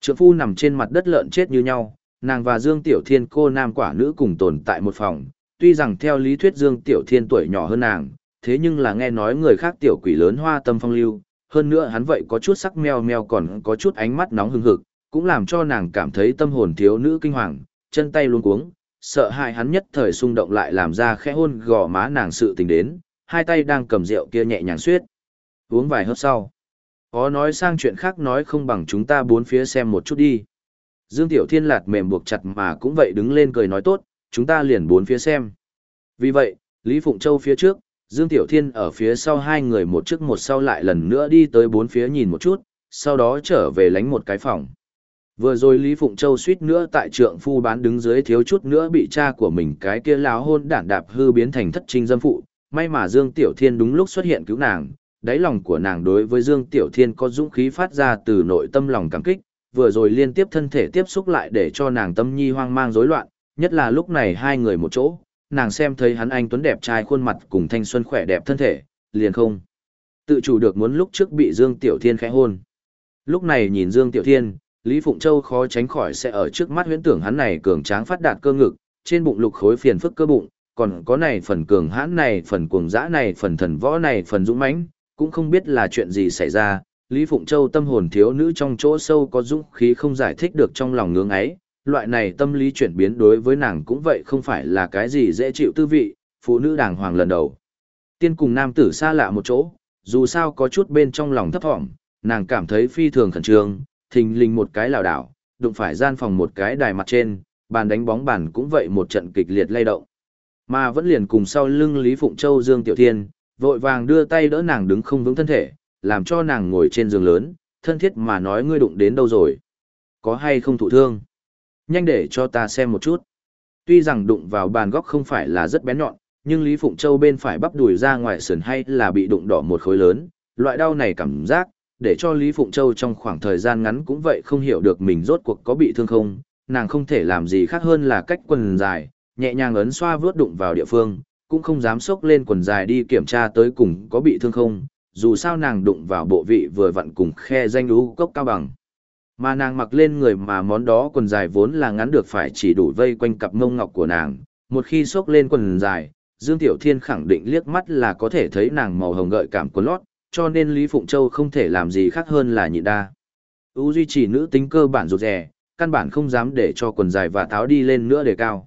Trượng phu nằm trên mặt đất lợn chết như nhau, nàng và Dương Tiểu Thiên cô nam quả nữ cùng tồn tại một phòng, tuy rằng theo lý thuyết Dương Tiểu Thiên tuổi nhỏ hơn nàng, thế nhưng là nghe nói người khác tiểu quỷ lớn hoa tâm phong lưu, hơn nữa hắn vậy có chút sắc meo meo còn có chút ánh mắt nóng hừng hực, cũng làm cho nàng cảm thấy tâm hồn thiếu nữ kinh hoàng, chân tay luống cuống, sợ hãi hắn nhất thời xung động lại làm ra khẽ hôn gò má nàng sự tình đến, hai tay đang cầm rượu kia nhẹ nhàng suyết. Uống vài hớp sau. Có nói sang chuyện khác nói không bằng chúng ta bốn phía xem một chút đi. Dương Tiểu Thiên lạt mềm buộc chặt mà cũng vậy đứng lên cười nói tốt, chúng ta liền bốn phía xem. Vì vậy, Lý Phụng Châu phía trước, Dương Tiểu Thiên ở phía sau hai người một trước một sau lại lần nữa đi tới bốn phía nhìn một chút, sau đó trở về lánh một cái phòng. Vừa rồi Lý Phụng Châu suýt nữa tại trượng phu bán đứng dưới thiếu chút nữa bị cha của mình cái kia láo hôn đản đạp hư biến thành thất trinh dâm phụ, may mà Dương Tiểu Thiên đúng lúc xuất hiện cứu nàng, đáy lòng của nàng đối với Dương Tiểu Thiên có dũng khí phát ra từ nội tâm lòng cảm kích, vừa rồi liên tiếp thân thể tiếp xúc lại để cho nàng tâm nhi hoang mang rối loạn, nhất là lúc này hai người một chỗ, nàng xem thấy hắn anh tuấn đẹp trai khuôn mặt cùng thanh xuân khỏe đẹp thân thể, liền không. Tự chủ được muốn lúc trước bị Dương Tiểu Thiên khẽ hôn. Lúc này nhìn Dương Tiểu Thiên, Lý Phụng Châu khó tránh khỏi sẽ ở trước mắt huyễn tưởng hắn này cường tráng phát đạt cơ ngực, trên bụng lục khối phiền phức cơ bụng, còn có này phần cường hãn này, phần cuồng dã này, phần thần võ này, phần dũng mãnh, cũng không biết là chuyện gì xảy ra. Lý Phụng Châu tâm hồn thiếu nữ trong chỗ sâu có dũng khí không giải thích được trong lòng ngưỡng ấy, loại này tâm lý chuyển biến đối với nàng cũng vậy không phải là cái gì dễ chịu tư vị, phụ nữ đàng hoàng lần đầu. Tiên cùng nam tử xa lạ một chỗ, dù sao có chút bên trong lòng thấp thỏm, nàng cảm thấy phi thường khẩn trương, thình lình một cái lảo đảo, đụng phải gian phòng một cái đài mặt trên, bàn đánh bóng bàn cũng vậy một trận kịch liệt lay động. Mà vẫn liền cùng sau lưng Lý Phụng Châu Dương Tiểu Thiên, vội vàng đưa tay đỡ nàng đứng không vững thân thể, làm cho nàng ngồi trên giường lớn, thân thiết mà nói ngươi đụng đến đâu rồi. Có hay không thụ thương? Nhanh để cho ta xem một chút. Tuy rằng đụng vào bàn góc không phải là rất bén nhọn, nhưng Lý Phụng Châu bên phải bắp đùi ra ngoài sườn hay là bị đụng đỏ một khối lớn, loại đau này cảm giác, để cho Lý Phụng Châu trong khoảng thời gian ngắn cũng vậy không hiểu được mình rốt cuộc có bị thương không, nàng không thể làm gì khác hơn là cách quần dài, nhẹ nhàng ấn xoa vướt đụng vào địa phương, cũng không dám xốc lên quần dài đi kiểm tra tới cùng có bị thương không, dù sao nàng đụng vào bộ vị vừa vặn cùng khe danh đú cốc cao bằng. Mà nàng mặc lên người mà món đó quần dài vốn là ngắn được phải chỉ đủ vây quanh cặp mông ngọc của nàng, một khi xốc lên quần dài, Dương Tiểu Thiên khẳng định liếc mắt là có thể thấy nàng màu hồng gợi cảm quần lót, cho nên Lý Phụng Châu không thể làm gì khác hơn là nhịn đa. Ú duy trì nữ tính cơ bản rụt rè, căn bản không dám để cho quần dài và tháo đi lên nữa để cao.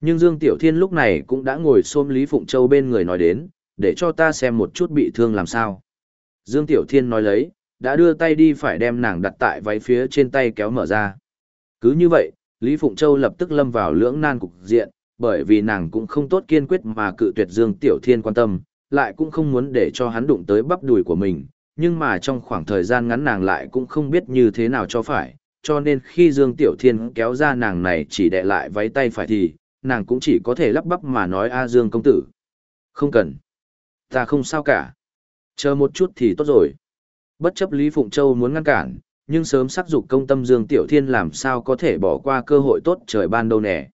Nhưng Dương Tiểu Thiên lúc này cũng đã ngồi xôm Lý Phụng Châu bên người nói đến, để cho ta xem một chút bị thương làm sao. Dương Tiểu Thiên nói lấy, đã đưa tay đi phải đem nàng đặt tại váy phía trên tay kéo mở ra. Cứ như vậy, Lý Phụng Châu lập tức lâm vào lưỡng nan cục diện, bởi vì nàng cũng không tốt kiên quyết mà cự tuyệt Dương Tiểu Thiên quan tâm, lại cũng không muốn để cho hắn đụng tới bắp đùi của mình, nhưng mà trong khoảng thời gian ngắn nàng lại cũng không biết như thế nào cho phải, cho nên khi Dương Tiểu Thiên kéo ra nàng này chỉ đè lại váy tay phải thì, nàng cũng chỉ có thể lắp bắp mà nói A Dương công tử. Không cần. Ta không sao cả. Chờ một chút thì tốt rồi. Bất chấp Lý Phụng Châu muốn ngăn cản, nhưng sớm sắc dục công tâm Dương Tiểu Thiên làm sao có thể bỏ qua cơ hội tốt trời ban đâu nè.